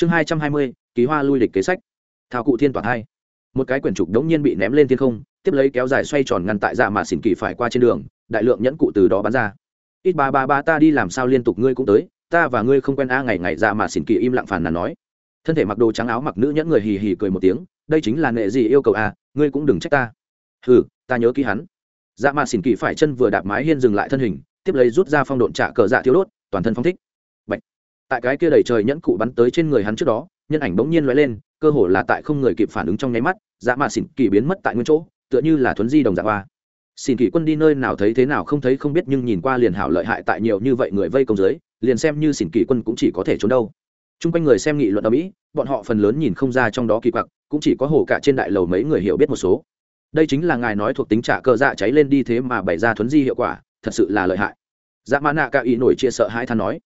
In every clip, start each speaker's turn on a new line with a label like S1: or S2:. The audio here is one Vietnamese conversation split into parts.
S1: chương hai trăm hai mươi ký hoa lui địch kế sách. Thao cụ thiên toàn hai một cái quyển trục đống nhiên bị ném lên thiên không, tiếp lấy kéo dài xoay tròn ngăn tại dạ mà xỉn kỳ phải qua trên đường, đại lượng nhẫn cụ từ đó bắn ra. Ít ba ba ba ta đi làm sao liên tục ngươi cũng tới, ta và ngươi không quen a ngày ngày dạ mà xỉn kỳ im lặng phàn nàn nói. Thân thể mặc đồ trắng áo mặc nữ nhẫn người hì hì cười một tiếng, đây chính là nệ gì yêu cầu a ngươi cũng đừng trách ta. Ừ ta nhớ ký hắn. Dạ mà xỉn kỳ phải chân vừa đạp mái hiên dừng lại thân hình, tiếp lấy rút ra phong độn trả cờ dạ thiếu đốt, toàn thân phong thích tại cái kia đầy trời nhẫn cụ bắn tới trên người hắn trước đó, nhân ảnh bỗng nhiên lóe lên, cơ hồ là tại không người kịp phản ứng trong nháy mắt dạ mạ xỉn kỳ biến mất tại nguyên chỗ, tựa như là thuấn di đồng dạ hoa. Xỉn kỳ quân đi nơi nào thấy thế nào không thấy không biết nhưng nhìn qua liền hảo lợi hại tại nhiều như vậy người vây công dưới, liền xem như xỉn kỳ quân cũng chỉ có thể trốn đâu. T r u n g quanh người xem nghị luận ở mỹ bọn họ phần lớn nhìn không ra trong đó kỳ quặc, cũng chỉ có hồ cả trên đại lầu mấy người hiểu biết một số. Đây chính là ngài nói thuộc tính trả cơ dạ cháy lên đi thế mà bày ra thuấn di hiệu quả, thật sự là lợi hại. Dạ mã nạ ca ý nổi chia sợ hai than nói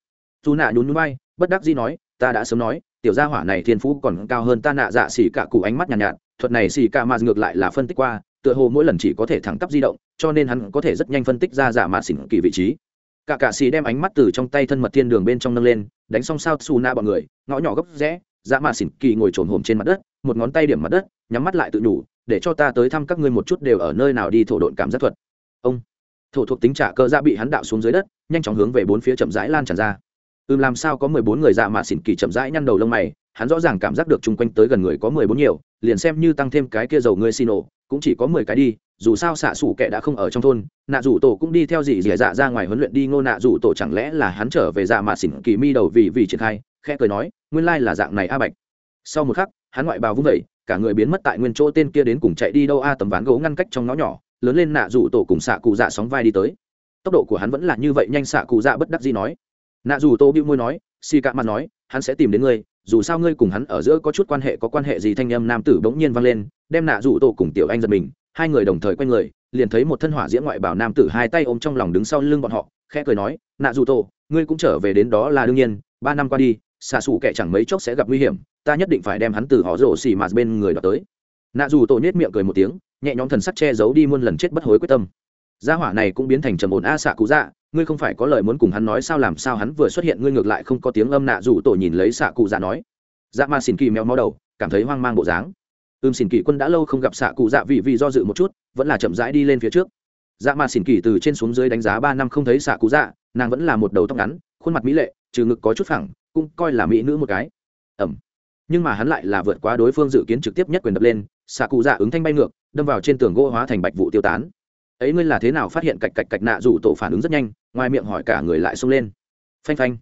S1: dù nạ nhún nhún bay bất đắc dĩ nói ta đã sớm nói tiểu gia hỏa này thiên phú còn cao hơn ta nạ dạ xỉ cả cụ ánh mắt nhàn nhạt, nhạt thuật này xỉ cả mà ngược lại là phân tích qua tựa hồ mỗi lần chỉ có thể thẳng tắp di động cho nên hắn có thể rất nhanh phân tích ra dạ giả mạ xỉn kỳ vị trí. Cả cạ xỉ đem ánh mắt từ trong tay thân mật thiên đường bên trong nâng lên đánh xong sao xù na bọn người ngõ nhỏ góc rẽ dạ giả mạ xỉn kỳ ngồi trồn hổm trên mặt đất một ngón tay điểm mặt đất nhắm mắt lại tự nhủ để cho ta tới thăm các ngươi một chút đều ở nơi nào đi thổ độn cảm giác thuật. Ông thổ thuộc tính trả cơ ra bị hắn đạo xuống dưới đất nhanh chóng hướng về bốn phía chậm rãi lan tràn ra ừm, làm sao có mười bốn người dạ mạ xỉn kỳ chậm rãi nhăn đầu lông mày, hắn rõ ràng cảm giác được chung quanh tới gần người có mười bốn nhiều, liền xem như tăng thêm cái kia dầu ngươi xin ổ cũng chỉ có mười cái đi, dù sao xạ xủ kẻ đã không ở trong thôn, nạ rủ tổ cũng đi theo dì dì dạ ra ngoài huấn luyện đi ngô nạ rủ tổ chẳng lẽ là hắn trở về dạ mà xỉn kỳ mi đầu vì vì triển khai, khẽ cười nói, nguyên lai là dạng này a bạch. Sau một khắc, hắn ngoại bào vung vẩy cả người biến mất tại nguyên chỗ tên kia đến cùng chạy đi đâu a tấm ván gỗ ngăn cách trong ngõ nhỏ, lớn lên nạ rủ tổ cùng xạ cụ dạ sóng vai đi tới. Tốc độ của hắn vẫn là như vậy, nhanh xạ cụ dạ bất đắc gì nói nạ Dù Tô bĩu môi nói si cạ mặt nói hắn sẽ tìm đến ngươi dù sao ngươi cùng hắn ở giữa có chút quan hệ có quan hệ gì? Thanh âm nam tử bỗng nhiên vang lên đem nạ Dù Tô cùng tiểu anh giật mình hai người đồng thời quay người liền thấy một thân hỏa diễm ngoại bảo nam tử hai tay ôm trong lòng đứng sau lưng bọn họ khẽ cười nói nạ Dù Tô, ngươi cũng trở về đến đó là đương nhiên ba năm qua đi xạ xù kẻ chẳng mấy chốc sẽ gặp nguy hiểm ta nhất định phải đem hắn từ họ rổ xì mà bên người đó tới. Nạ dù tổ nhét miệng cười một tiếng nhẹ nhõm thần sắc che giấu đi muôn lần chết bất hối quyết tâm gia hỏa này cũng biến thành trầm ổn a xạ cụ dạ. Ngươi không phải có lời muốn cùng hắn nói sao, làm sao hắn vừa xuất hiện ngươi ngược lại không có tiếng âm nạ dù tổ nhìn lấy xạ cụ dạ nói. Dạ ma xin kỳ mèo mó đầu, cảm thấy hoang mang bộ dáng. Ưm xin kỳ quân đã lâu không gặp xạ cụ dạ vì vì do dự một chút, vẫn là chậm rãi đi lên phía trước. Dạ ma xin kỳ từ trên xuống dưới đánh giá ba năm không thấy xạ cụ dạ nàng vẫn là một đầu tóc ngắn, khuôn mặt mỹ lệ, trừ ngực có chút phẳng, cũng coi là mỹ nữ một cái. Ẩm nhưng mà hắn lại là vượt quá đối phương dự kiến trực tiếp nhất quyền đập lên xạ cụ dạ ứng thanh bay ngược, đâm vào trên tường gỗ hóa thành bạch vụ tiêu tán ấy ngươi là thế nào phát hiện cạch cạch cạch nạ dù tổ phản ứng rất nhanh, ngoài miệng hỏi cả người lại xông lên. Phanh phanh.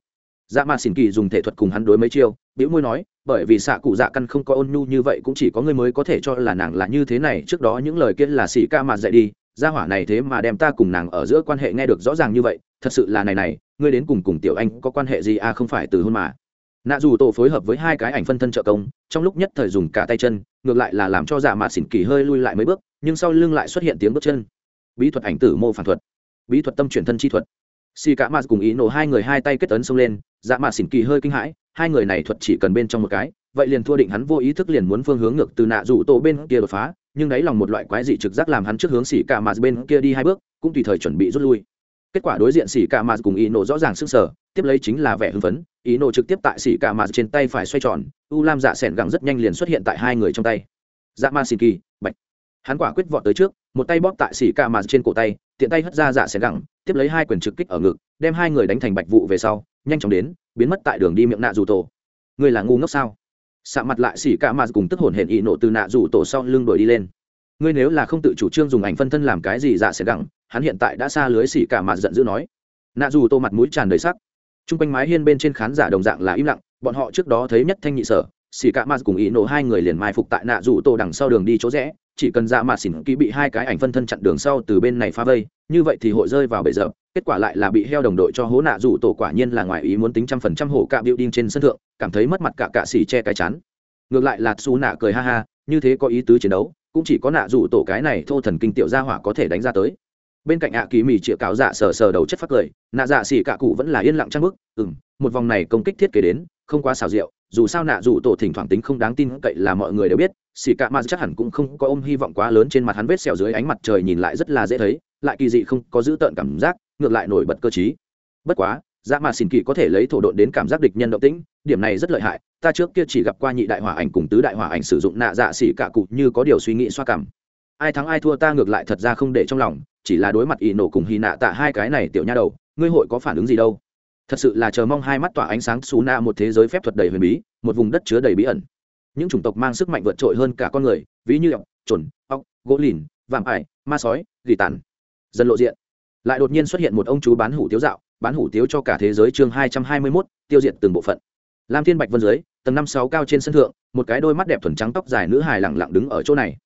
S1: Dạ mà xỉn kỳ dùng thể thuật cùng hắn đối mấy chiêu biểu môi nói, bởi vì xạ cụ dạ căn không có ôn nhu như vậy cũng chỉ có ngươi mới có thể cho là nàng là như thế này, trước đó những lời kia là xỉ ca mà dạy đi, gia hỏa này thế mà đem ta cùng nàng ở giữa quan hệ nghe được rõ ràng như vậy, thật sự là này này, ngươi đến cùng cùng tiểu anh có quan hệ gì à không phải từ hôn mà. Nạ dù tổ phối hợp với hai cái ảnh phân thân trợ công, trong lúc nhất thời dùng cả tay chân, ngược lại là làm cho dạ mà xỉn kỳ hơi lui lại mấy bước, nhưng sau lưng lại xuất hiện tiếng bước chân bí thuật ảnh tử mô phản thuật, bí thuật tâm chuyển thân chi thuật. Xì cả mạt cùng ý nổ hai người hai tay kết ấn xông lên dạ mạt xỉn kỳ hơi kinh hãi, hai người này thuật chỉ cần bên trong một cái, vậy liền thua định hắn vô ý thức liền muốn phương hướng ngược từ nạ rủ tổ bên kia đột phá, nhưng đáy lòng một loại quái dị trực giác làm hắn trước hướng xỉ cả mạt bên kia đi hai bước, cũng tùy thời chuẩn bị rút lui. Kết quả đối diện xỉ cả mạt cùng ý nổ rõ ràng sức sở tiếp lấy chính là vẻ hưng phấn, ý nổ trực tiếp tại xỉ cả mạt trên tay phải xoay tròn, u lam dạ s gẳng rất nhanh liền xuất hiện tại hai người trong tay. Dạ ma xỉn kỳ, bạch. Hắn quả quyết vọt tới trước một tay bóp tại xỉ ca mà trên cổ tay, tiện tay hất ra dạ xẻ gẳng, tiếp lấy hai quyền trực kích ở ngực, đem hai người đánh thành bạch vụ về sau, nhanh chóng đến, biến mất tại đường đi miệng nạ dù tổ. Người là ngu ngốc sao? Xạ mặt lại xỉ ca mà cùng tức hồn hển ị nộ từ nạ dù tổ sau lưng đuổi đi lên. Ngươi nếu là không tự chủ trương dùng ảnh phân thân làm cái gì dạ xẻ gẳng, hắn hiện tại đã xa lưới xỉ ca mà giận dữ nói. Nạ dù tô mặt mũi tràn đầy sắc. Chung quanh mái hiên bên trên khán giả đồng dạng là im lặng, bọn họ trước đó thấy nhất thanh nhị sở xì cả mà cùng ý nộ hai người liền mai phục tại nạ rủ tô đằng sau đường đi chỗ rẽ chỉ cần dạ mạt xỉn ký bị hai cái ảnh phân thân chặn đường sau từ bên này phá vây, như vậy thì hội rơi vào bể dập kết quả lại là bị heo đồng đội cho hố nạ rủ tổ quả nhiên là ngoài ý muốn tính trăm phần trăm hổ cạ biểu đinh trên sân thượng, cảm thấy mất mặt cả cạ xỉ che cái chắn ngược lại là xù nạ cười ha ha, như thế có ý tứ chiến đấu, cũng chỉ có nạ rủ tổ cái này thô thần kinh tiểu gia hỏa có thể đánh ra tới. Bên cạnh ạ kỳ mì chĩa cáo dạ sờ sờ đầu chất phát cười, nạ dạ xỉ cạ cụ vẫn là yên lặng trang bức ừ một vòng này công kích thiết kế đến, không quá xào rượu dù sao nạ dù tổ thỉnh thoảng tính không đáng tin cậy là mọi người đều biết, xì cạ ma chắc hẳn cũng không có ôm hy vọng quá lớn trên mặt hắn vết sẹo dưới ánh mặt trời nhìn lại rất là dễ thấy, lại kỳ dị không có giữ tợn cảm giác, ngược lại nổi bật cơ chí bất quá dạ mà xỉn kỳ có thể lấy thổ độn đến cảm giác địch nhân động tĩnh, điểm này rất lợi hại, ta trước kia chỉ gặp qua nhị đại hỏa ảnh cùng tứ đại hỏa ảnh sử dụng nạ dạ xỉ cả cụ như có điều suy nghĩ xoa cảm. Ai thắng ai thua ta ngược lại thật ra không để trong lòng, chỉ là đối mặt ỷ nổ cùng hy nạ tạ hai cái này tiểu nha đầu, ngươi hội có phản ứng gì đâu? Thật sự là chờ mong hai mắt tỏa ánh sáng xú na một thế giới phép thuật đầy huyền bí, một vùng đất chứa đầy bí ẩn. Những chủng tộc mang sức mạnh vượt trội hơn cả con người, ví như ọc trồn ọc gỗ lìn, vạm ải, ma sói, gỉ tàn. Dần lộ diện. Lại đột nhiên xuất hiện một ông chú bán hủ tiếu dạo, bán hủ tiếu cho cả thế giới chương hai trăm hai mươi mốt, tiêu diệt từng bộ phận. Lam thiên bạch vân dưới, tầng năm sáu cao trên sân thượng, một cái đôi mắt đẹp thuần trắng tóc dài nữ hài lẳng lặng đứng ở chỗ này.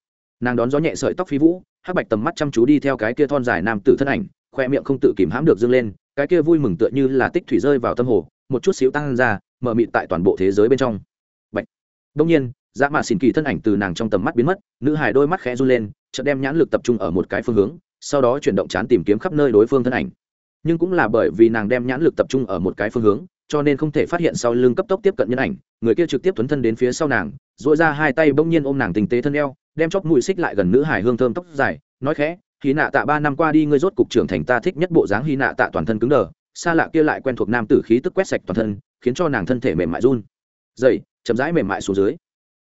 S1: Nàng đón gió nhẹ sợi tóc phi vũ, hắc bạch tầm mắt chăm chú đi theo cái kia thon dài nam tử thân ảnh khoe miệng không tự kìm hãm được dâng lên, cái kia vui mừng tựa như là tích thủy rơi vào tâm hồ, một chút xíu tăng ra, mở mịt tại toàn bộ thế giới bên trong Bạch. đông nhiên dạ dã mạ xỉn kỳ thân ảnh từ nàng trong tầm mắt biến mất, nữ hài đôi mắt khẽ run lên, chợt đem nhãn lực tập trung ở một cái phương hướng, sau đó chuyển động chán tìm kiếm khắp nơi đối phương thân ảnh nhưng cũng là bởi vì nàng đem nhãn lực tập trung ở một cái phương hướng, cho nên không thể phát hiện sau lưng cấp tốc tiếp cận nhân ảnh, người kia trực tiếp thuấn thân đến phía sau nàng dội ra hai tay bỗng nhiên ôm nàng tình tế thân eo, đem chóp mũi xích lại gần nữ hải hương thơm tóc dài, nói khẽ hy nạ tạ ba năm qua đi, ngươi rốt cục trưởng thành, ta thích nhất bộ dáng hy nạ tạ toàn thân cứng đờ. Xa lạ kia lại quen thuộc nam tử khí tức quét sạch toàn thân, khiến cho nàng thân thể mềm mại run. Dậy, chậm rãi mềm mại xuống dưới.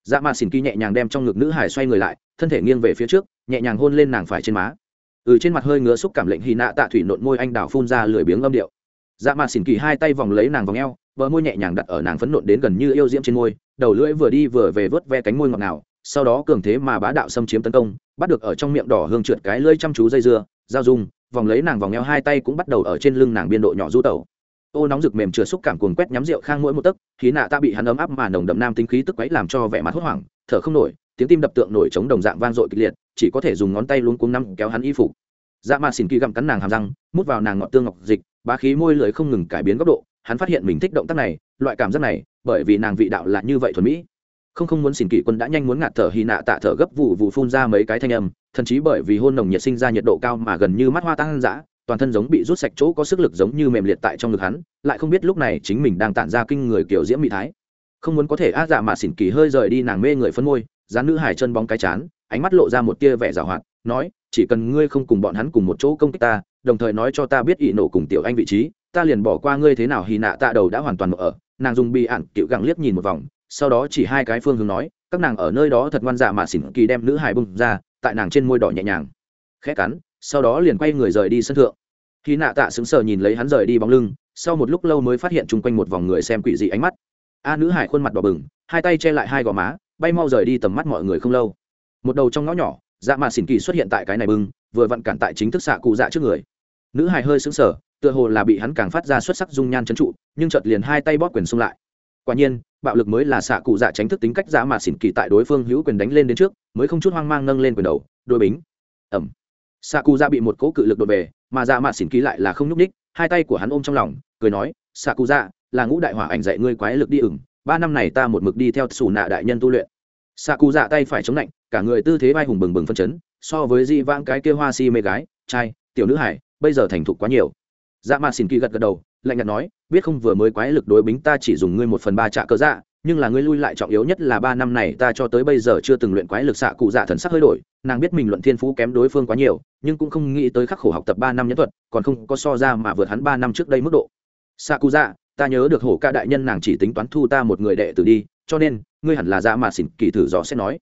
S1: Dạ mạ xỉn kỳ nhẹ nhàng đem trong ngực nữ hải xoay người lại, thân thể nghiêng về phía trước, nhẹ nhàng hôn lên nàng phải trên má. Ừ trên mặt hơi ngứa xúc cảm lệnh hy nạ tạ thủy nộn môi anh đào phun ra lười biếng âm điệu. Dạ mạ xỉn kỳ hai tay vòng lấy nàng vòng eo, bờ môi nhẹ nhàng đặt ở nàng phấn nộn đến gần như yêu diễm trên môi, đầu lưỡi vừa đi vừa về vớt ve cánh môi ngọt ngào sau đó cường thế mà bá đạo xâm chiếm tấn công, bắt được ở trong miệng đỏ hương trượt cái lưỡi chăm chú dây dưa, giao dung, vòng lấy nàng vòng eo hai tay cũng bắt đầu ở trên lưng nàng biên độ nhỏ du tẩu. Ô nóng rực mềm chừa xúc cảm cuồng quét nhắm rượu khang mỗi một tấc, khí nạ ta bị hắn ấm áp mà nồng đậm nam tính khí tức quấy làm cho vẻ mặt hốt hoảng, thở không nổi, tiếng tim đập tượng nổi chống đồng dạng vang dội kịch liệt, chỉ có thể dùng ngón tay luống cuống năm kéo hắn y phục. Dạ mà xỉn kỳ gặm cắn nàng hàm răng, mút vào nàng ngọt tương ngọc dịch, bá khí môi lưỡi không ngừng cải biến góc độ, hắn phát hiện mình thích động tác này, loại cảm giác này, bởi vì nàng vị đạo là như vậy thuần mỹ không không muốn xỉn kỷ quân đã nhanh muốn ngạt thở hy nạ tạ thở gấp vụ vụ phun ra mấy cái thanh âm, thậm chí bởi vì hôn nồng nhiệt sinh ra nhiệt độ cao mà gần như mắt hoa tăng dã, toàn thân giống bị rút sạch chỗ có sức lực giống như mềm liệt tại trong ngực hắn, lại không biết lúc này chính mình đang tản ra kinh người kiểu diễm mỹ thái. Không muốn có thể á dạ mà xỉn kỳ hơi rời đi nàng mê người phân môi, dán nữ hải chân bóng cái chán, ánh mắt lộ ra một tia vẻ giảo hoạt, nói, chỉ cần ngươi không cùng bọn hắn cùng một chỗ công kích ta, đồng thời nói cho ta biết ỷ nổ cùng tiểu anh vị trí, ta liền bỏ qua ngươi thế nào. Hy nạ tạ đầu đã hoàn toàn mở ở, nàng dùng bị ạn cựu gặng liếc nhìn một vòng sau đó chỉ hai cái phương hướng nói, các nàng ở nơi đó thật ngoan dạ mà xỉn kỳ đem nữ hải bung ra, tại nàng trên môi đỏ nhẹ nhàng. Khẽ cắn, sau đó liền quay người rời đi sân thượng. Khi nạ tạ sững sờ nhìn lấy hắn rời đi bóng lưng, sau một lúc lâu mới phát hiện chung quanh một vòng người xem quỷ dị ánh mắt. A nữ hải khuôn mặt đỏ bừng, hai tay che lại hai gò má, bay mau rời đi tầm mắt mọi người không lâu. Một đầu trong ngõ nhỏ dạ mà xỉn kỳ xuất hiện tại cái này bưng, vừa vặn cản tại chính thức xạ cụ dạ trước người. Nữ hải hơi sững sờ, tựa hồ là bị hắn càng phát ra xuất sắc dung nhan trấn trụ, nhưng chợt liền hai tay bóp quyền xung lại quả nhiên, bạo lực mới là xạ cụ dạ tránh thức tính cách giả mà xỉn kỳ tại đối phương hữu quyền đánh lên đến trước, mới không chút hoang mang nâng lên quyền đầu, đôi bính. Ẩm. Xạ cụ dạ bị một cỗ cự lực đột về, mà dạ mà xỉn kỳ lại là không nhúc ních hai tay của hắn ôm trong lòng, cười nói, xạ cụ dạ là ngũ đại hỏa ảnh dạy ngươi quái lực đi ửng, ba năm này ta một mực đi theo xù nạ đại nhân tu luyện. Xạ cụ dạ tay phải chống lạnh, cả người tư thế vai hùng bừng bừng phân chấn, so với di vãng cái kia hoa si mê gái, trai, tiểu nữ hải, bây giờ thành thục quá nhiều. Dạ mà xỉn kỳ gật gật đầu lạnh nhạt nói, biết không, vừa mới quái lực đối bính ta chỉ dùng ngươi một phần ba trả cơ dạ nhưng là ngươi lui lại trọng yếu nhất là ba năm này ta cho tới bây giờ chưa từng luyện quái lực xạ cụ dạ thần sắc hơi đổi, nàng biết mình luận thiên phú kém đối phương quá nhiều, nhưng cũng không nghĩ tới khắc khổ học tập ba năm nhẫn thuật, còn không có so ra mà vượt hắn ba năm trước đây mức độ. Xạ cụ dạ ta nhớ được hổ ca đại nhân nàng chỉ tính toán thu ta một người đệ tử đi, cho nên, ngươi hẳn là dạ mà xỉn, kỳ thử dò sẽ nói.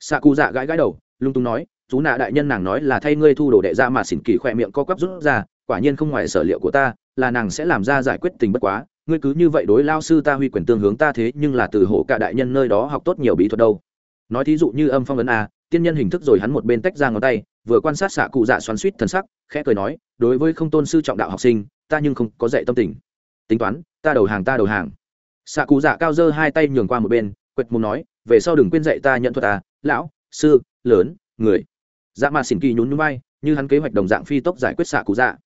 S1: Xạ cụ dạ gãi gãi đầu, lung tung nói, chú nạ đại nhân nàng nói là thay ngươi thu đồ đệ ra mà xỉn, kỳ khỏe miệng co quắp rút ra, quả nhiên không ngoài sở liệu của ta là nàng sẽ làm ra giải quyết tình bất quá, ngươi cứ như vậy đối lao sư ta huy quyền tương hướng ta thế nhưng là từ hổ cả đại nhân nơi đó học tốt nhiều bí thuật đâu. Nói thí dụ như âm phong ấn a, tiên nhân hình thức rồi hắn một bên tách ra ngón tay, vừa quan sát xạ cụ dạ xoắn suýt thần sắc, khẽ cười nói, đối với không tôn sư trọng đạo học sinh, ta nhưng không có dạy tâm tình. Tính toán, ta đầu hàng ta đầu hàng. Xạ cụ dạ cao dơ hai tay nhường qua một bên, quệt mùng nói, về sau đừng quên dạy ta nhận thuật à lão, sư, lớn, người. Dạ mà xỉn kỳ nhún nhún bay như hắn kế hoạch đồng dạng phi tốc giải quyết xạ cụ dạ.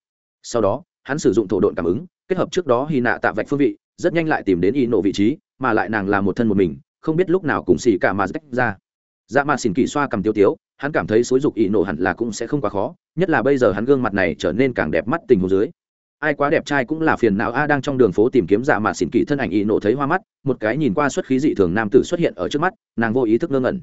S1: Sau đó hắn sử dụng thổ độn cảm ứng, kết hợp trước đó hy nạ tạ vạch phương vị, rất nhanh lại tìm đến y nộ vị trí, mà lại nàng là một thân một mình, không biết lúc nào cùng xì cả mà tách ra. Dạ mà xỉn kỳ xoa cầm tiêu tiếu, hắn cảm thấy xối dục y nộ hẳn là cũng sẽ không quá khó, nhất là bây giờ hắn gương mặt này trở nên càng đẹp mắt tình hồ dưới. Ai quá đẹp trai cũng là phiền não a đang trong đường phố tìm kiếm dạ mà xỉn kỳ thân ảnh y nộ thấy hoa mắt, một cái nhìn qua xuất khí dị thường nam tử xuất hiện ở trước mắt, nàng vô ý thức ngơ ngẩn.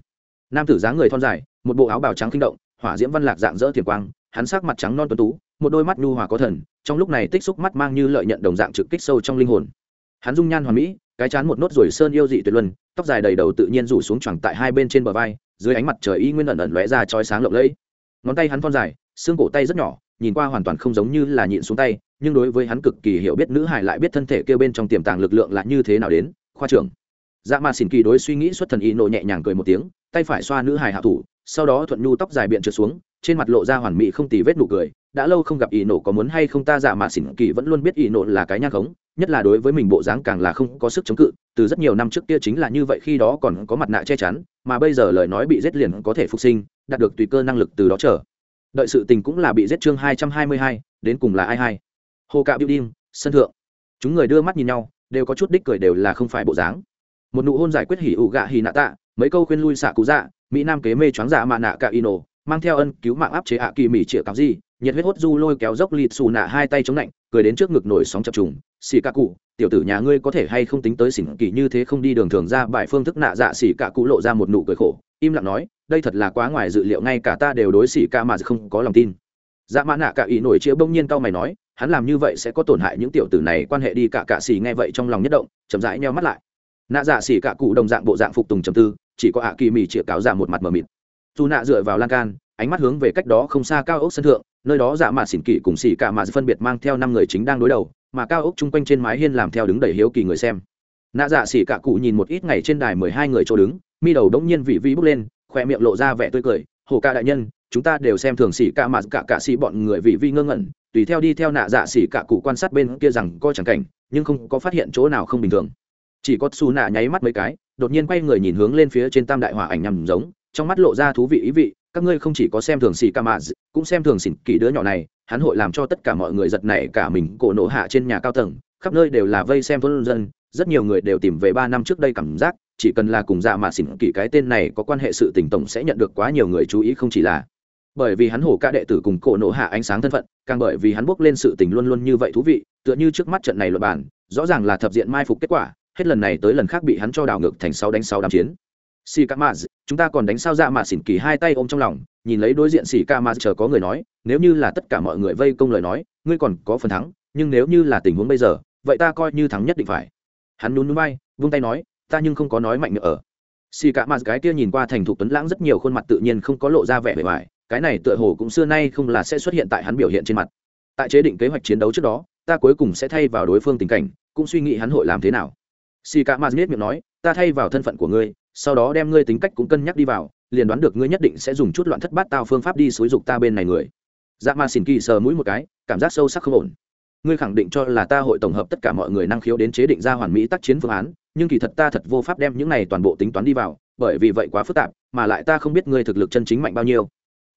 S1: Nam tử dáng người thon dài, một bộ áo bào trắng kinh động, hỏa diễm văn lạc dạng dỡ thiền quang hắn sắc mặt trắng non tuấn tú, một đôi mắt nhu hòa có thần, trong lúc này tích xúc mắt mang như lợi nhận đồng dạng trực kích sâu trong linh hồn. Hắn dung nhan hoàn mỹ, cái chán một nốt rồi sơn yêu dị tuyệt luân, tóc dài đầy đầu tự nhiên rủ xuống choàng tại hai bên trên bờ vai, dưới ánh mặt trời y nguyên ẩn ẩn lóe ra chói sáng lộng lẫy. Ngón tay hắn thon dài, xương cổ tay rất nhỏ, nhìn qua hoàn toàn không giống như là nhịn xuống tay, nhưng đối với hắn cực kỳ hiểu biết nữ hải lại biết thân thể kêu bên trong tiềm tàng lực lượng là như thế nào đến, khoa trưởng. Dạ mà xỉn kỳ đối suy nghĩ xuất thần y nộ nhẹ nhàng cười một tiếng, tay phải xoa nữ hải hạ thủ, sau đó thuận nhu tóc dài biện trượt xuống trên mặt lộ ra hoàn mỹ không tì vết nụ cười, đã lâu không gặp y nộ có muốn hay không ta giả mà xỉn kỳ vẫn luôn biết y nộ là cái nhang khống, nhất là đối với mình bộ dáng càng là không có sức chống cự, từ rất nhiều năm trước kia chính là như vậy khi đó còn có mặt nạ che chắn, mà bây giờ lời nói bị giết liền có thể phục sinh, đạt được tùy cơ năng lực từ đó trở đợi sự tình cũng là bị giết chương hai trăm hai mươi hai, đến cùng là ai hai hồ cạ building sân thượng. Chúng người đưa mắt nhìn nhau, đều có chút đích cười đều là không phải bộ dáng. Một nụ hôn giải quyết hỉ ủ gạ hỉ nạ tạ, mấy câu khuyên lui xạ cú dạ mỹ nam kế mê choáng dạ mạ nạ cả nổ mang theo ân cứu mạng áp chế ạ kỳ mỹ chĩa cáo gì, nhiệt huyết hốt du lôi kéo dốc lịt xù nạ hai tay chống lạnh, cười đến trước ngực nổi sóng chập trùng, xì cả cụ, tiểu tử nhà ngươi có thể hay không tính tới xỉn kỳ như thế không đi đường thường ra bài phương thức nạ dạ xì cả cụ lộ ra một nụ cười khổ, im lặng nói, đây thật là quá ngoài dự liệu, ngay cả ta đều đối xì cả mà không có lòng tin. Dạ mã nạ cả ý nổi chĩa bỗng nhiên cau mày nói, hắn làm như vậy sẽ có tổn hại những tiểu tử này, quan hệ đi cả cả xì nghe vậy trong lòng nhất động, chậm rãi nheo mắt lại. Nạ dạ xì cả cụ đồng dạng bộ dạng phục tùng trầm tư, chỉ có ạ kỳ mì chĩa cáo ra một mặt mờ mịt dù nạ dựa vào lan can, ánh mắt hướng về cách đó không xa cao ốc sân thượng, nơi đó dạ mạ xỉn kỷ cùng xỉ cả mạ phân biệt mang theo năm người chính đang đối đầu, mà cao ốc chung quanh trên mái hiên làm theo đứng đầy hiếu kỳ người xem. Nạ dạ xỉ cả cụ nhìn một ít ngày trên đài mười hai người chỗ đứng, mi đầu đống nhiên vị vi bước lên, khoe miệng lộ ra vẻ tươi cười, hồ ca đại nhân, chúng ta đều xem thường xỉ cả mạ cả cả xỉ bọn người vị vi ngơ ngẩn, tùy theo đi theo nạ dạ xỉ cả cụ quan sát bên kia rằng coi chẳng cảnh, nhưng không có phát hiện chỗ nào không bình thường. Chỉ có xù nạ nháy mắt mấy cái, đột nhiên quay người nhìn hướng lên phía trên tam đại hỏa ảnh nhằm giống trong mắt lộ ra thú vị ý vị, các ngươi không chỉ có xem thường xì ca mạ cũng xem thường xỉn kỳ đứa nhỏ này, hắn hội làm cho tất cả mọi người giật này cả mình, cổ nổ hạ trên nhà cao tầng, khắp nơi đều là vây xem thôn dân, rất nhiều người đều tìm về ba năm trước đây cảm giác, chỉ cần là cùng dạ mà xỉn kỳ cái tên này có quan hệ sự tình tổng sẽ nhận được quá nhiều người chú ý không chỉ là. Bởi vì hắn hổ ca đệ tử cùng cổ nổ hạ ánh sáng thân phận, càng bởi vì hắn bước lên sự tình luôn luôn như vậy thú vị, tựa như trước mắt trận này luật bản rõ ràng là thập diện mai phục kết quả, hết lần này tới lần khác bị hắn cho đảo ngược thành sáu đánh sáu đám chiến xì ca maz chúng ta còn đánh sao dạ mạ xỉn kỳ hai tay ôm trong lòng, nhìn lấy đối diện xì ca maz chờ có người nói, nếu như là tất cả mọi người vây công lời nói, ngươi còn có phần thắng, nhưng nếu như là tình huống bây giờ, vậy ta coi như thắng nhất định phải. Hắn nhún núi bay vung tay nói, ta nhưng không có nói mạnh nữa ở. Xì ca maz cái kia nhìn qua thành thục tuấn lãng rất nhiều khuôn mặt tự nhiên không có lộ ra vẻ bề ngoài, cái này tựa hồ cũng xưa nay không là sẽ xuất hiện tại hắn biểu hiện trên mặt. Tại chế định kế hoạch chiến đấu trước đó, ta cuối cùng sẽ thay vào đối phương tình cảnh, cũng suy nghĩ hắn hội làm thế nào xì ca maz miệng nói, ta thay vào thân phận của ngươi, sau đó đem ngươi tính cách cũng cân nhắc đi vào, liền đoán được ngươi nhất định sẽ dùng chút loạn thất bát tao phương pháp đi xúi dục ta bên này người. Dạ ma xin kỳ sờ mũi một cái, cảm giác sâu sắc không ổn. Ngươi khẳng định cho là ta hội tổng hợp tất cả mọi người năng khiếu đến chế định ra hoàn mỹ tác chiến phương án, nhưng kỳ thật ta thật vô pháp đem những này toàn bộ tính toán đi vào, bởi vì vậy quá phức tạp, mà lại ta không biết ngươi thực lực chân chính mạnh bao nhiêu.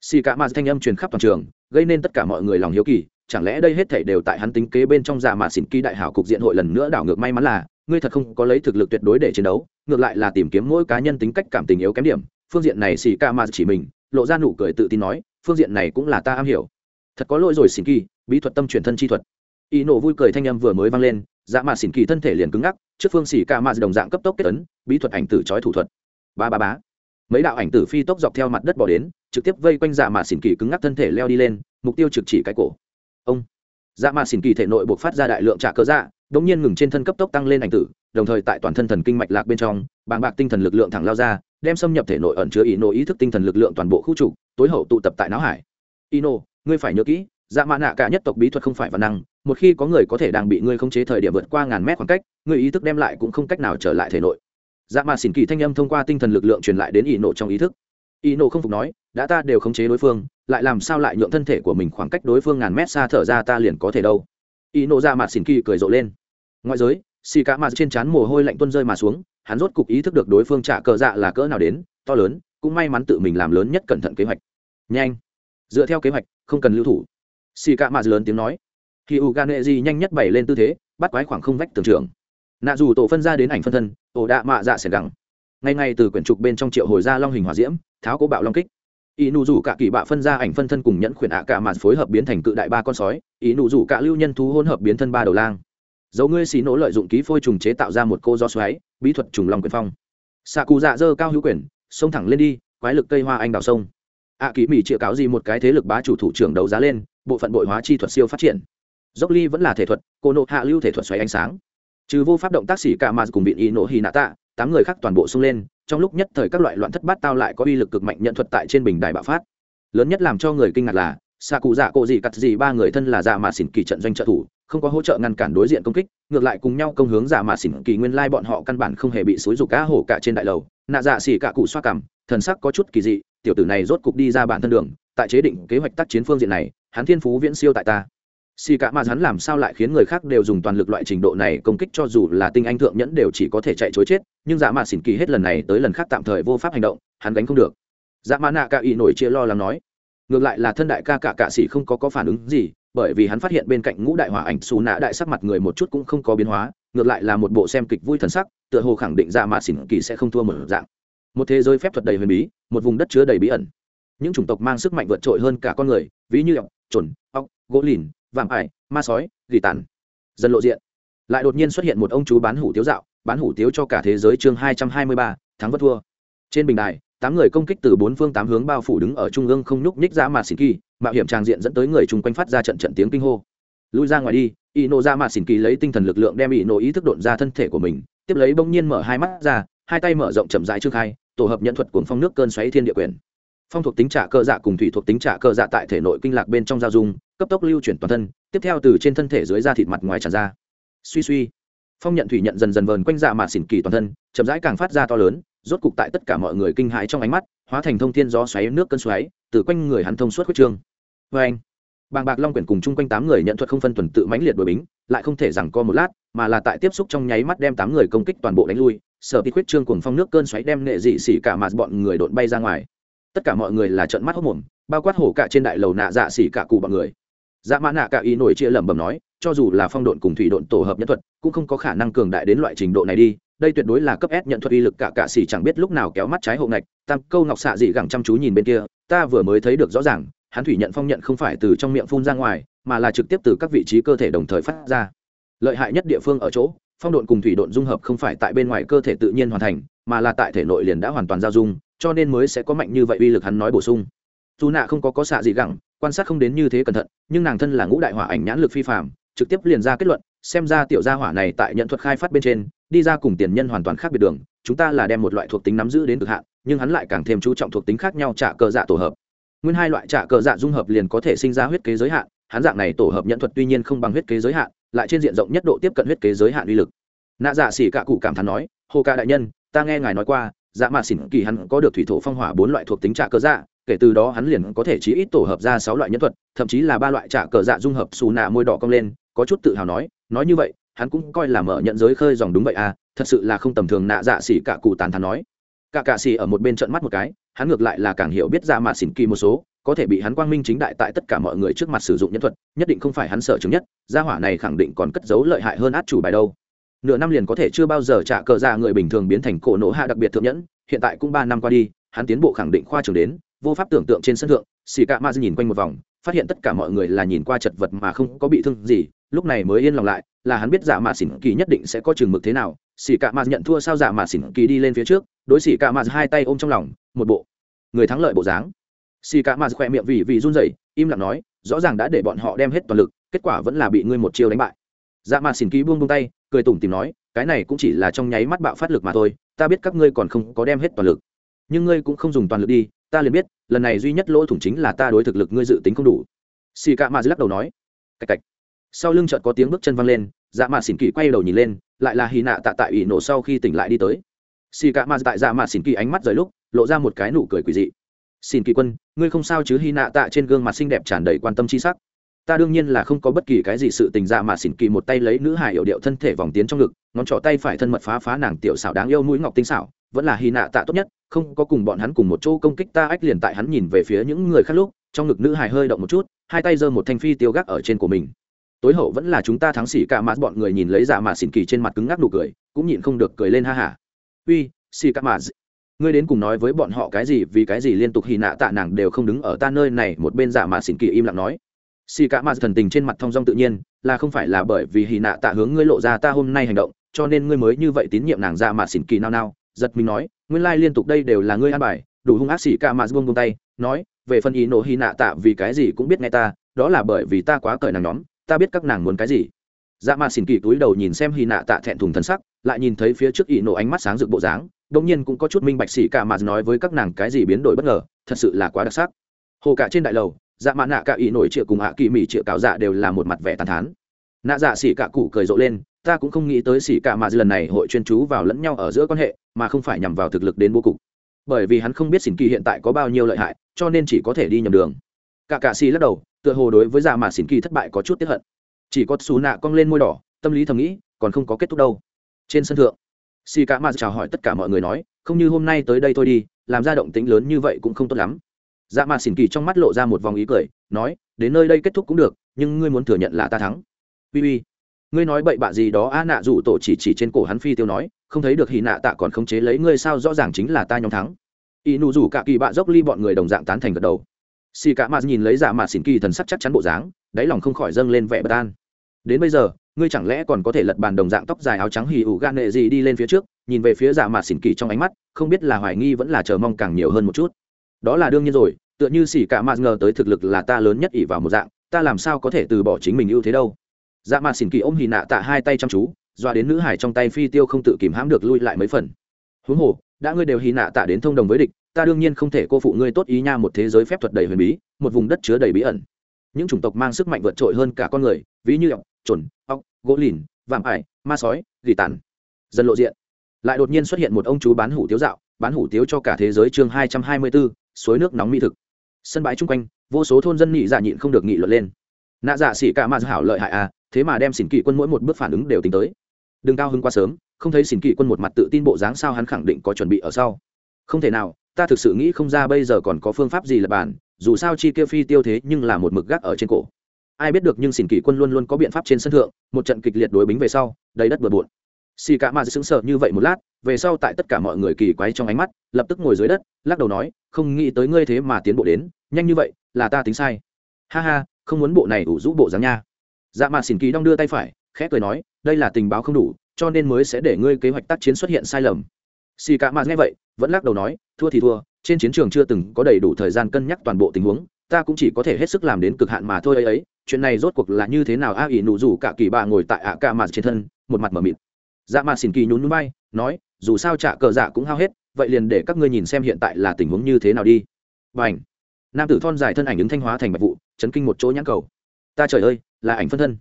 S1: Xì cả ma thanh âm truyền khắp toàn trường, gây nên tất cả mọi người lòng hiếu kỳ, chẳng lẽ đây hết thảy đều tại hắn tính kế bên trong dạ mà xỉn kỳ đại hảo cục diện hội lần nữa đảo ngược may mắn là ngươi thật không có lấy thực lực tuyệt đối để chiến đấu, ngược lại là tìm kiếm mỗi cá nhân tính cách cảm tình yếu kém điểm. Phương diện này xì ca mà chỉ mình, lộ ra nụ cười tự tin nói, phương diện này cũng là ta am hiểu. Thật có lỗi rồi xỉn kỳ, bí thuật tâm truyền thân chi thuật. Y nổ vui cười thanh âm vừa mới vang lên dạ mà xỉn kỳ thân thể liền cứng ngắc, trước phương xỉ ca mà đồng dạng cấp tốc kết ấn, bí thuật ảnh tử trói thủ thuật. Ba ba bá mấy đạo ảnh tử phi tốc dọc theo mặt đất bỏ đến, trực tiếp vây quanh dạ mà xỉn kỳ cứng ngắc thân thể leo đi lên, mục tiêu trực chỉ cái cổ. Ông. Dạ mà xỉn kỳ thể nội buộc phát ra đại lượng trả cơ dạ đống nhiên ngừng trên thân cấp tốc tăng lên ảnh tử, đồng thời tại toàn thân thần kinh mạch lạc bên trong, bàng bạc tinh thần lực lượng thẳng lao ra, đem xâm nhập thể nội ẩn chứa ý nô ý thức tinh thần lực lượng toàn bộ khu trục, tối hậu tụ tập tại não hải. Ino, ngươi phải nhớ kỹ dạ mã nạ cả nhất tộc bí thuật không phải văn năng, một khi có người có thể đang bị ngươi khống chế thời điểm vượt qua ngàn mét khoảng cách, ngươi ý thức đem lại cũng không cách nào trở lại thể nội. Dạ mã xỉn kỳ thanh âm thông qua tinh thần lực lượng truyền lại đến Ino trong ý thức. Ino không phục nói, đã ta đều khống chế đối phương, lại làm sao lại nhượng thân thể của mình khoảng cách đối phương ngàn mét xa thở ra ta liền có thể đâu? Y nộ ra mặt xỉn kỳ cười rộ lên. Ngoại giới, xì cá mà trên trán mồ hôi lạnh tuôn rơi mà xuống, hắn rốt cục ý thức được đối phương trả cờ dạ là cỡ nào đến, to lớn, cũng may mắn tự mình làm lớn nhất cẩn thận kế hoạch. Nhanh. Dựa theo kế hoạch, không cần lưu thủ. Xì cá mà lớn tiếng nói. Khi u gan gì nhanh nhất bày lên tư thế, bắt quái khoảng không vách tường trường. Nạ dù tổ phân ra đến ảnh phân thân ổ đạ mạ dạ sẻ gẳng ngay ngay từ quyển trục bên trong triệu hồi ra long hình hòa diễm, tháo cố bạo long kích ý nụ rủ cả kỳ bạ phân ra ảnh phân thân cùng nhẫn khuyển ạ cả mạt phối hợp biến thành cự đại ba con sói. Ý nụ rủ cả lưu nhân thú hỗn hợp biến thân ba đầu lang. Dấu ngươi xì nỗ lợi dụng ký phôi trùng chế tạo ra một cô gió xoáy bí thuật trùng lòng quyền phong. Xạ cụ dạ dơ cao hữu quyền xông thẳng lên đi quái lực cây hoa anh đào sông. Ạ à, mỹ chĩa cáo gì một cái thế lực bá chủ thủ trưởng đấu giá lên bộ phận bội hóa chi thuật siêu phát triển. Dốc ly vẫn là thể thuật cô nộ hạ lưu thể thuật xoáy ánh sáng. Trừ vô pháp động tác xỉ cả mạt cùng bị ý nổ hì nạ tạ tám người khác toàn bộ xông lên trong lúc nhất thời các loại loạn thất bát tao lại có uy lực cực mạnh nhận thuật tại trên bình đài bạo phát. Lớn nhất làm cho người kinh ngạc là xạ cụ dạ cộ gì cắt gì ba người thân là dạ mà xỉn kỳ trận doanh trợ thủ, không có hỗ trợ ngăn cản đối diện công kích, ngược lại cùng nhau công hướng dạ mà xỉn kỳ nguyên lai bọn họ căn bản không hề bị xúi rục cá hổ cả trên đại lầu. Nạ dạ xỉ cả cụ xoa cảm, thần sắc có chút kỳ dị, tiểu tử này rốt cục đi ra bản thân đường, tại chế định kế hoạch tác chiến phương diện này, hắn thiên phú viễn siêu tại ta xì cả mà hắn làm sao lại khiến người khác đều dùng toàn lực loại trình độ này công kích cho dù là tinh anh thượng nhẫn đều chỉ có thể chạy chối chết, nhưng dạ mạ xỉn kỳ hết lần này tới lần khác tạm thời vô pháp hành động, hắn gánh không được. Dạ mạ nạ cả ý nổi chia lo lắng nói, ngược lại là thân đại ca cả cạ sĩ không có có phản ứng gì, bởi vì hắn phát hiện bên cạnh ngũ đại hỏa ảnh xù nạ đại sắc mặt người một chút cũng không có biến hóa, ngược lại là một bộ xem kịch vui thần sắc, tựa hồ khẳng định dạ mạ xỉn kỳ sẽ không thua một dạng. Một thế giới phép thuật đầy huyền bí, một vùng đất chứa đầy bí ẩn. Những chủng tộc mang sức mạnh vượt trội hơn cả con người, ví như ọc trồn ọc gỗ lìn vạm ải, ma sói, gỉ tàn. Dần lộ diện. Lại đột nhiên xuất hiện một ông chú bán hủ tiếu dạo, bán hủ tiếu cho cả thế giới chương hai trăm hai mươi ba, thắng vất thua. Trên bình đài, tám người công kích từ bốn phương tám hướng bao phủ đứng ở trung ương không nhúc nhích ra mà xỉn kỳ, mạo hiểm tràng diện dẫn tới người chung quanh phát ra trận trận tiếng kinh hô. Lui ra ngoài đi y nộ ra mà xỉn kỳ lấy tinh thần lực lượng đem y nộ ý thức độn ra thân thể của mình, tiếp lấy bỗng nhiên mở hai mắt ra, hai tay mở rộng chậm rãi trước hai, tổ hợp nhận thuật cuồng phong nước cơn xoáy thiên địa quyền. Phong thuộc tính trả cơ dạ cùng thủy thuộc tính trả cơ dạ tại thể nội kinh lạc bên trong giao dung cấp tốc lưu chuyển toàn thân, tiếp theo từ trên thân thể dưới da thịt mặt ngoài tràn ra. Suy suy. Phong nhận thủy nhận dần dần vờn quanh dạ mà xỉn kỳ toàn thân, chậm rãi càng phát ra to lớn, rốt cục tại tất cả mọi người kinh hãi trong ánh mắt, hóa thành thông thiên gió xoáy nước cơn xoáy, từ quanh người hắn thông suốt huyết trương. Vê anh, bàng bạc long quyển cùng chung quanh tám người nhận thuật không phân tuần tự mãnh liệt đổi bính, lại không thể rằng co một lát, mà là tại tiếp xúc trong nháy mắt đem tám người công kích toàn bộ đánh lui, sở bị huyết trương cùng phong nước cơn xoáy đem nệ dị xỉ cả mạt bọn người đột bay ra ngoài. Tất cả mọi người là trợn mắt hốc mồm, bao quát hổ cả trên đại lầu nạ dạ xỉ cả cụ bọn người dạ mã nạ cả ý nổi chia lẩm bẩm nói, cho dù là phong độn cùng thủy độn tổ hợp nhân thuật, cũng không có khả năng cường đại đến loại trình độ này đi. Đây tuyệt đối là cấp S nhận thuật uy lực cả cả xỉ chẳng biết lúc nào kéo mắt trái hộ ngạch. Tam câu ngọc xạ dị gẳng chăm chú nhìn bên kia, ta vừa mới thấy được rõ ràng, hắn thủy nhận phong nhận không phải từ trong miệng phun ra ngoài, mà là trực tiếp từ các vị trí cơ thể đồng thời phát ra. Lợi hại nhất địa phương ở chỗ, phong độn cùng thủy độn dung hợp không phải tại bên ngoài cơ thể tự nhiên hoàn thành, mà là tại thể nội liền đã hoàn toàn giao dung, cho nên mới sẽ có mạnh như vậy uy lực hắn nói bổ sung. Dù nạ không có có xạ gì gẳng quan sát không đến như thế cẩn thận, nhưng nàng thân là ngũ đại hỏa ảnh nhãn lực phi phạm trực tiếp liền ra kết luận, xem ra tiểu gia hỏa này tại nhận thuật khai phát bên trên, đi ra cùng tiền nhân hoàn toàn khác biệt đường, chúng ta là đem một loại thuộc tính nắm giữ đến cực hạn, nhưng hắn lại càng thêm chú trọng thuộc tính khác nhau trả cờ dạ tổ hợp. Nguyên hai loại trả cờ dạ dung hợp liền có thể sinh ra huyết kế giới hạn, hắn dạng này tổ hợp nhận thuật tuy nhiên không bằng huyết kế giới hạn, lại trên diện rộng nhất độ tiếp cận huyết kế giới hạn uy lực. Nạ dạ xỉ cả cụ cảm thán nói, hồ ca đại nhân, ta nghe ngài nói qua dạ mạ xỉn kỳ hắn có được thủy thổ phong hỏa bốn loại thuộc tính trả cờ dạ kể từ đó hắn liền có thể chí ít tổ hợp ra sáu loại nhân thuật, thậm chí là ba loại trả cờ dạ dung hợp xù nạ môi đỏ cong lên, có chút tự hào nói nói như vậy, hắn cũng coi là mở nhận giới khơi dòng đúng vậy à thật sự là không tầm thường nạ dạ xỉ cả cụ tàn thắn nói. Cả cạ xỉ ở một bên trận mắt một cái, hắn ngược lại là càng hiểu biết ra mạ xỉn kỳ một số, có thể bị hắn quang minh chính đại tại tất cả mọi người trước mặt sử dụng nhân thuật, nhất định không phải hắn sở chứng nhất, gia hỏa này khẳng định còn cất giấu lợi hại hơn át chủ bài đâu. Nửa năm liền có thể chưa bao giờ trả cờ ra người bình thường biến thành cổ nổ hạ đặc biệt thượng nhẫn, hiện tại cũng ba năm qua đi, hắn tiến bộ khẳng định khoa trường đến vô pháp tưởng tượng trên sân thượng xì cạ ma nhìn quanh một vòng, phát hiện tất cả mọi người là nhìn qua chật vật mà không có bị thương gì, lúc này mới yên lòng lại, là hắn biết dạ giả mạ xỉn kỳ nhất định sẽ có chừng mực thế nào. Xì cạ ma nhận thua sao giả dạ mạ xỉn kỳ đi lên phía trước, đối xì cạ ma hai tay ôm trong lòng, một bộ người thắng lợi bộ dáng. Xì cạ ma khỏe miệng vì vì run rẩy, im lặng nói, rõ ràng đã để bọn họ đem hết toàn lực, kết quả vẫn là bị ngươi một chiêu đánh bại. Dạ mạ xỉn kỳ buông buông tay, cười tủm tìm nói, cái này cũng chỉ là trong nháy mắt bạo phát lực mà thôi, ta biết các ngươi còn không có đem hết toàn lực. Nhưng ngươi cũng không dùng toàn lực đi ta liền biết, lần này duy nhất lỗ thủng chính là ta đối thực lực ngươi dự tính không đủ. Xì cạ mạ lắc đầu nói, cạch cạch. Sau lưng chợt có tiếng bước chân văng lên dạ mạ xỉn kỳ quay đầu nhìn lên, lại là hy nạ tạ tại ủy nổ sau khi tỉnh lại đi tới. Xì cạ mạ tại dạ mạ xỉn kỳ ánh mắt rời lúc, lộ ra một cái nụ cười quỳ dị. Xin kỳ quân, ngươi không sao chứ? Hy nạ tạ trên gương mặt xinh đẹp tràn đầy quan tâm chi sắc. Ta đương nhiên là không có bất kỳ cái gì sự tình. Dạ mà xỉn kỳ một tay lấy nữ hải hiệu điệu thân thể vòng tiến trong ngực, ngón trỏ tay phải thân mật phá phá nàng tiểu xảo đáng yêu mũi ngọc tinh xảo vẫn là hy nạ tạ tốt nhất, không có cùng bọn hắn cùng một chỗ công kích ta ách liền tại hắn nhìn về phía những người khác lúc, trong ngực nữ hài hơi động một chút, hai tay giơ một thanh phi tiêu gác ở trên của mình. Tối hậu vẫn là chúng ta thắng xỉ cả mạt, bọn người nhìn lấy dạ mạt xỉn kỳ trên mặt cứng ngắc nụ cười, cũng nhịn không được cười lên ha hả uy, xỉ cả mạt. Ngươi đến cùng nói với bọn họ cái gì, vì cái gì liên tục hy nạ tạ nàng đều không đứng ở ta nơi này, một bên dạ mạt xỉn kỳ im lặng nói. Xỉ cả mạt thần tình trên mặt thong dong tự nhiên, là không phải là bởi vì hì nạ tạ hướng ngươi lộ ra ta hôm nay hành động, cho nên ngươi mới như vậy tín nhiệm nàng dạ ra mạt xỉn kỳ nao nao giật mình nói, nguyên lai liên tục đây đều là ngươi an bài. Đủ hung ác xỉ cả mạt buông buông tay, nói, về phần ý nổ hy nạ tạ vì cái gì cũng biết nghe ta, đó là bởi vì ta quá cởi nàng nhóm ta biết các nàng muốn cái gì. Dạ mà xỉn kỳ túi đầu nhìn xem hy nạ tạ thẹn thùng thân sắc, lại nhìn thấy phía trước ý nổ ánh mắt sáng rực bộ dáng đông nhiên cũng có chút minh bạch xỉ cả mà nói với các nàng cái gì biến đổi bất ngờ, thật sự là quá đặc sắc. Hồ cả trên đại lầu dạ mạ nạ cả ý nổi triệu cùng hạ kỳ mỹ triệu cáo dạ đều là một mặt vẻ tàn thán. Nạ dạ xỉ cả cụ cười rộ lên ta cũng không nghĩ tới xỉ cả mà lần này hội chuyên chú vào lẫn nhau ở giữa quan hệ, mà không phải nhằm vào thực lực đến bố cục. Bởi vì hắn không biết xỉn kỳ hiện tại có bao nhiêu lợi hại, cho nên chỉ có thể đi nhầm đường. Cả cạ xì lắc đầu, tựa hồ đối với già mà xỉn kỳ thất bại có chút tiếp hận. Chỉ có xù nạ cong lên môi đỏ, tâm lý thầm nghĩ, còn không có kết thúc đâu. Trên sân thượng, xì cả mà chào hỏi tất cả mọi người nói, không như hôm nay tới đây thôi đi, làm ra động tĩnh lớn như vậy cũng không tốt lắm. Dạ mà xỉn kỳ trong mắt lộ ra một vòng ý cười, nói, đến nơi đây kết thúc cũng được, nhưng ngươi muốn thừa nhận là ta thắng. Uy uy ngươi nói bậy bạ gì đó, a nạ dù tổ chỉ chỉ trên cổ hắn phi tiêu nói, không thấy được hì nạ tạ còn khống chế lấy ngươi sao, rõ ràng chính là ta nhóm thắng. Y nụ rủ cả kỳ bạ dốc ly bọn người đồng dạng tán thành gật đầu. Xì cả mạt nhìn lấy giả mạt xỉn kỳ thần sắc chắc chắn bộ dáng, đáy lòng không khỏi dâng lên vẻ bất an. Đến bây giờ, ngươi chẳng lẽ còn có thể lật bàn đồng dạng tóc dài áo trắng hì ủ gan nệ gì đi lên phía trước, nhìn về phía giả mạt xỉn kỳ trong ánh mắt, không biết là hoài nghi vẫn là chờ mong càng nhiều hơn một chút. Đó là đương nhiên rồi, tựa như xì cả mạt ngờ tới thực lực là ta lớn nhất ỷ vào một dạng, ta làm sao có thể từ bỏ chính mình ưu thế đâu? Dạ mạt xỉn kỳ ôm hì nạ tạ hai tay chăm chú doa đến nữ hải trong tay phi tiêu không tự kìm hãm được lui lại mấy phần. Huống hồ, đã ngươi đều hì nạ tạ đến thông đồng với địch, ta đương nhiên không thể cô phụ ngươi tốt ý nha một thế giới phép thuật đầy huyền bí, một vùng đất chứa đầy bí ẩn. Những chủng tộc mang sức mạnh vượt trội hơn cả con người, ví như ọc trồn ọc gỗ lìn, vạm ải, ma sói, gỉ tàn. Dần lộ diện. Lại đột nhiên xuất hiện một ông chú bán hủ tiếu dạo, bán hủ tiếu cho cả thế giới chương hai trăm hai mươi bốn suối nước nóng mỹ thực. Sân bãi chung quanh, vô số thôn dân nhị dạ nhịn không được nghị luận lên. Nạ dạ xỉ cả ma hảo lợi hại à thế mà đem xỉn kỵ quân mỗi một bước phản ứng đều tính tới. Đừng cao hứng quá sớm, không thấy xỉn kỵ quân một mặt tự tin bộ dáng sao hắn khẳng định có chuẩn bị ở sau. Không thể nào, ta thực sự nghĩ không ra bây giờ còn có phương pháp gì là bản dù sao chi kia phi tiêu thế nhưng là một mực gác ở trên cổ. Ai biết được nhưng xỉn kỳ quân luôn luôn có biện pháp trên sân thượng, một trận kịch liệt đối bính về sau, đầy đất bừa bộn. Xì cả mà sững sờ như vậy một lát, về sau tại tất cả mọi người kỳ quái trong ánh mắt, lập tức ngồi dưới đất, lắc đầu nói, không nghĩ tới ngươi thế mà tiến bộ đến, nhanh như vậy, là ta tính sai. Ha ha, không muốn bộ này ủ rũ bộ dáng nha dạ mà xỉn kỳ đong đưa tay phải, khẽ cười nói, đây là tình báo không đủ, cho nên mới sẽ để ngươi kế hoạch tác chiến xuất hiện sai lầm. Xì cả mà nghe vậy, vẫn lắc đầu nói, thua thì thua, trên chiến trường chưa từng có đầy đủ thời gian cân nhắc toàn bộ tình huống, ta cũng chỉ có thể hết sức làm đến cực hạn mà thôi ấy ấy, chuyện này rốt cuộc là như thế nào? A ỷ nụ rủ cả kỳ bà ngồi tại ạ ca mạt trên thân, một mặt m ở mịt. Dạ mà xỉn kỳ nhún núi bay nói, dù sao trả cờ dạ cũng hao hết, vậy liền để các ngươi nhìn xem hiện tại là tình huống như thế nào đi. B à n h nam tử thon dài thân ảnh ứng thanh hóa thành bạch vụ, chấn kinh một chỗ nhãn cầu ta trời ơi, là ảnh phân thân.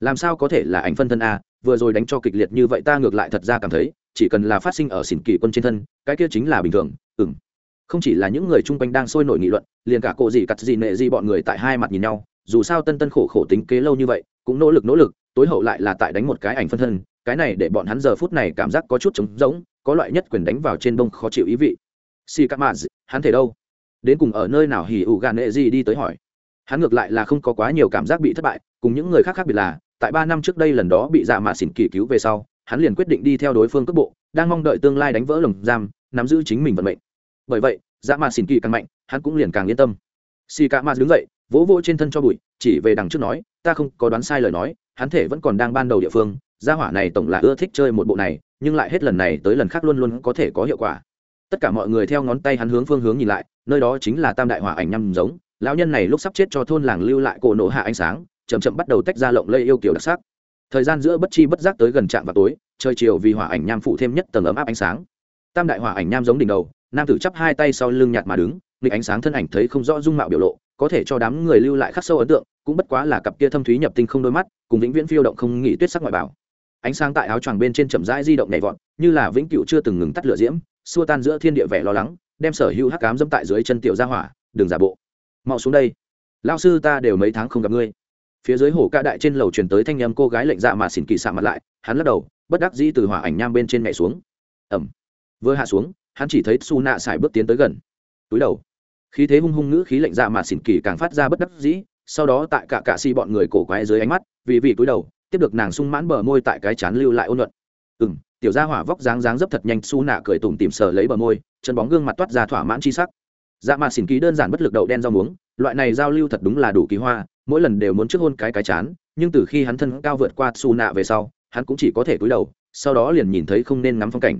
S1: Làm sao có thể là ảnh phân thân a vừa rồi đánh cho kịch liệt như vậy ta ngược lại thật ra cảm thấy, chỉ cần là phát sinh ở xỉn kỳ quân trên thân, cái kia chính là bình thường ừng không chỉ là những người chung quanh đang sôi nổi nghị luận, liền cả cộ gì cặt gì nệ gì bọn người tại hai mặt nhìn nhau, dù sao tân tân khổ khổ tính kế lâu như vậy, cũng nỗ lực nỗ lực, tối hậu lại là tại đánh một cái ảnh phân thân, cái này để bọn hắn giờ phút này cảm giác có chút trống rỗng, có loại nhất quyền đánh vào trên đông khó chịu ý vị. Si cắt maz hắn thể đâu? Đến cùng ở nơi nào hỉ ủ gà nệ gì đi tới hỏi hắn ngược lại là không có quá nhiều cảm giác bị thất bại, cùng những người khác khác biệt là, tại ba năm trước đây lần đó bị dạ mạ xỉn kỳ cứu về sau, hắn liền quyết định đi theo đối phương cước bộ, đang mong đợi tương lai đánh vỡ lồng giam, nắm giữ chính mình vận mệnh. Bởi vậy dạ mạ xỉn kỳ càng mạnh, hắn cũng liền càng yên tâm. Xì cả mạ đứng dậy, vỗ vỗ trên thân cho bụi, chỉ về đằng trước nói, ta không có đoán sai lời nói, hắn thể vẫn còn đang ban đầu địa phương, gia hỏa này tổng là ưa thích chơi một bộ này, nhưng lại hết lần này tới lần khác luôn luôn có thể có hiệu quả. Tất cả mọi người theo ngón tay hắn hướng phương hướng nhìn lại, nơi đó chính là tam đại hỏa ảnh nhăm giống lão nhân này lúc sắp chết cho thôn làng lưu lại cổ nổ hạ ánh sáng, chậm chậm bắt đầu tách ra lộng lây yêu kiểu đặc sắc. Thời gian giữa bất chi bất giác tới gần trạm vào tối, trời chiều vì hỏa ảnh nham phụ thêm nhất tầng ấm áp ánh sáng. Tam đại hỏa ảnh nham giống đỉnh đầu, nam tử chắp hai tay sau lưng nhạt mà đứng, nghịch ánh sáng thân ảnh thấy không rõ dung mạo biểu lộ, có thể cho đám người lưu lại khắc sâu ấn tượng, cũng bất quá là cặp kia thâm thúy nhập tinh không đôi mắt, cùng vĩnh viễn phiêu động không nghỉ tuyết sắc ngoại bảo. Ánh sáng tại áo choàng bên trên chậm rãi di động nhảy vọt, như là vĩnh cửu chưa từng ngừng tắt lửa diễm, xua tan giữa thiên địa vẻ lo lắng, đem sở hữu hắc cám dẫm tại dưới chân tiểu gia hỏa đường giả bộ mau xuống đây. Lao sư ta đều mấy tháng không gặp ngươi. Phía dưới hồ ca đại trên lầu truyền tới thanh âm cô gái lệnh dạ mà xỉn kỳ xạ mặt lại, hắn lắc đầu, bất đắc dĩ từ hỏa ảnh nham bên trên mẹ xuống. Ẩm vừa hạ xuống, hắn chỉ thấy su nạ xài bước tiến tới gần. Túi đầu. Khí thế hung hung ngữ khí lệnh dạ mà xỉn kỳ càng phát ra bất đắc dĩ, sau đó tại cả cạ si bọn người cổ quái dưới ánh mắt, vì vì túi đầu, tiếp được nàng sung mãn bờ môi tại cái chán lưu lại ôn luận. Ừ m tiểu gia hỏa vóc dáng dáng dấp thật nhanh, su nạ cười tủm tìm sờ lấy bờ môi, chân bóng gương mặt toát ra thỏa mãn chi sắc dạ mà xỉn kỳ đơn giản bất lực đậu đen rau muống, loại này giao lưu thật đúng là đủ kỳ hoa, mỗi lần đều muốn trước hôn cái cái chán, nhưng từ khi hắn thân cao vượt qua xù nạ về sau, hắn cũng chỉ có thể cúi đầu, sau đó liền nhìn thấy không nên ngắm phong cảnh.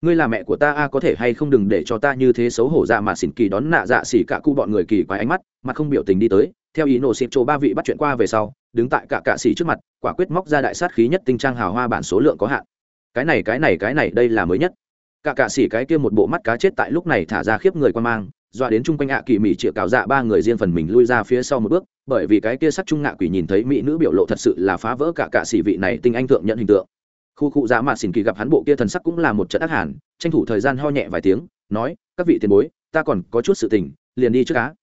S1: Ngươi là mẹ của ta a, có thể hay không đừng để cho ta như thế xấu hổ Dạ mà xỉn kỳ đón nạ dạ xỉ cả cu bọn người kỳ quái ánh mắt, mà không biểu tình đi tới, theo ý nổ xịp chỗ ba vị bắt chuyện qua về sau, đứng tại cả cạ xỉ trước mặt, quả quyết móc ra đại sát khí nhất tinh trang hào hoa bản số lượng có hạn. Cái này cái này cái này, đây là mới nhất cả cạ xỉ cái kia một bộ mắt cá chết tại lúc này thả ra khiếp người quan mang, dọa đến chung quanh ạ kỳ mỹ chĩa cào dạ ba người riêng phần mình lui ra phía sau một bước, bởi vì cái kia sắc trung ngạ quỷ nhìn thấy mỹ nữ biểu lộ thật sự là phá vỡ cả cạ xỉ vị này tinh anh thượng nhận hình tượng. Khu cụ dạ mạ xỉn kỳ gặp hắn bộ kia thần sắc cũng là một trận ác hàn, tranh thủ thời gian ho nhẹ vài tiếng, nói, các vị tiền bối, ta còn có chút sự tình, liền đi trước cá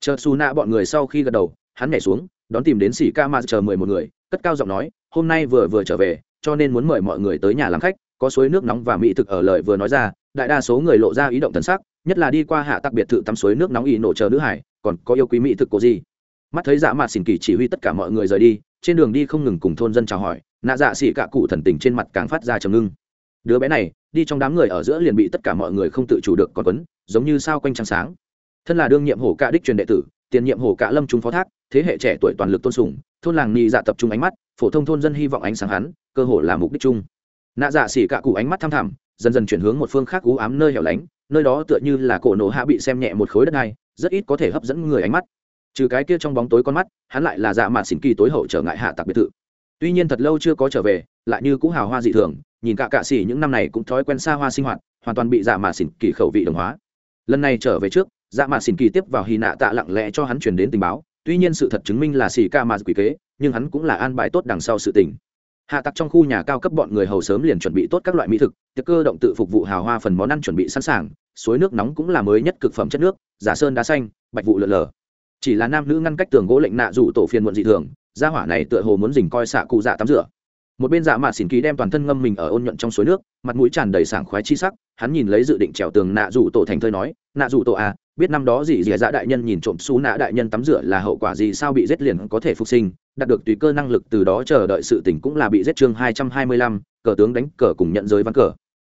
S1: chờ xù nạ bọn người sau khi gật đầu, hắn nhảy xuống, đón tìm đến xỉ ca ma chờ mười một người, cất cao giọng nói, hôm nay vừa vừa trở về, cho nên muốn mời mọi người tới nhà làm khách có suối nước nóng và mỹ thực ở lời vừa nói ra, đại đa số người lộ ra ý động thần sắc, nhất là đi qua hạ tặc biệt thự tắm suối nước nóng ý nổ chờ nữ hải, còn có yêu quý mỹ thực cô gì mắt thấy dạ mạt xỉn kỳ chỉ huy tất cả mọi người rời đi, trên đường đi không ngừng cùng thôn dân chào hỏi, nạ dạ xỉ cả cụ thần tình trên mặt càng phát ra trầm ngưng. Đứa bé này, đi trong đám người ở giữa liền bị tất cả mọi người không tự chủ được còn quấn, giống như sao quanh trăng sáng. Thân là đương nhiệm hổ cả đích truyền đệ tử, tiền nhiệm hổ cả lâm trung phó thác, thế hệ trẻ tuổi toàn lực tôn sùng, thôn làng nhị dạ tập trung ánh mắt, phổ thông thôn dân hy vọng ánh sáng hắn, cơ hồ là mục đích chung nạ dạ xỉ cả cụ ánh mắt thăm thẳm, dần dần chuyển hướng một phương khác u ám nơi hẻo lánh, nơi đó tựa như là cổ nổ hạ bị xem nhẹ một khối đất này, rất ít có thể hấp dẫn người ánh mắt. Trừ cái kia trong bóng tối con mắt, hắn lại là dạ mạt xỉn kỳ tối hậu trở ngại hạ tặc biệt thự. Tuy nhiên thật lâu chưa có trở về, lại như cũ hào hoa dị thường, nhìn cả cạ xỉ những năm này cũng thói quen xa hoa sinh hoạt, hoàn toàn bị dạ mạt xỉn kỳ khẩu vị đồng hóa. Lần này trở về trước dạ mạt xỉn kỳ tiếp vào hy nạ tạ lặng lẽ cho hắn truyền đến tình báo, tuy nhiên sự thật chứng minh là xỉ ca mạt quỷ kế, nhưng hắn cũng là an bài tốt đằng sau sự tình hạ tặc trong khu nhà cao cấp bọn người hầu sớm liền chuẩn bị tốt các loại mỹ thực, tiệc cơ động tự phục vụ hào hoa phần món ăn chuẩn bị sẵn sàng, suối nước nóng cũng là mới nhất cực phẩm chất nước, giả sơn đá xanh, bạch vụ lượn lờ. Chỉ là nam nữ ngăn cách tường gỗ lệnh nạ rủ tổ phiền muộn dị thường, gia hỏa này tựa hồ muốn dình coi xạ cụ dạ tắm rửa. Một bên dạ mạ xỉn ký đem toàn thân ngâm mình ở ôn nhuận trong suối nước, mặt mũi tràn đầy sảng khoái chi sắc, hắn nhìn lấy dự định trèo tường nạ rủ tổ thành thơi nói, nạ rủ tổ à biết năm đó gì dì dạ đại nhân nhìn trộm xú nạ đại nhân tắm rửa là hậu quả gì, sao bị giết liền có thể phục sinh, đạt được tùy cơ năng lực từ đó chờ đợi sự tỉnh cũng là bị giết chương hai trăm hai mươi lăm, cờ tướng đánh cờ cùng nhận giới văn cờ.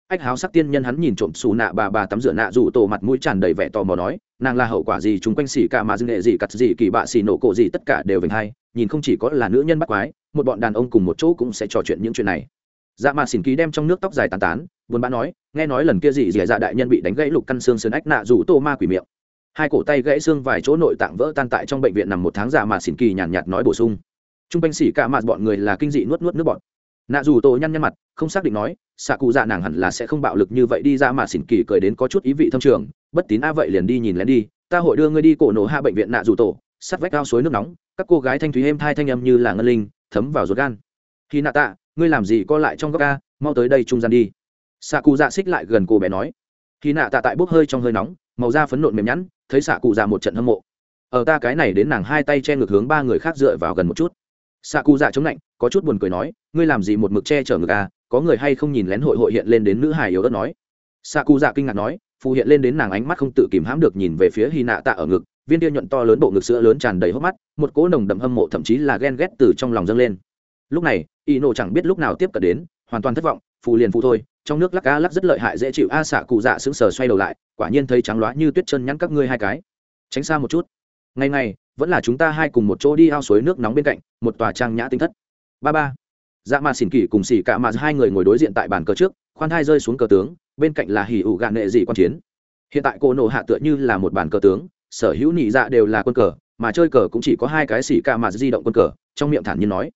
S1: Ách háo sắc tiên nhân hắn nhìn trộm xù nạ bà bà tắm rửa nạ rủ tổ mặt mũi tràn đầy vẻ tò mò nói, nàng là hậu quả gì, chúng quanh xỉ cả mà dưng nghệ gì cặt gì, kỳ bạ xỉ, nổ cổ gì, tất cả đều vinh hay nhìn không chỉ có là nữ nhân bắt quái, một bọn đàn ông cùng một chỗ cũng sẽ trò chuyện những chuyện này. Dạ mà xỉn ký đem trong nước tóc dài tàn tán, buồn bã nói nghe nói lần kia dị dị dạ đại nhân bị đánh gãy lục căn xương sườn ách nạ rủ tô ma quỷ miệng. Hai cổ tay gãy xương vài chỗ nội tạng vỡ tan tại trong bệnh viện nằm một tháng già mà xỉn kỳ nhàn nhạt, nhạt nói bổ sung. T r u n g quanh xỉ cả mặt bọn người là kinh dị nuốt nuốt nước bọn nạ dù tô nhăn nhăn mặt không xác định nói xạ cụ dạ nàng hẳn là sẽ không bạo lực như vậy đi ra mà xỉn kỳ cười đến có chút ý vị thâm trường bất tín a vậy liền đi nhìn lén đi ta hội đưa ngươi đi cổ nổ hạ bệnh viện nạ dù tổ sắt vách cao suối nước nóng các cô gái thanh thúy êm thai thanh âm như là ngân linh thấm vào ruột gan. Khi nạ tạ ngươi làm gì co lại trong góc ca mau tới đây trung gian đi xạ cụ dạ xích lại gần cô bé nói. Khi nạ tạ tại bốc hơi trong hơi nóng, màu da phấn nộn mềm nhẵn, thấy xạ cụ dạ một trận hâm mộ. Ở ta cái này đến nàng hai tay che ngược hướng ba người khác dựa vào gần một chút. Xạ cụ dạ chống lạnh, có chút buồn cười nói, ngươi làm gì một mực che chở ngực à? Có người hay không nhìn lén hội hội hiện lên đến nữ hài yếu ớt nói. Xạ cụ dạ kinh ngạc nói, phù hiện lên đến nàng ánh mắt không tự kìm hãm được nhìn về phía hy nạ tạ ở ngực, viên tiêu nhuận to lớn bộ ngực sữa lớn tràn đầy hốc mắt, một cỗ nồng đậm hâm mộ thậm chí là ghen ghét từ trong lòng dâng lên. Lúc này y nộ chẳng biết lúc nào tiếp cận đến, hoàn toàn thất vọng, phù liền phù thôi trong nước lắc cá lắc rất lợi hại dễ chịu a xạ cụ dạ sững sờ xoay đầu lại, quả nhiên thấy trắng loá như tuyết chân nhắn các ngươi hai cái. Tránh xa một chút. Ngày ngày, vẫn là chúng ta hai cùng một chỗ đi ao suối nước nóng bên cạnh, một tòa trang nhã tinh thất. Ba ba. Dạ mà xỉn kỷ cùng xỉ cả mà hai người ngồi đối diện tại bàn cờ trước, khoan hai rơi xuống cờ tướng, bên cạnh là hỉ ủ gạn nệ dị quan chiến. Hiện tại cô nổ hạ tựa như là một bàn cờ tướng, sở hữu nhị dạ đều là quân cờ, mà chơi cờ cũng chỉ có hai cái xỉ cả mà di động quân cờ, trong miệng thản nhiên nói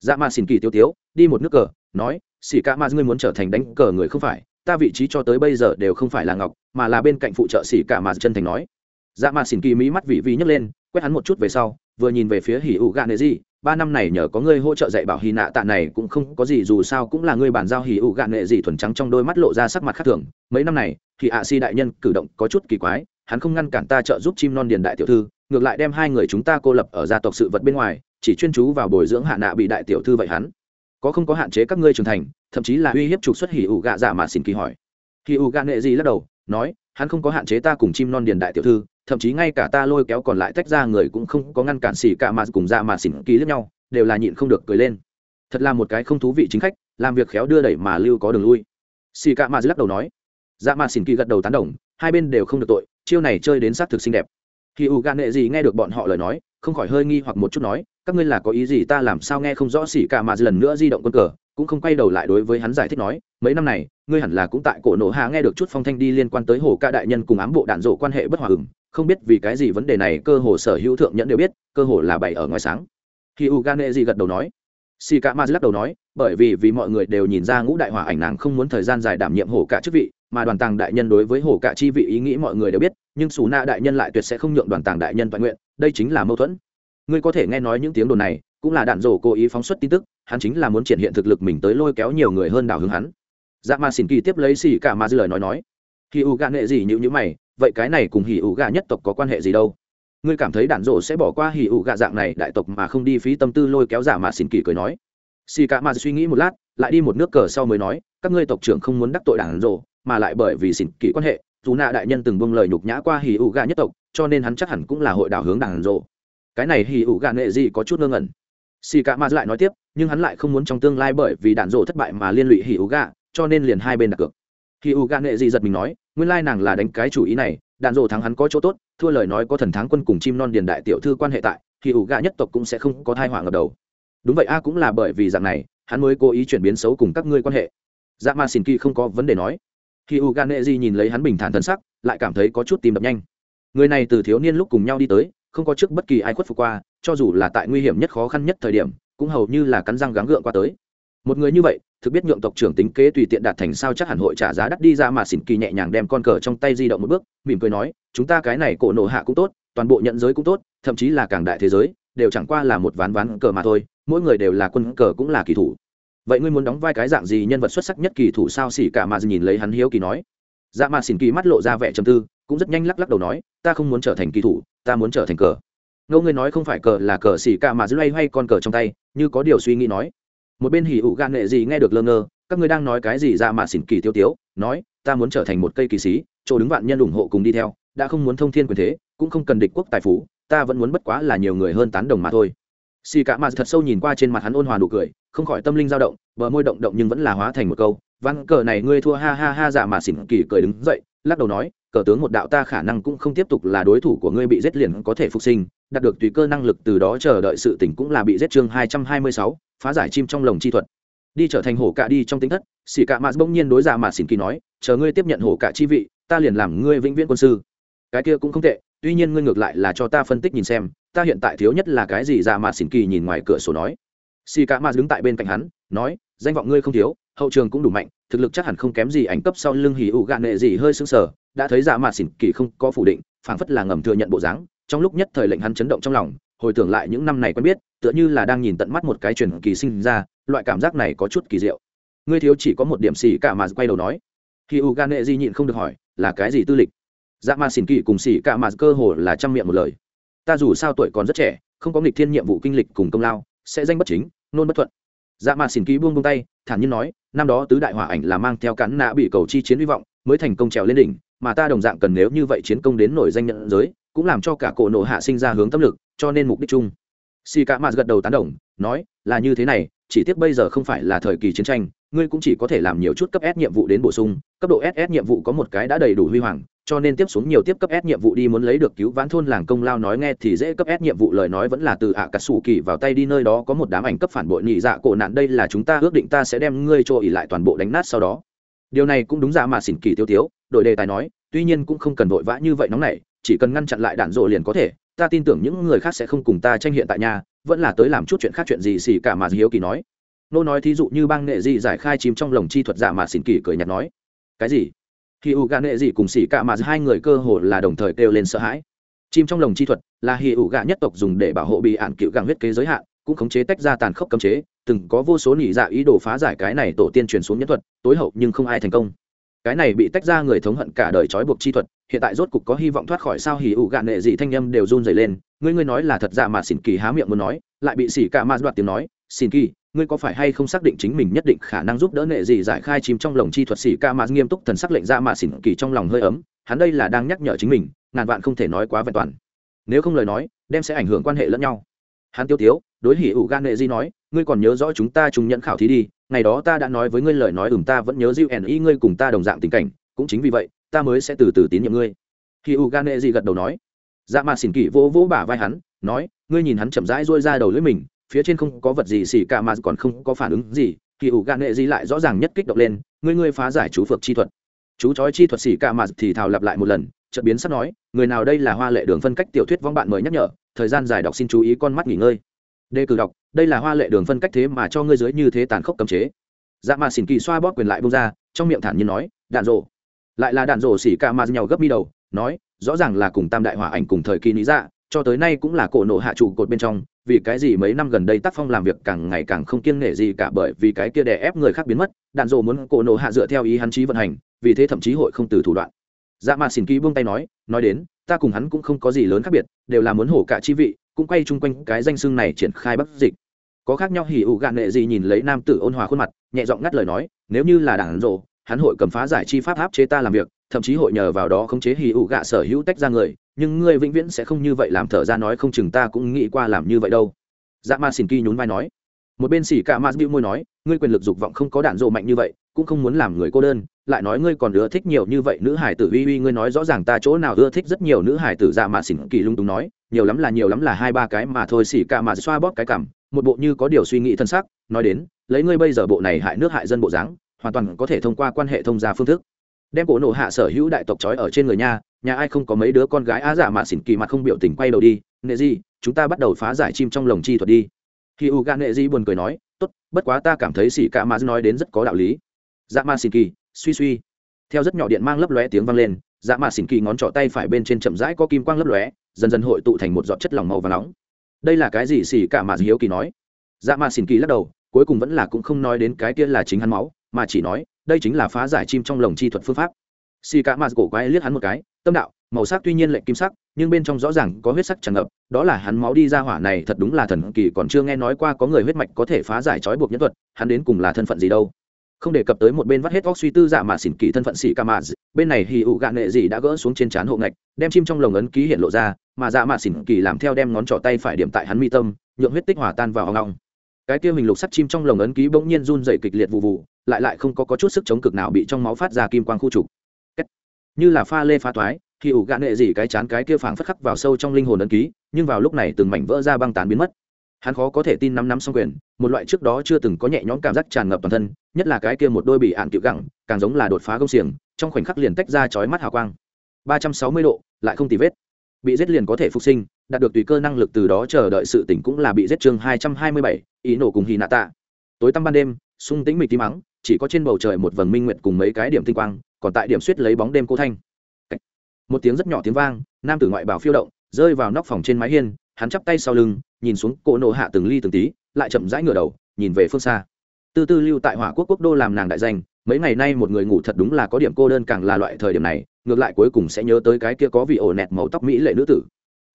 S1: dạ mà xỉn kỳ tiêu tiếu, đi một nước cờ, nói, xỉ cả ma, ngươi muốn trở thành đánh cờ người không phải, ta vị trí cho tới bây giờ đều không phải là ngọc, mà là bên cạnh phụ trợ xỉ cả ma chân thành nói. Dạ mà xỉn kỳ mỹ mắt vị vi nhấc lên, quét hắn một chút về sau, vừa nhìn về phía hỉ ủ gạn nệ gì ba năm này nhờ có ngươi hỗ trợ dạy bảo hy nạ tạ này cũng không có gì, dù sao cũng là ngươi bản giao hỉ ủ gạn nệ gì thuần trắng trong đôi mắt lộ ra sắc mặt khác thường. Mấy năm này thì ạ si đại nhân cử động có chút kỳ quái, hắn không ngăn cản ta trợ giúp chim non điền đại tiểu thư, ngược lại đem hai người chúng ta cô lập ở gia tộc sự vật bên ngoài chỉ chuyên chú vào bồi dưỡng hạ nạ bị đại tiểu thư vậy hắn. Có không có hạn chế các ngươi trưởng thành, thậm chí là uy hiếp trục xuất hỉ ủ gạ giả mà xin kỳ hỏi. Hỉ ủ gạ nệ gì lắc đầu, nói, hắn không có hạn chế ta cùng chim non điền đại tiểu thư, thậm chí ngay cả ta lôi kéo còn lại tách ra người cũng không có ngăn cản xỉ cả mà cùng ra mà xỉn kỳ lẫn nhau, đều là nhịn không được cười lên. Thật là một cái không thú vị chính khách, làm việc khéo đưa đẩy mà lưu có đường lui. Xỉ cả mà lắc đầu nói. Dạ mà xỉn kỳ gật đầu tán đồng, hai bên đều không được tội, chiêu này chơi đến sát thực xinh đẹp. Khi u gan nệ gì nghe được bọn họ lời nói, không khỏi hơi nghi hoặc một chút nói các ngươi là có ý gì ta làm sao nghe không rõ xỉ cả mà lần nữa di động quân cờ, cũng không quay đầu lại đối với hắn giải thích nói, mấy năm này, ngươi hẳn là cũng tại cổ nổ hạ nghe được chút phong thanh đi liên quan tới hồ ca đại nhân cùng ám bộ đạn rộ quan hệ bất hòa ửng không biết vì cái gì vấn đề này cơ hồ sở hữu thượng nhẫn đều biết, cơ hồ là bày ở ngoài sáng. Khi u gan gì gật đầu nói xì cả ma lắc đầu nói, bởi vì vì mọi người đều nhìn ra ngũ đại hỏa ảnh nàng không muốn thời gian dài đảm nhiệm hồ cả chức vị, mà đoàn tàng đại nhân đối với hồ cả chi vị ý nghĩ mọi người đều biết, nhưng xù na đại nhân lại tuyệt sẽ không nhượng đoàn tàng đại nhân toàn nguyện, đây chính là mâu thuẫn ngươi có thể nghe nói những tiếng đồn này, cũng là đạn rổ cố ý phóng xuất tin tức, hắn chính là muốn triển hiện thực lực mình tới lôi kéo nhiều người hơn đảo hướng hắn. Dạ ma xin kỳ tiếp lấy xì cả ma dư lời nói nói. Khi u gà nghệ gì như những mày, vậy cái này cùng hỉ ủ gà nhất tộc có quan hệ gì đâu? Ngươi cảm thấy đạn rổ sẽ bỏ qua hỉ ủ gà dạng này đại tộc mà không đi phí tâm tư lôi kéo giả ma xin kỳ cười nói. Xì cả ma suy nghĩ một lát, lại đi một nước cờ sau mới nói, các ngươi tộc trưởng không muốn đắc tội đạn rổ, mà lại bởi vì xin kỳ quan hệ, dù nạ đại nhân từng buông lời nhục nhã qua hỉ ủ gà nhất tộc, cho nên hắn chắc hẳn cũng là hội đảo hướng đạn rộ cái này hỉ ủ gà nghệ gì có chút ngơ ngẩn. Xì cả ma lại nói tiếp, nhưng hắn lại không muốn trong tương lai bởi vì đạn rộ thất bại mà liên lụy hỉ ủ gà cho nên liền hai bên đặt cược. Hỉ ủ gà nghệ gì giật mình nói, nguyên lai nàng là đánh cái chủ ý này, đạn rộ thắng hắn có chỗ tốt, thua lời nói có thần thắng quân cùng chim non điền đại tiểu thư quan hệ tại hỉ ủ gà nhất tộc cũng sẽ không có thai hỏa ngập đầu. Đúng vậy a, cũng là bởi vì dạng này, hắn mới cố ý chuyển biến xấu cùng các ngươi quan hệ. Dạ ma xin kỳ không có vấn đề nói. Khi u gan nệ di nhìn lấy hắn bình thản thân sắc, lại cảm thấy có chút tìm đập nhanh. Người này từ thiếu niên lúc cùng nhau đi tới không có trước bất kỳ ai khuất phục qua, cho dù là tại nguy hiểm nhất khó khăn nhất thời điểm, cũng hầu như là cắn răng gắng gượng qua tới. Một người như vậy, thực biết nhượng tộc trưởng tính kế tùy tiện đạt thành sao chắc hẳn hội trả giá đắt đi ra mà xỉn kỳ nhẹ nhàng đem con cờ trong tay di động một bước, mỉm cười nói, chúng ta cái này cổ nổ hạ cũng tốt, toàn bộ nhận giới cũng tốt, thậm chí là càng đại thế giới, đều chẳng qua là một ván ván cờ mà thôi, mỗi người đều là quân cờ cũng là kỳ thủ. Vậy ngươi muốn đóng vai cái dạng gì nhân vật xuất sắc nhất kỳ thủ sao? Xỉ cả mà nhìn lấy hắn hiếu kỳ nói. Dạ mà xỉn kỳ mắt lộ ra vẻ trầm tư cũng rất nhanh lắc lắc đầu nói, ta không muốn trở thành kỳ thủ, ta muốn trở thành cờ. Ngẫu ngươi nói không phải cờ là cờ xỉ cả mà giữ loay hay con cờ trong tay, như có điều suy nghĩ nói. Một bên hỉ ủ gan nghệ gì nghe được lơ ngơ, các ngươi đang nói cái gì ra mà xỉn kỳ tiêu tiếu? Nói, ta muốn trở thành một cây kỳ sĩ chỗ đứng vạn nhân ủng hộ cùng đi theo, đã không muốn thông thiên quyền thế, cũng không cần địch quốc tài phú, ta vẫn muốn bất quá là nhiều người hơn tán đồng mà thôi. Xì cả mà thật sâu nhìn qua trên mặt hắn ôn hòa nụ cười, không khỏi tâm linh dao động, bờ môi động động nhưng vẫn là hóa thành một câu, văn cờ này ngươi thua, ha ha ha dạ mà xỉn kỳ cười đứng dậy, lắc đầu nói cờ tướng một đạo ta khả năng cũng không tiếp tục là đối thủ của ngươi bị giết liền có thể phục sinh, đạt được tùy cơ năng lực từ đó chờ đợi sự tỉnh cũng là bị giết chương hai trăm hai mươi sáu, phá giải chim trong lồng chi thuật. Đi trở thành hổ cạ đi trong tính thất, xỉ cạ mã bỗng nhiên đối dạ giả mà xỉn kỳ nói, chờ ngươi tiếp nhận hổ cạ chi vị, ta liền làm ngươi vĩnh viễn quân sư. Cái kia cũng không tệ, tuy nhiên ngươi ngược lại là cho ta phân tích nhìn xem, ta hiện tại thiếu nhất là cái gì dạ giả mà xỉn kỳ nhìn ngoài cửa sổ nói. Xỉ cạ mã đứng tại bên cạnh hắn, nói, danh vọng ngươi không thiếu, hậu trường cũng đủ mạnh, thực lực chắc hẳn không kém gì ảnh cấp sau lưng hỉ ủ gạn nệ gì hơi sững sờ đã thấy dạ mà xỉn kỳ không có phủ định, phảng phất là ngầm thừa nhận bộ dáng, trong lúc nhất thời lệnh hắn chấn động trong lòng, hồi tưởng lại những năm này quen biết, tựa như là đang nhìn tận mắt một cái truyền kỳ sinh ra, loại cảm giác này có chút kỳ diệu. Ngươi thiếu chỉ có một điểm xì cả mà quay đầu nói. Khi u gan nệ di nhịn không được hỏi, là cái gì tư lịch? Dạ mà xỉn kỳ cùng xì cả mà cơ hồ là trăm miệng một lời. Ta dù sao tuổi còn rất trẻ, không có nghịch thiên nhiệm vụ kinh lịch cùng công lao, sẽ danh bất chính, nôn bất thuận. Dạ mà xỉn kỳ buông buông tay, thản nhiên nói, năm đó tứ đại hỏa ảnh là mang theo cắn nã bị cầu chi chiến hy vọng, mới thành công trèo lên đỉnh mà ta đồng dạng cần nếu như vậy chiến công đến nổi danh nhận giới cũng làm cho cả cổ nộ hạ sinh ra hướng tâm lực cho nên mục đích chung si cả mạt gật đầu tán đồng nói là như thế này chỉ tiếc bây giờ không phải là thời kỳ chiến tranh ngươi cũng chỉ có thể làm nhiều chút cấp S nhiệm vụ đến bổ sung, cấp độ SS nhiệm vụ có một cái đã đầy đủ huy hoàng, cho nên tiếp xuống nhiều tiếp cấp S nhiệm vụ đi muốn lấy được cứu vãn thôn làng công lao nói nghe thì dễ cấp S nhiệm vụ lời nói vẫn là từ ạ cà sủ kỳ vào tay đi nơi đó có một đám ảnh cấp phản bội nhị dạ cổ nạn đây là chúng ta ước định ta sẽ đem ngươi cho ỉ lại toàn bộ đánh nát sau đó. Điều này cũng đúng ra mà xỉn kỳ tiêu tiếu, đổi đề tài nói, tuy nhiên cũng không cần vội vã như vậy nóng này, chỉ cần ngăn chặn lại đạn rộ liền có thể, ta tin tưởng những người khác sẽ không cùng ta tranh hiện tại nhà, vẫn là tới làm chút chuyện khác chuyện gì xỉ cả mà hiếu kỳ nói. Nô nói thí dụ như bang nghệ dị giải khai chìm trong lồng chi thuật giả mà xỉn kỳ cười nhạt nói. Cái gì? Khi u gà nghệ dị cùng xỉ cả mà hai người cơ hồ là đồng thời kêu lên sợ hãi. Chim trong lồng chi thuật là hì ủ gà nhất tộc dùng để bảo hộ bị ạn cựu gàng huyết kế giới hạn cũng khống chế tách ra tàn khốc cấm chế từng có vô số nỉ dạ ý đồ phá giải cái này tổ tiên truyền xuống nhân thuật, tối hậu nhưng không ai thành công. Cái này bị tách ra người thống hận cả đời trói buộc chi thuật, hiện tại rốt cục có hy vọng thoát khỏi sao hỉ ủ gạn nệ dị thanh â đều run dày lên. Ngươi ngươi nói là thật dạ mà xỉn kỳ há miệng muốn nói, lại bị xỉ cả ma đoạt tiếng nói xin kỳ, ngươi có phải hay không xác định chính mình nhất định khả năng giúp đỡ nệ dị giải khai chìm trong lồng chi thuật? Xỉ ca ma nghiêm túc thần sắc lệnh ra mà xỉn kỳ trong lòng hơi ấm, hắn đây là đang nhắc nhở chính mình, ngàn vạn không thể nói quá vẹn toàn. Nếu không lời nói, đem sẽ ảnh hưởng quan hệ lẫn nhau. Hắn tiêu tiếu, đối hỉ ủ gan nệ di nói ngươi còn nhớ rõ chúng ta trùng nhận khảo thí đi, ngày đó ta đã nói với ngươi lời nói, ừm, ta vẫn nhớ dịu ẻn y ngươi cùng ta đồng dạng tình cảnh, cũng chính vì vậy, ta mới sẽ từ từ tín nhiệm ngươi. Khi u gan nệ gì gật đầu nói dạ mà xỉn kỷ vỗ vỗ bả vai hắn, nói, ngươi nhìn hắn chậm rãi rôi ra đầu lưỡi mình, phía trên không có vật gì xỉ cả mà còn không có phản ứng gì. Khi u gan nghệ gì lại rõ ràng nhất kích động lên, ngươi ngươi phá giải chú phược chi thuật. Chú chói chi thuật xỉ cả mà thì thào lặp lại một lần, chợt biến sắp nói, người nào đây là hoa lệ đường phân cách tiểu thuyết vong bạn mới nhắc nhở, thời gian dài đọc xin chú ý con mắt nghỉ ngơi. Đề cử đọc đây là hoa lệ đường phân cách thế mà cho ngươi dưới như thế tàn khốc cấm chế. Dạ mà xỉn kỳ xoa bóp quyền lại bông ra, trong miệng thản nhiên nói, đạn rộ lại là đạn rộ xỉ ca mà nhau gấp mi đầu, nói, rõ ràng là cùng tam đại hỏa ảnh cùng thời kỳ lý dạ cho tới nay cũng là cổ nộ hạ trụ cột bên trong, vì cái gì mấy năm gần đây tác phong làm việc càng ngày càng không kiêng nể gì cả bởi vì cái kia đè ép người khác biến mất, đạn dồ muốn cổ nộ hạ dựa theo ý hắn trí vận hành, vì thế thậm chí hội không từ thủ đoạn. Dạ mà xỉn ký buông tay nói nói đến, ta cùng hắn cũng không có gì lớn khác biệt, đều là muốn hổ cả chi vị, cũng quay chung quanh cái danh xưng này triển khai bắc dịch có khác nhau, hỉ ủ gạn nệ gì nhìn lấy nam tử ôn hòa khuôn mặt, nhẹ giọng ngắt lời nói, nếu như là đảng rộ, hắn hội cầm phá giải chi pháp áp chế ta làm việc, thậm chí hội nhờ vào đó khống chế hỉ ủ gạ sở hữu tách ra người, nhưng ngươi vĩnh viễn sẽ không như vậy làm thở ra nói không chừng ta cũng nghĩ qua làm như vậy đâu. Dạ ma xin kỳ nhún vai nói. Một bên xỉ cả ma bĩu môi nói, ngươi quyền lực dục vọng không có đạn rộ mạnh như vậy, cũng không muốn làm người cô đơn, lại nói ngươi còn ưa thích nhiều như vậy nữ hải tử uy uy, ngươi nói rõ ràng ta chỗ nào ưa thích rất nhiều nữ hải tử. Dạ mà xỉn kỳ lung tung nói, nhiều lắm là nhiều lắm là hai ba cái mà thôi, xỉ cả mà xoa bóp cái cảm một bộ như có điều suy nghĩ thân xác, nói đến, lấy ngươi bây giờ bộ này hại nước hại dân bộ dáng, hoàn toàn có thể thông qua quan hệ thông gia phương thức. Đem cổ nộ hạ sở hữu đại tộc trói ở trên người nha, nhà ai không có mấy đứa con gái á giả mà xỉn kỳ mặt không biểu tình quay đầu đi, nệ gì chúng ta bắt đầu phá giải chim trong lồng chi thuật đi. Khi u gan nệ gì buồn cười nói, tốt, bất quá ta cảm thấy xỉ cả mà nói đến rất có đạo lý. Dạ ma xỉn kỳ, suy suy. Theo rất nhỏ điện mang lấp lóe tiếng vang lên dạ ma xỉn kỳ ngón trỏ tay phải bên trên chậm rãi có kim quang lấp lóe, dần dần hội tụ thành một giọt chất lỏng màu và nóng đây là cái gì xỉ cả mà hiếu kỳ nói? Dạ ma xỉn kỳ lắc đầu, cuối cùng vẫn là cũng không nói đến cái kia là chính hắn máu, mà chỉ nói, đây chính là phá giải chim trong lồng chi thuật phương pháp. Xì cả mà cổ quái liếc hắn một cái, tâm đạo, màu sắc tuy nhiên lệnh kim sắc, nhưng bên trong rõ ràng có huyết sắc tràn ngập, đó là hắn máu đi ra hỏa này thật đúng là thần kỳ, còn chưa nghe nói qua có người huyết mạch có thể phá giải trói buộc nhân thuật, hắn đến cùng là thân phận gì đâu? Không đề cập tới một bên vắt hết óc suy tư dạ mà xỉn kỳ thân phận xỉ ca mà bên này hì ụ gạn nghệ gì đã gỡ xuống trên trán hộ ngạch đem chim trong lồng ấn ký hiện lộ ra mà dạ mà xỉn kỳ làm theo đem ngón trỏ tay phải điểm tại hắn mi tâm nhượng huyết tích hòa tan vào hoang long cái kia hình lục sắt chim trong lồng ấn ký bỗng nhiên run dày kịch liệt vụ vụ lại lại không có, có chút sức chống cực nào bị trong máu phát ra kim quang khu trục. Như là pha lê pha thoái thì ủ gạn nghệ gì cái chán cái kia phảng phất khắc vào sâu trong linh hồn ấn ký nhưng vào lúc này từng mảnh vỡ ra băng tán biến mất hắn khó có thể tin năm năm xong quyền, một loại trước đó chưa từng có nhẹ nhõm cảm giác tràn ngập toàn thân, nhất là cái kia một đôi bị ạn cựu gẳng, càng giống là đột phá công xiềng, trong khoảnh khắc liền tách ra chói mắt hào quang. Ba trăm sáu mươi độ, lại không tì vết. Bị giết liền có thể phục sinh, đạt được tùy cơ năng lực từ đó chờ đợi sự tỉnh cũng là bị giết chương hai trăm hai mươi bảy, ý nổ cùng hì nạ tạ. Tối tăm ban đêm, sung tính mịch tí mắng, chỉ có trên bầu trời một vầng minh nguyệt cùng mấy cái điểm tinh quang, còn tại điểm suýt lấy bóng đêm cô thanh. Một tiếng rất nhỏ tiếng vang, nam tử ngoại bảo phiêu động, rơi vào nóc phòng trên mái hiên hắn chắp tay sau lưng, nhìn xuống cỗ nộ hạ từng ly từng tí, lại chậm rãi ngửa đầu, nhìn về phương xa. Tư tư lưu tại hỏa quốc quốc đô làm nàng đại danh, mấy ngày nay một người ngủ thật đúng là có điểm cô đơn càng là loại thời điểm này, ngược lại cuối cùng sẽ nhớ tới cái kia có vị ổ nẹt màu tóc mỹ lệ nữ tử.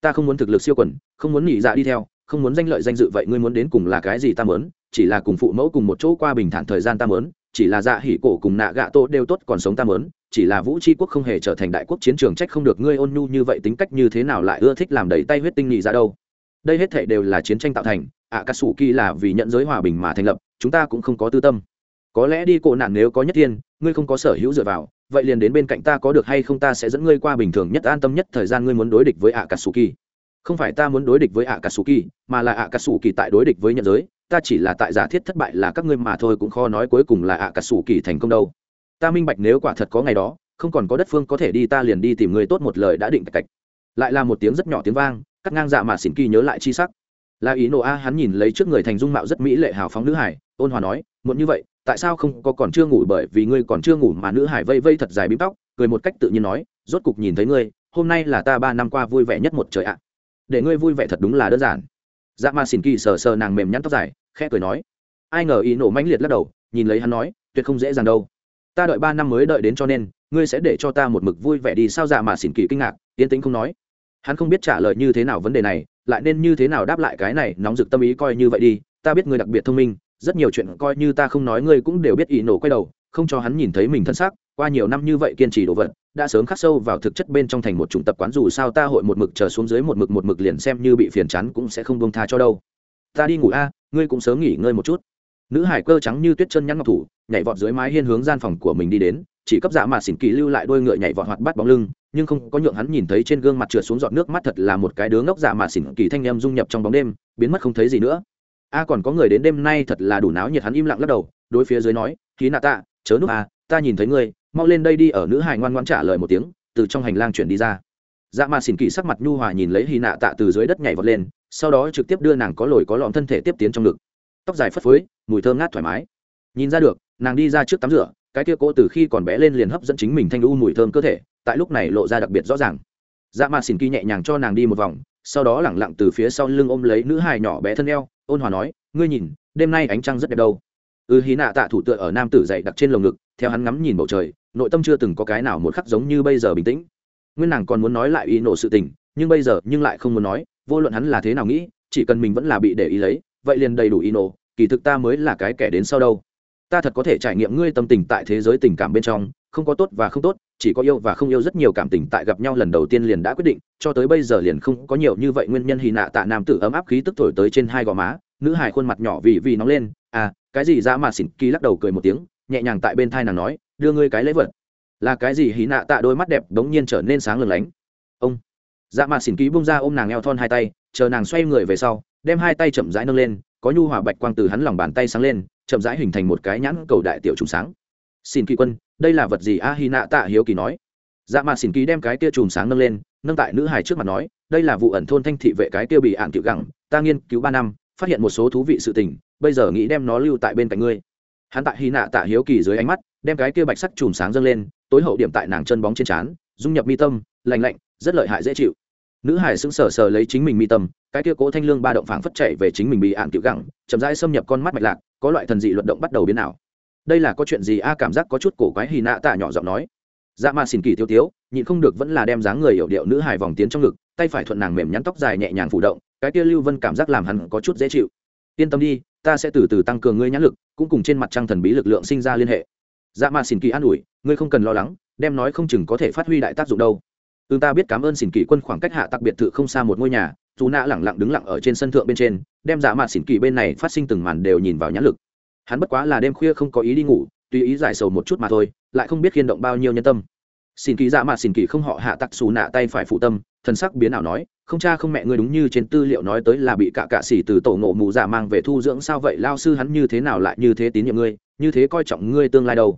S1: Ta không muốn thực lực siêu quần, không muốn nghỉ dạ đi theo, không muốn danh lợi danh dự vậy ngươi muốn đến cùng là cái gì ta mớn chỉ là cùng phụ mẫu cùng một chỗ qua bình thản thời gian ta mớn chỉ là dạ hỉ cổ cùng nạ gạ tô đều tốt còn sống ta mớn chỉ là vũ tri quốc không hề trở thành đại quốc chiến trường trách không được ngươi ôn nhu như vậy tính cách như thế nào lại ưa thích làm đầy tay huyết tinh nhị ra đâu. Đây hết thể đều là chiến tranh tạo thành ạ cà sủ kỳ là vì nhận giới hòa bình mà thành lập, chúng ta cũng không có tư tâm. Có lẽ đi cổ nạn nếu có nhất thiên, ngươi không có sở hữu dựa vào, vậy liền đến bên cạnh ta có được hay không ta sẽ dẫn ngươi qua bình thường nhất an tâm nhất thời gian ngươi muốn đối địch với ạ cà sủ kỳ không phải ta muốn đối địch với ạ cà sủ kỳ mà là ạ cà sủ kỳ tại đối địch với nhận giới, ta chỉ là tại giả thiết thất bại là các ngươi mà thôi cũng khó nói cuối cùng là ạ cà sủ kỳ thành công đâu ta minh bạch nếu quả thật có ngày đó, không còn có đất phương có thể đi, ta liền đi tìm người tốt một lời đã định cạch lại là một tiếng rất nhỏ tiếng vang, cắt ngang dạ mà xỉn kỳ nhớ lại chi sắc. Là ý nộ a, hắn nhìn lấy trước người thành dung mạo rất mỹ lệ hào phóng nữ hải, ôn hòa nói, muộn như vậy, tại sao không có còn chưa ngủ bởi vì ngươi còn chưa ngủ mà nữ hải vây vây thật dài bím tóc, cười một cách tự nhiên nói, rốt cục nhìn thấy ngươi, hôm nay là ta ba năm qua vui vẻ nhất một trời ạ. Để ngươi vui vẻ thật đúng là đơn giản. Dạ ma xỉn kỳ sờ sờ nàng mềm nhăn tóc dài, khẽ cười nói. Ai ngờ ý nộ mãnh liệt lắc đầu, nhìn lấy hắn nói, tuyệt không dễ dàng đâu ta đợi ba năm mới đợi đến cho nên, ngươi sẽ để cho ta một mực vui vẻ đi sao? Dạ mà xỉn kỳ kinh ngạc yên tĩnh không nói. Hắn không biết trả lời như thế nào vấn đề này, lại nên như thế nào đáp lại cái này nóng rực tâm ý coi như vậy đi. Ta biết ngươi đặc biệt thông minh, rất nhiều chuyện coi như ta không nói ngươi cũng đều biết ý nổ quay đầu, không cho hắn nhìn thấy mình thân xác. Qua nhiều năm như vậy kiên trì đồ vật, đã sớm khắc sâu vào thực chất bên trong thành một chủng tập quán, dù sao ta hội một mực chờ xuống dưới một mực một mực liền xem như bị phiền chán cũng sẽ không buông tha cho đâu. Ta đi ngủ a, ngươi cũng sớm nghỉ ngơi một chút nữ hải cơ trắng như tuyết chân nhăn ngọc thủ, nhảy vọt dưới mái hiên hướng gian phòng của mình đi đến, chỉ cấp dạ mà xỉn kỳ lưu lại đôi ngựa nhảy vọt hoạt bắt bóng lưng, nhưng không có nhượng hắn nhìn thấy trên gương mặt trượt xuống giọt nước mắt thật là một cái đứa ngốc dạ mà xỉn kỳ thanh em dung nhập trong bóng đêm, biến mất không thấy gì nữa. A, còn có người đến đêm nay thật là đủ náo nhiệt hắn im lặng lắc đầu, đối phía dưới nói khí nạ tạ, chớ núp a ta nhìn thấy ngươi, mau lên đây đi, ở nữ hải ngoan ngoan trả lời một tiếng, từ trong hành lang chuyển đi ra. Dạ mà xỉn kỳ sắc mặt nhu hòa nhìn lấy hy nạ tạ từ dưới đất nhảy vọt lên, sau đó trực tiếp đưa nàng có lồi có lõm thân thể tiếp tiến trong ngực. Tóc dài phất phới mùi thơm ngát thoải mái. Nhìn ra được, nàng đi ra trước tắm rửa, cái kia cỗ từ khi còn bé lên liền hấp dẫn chính mình thanh u mùi thơm cơ thể, tại lúc này lộ ra đặc biệt rõ ràng. Dạ ma xin kỳ nhẹ nhàng cho nàng đi một vòng, sau đó lẳng lặng từ phía sau lưng ôm lấy nữ hài nhỏ bé thân eo, ôn hòa nói, ngươi nhìn, đêm nay ánh trăng rất đẹp đâu. Ừ hí nạ tạ thủ tựa ở nam tử dậy đặt trên lồng ngực, theo hắn ngắm nhìn bầu trời, nội tâm chưa từng có cái nào một khắc giống như bây giờ bình tĩnh. Nguyên nàng còn muốn nói lại ý nộ sự tình, nhưng bây giờ nhưng lại không muốn nói, vô luận hắn là thế nào nghĩ, chỉ cần mình vẫn là bị để ý lấy, vậy liền đầy đủ ý nộ kỳ thực ta mới là cái kẻ đến sau đâu. Ta thật có thể trải nghiệm ngươi tâm tình tại thế giới tình cảm bên trong, không có tốt và không tốt, chỉ có yêu và không yêu rất nhiều cảm tình tại gặp nhau lần đầu tiên liền đã quyết định, cho tới bây giờ liền không có nhiều như vậy nguyên nhân hì nạ tạ nam tử ấm áp khí tức thổi tới trên hai gò má, nữ hài khuôn mặt nhỏ vì vì nóng lên à cái gì ra mà xỉn? Kỳ lắc đầu cười một tiếng, nhẹ nhàng tại bên thai nàng nói, đưa ngươi cái lễ vật. Là cái gì? Hí nạ tạ đôi mắt đẹp đống nhiên trở nên sáng lừng lánh. Ông. Dạ mà xỉn ký bung ra ôm nàng eo thon hai tay, chờ nàng xoay người về sau đem hai tay chậm rãi nâng lên, có nhu hòa bạch quang từ hắn lòng bàn tay sáng lên, chậm rãi hình thành một cái nhãn cầu đại tiểu trùng sáng. Xin kỳ quân, đây là vật gì? A hi nạ tạ hiếu kỳ nói. Dạ mà xin kỳ đem cái kia trùng sáng nâng lên, nâng tại nữ hài trước mặt nói, đây là vụ ẩn thôn thanh thị vệ cái kia bị ạn tiểu gẳng, ta nghiên cứu ba năm, phát hiện một số thú vị sự tình, bây giờ nghĩ đem nó lưu tại bên cạnh ngươi. Hắn tại hy nạ tạ hiếu kỳ dưới ánh mắt, đem cái kia bạch sắc chùm sáng dâng lên, tối hậu điểm tại nàng chân bóng trên trán, dung nhập mi tâm lành lạnh, rất lợi hại, dễ chịu. Nữ hải sững sờ sờ lấy chính mình mi tâm cái kia cố thanh lương ba động phảng phất chạy về chính mình bị ạn tiểu gẳng, chậm rãi xâm nhập con mắt mạch lạc, có loại thần dị luận động bắt đầu biến nào đây là có chuyện gì a? Cảm giác có chút cổ quái hì nạ tạ nhỏ giọng nói. Dạ ma xin kỳ tiêu tiếu, nhịn không được vẫn là đem dáng người hiểu điệu nữ hài vòng tiến trong ngực, tay phải thuận nàng mềm nhắn tóc dài nhẹ nhàng phủ động, cái kia lưu vân cảm giác làm hắn có chút dễ chịu. Yên tâm đi, ta sẽ từ từ tăng cường ngươi nhãn lực, cũng cùng trên mặt trăng thần bí lực lượng sinh ra liên hệ. Dạ ma xin kỳ an ủi, ngươi không cần lo lắng, đem nói không chừng có thể phát huy đại tác dụng đâu ưng ta biết cảm ơn xin kỳ quân khoảng cách hạ tặc biệt thự không xa một ngôi nhà, dù nạ lẳng lặng đứng lặng ở trên sân thượng bên trên, đem giả mạt xỉn kỳ bên này phát sinh từng màn đều nhìn vào nhãn lực. Hắn bất quá là đêm khuya không có ý đi ngủ, tùy ý giải sầu một chút mà thôi, lại không biết khiên động bao nhiêu nhân tâm. Xin kỳ giả mạt xỉn kỳ không họ hạ tặc xù nạ tay phải phụ tâm, thần sắc biến ảo nói, không cha không mẹ ngươi đúng như trên tư liệu nói tới là bị cả cạ xỉ từ tổ ngộ mù giả mang về thu dưỡng sao vậy? Lao sư hắn như thế nào lại như thế tín nhiệm ngươi? Như thế coi trọng ngươi tương lai đâu?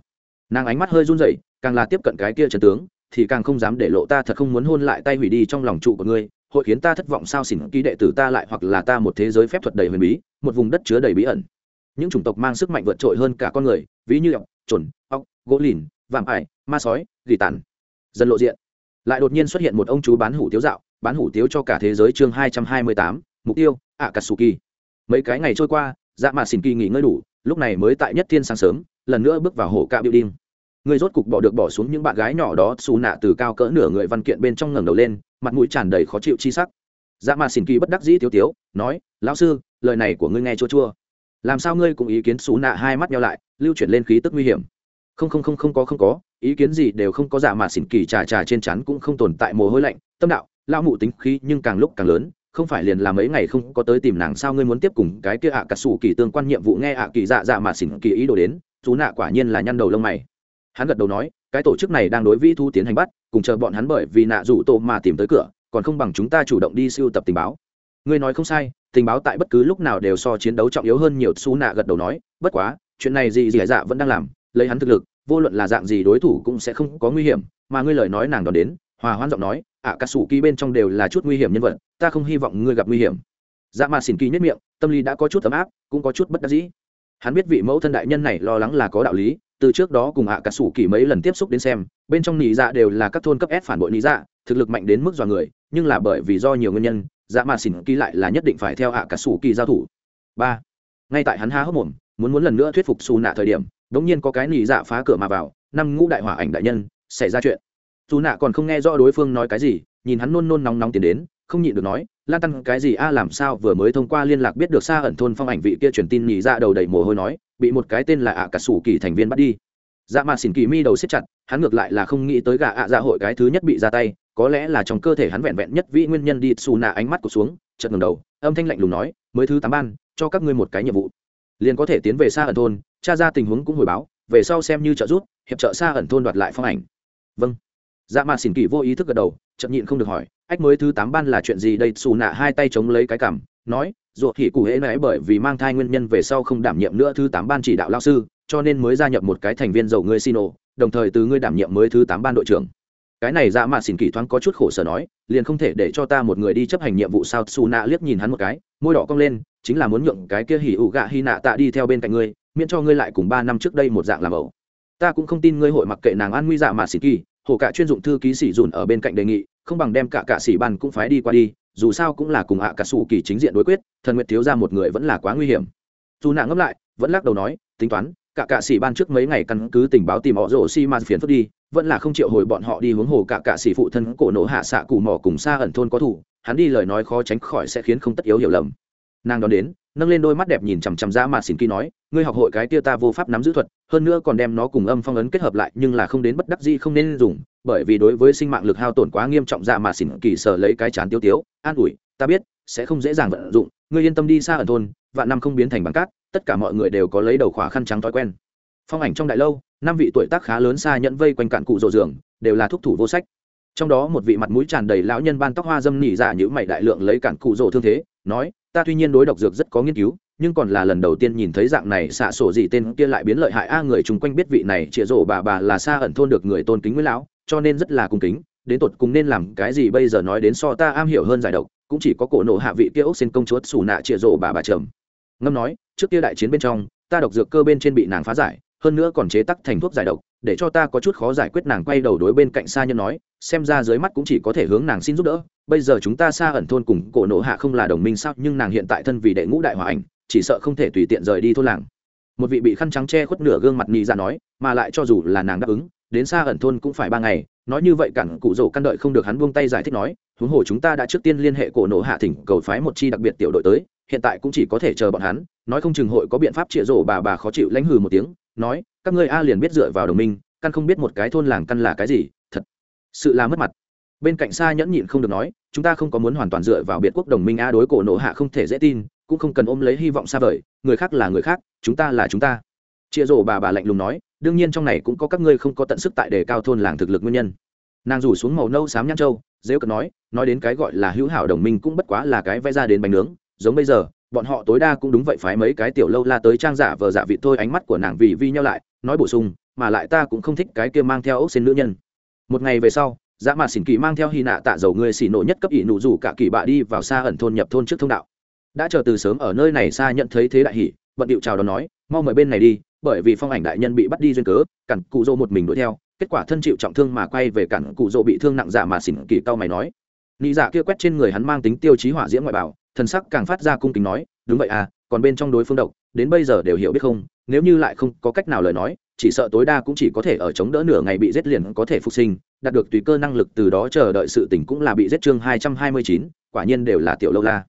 S1: Nàng ánh mắt hơi run rẩy, càng là tiếp cận cái kia trần tướng thì càng không dám để lộ ta thật không muốn hôn lại tay hủy đi trong lòng trụ của ngươi, hội khiến ta thất vọng sao xỉn ký đệ tử ta lại hoặc là ta một thế giới phép thuật đầy huyền bí, một vùng đất chứa đầy bí ẩn. Những chủng tộc mang sức mạnh vượt trội hơn cả con người, ví như ọc trồn ọc gỗ lìn, vạm ải, ma sói, gỉ tàn. Dần lộ diện. Lại đột nhiên xuất hiện một ông chú bán hủ tiếu dạo, bán hủ tiếu cho cả thế giới chương hai trăm hai mươi tám, mục tiêu ạ katsuki mấy cái ngày trôi qua dạ mà xỉn kỳ nghỉ ngơi đủ, lúc này mới tại nhất thiên sáng sớm, lần nữa bước vào hồ cạ biểu đinh người rốt cục bỏ được bỏ xuống những bạn gái nhỏ đó, xù nạ từ cao cỡ nửa người văn kiện bên trong ngẩng đầu lên, mặt mũi tràn đầy khó chịu chi sắc. Dạ mà xỉn kỳ bất đắc dĩ thiếu tiếu, nói, lão sư, lời này của ngươi nghe chua chua. Làm sao ngươi cũng ý kiến xù nạ hai mắt nhau lại, lưu chuyển lên khí tức nguy hiểm? Không không không không có không có. Ý kiến gì đều không có. Dạ mà xỉn kỳ trà trà trên chắn cũng không tồn tại mồ hôi lạnh. Tâm đạo lao mụ tính khí nhưng càng lúc càng lớn, không phải liền là mấy ngày không có tới tìm nàng sao ngươi muốn tiếp cùng cái kia ạ à cà sủ kỳ tương quan nhiệm vụ nghe ạ kỳ dạ dạ mà xỉn kỳ ý đồ đến. Chú nạ quả nhiên là nhăn đầu lông mày hắn gật đầu nói, cái tổ chức này đang đối vĩ thu tiến hành bắt, cùng chờ bọn hắn bởi vì nạ rủ tổ mà tìm tới cửa, còn không bằng chúng ta chủ động đi siêu tập tình báo. Ngươi nói không sai, tình báo tại bất cứ lúc nào đều so chiến đấu trọng yếu hơn nhiều xu nạ gật đầu nói, bất quá, chuyện này gì gì dạ vẫn đang làm, lấy hắn thực lực, vô luận là dạng gì đối thủ cũng sẽ không có nguy hiểm, mà ngươi lời nói nàng đón đến, hòa hoan giọng nói ạ cà sủ kỳ bên trong đều là chút nguy hiểm nhân vật, ta không hy vọng ngươi gặp nguy hiểm. Dạ mà xỉn kỳ nhất miệng, tâm lý đã có chút ấm áp, cũng có chút bất đắc dĩ. Hắn biết vị mẫu thân đại nhân này lo lắng là có đạo lý từ trước đó cùng ạ cả sủ kỳ mấy lần tiếp xúc đến xem, bên trong nỉ dạ đều là các thôn cấp s phản bội nỉ dạ thực lực mạnh đến mức dọa người, nhưng là bởi vì do nhiều nguyên nhân dạ mà xỉn kỳ lại là nhất định phải theo ạ cả sủ kỳ giao thủ. Ba, ngay tại hắn há hốc mồm, muốn muốn lần nữa thuyết phục xù nạ thời điểm, đống nhiên có cái nỉ dạ phá cửa mà vào, năm ngũ đại hỏa ảnh đại nhân, xảy ra chuyện. Dù nạ còn không nghe rõ đối phương nói cái gì, nhìn hắn nôn nôn nóng nóng tiến đến, không nhịn được nói lan tăng cái gì? A, làm sao vừa mới thông qua liên lạc biết được xa ẩn thôn phong ảnh vị kia truyền tin nhì ra dạ đầu đầy mồ hôi nói, bị một cái tên là ạ cả sủ kỳ thành viên bắt đi. Dạ mà xỉn kỳ mi đầu xếp chặt, hắn ngược lại là không nghĩ tới gà ạ dạ hội cái thứ nhất bị ra tay, có lẽ là trong cơ thể hắn vẹn vẹn nhất vĩ nguyên nhân đi, xù nạ ánh mắt của xuống, chợt ngầm đầu, âm thanh lạnh lùng nói, mới thứ tám ban, cho các ngươi một cái nhiệm vụ. Liền có thể tiến về xa ẩn thôn, tra ra tình huống cũng hồi báo, về sau xem như trợ giúp, hiệp trợ xa ẩn thôn đoạt lại phong ảnh. Vâng dạ mà xỉn kỳ vô ý thức gật đầu, chậm nhịn không được hỏi, ách, mới thứ tám ban là chuyện gì đây? Xù nạ hai tay chống lấy cái cảm nói ruột thì cụ hễ nãy bởi vì mang thai nguyên nhân về sau không đảm nhiệm nữa thứ tám ban chỉ đạo lao sư, cho nên mới gia nhập một cái thành viên giàu ngươi xin ổ đồng thời từ ngươi đảm nhiệm mới thứ tám ban đội trưởng. Cái này dạ mà xỉn kỳ thoáng có chút khổ sở nói, liền không thể để cho ta một người đi chấp hành nhiệm vụ sao? Xù nạ liếc nhìn hắn một cái, môi đỏ cong lên, chính là muốn nhượng cái kia hỉ ủ gạ hy nạ tạ đi theo bên cạnh ngươi, miễn cho ngươi lại cùng ba năm trước đây một dạng làm ẩu. Ta cũng không tin ngươi hội mặc kệ nàng an nguy dạ mà xỉn kỳ hồ cả chuyên dụng thư ký sĩ dùn ở bên cạnh đề nghị, không bằng đem cả cả sĩ ban cũng phái đi qua đi, dù sao cũng là cùng ạ cả sủ kỳ chính diện đối quyết, thần nguyệt thiếu ra một người vẫn là quá nguy hiểm. Dù nạ ngấp lại, vẫn lắc đầu nói, tính toán, cả cạ sĩ ban trước mấy ngày căn cứ tình báo tìm họ rổ xi man phiền phức đi, vẫn là không chịu hồi bọn họ đi hướng hồ cả cạ sĩ phụ thân cổ nổ hạ xạ cù mỏ cùng xa ẩn thôn có thủ, hắn đi lời nói khó tránh khỏi sẽ khiến không tất yếu hiểu lầm. Nàng đón đến nâng lên đôi mắt đẹp nhìn chằm chằm ra mà xỉn kỳ nói, ngươi học hội cái tia ta vô pháp nắm giữ thuật, hơn nữa còn đem nó cùng âm phong ấn kết hợp lại, nhưng là không đến bất đắc gì không nên dùng, bởi vì đối với sinh mạng lực hao tổn quá nghiêm trọng ra mà xỉn kỳ sở lấy cái chán tiêu tiếu, an ủi, ta biết, sẽ không dễ dàng vận dụng, ngươi yên tâm đi xa ở thôn, vạn năm không biến thành bằng cát, tất cả mọi người đều có lấy đầu khỏa khăn trắng thói quen. Phong ảnh trong đại lâu, năm vị tuổi tác khá lớn xa nhận vây quanh cạn cụ rộ giường, đều là thúc thủ vô sách. Trong đó một vị mặt mũi tràn đầy lão nhân ban tóc hoa dâm nỉ dạ như mày đại lượng lấy cản cụ rổ thương thế, nói ta tuy nhiên đối độc dược rất có nghiên cứu, nhưng còn là lần đầu tiên nhìn thấy dạng này xạ sổ gì tên kia lại biến lợi hại. A, người chung quanh biết vị này chĩa rổ bà bà là xa ẩn thôn được người tôn kính với lão, cho nên rất là cung kính, đến tột cùng nên làm cái gì bây giờ nói đến so ta am hiểu hơn giải độc, cũng chỉ có cổ nộ hạ vị kia ốc xin công chúa xù nạ chĩa rổ bà bà trầm. Ngâm nói, trước kia đại chiến bên trong, ta độc dược cơ bên trên bị nàng phá giải, hơn nữa còn chế tắc thành thuốc giải độc, để cho ta có chút khó giải quyết. Nàng quay đầu đối bên cạnh xa nhân nói xem ra dưới mắt cũng chỉ có thể hướng nàng xin giúp đỡ. Bây giờ chúng ta xa ẩn thôn cùng cổ nộ hạ không là đồng minh sao, nhưng nàng hiện tại thân vì đệ ngũ đại hòa ảnh, chỉ sợ không thể tùy tiện rời đi thôn làng. Một vị bị khăn trắng che khuất nửa gương mặt nhị ra nói, mà lại cho dù là nàng đáp ứng, đến xa ẩn thôn cũng phải ba ngày. Nói như vậy cản cụ rổ căn đợi không được hắn buông tay giải thích nói, huống hồ chúng ta đã trước tiên liên hệ cổ nộ hạ thỉnh cầu phái một chi đặc biệt tiểu đội tới, hiện tại cũng chỉ có thể chờ bọn hắn. Nói không chừng hội có biện pháp chĩa rổ bà bà khó chịu lãnh hừ một tiếng, nói, các ngươi a liền biết dựa vào đồng minh, căn không biết một cái thôn làng căn là cái gì sự là mất mặt. Bên cạnh xa nhẫn nhịn không được nói, chúng ta không có muốn hoàn toàn dựa vào biệt quốc đồng minh a đối cổ nộ hạ không thể dễ tin, cũng không cần ôm lấy hy vọng xa vời, người khác là người khác, chúng ta là chúng ta. Chia rổ bà bà lạnh lùng nói, đương nhiên trong này cũng có các ngươi không có tận sức tại đề cao thôn làng thực lực nguyên nhân. Nàng rủ xuống màu nâu xám nhăn trâu dễ cận nói nói đến cái gọi là hữu hảo đồng minh cũng bất quá là cái vẽ ra đến bánh nướng, giống bây giờ, bọn họ tối đa cũng đúng vậy phái mấy cái tiểu lâu la tới trang giả vờ giả vị thôi, ánh mắt của nàng vì vi nhau lại, nói bổ sung, mà lại ta cũng không thích cái kia mang theo ốc xin nữ nhân một ngày về sau dạ dã mà xỉn kỳ mang theo hy nạ tạ dầu người xỉ nộ nhất cấp ỷ nụ rủ cả kỳ bạ đi vào xa ẩn thôn nhập thôn trước thông đạo. Đã chờ từ sớm ở nơi này xa nhận thấy thế đại hỷ bận điệu chào đón nói, mau mời bên này đi, bởi vì phong ảnh đại nhân bị bắt đi duyên cớ, cản cụ dô một mình đuổi theo. Kết quả thân chịu trọng thương mà quay về cản cụ dô bị thương nặng giả mà xỉn kỳ cao mày nói. Nị dạ kia quét trên người hắn mang tính tiêu chí hỏa diễm ngoại bảo, thần sắc càng phát ra cung kính nói, đúng vậy à còn bên trong đối phương độc, đến bây giờ đều hiểu biết không, nếu như lại không có cách nào lời nói chỉ sợ tối đa cũng chỉ có thể ở chống đỡ nửa ngày bị giết liền có thể phục sinh, đạt được tùy cơ năng lực từ đó chờ đợi sự tỉnh cũng là bị giết chương hai trăm hai mươi chín, quả nhiên đều là tiểu lâu la.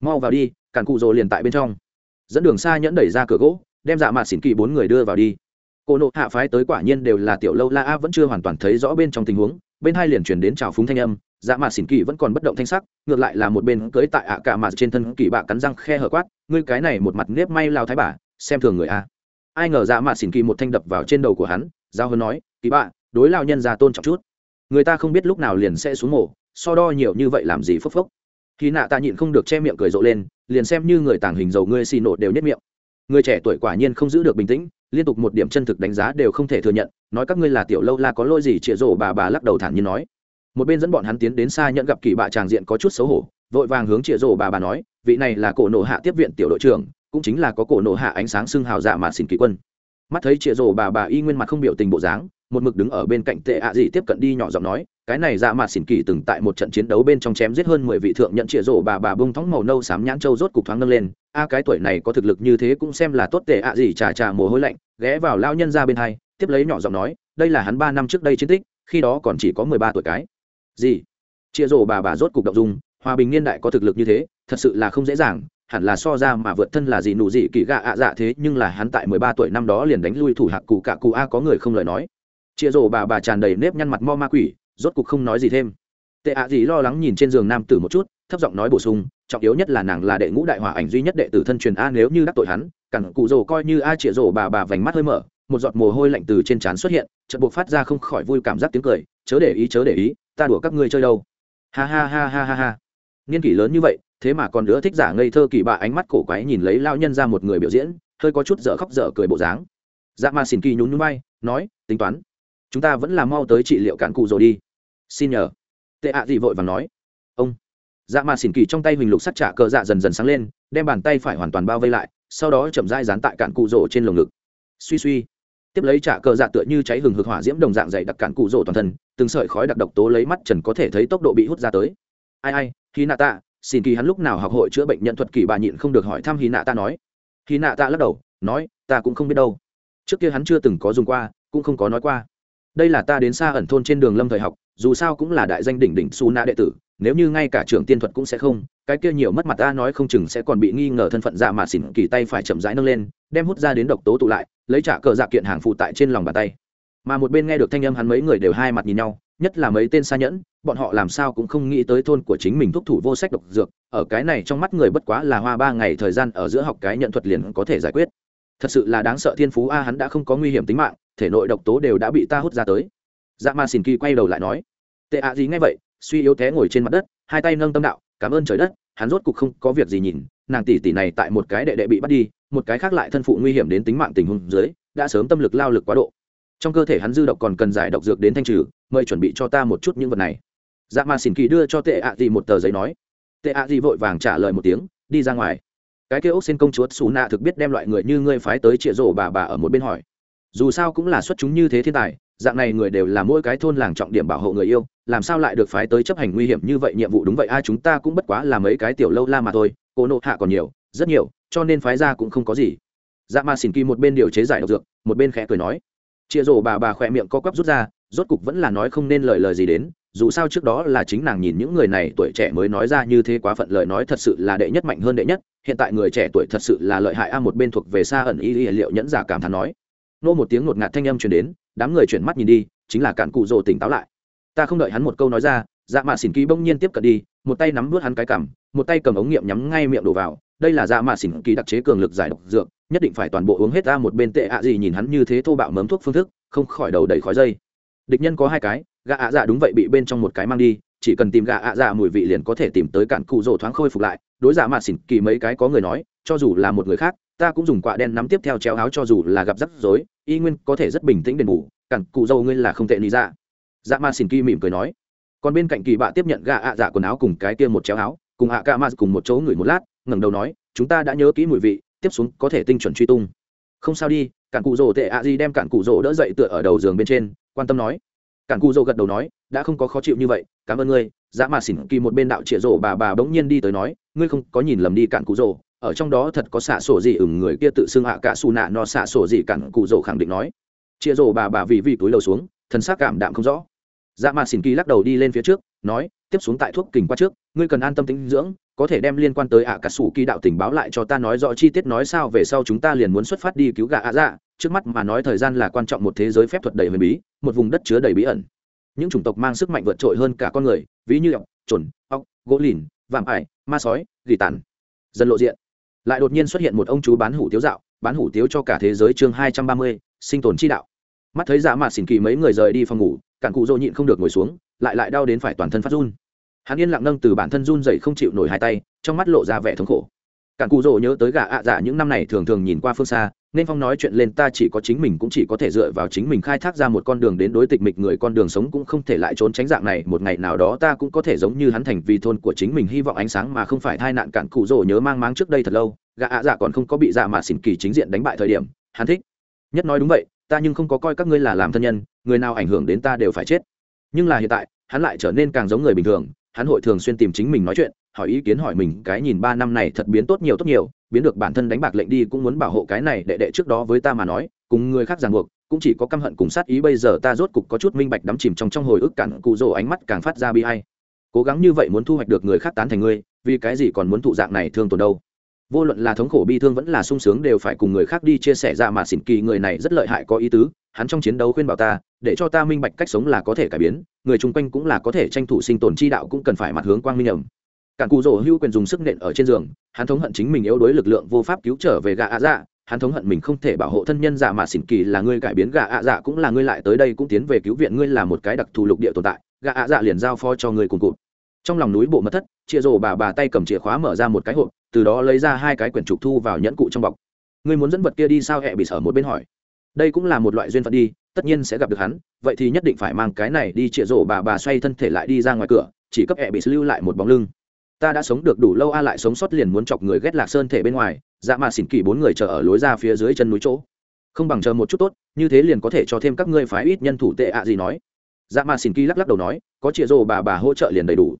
S1: Mau vào đi, cản cụ rồ liền tại bên trong. Dẫn đường xa nhẫn đẩy ra cửa gỗ, đem dạ mạ xỉn kỳ bốn người đưa vào đi. Cô nộ hạ phái tới quả nhiên đều là tiểu lâu la a vẫn chưa hoàn toàn thấy rõ bên trong tình huống, bên hai liền truyền đến chào phúng thanh âm dạ mạ xỉn kỳ vẫn còn bất động thanh sắc, ngược lại là một bên cưới tại ạ cả mà trên thân kỳ bạ cắn răng khe hở quát, ngươi cái này một mặt nếp may lao thái bà, xem thường người a ai ngờ dạ mạ xỉn kỳ một thanh đập vào trên đầu của hắn, giao hơn nói, kỳ bạ, đối lao nhân ra tôn trọng chút. Người ta không biết lúc nào liền sẽ xuống mổ, so đo nhiều như vậy làm gì phốc phốc. Khi nạ ta nhịn không được che miệng cười rộ lên, liền xem như người tàng hình dầu ngươi xì nổ đều nhất miệng. Người trẻ tuổi quả nhiên không giữ được bình tĩnh, liên tục một điểm chân thực đánh giá đều không thể thừa nhận, nói các ngươi là tiểu lâu la có lỗi gì chĩa rổ bà bà lắc đầu thản nhiên nói. Một bên dẫn bọn hắn tiến đến xa nhận gặp kỳ bạ tràng diện có chút xấu hổ, vội vàng hướng chĩa rổ bà bà nói, vị này là cổ nộ hạ tiếp viện tiểu đội trưởng cũng chính là có cổ nộ hạ ánh sáng xưng hào dạ mà xin kỳ quân. Mắt thấy chịa rổ bà bà y nguyên mặt không biểu tình bộ dáng, một mực đứng ở bên cạnh tệ ạ dị tiếp cận đi nhỏ giọng nói, cái này dạ mà xỉn kỳ từng tại một trận chiến đấu bên trong chém giết hơn mười vị thượng nhận chĩa rổ bà bà bông thóng màu nâu xám nhãn trâu rốt cục thoáng nâng lên. A, cái tuổi này có thực lực như thế cũng xem là tốt. Tệ ạ gì trà trà mồ hôi lạnh, ghé vào lao nhân ra bên hai, tiếp lấy nhỏ giọng nói, đây là hắn ba năm trước đây chiến tích, khi đó còn chỉ có mười ba tuổi cái. Gì? Chĩa rổ bà bà rốt cục động dung, hòa bình niên đại có thực lực như thế, thật sự là không dễ dàng hẳn là so ra mà vượt thân là gì nụ gì kỳ gạ ạ dạ thế, nhưng là hắn tại mười ba tuổi năm đó liền đánh lui thủ hạc cụ cả cụ a, có người không lời nói. Chịa rổ bà bà tràn đầy nếp nhăn mặt mo ma quỷ, rốt cục không nói gì thêm. Tệ ạ gì lo lắng nhìn trên giường nam tử một chút, thấp giọng nói bổ sung, trọng yếu nhất là nàng là đệ ngũ đại hòa ảnh duy nhất đệ tử thân truyền a, nếu như đắc tội hắn cẳng cụ rổ coi như a chĩa rổ bà bà vành mắt hơi mở, một giọt mồ hôi lạnh từ trên trán xuất hiện, chợt buộc phát ra không khỏi vui cảm giác tiếng cười, chớ để ý, chớ để ý, ta đùa các ngươi chơi đâu. Ha ha ha ha ha ha. Niên kỷ lớn như vậy thế mà còn nữa thích giả ngây thơ kỳ bạ ánh mắt cổ quái nhìn lấy lao nhân ra một người biểu diễn, hơi có chút dở khóc dở cười bộ dáng. Dạ ma xin kỳ nhún nhún bay nói, tính toán, chúng ta vẫn là mau tới trị liệu cạn cụ rồi đi. Xin nhờ. Tệ ạ gì vội và nói. Ông. Dạ mà xỉn kỳ trong tay huỳnh lục sắt trả cờ dạ dần dần sáng lên, đem bàn tay phải hoàn toàn bao vây lại, sau đó chậm dai dán tại cạn cụ rổ trên lồng ngực. Suy suy. Tiếp lấy trả cờ dạ tựa như cháy hừng hực hỏa diễm đồng dạng dày đặc cạn cụ rổ toàn thân, từng sợi khói đặc độc tố lấy mắt trần có thể thấy tốc độ bị hút ra tới. Ai ai khi nạ tạ xin kỳ hắn lúc nào học hội chữa bệnh nhận thuật kỳ bà nhịn không được hỏi thăm hy nạ ta nói. Hy nạ ta lắc đầu, nói, ta cũng không biết đâu. Trước kia hắn chưa từng có dùng qua, cũng không có nói qua. Đây là ta đến xa ẩn thôn trên đường lâm thời học, dù sao cũng là đại danh đỉnh đỉnh su na đệ tử, nếu như ngay cả trưởng tiên thuật cũng sẽ không, cái kia nhiều mất mặt ta nói không chừng sẽ còn bị nghi ngờ thân phận dạ mà xỉn kỳ tay phải chậm rãi nâng lên, đem hút ra đến độc tố tụ lại, lấy trả cờ dạ kiện hàng phụ tại trên lòng bàn tay. Mà một bên nghe được thanh âm hắn mấy người đều hai mặt nhìn nhau, nhất là mấy tên xa nhẫn bọn họ làm sao cũng không nghĩ tới thôn của chính mình thúc thủ vô sách độc dược, ở cái này trong mắt người bất quá là hoa ba ngày thời gian ở giữa học cái nhận thuật liền có thể giải quyết. Thật sự là đáng sợ thiên phú a, hắn đã không có nguy hiểm tính mạng, thể nội độc tố đều đã bị ta hút ra tới. Dạ ma xin kỳ quay đầu lại nói, tệ ạ gì ngay vậy, suy yếu té ngồi trên mặt đất, hai tay nâng tâm đạo, cảm ơn trời đất, hắn rốt cục không có việc gì nhìn, nàng tỷ tỷ này tại một cái đệ đệ bị bắt đi, một cái khác lại thân phụ nguy hiểm đến tính mạng tình huống dưới, đã sớm tâm lực lao lực quá độ. Trong cơ thể hắn dư độc còn cần giải độc dược đến thanh trừ, mời chuẩn bị cho ta một chút những vật này dạ mà xin kỳ đưa cho tệ ạ gì một tờ giấy nói. Tệ ạ gì vội vàng trả lời một tiếng, đi ra ngoài. Cái kia ốc xin công chúa xù nạ thực biết đem loại người như ngươi phái tới trịa rổ bà bà ở một bên hỏi. Dù sao cũng là xuất chúng như thế thiên tài, dạng này người đều là mỗi cái thôn làng trọng điểm bảo hộ người yêu, làm sao lại được phái tới chấp hành nguy hiểm như vậy nhiệm vụ đúng vậy ai chúng ta cũng bất quá là mấy cái tiểu lâu la mà thôi, cô nộ hạ còn nhiều, rất nhiều, cho nên phái ra cũng không có gì. Dạ mà xỉn kỳ một bên điều chế giải độc dược, một bên khẽ cười nói. Chịa rổ bà bà khỏe miệng co quắp rút ra, rốt cục vẫn là nói không nên lời lời gì đến dù sao trước đó là chính nàng nhìn những người này tuổi trẻ mới nói ra như thế quá phận lời nói thật sự là đệ nhất mạnh hơn đệ nhất, hiện tại người trẻ tuổi thật sự là lợi hại a, một bên thuộc về xa ẩn y liệu nhẫn giả cảm thán nói. Nô một tiếng ngột ngạt thanh âm truyền đến, đám người chuyển mắt nhìn đi, chính là cản cụ rồ tỉnh táo lại. Ta không đợi hắn một câu nói ra dạ mạ xỉn ký bỗng nhiên tiếp cận đi, một tay nắm vớt hắn cái cằm, một tay cầm ống nghiệm nhắm ngay miệng đổ vào. Đây là dạ mạ xỉn ký đặc chế cường lực giải độc dược, nhất định phải toàn bộ uống hết ra một bên tệ ạ gì nhìn hắn như thế thô bạo mớm thuốc phương thức, không khỏi đầu đầy khói dây. Địch nhân có hai cái gà ạ dạ đúng vậy bị bên trong một cái mang đi, chỉ cần tìm gà ạ dạ mùi vị liền có thể tìm tới cạn cụ rồ thoáng khôi phục lại. Đối giả mạ xỉn kỳ mấy cái có người nói, cho dù là một người khác, ta cũng dùng quạ đen nắm tiếp theo treo áo cho dù là gặp rắc rối, y nguyên có thể rất bình tĩnh đền bù cặn cụ dâu ngươi là không tệ lý ra dạ ma xin kỳ mỉm cười nói. Còn bên cạnh kỳ bạ tiếp nhận gà ạ dạ quần áo cùng cái kia một chéo áo, cùng hạ ca ma cùng một chỗ ngửi một lát, ngẩng đầu nói, chúng ta đã nhớ kỹ mùi vị, tiếp xuống có thể tinh chuẩn truy tung. Không sao đi cặn cụ rỗ tệ ạ gì đem cặn cụ rỗ đỡ dậy tựa ở đầu giường bên trên, quan tâm nói cản cù rồ gật đầu nói, đã không có khó chịu như vậy, cảm ơn ngươi. Dạ Dã mà xỉn kỳ một bên đạo trịa rồ bà bà bỗng nhiên đi tới nói, ngươi không có nhìn lầm đi, cản cụ rồ ở trong đó thật có xạ sổ gì ửng người kia tự xưng hạ cả xù nạ no xạ sổ gì, cản cụ rồ khẳng định nói. Chia rồ bà bà vì vì túi lầu xuống thân xác cảm đạm không rõ. Dạ Dã mà xỉn kỳ lắc đầu đi lên phía trước, nói, tiếp xuống tại thuốc kình qua trước, ngươi cần an tâm tính dưỡng có thể đem liên quan tới ạ cả sủ kỳ đạo tình báo lại cho ta nói rõ chi tiết nói sao, về sau chúng ta liền muốn xuất phát đi cứu gà ạ dạ. Trước mắt mà nói thời gian là quan trọng một thế giới phép thuật đầy huyền bí, một vùng đất chứa đầy bí ẩn. Những chủng tộc mang sức mạnh vượt trội hơn cả con người, ví như ọc trồn ọc gỗ lìn, vạm ải, ma sói, gỉ tàn. Dần lộ diện. Lại đột nhiên xuất hiện một ông chú bán hủ tiếu dạo, bán hủ tiếu cho cả thế giới chương hai trăm ba mươi, sinh tồn chi đạo. Mắt thấy dạ mạt xỉn kỳ mấy người rời đi phòng ngủ, cản cụ dỗ nhịn không được ngồi xuống, lại lại đau đến phải toàn thân phát run hắn yên lặng nâng từ bản thân run dậy không chịu nổi hai tay, trong mắt lộ ra vẻ thống khổ. Cản cụ rỗ nhớ tới gà ạ dạ những năm này thường thường nhìn qua phương xa, nên phong nói chuyện lên ta chỉ có chính mình cũng chỉ có thể dựa vào chính mình khai thác ra một con đường đến đối tịch mịch người con đường sống cũng không thể lại trốn tránh dạng này, một ngày nào đó ta cũng có thể giống như hắn thành vì thôn của chính mình hy vọng ánh sáng mà không phải thai nạn. Cản cụ rỗ nhớ mang máng trước đây thật lâu, gã ạ dạ còn không có bị dạ mà xỉn kỳ chính diện đánh bại thời điểm, hắn thích. Nhất nói đúng vậy, ta nhưng không có coi các ngươi là làm thân nhân, người nào ảnh hưởng đến ta đều phải chết. Nhưng là hiện tại, hắn lại trở nên càng giống người bình thường hắn hội thường xuyên tìm chính mình nói chuyện, hỏi ý kiến hỏi mình, cái nhìn ba năm này thật biến tốt nhiều tốt nhiều, biến được bản thân đánh bạc lệnh đi cũng muốn bảo hộ cái này đệ đệ trước đó với ta mà nói, cùng người khác ràng buộc, cũng chỉ có căm hận cùng sát ý bây giờ ta rốt cục có chút minh bạch đắm chìm trong trong hồi ức cản cụ rồ ánh mắt càng phát ra bi hay cố gắng như vậy muốn thu hoạch được người khác tán thành ngươi, vì cái gì còn muốn thụ dạng này thương tổn đâu? Vô luận là thống khổ bi thương vẫn là sung sướng đều phải cùng người khác đi chia sẻ ra mà xỉn kỳ người này rất lợi hại có ý tứ, hắn trong chiến đấu khuyên bảo ta, để cho ta minh bạch cách sống là có thể cải biến, người chung quanh cũng là có thể tranh thủ sinh tồn chi đạo cũng cần phải mặt hướng quang minh ẩm. Cản cụ rỗ hưu quyền dùng sức nện ở trên giường, hắn thống hận chính mình yếu đuối lực lượng vô pháp cứu trở về gà ạ dạ hắn thống hận mình không thể bảo hộ thân nhân giả mà xỉn kỳ là ngươi cải biến gà ạ dạ cũng là ngươi lại tới đây cũng tiến về cứu viện, ngươi là một cái đặc thù lục địa tồn tại gà ạ dạ liền giao phó cho ngươi cùng cụt trong lòng núi bộ mất thất chia rổ bà bà tay cầm chìa khóa mở ra một cái hộp, từ đó lấy ra hai cái quyển trục thu vào nhẫn cụ trong bọc. Ngươi muốn dẫn vật kia đi sao? Hẹ bị sở một bên hỏi. Đây cũng là một loại duyên phận đi, tất nhiên sẽ gặp được hắn, vậy thì nhất định phải mang cái này đi. Chịa rổ bà bà xoay thân thể lại đi ra ngoài cửa, chỉ cấp hẹ bị lưu lại một bóng lưng. Ta đã sống được đủ lâu a, lại sống sót liền muốn chọc người ghét lạc sơn thể bên ngoài dạ mà xỉn kỳ bốn người chờ ở lối ra phía dưới chân núi chỗ. Không bằng chờ một chút tốt, như thế liền có thể cho thêm các ngươi phái ít nhân thủ tệ ạ gì nói. Dạ mà xỉn kỳ lắc lắc đầu nói, có chịa rổ bà bà hỗ trợ liền đầy đủ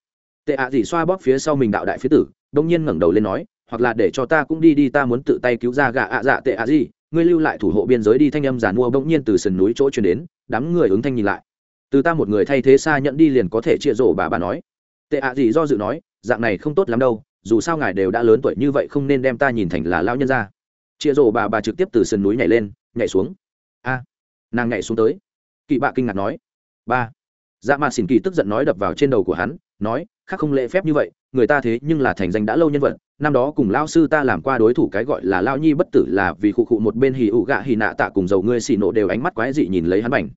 S1: tệ ạ gì xoa bóp phía sau mình đạo đại phía tử, đông nhiên ngẩng đầu lên nói, hoặc là để cho ta cũng đi đi, ta muốn tự tay cứu ra gà ạ dạ tệ ạ gì. Ngươi lưu lại thủ hộ biên giới đi, thanh âm giàn mua bỗng nhiên từ sườn núi chỗ chuyển đến, đám người ứng thanh nhìn lại. Từ ta một người thay thế xa nhận đi liền có thể chia rổ bà bà nói. Tệ ạ gì do dự nói, dạng này không tốt lắm đâu, dù sao ngài đều đã lớn tuổi như vậy không nên đem ta nhìn thành là lao nhân ra chia rổ bà bà trực tiếp từ sườn núi nhảy lên, nhảy xuống. A, nàng nhảy xuống tới. Kỵ bạ kinh ngạc nói. Ba dạ mà xỉn kỳ tức giận nói đập vào trên đầu của hắn nói, khác không lễ phép như vậy, người ta thế nhưng là thành danh đã lâu nhân vật, năm đó cùng lao sư ta làm qua đối thủ cái gọi là lao nhi bất tử là vì khụ khụ một bên hì ụ gạ hì nạ tạ cùng dầu ngươi xì nổ đều ánh mắt quái dị nhìn lấy hắn bảnh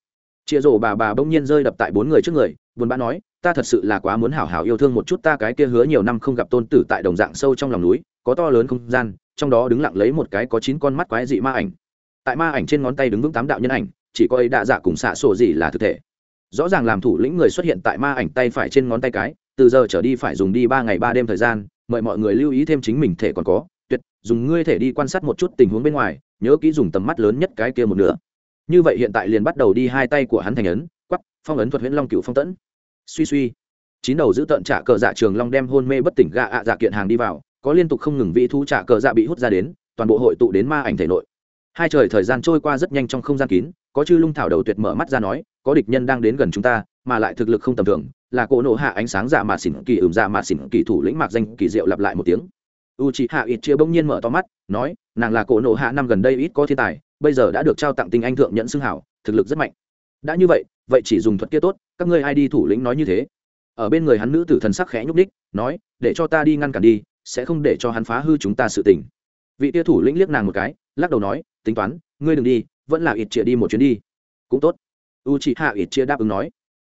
S1: chia rổ bà bà bỗng nhiên rơi đập tại bốn người trước người, buồn bã nói, ta thật sự là quá muốn hảo hảo yêu thương một chút ta cái kia hứa nhiều năm không gặp tôn tử tại đồng dạng sâu trong lòng núi, có to lớn không gian, trong đó đứng lặng lấy một cái có chín con mắt quái dị ma ảnh. Tại ma ảnh trên ngón tay đứng vững tám đạo nhân ảnh, chỉ có ấy đạ dạ cùng xạ sổ gì là thực thể rõ ràng làm thủ lĩnh người xuất hiện tại ma ảnh tay phải trên ngón tay cái, từ giờ trở đi phải dùng đi ba ngày ba đêm thời gian, mời mọi người lưu ý thêm chính mình thể còn có. Tuyệt, dùng ngươi thể đi quan sát một chút tình huống bên ngoài, nhớ kỹ dùng tầm mắt lớn nhất cái kia một nửa. Như vậy hiện tại liền bắt đầu đi hai tay của hắn thành ấn quắp phong ấn thuật huyễn long cựu phong tẫn. Suy suy. Chín đầu giữ tận trả cờ dạ trường long đem hôn mê bất tỉnh gạ ạ dạ kiện hàng đi vào, có liên tục không ngừng vị thu trả cờ dạ bị hút ra đến, toàn bộ hội tụ đến ma ảnh thể nội. Hai trời thời gian trôi qua rất nhanh trong không gian kín, có chư lung thảo đầu tuyệt mở mắt ra nói có địch nhân đang đến gần chúng ta, mà lại thực lực không tầm thường, là cỗ nổ hạ ánh sáng dạ mạ xỉn kỳ ửng dạ mạ xỉn kỳ thủ lĩnh mạc danh kỳ diệu lặp lại một tiếng. U chị hạ ít chia bỗng nhiên mở to mắt, nói, nàng là cỗ nổ hạ năm gần đây ít có thiên tài, bây giờ đã được trao tặng tinh anh thượng nhận xưng hảo, thực lực rất mạnh. Đã như vậy vậy chỉ dùng thuật kia tốt, các ngươi ai đi thủ lĩnh nói như thế? Ở bên người hắn nữ tử thần sắc khẽ nhúc ních nói, để cho ta đi ngăn cản đi, sẽ không để cho hắn phá hư chúng ta sự tình. Vị tia thủ lĩnh liếc nàng một cái, lắc đầu nói, tính toán, ngươi đừng đi, vẫn là ít chĩa đi một chuyến đi. Cũng tốt u chị hạ ít chia đáp ứng nói.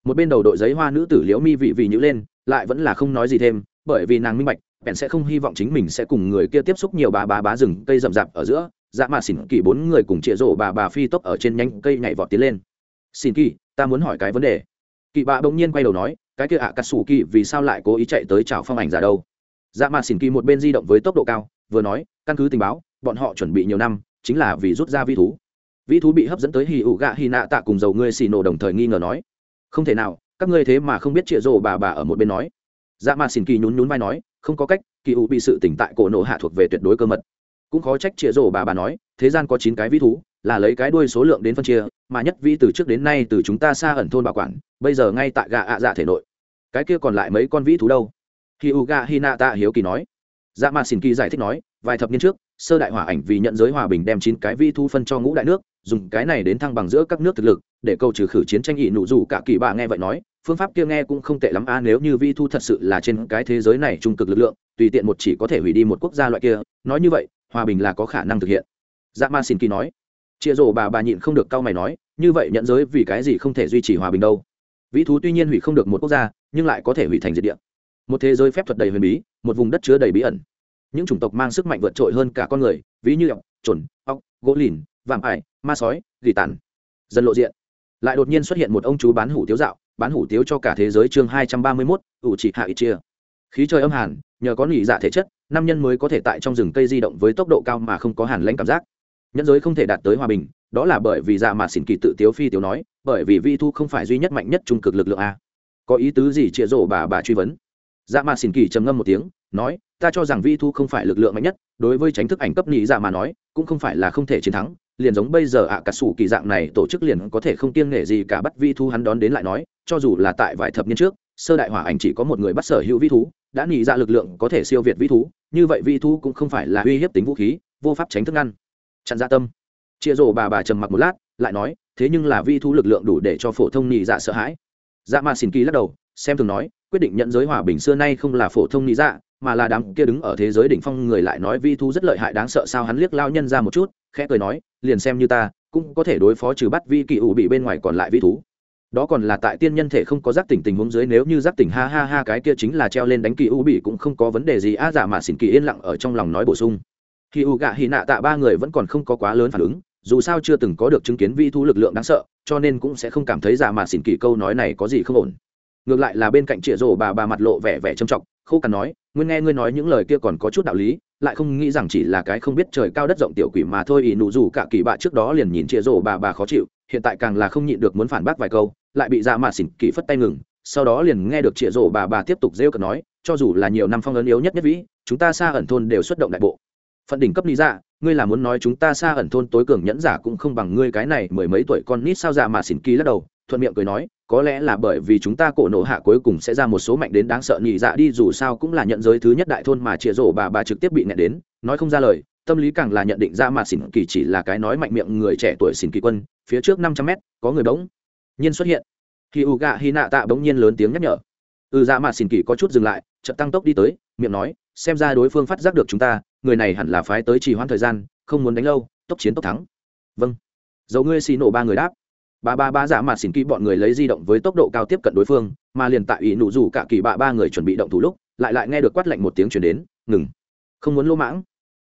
S1: Một bên đầu đội giấy hoa nữ tử liễu mi vị vị nhữ lên, lại vẫn là không nói gì thêm, bởi vì nàng minh bạch, bèn sẽ không hy vọng chính mình sẽ cùng người kia tiếp xúc nhiều bà bà bá rừng cây rậm rạp ở giữa. Dạ mà xỉn kỳ bốn người cùng chĩa rổ bà bà phi tốc ở trên nhanh cây nhảy vọt tiến lên. Xin kỳ ta muốn hỏi cái vấn đề. Kỳ bà bỗng nhiên quay đầu nói, cái kia ạ cà sủ kỳ vì sao lại cố ý chạy tới chào phong ảnh giả đâu? Dạ mà xỉn kỳ một bên di động với tốc độ cao, vừa nói, căn cứ tình báo, bọn họ chuẩn bị nhiều năm, chính là vì rút ra vi thú. Vĩ thú bị hấp dẫn tới hì ủ gạ hì nạ tạ cùng dầu ngươi xì nổ đồng thời nghi ngờ nói, không thể nào, các ngươi thế mà không biết chĩa rổ bà bà ở một bên nói. Dạ mà xin kỳ nhún nhún vai nói, không có cách, kỳ ủ bị sự tỉnh tại cổ nổ hạ thuộc về tuyệt đối cơ mật. Cũng khó trách chĩa rổ bà bà nói, thế gian có chín cái vĩ thú, là lấy cái đuôi số lượng đến phân chia, mà nhất vĩ từ trước đến nay từ chúng ta xa ẩn thôn bảo quản, bây giờ ngay tại gà ạ dạ thể nội. Cái kia còn lại mấy con vĩ thú đâu? Khi u gà hina tạ hiếu kỳ nói. Dạ mà xin kỳ giải thích nói, vài thập niên trước, sơ đại hỏa ảnh vì nhận giới hòa bình đem chín cái vĩ thú phân cho ngũ đại nước dùng cái này đến thăng bằng giữa các nước thực lực, để câu trừ khử chiến tranh ỵ nụ dù cả kỳ bạ nghe vậy nói, phương pháp kia nghe cũng không tệ lắm a, nếu như vi thu thật sự là trên cái thế giới này trung cực lực lượng, tùy tiện một chỉ có thể hủy đi một quốc gia loại kia, nói như vậy, hòa bình là có khả năng thực hiện. Dạ ma xin kỳ nói. Chịa rổ bà bà nhịn không được cau mày nói, như vậy nhận giới vì cái gì không thể duy trì hòa bình đâu? Vĩ thú tuy nhiên hủy không được một quốc gia, nhưng lại có thể hủy thành diệt địa. Một thế giới phép thuật đầy huyền bí, một vùng đất chứa đầy bí ẩn. Những chủng tộc mang sức mạnh vượt trội hơn cả con người, ví như ọc, chuẩn, ọc, gỗ lìn vạm ải, ma sói, gỉ tàn. Dần lộ diện. Lại đột nhiên xuất hiện một ông chú bán hủ tiếu dạo, bán hủ tiếu cho cả thế giới chương hai trăm ba mươi mốt, ủ chỉ hạ ít chia. Khí trời âm hàn, nhờ có nỉ dạ thể chất, nam nhân mới có thể tại trong rừng cây di động với tốc độ cao mà không có hàn lãnh cảm giác. Nhân giới không thể đạt tới hòa bình, đó là bởi vì dạ mà xỉn kỳ tự tiếu phi tiếu nói, bởi vì vi thu không phải duy nhất mạnh nhất trung cực lực lượng a. Có ý tứ gì chĩa rổ bà bà truy vấn? Dạ mà xỉn kỳ trầm ngâm một tiếng, nói, ta cho rằng vi thu không phải lực lượng mạnh nhất, đối với tránh thức ảnh cấp nhị dạ mà nói, cũng không phải là không thể chiến thắng liền giống bây giờ ạ à, cả sủ kỳ dạng này tổ chức liền có thể không kiêng nể gì cả bắt vi thu hắn đón đến lại nói cho dù là tại vài thập niên trước sơ đại hỏa ảnh chỉ có một người bắt sở hữu vi thú đã nghĩ ra lực lượng có thể siêu việt vi thú như vậy vi thú cũng không phải là uy hiếp tính vũ khí vô pháp tránh thức ăn. Chặn dạ tâm. Chia rổ bà bà trầm mặc một lát lại nói thế nhưng là vi thú lực lượng đủ để cho phổ thông nhị dạ sợ hãi. Dạ mà xin kỳ lắc đầu xem thường nói quyết định nhận giới hòa bình xưa nay không là phổ thông nhị dạ mà là đám kia đứng ở thế giới đỉnh phong người lại nói vi thú rất lợi hại, đáng sợ sao hắn liếc lao nhân ra một chút, khẽ cười nói, liền xem như ta, cũng có thể đối phó trừ bắt vi kỳ ủ bị bên ngoài còn lại vi thú. Đó còn là tại tiên nhân thể không có giác tỉnh tình huống dưới, nếu như giác tỉnh ha ha ha, cái kia chính là treo lên đánh kỳ u bị cũng không có vấn đề gì. A giả mà xỉn kỳ yên lặng ở trong lòng nói bổ sung. Khi u gạ hì nạ tạ ba người vẫn còn không có quá lớn phản ứng, dù sao chưa từng có được chứng kiến vi thú lực lượng đáng sợ, cho nên cũng sẽ không cảm thấy giả mà xỉn kỳ câu nói này có gì không ổn ngược lại là bên cạnh chĩa rổ bà bà mặt lộ vẻ vẻ trầm trọng, khô cằn nói, nguyên nghe ngươi nói những lời kia còn có chút đạo lý, lại không nghĩ rằng chỉ là cái không biết trời cao đất rộng tiểu quỷ mà thôi, ỷ nụ dù cả kỳ bạ trước đó liền nhìn chĩa rổ bà bà khó chịu, hiện tại càng là không nhịn được muốn phản bác vài câu, lại bị dạ mà xỉn kỳ phất tay ngừng, sau đó liền nghe được chĩa rổ bà bà tiếp tục rêu cợt nói, cho dù là nhiều năm phong ấn yếu nhất nhất vĩ, chúng ta xa ẩn thôn đều xuất động đại bộ. Phận đỉnh cấp lý dạ ngươi là muốn nói chúng ta xa ẩn thôn tối cường nhẫn giả cũng không bằng ngươi cái này mười mấy tuổi con nít sao dạ mà xỉn kỳ lắc đầu, thuận miệng cười nói có lẽ là bởi vì chúng ta cổ nổ hạ cuối cùng sẽ ra một số mạnh đến đáng sợ nhị dạ đi, dù sao cũng là nhận giới thứ nhất đại thôn mà chĩa rổ bà bà trực tiếp bị nẹt đến, nói không ra lời, tâm lý càng là nhận định ra mà xỉn kỳ chỉ là cái nói mạnh miệng người trẻ tuổi xỉn kỳ quân, phía trước năm trăm mét, có người bỗng nhiên xuất hiện. Khi u gạ hy nạ tạ bỗng nhiên lớn tiếng nhắc nhở. Ừ dạ mà xỉn kỳ có chút dừng lại, chợt tăng tốc đi tới, miệng nói, xem ra đối phương phát giác được chúng ta, người này hẳn là phái tới trì hoãn thời gian, không muốn đánh lâu, tốc chiến tốc thắng. Vâng. Dầu ngươi xì nổ ba người đáp ba ba ba giả mà xỉn kỹ bọn người lấy di động với tốc độ cao tiếp cận đối phương mà liền tại ý nụ rủ cả kỳ bạ ba người chuẩn bị động thủ lúc lại lại nghe được quát lạnh một tiếng chuyển đến ngừng không muốn lỗ mãng.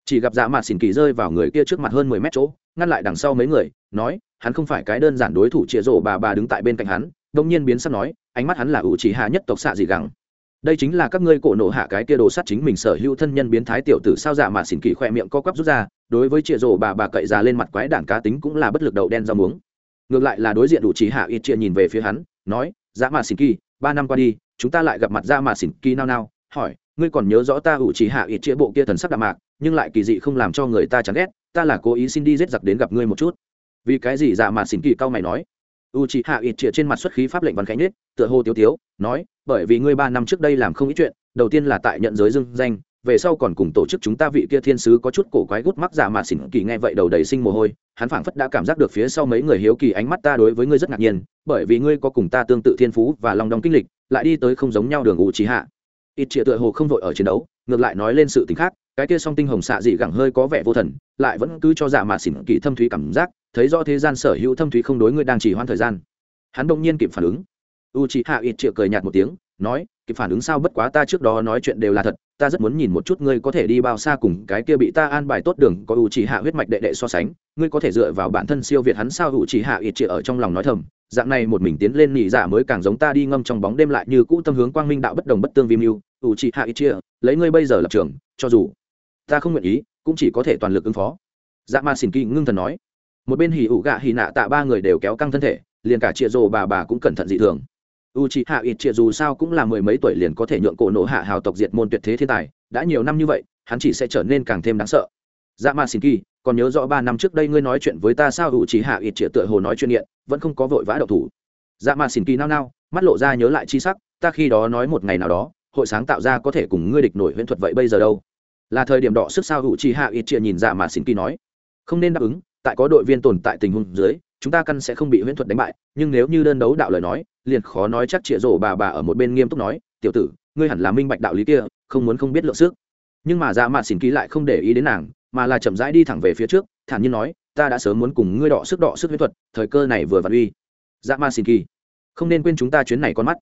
S1: Chỉ gặp giả mà xỉn kỳ rơi vào người kia trước mặt hơn mười mét chỗ ngăn lại đằng sau mấy người nói hắn không phải cái đơn giản đối thủ chĩa rổ bà bà đứng tại bên cạnh hắn. Đông nhiên biến sắc nói ánh mắt hắn là ủ chỉ hạ nhất tộc xạ gì gẳng, đây chính là các ngươi cổ nổ hạ cái kia đồ sát chính mình sở hữu thân nhân biến thái tiểu tử sao giả mà xỉn kỳ khoe miệng co quắp rút ra đối với chĩa rổ bà bà cậy già lên mặt quái đản cá tính cũng là bất lực đầu đen rau muống ngược lại là đối diện đủ trí hạ ít chia nhìn về phía hắn, nói dạ mà xin kỳ, ba năm qua đi, chúng ta lại gặp mặt ra mà xin kỳ nao nao, hỏi, ngươi còn nhớ rõ ta ủ trí hạ ít chia bộ kia thần sắc đạm mạc, nhưng lại kỳ dị không làm cho người ta chán ghét, ta là cố ý xin đi giết giặc đến gặp ngươi một chút. Vì cái gì dạ mà xin kỳ cao mày nói? U trí hạ ít chia trên mặt xuất khí pháp lệnh văn khánh nết tựa hồ tiếu tiếu, nói, bởi vì ngươi ba năm trước đây làm không ít chuyện, đầu tiên là tại nhận giới dưng danh về sau còn cùng tổ chức chúng ta vị kia thiên sứ có chút cổ quái gút mắc giả mà xỉn kỳ nghe vậy đầu đầy sinh mồ hôi, hắn phảng phất đã cảm giác được phía sau mấy người hiếu kỳ ánh mắt ta đối với ngươi rất ngạc nhiên, bởi vì ngươi có cùng ta tương tự thiên phú và lòng đong kinh lịch, lại đi tới không giống nhau đường u trí hạ. Ít trịa tựa hồ không vội ở chiến đấu, ngược lại nói lên sự tính khác, cái kia song tinh hồng xạ dị gẳng hơi có vẻ vô thần, lại vẫn cứ cho giả mà xỉn kỳ thâm thúy cảm giác, thấy rõ thế gian sở hữu thâm thúy không đối ngươi đang chỉ hoãn thời gian. Hắn đông nhiên kịp phản ứng. U trí hạ ít trịa cười nhạt một tiếng, nói, kịp phản ứng sao? Bất quá ta trước đó nói chuyện đều là thật ta rất muốn nhìn một chút ngươi có thể đi bao xa cùng cái kia bị ta an bài tốt đường có ủ chỉ hạ huyết mạch đệ đệ so sánh, ngươi có thể dựa vào bản thân siêu việt hắn sao ủ chỉ hạ ít chĩa ở trong lòng nói thầm, dạng này một mình tiến lên nỉ giả dạ mới càng giống ta đi ngâm trong bóng đêm lại như cũ tâm hướng quang minh đạo bất đồng bất tương vi mưu ủ chỉ hạ ít chĩa lấy ngươi bây giờ lập trường, cho dù ta không nguyện ý, cũng chỉ có thể toàn lực ứng phó. Dạ ma xin kỳ ngưng thần nói. Một bên hỉ ủ gạ hỉ nạ tạ ba người đều kéo căng thân thể, liền cả chia rồ bà bà cũng cẩn thận dị thường u c h hạ ít triệt dù sao cũng là mười mấy tuổi liền có thể nhượng cổ nộ hạ hào tộc diệt môn tuyệt thế thiên tài, đã nhiều năm như vậy, hắn chỉ sẽ trở nên càng thêm đáng sợ. Dạ ma xin kỳ còn nhớ rõ ba năm trước đây ngươi nói chuyện với ta sao? U c h hạ ít triệt tựa hồ nói chuyện nghiện, vẫn không có vội vã độc thủ. Dạ ma xin kỳ nao nao, mắt lộ ra nhớ lại chi sắc, ta khi đó nói một ngày nào đó, hội sáng tạo ra có thể cùng ngươi địch nổi huyễn thuật vậy bây giờ đâu? Là thời điểm đỏ sức sao? U c h hạ ít triệt nhìn dạ ma xin kỳ nói. Không nên đáp ứng, tại có đội viên tồn tại tình huống dưới chúng ta căn sẽ không bị huyễn thuật đánh bại, nhưng nếu như đơn đấu đạo lời nói, liền khó nói chắc chĩa rổ bà bà ở một bên nghiêm túc nói, tiểu tử, ngươi hẳn là minh bạch đạo lý kia, không muốn không biết lượng sức. Nhưng mà dạ mạn xỉn ký lại không để ý đến nàng, mà là chậm rãi đi thẳng về phía trước, thản nhiên nói, ta đã sớm muốn cùng ngươi đọ sức đọ sức huyễn thuật, thời cơ này vừa vặn uy. Dạ mạn xỉn kỳ không nên quên chúng ta chuyến này con mắt.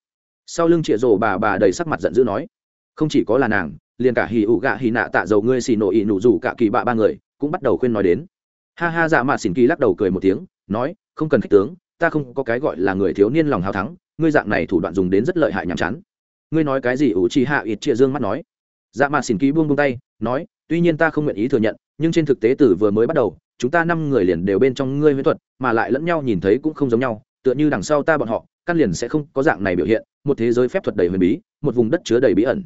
S1: Sau lưng chĩa rổ bà bà đầy sắc mặt giận dữ nói, không chỉ có là nàng, liền cả hì ụ gạ hì nạ tạ dầu ngươi xì nổ ị nụ rủ cả kỳ bạ ba người, cũng bắt đầu khuyên nói đến. Ha ha dạ mạn xỉn kỳ lắc đầu cười một tiếng nói, không cần khích tướng, ta không có cái gọi là người thiếu niên lòng hào thắng, ngươi dạng này thủ đoạn dùng đến rất lợi hại nhàm chán. Ngươi nói cái gì, ủ chi hạ ít chia dương mắt nói. Dạ mà xỉn ký buông buông tay, nói, tuy nhiên ta không nguyện ý thừa nhận, nhưng trên thực tế từ vừa mới bắt đầu, chúng ta năm người liền đều bên trong ngươi huyễn thuật, mà lại lẫn nhau nhìn thấy cũng không giống nhau, tựa như đằng sau ta bọn họ, căn liền sẽ không có dạng này biểu hiện, một thế giới phép thuật đầy huyền bí, một vùng đất chứa đầy bí ẩn.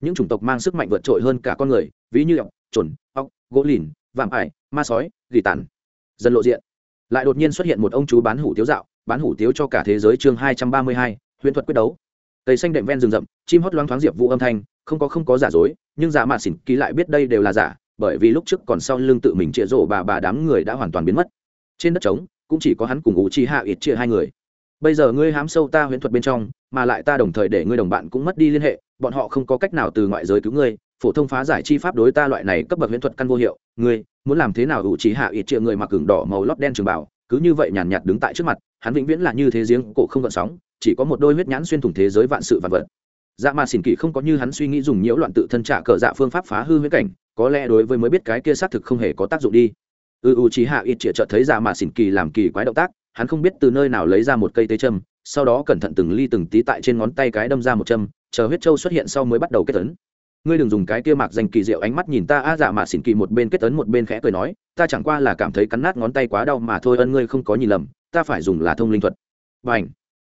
S1: Những chủng tộc mang sức mạnh vượt trội hơn cả con người, ví như ọc trồn ọc gỗ lìn, vạm ải, ma sói, gỉ tàn. Dần lộ diện lại đột nhiên xuất hiện một ông chú bán hủ tiếu dạo, bán hủ tiếu cho cả thế giới chương hai trăm ba mươi hai, huyễn thuật quyết đấu. Tây xanh đệm ven rừng rậm, chim hót loáng thoáng diệp vũ âm thanh, không có không có giả dối, nhưng giả mạ xỉn ký lại biết đây đều là giả, bởi vì lúc trước còn sau lưng tự mình chĩa rổ bà bà đám người đã hoàn toàn biến mất. Trên đất trống, cũng chỉ có hắn cùng ngụ chi hạ ít chia hai người. Bây giờ ngươi hám sâu ta huyễn thuật bên trong, mà lại ta đồng thời để ngươi đồng bạn cũng mất đi liên hệ bọn họ không có cách nào từ ngoại giới cứu ngươi, phổ thông phá giải chi pháp đối ta loại này cấp bậc huyễn thuật căn vô hiệu, ngươi muốn làm thế nào ủ trí hạ ít triệu người mặc cường đỏ màu lót đen trường bảo cứ như vậy nhàn nhạt đứng tại trước mặt, hắn vĩnh viễn là như thế giếng cổ không gợn sóng, chỉ có một đôi huyết nhãn xuyên thủng thế giới vạn sự vạn vật. Dạ mà xỉn kỳ không có như hắn suy nghĩ dùng nhiễu loạn tự thân trả cờ dạ phương pháp phá hư huyết cảnh, có lẽ đối với mới biết cái kia xác thực không hề có tác dụng đi. Ư u trí hạ ít triệu trợ thấy dạ mà xỉn kỳ làm kỳ quái động tác, hắn không biết từ nơi nào lấy ra một cây tế châm, sau đó cẩn thận từng ly từng tí tại trên ngón tay cái đâm ra một châm chờ huyết châu xuất hiện sau mới bắt đầu kết tấn ngươi đừng dùng cái kia mạc danh kỳ diệu ánh mắt nhìn ta, a dạ mà xỉn kỳ một bên kết tấn một bên khẽ cười nói, ta chẳng qua là cảm thấy cắn nát ngón tay quá đau mà thôi, ân ngươi không có nhìn lầm, ta phải dùng là thông linh thuật. Và ảnh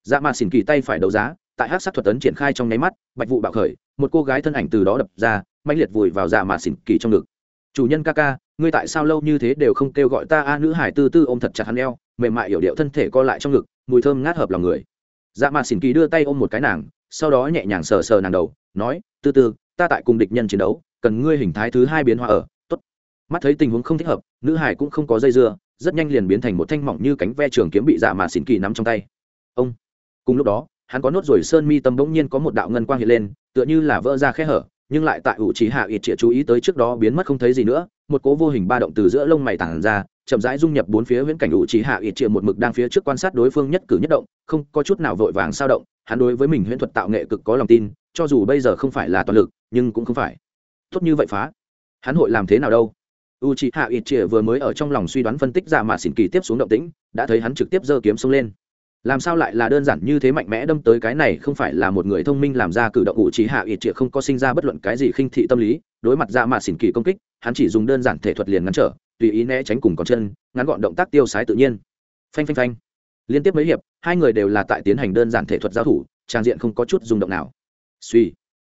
S1: dạ mà xỉn kỳ tay phải đấu giá, tại hát sát thuật tấn triển khai trong nháy mắt, bạch vụ bạo khởi, một cô gái thân ảnh từ đó đập ra mạnh liệt vùi vào dạ mà xỉn kỳ trong ngực. Chủ nhân ca ca, ngươi tại sao lâu như thế đều không kêu gọi ta, a, nữ hải tư tư ôm thật chặt hắn eo, mềm mại hiểu điệu thân thể co lại trong ngực, mùi thơm ngát hợp lòng người. Dạ mà xỉn kỳ đưa tay ôm một cái nàng sau đó nhẹ nhàng sờ sờ nàng đầu nói từ từ, ta tại cùng địch nhân chiến đấu cần ngươi hình thái thứ hai biến hóa ở tốt. Mắt thấy tình huống không thích hợp nữ hải cũng không có dây dưa rất nhanh liền biến thành một thanh mỏng như cánh ve trường kiếm bị dạ mà xỉn kỳ nắm trong tay. Ông. Cùng lúc đó hắn có nốt rồi sơn mi tâm bỗng nhiên có một đạo ngân quang hiện lên tựa như là vỡ ra khe hở nhưng lại tại ủ trí hạ ít chĩa chú ý tới trước đó biến mất không thấy gì nữa một cố vô hình ba động từ giữa lông mày tản ra chậm rãi dung nhập bốn phía viễn cảnh ủ trí hạ ít chĩa một mực đang phía trước quan sát đối phương nhất cử nhất động không có chút nào vội vàng sao động hắn đối với mình huyễn thuật tạo nghệ cực có lòng tin, cho dù bây giờ không phải là toàn lực, nhưng cũng không phải. Tốt như vậy phá. Hắn hội làm thế nào đâu? U c h i hạ ít chĩa vừa mới ở trong lòng suy đoán phân tích ra mà xỉn kỳ tiếp xuống động tĩnh, đã thấy hắn trực tiếp giơ kiếm xông lên. Làm sao lại là đơn giản như thế mạnh mẽ đâm tới cái này không phải là một người thông minh làm ra cử động u c h i hạ ít chĩa không có sinh ra bất luận cái gì khinh thị tâm lý, đối mặt ra mà xỉn kỳ công kích, hắn chỉ dùng đơn giản thể thuật liền ngăn trở, tùy ý né tránh cùng con chân, ngắn gọn động tác tiêu sái tự nhiên. Phanh phanh phanh liên tiếp mấy hiệp, hai người đều là tại tiến hành đơn giản thể thuật giao thủ, trang diện không có chút rung động nào. Suy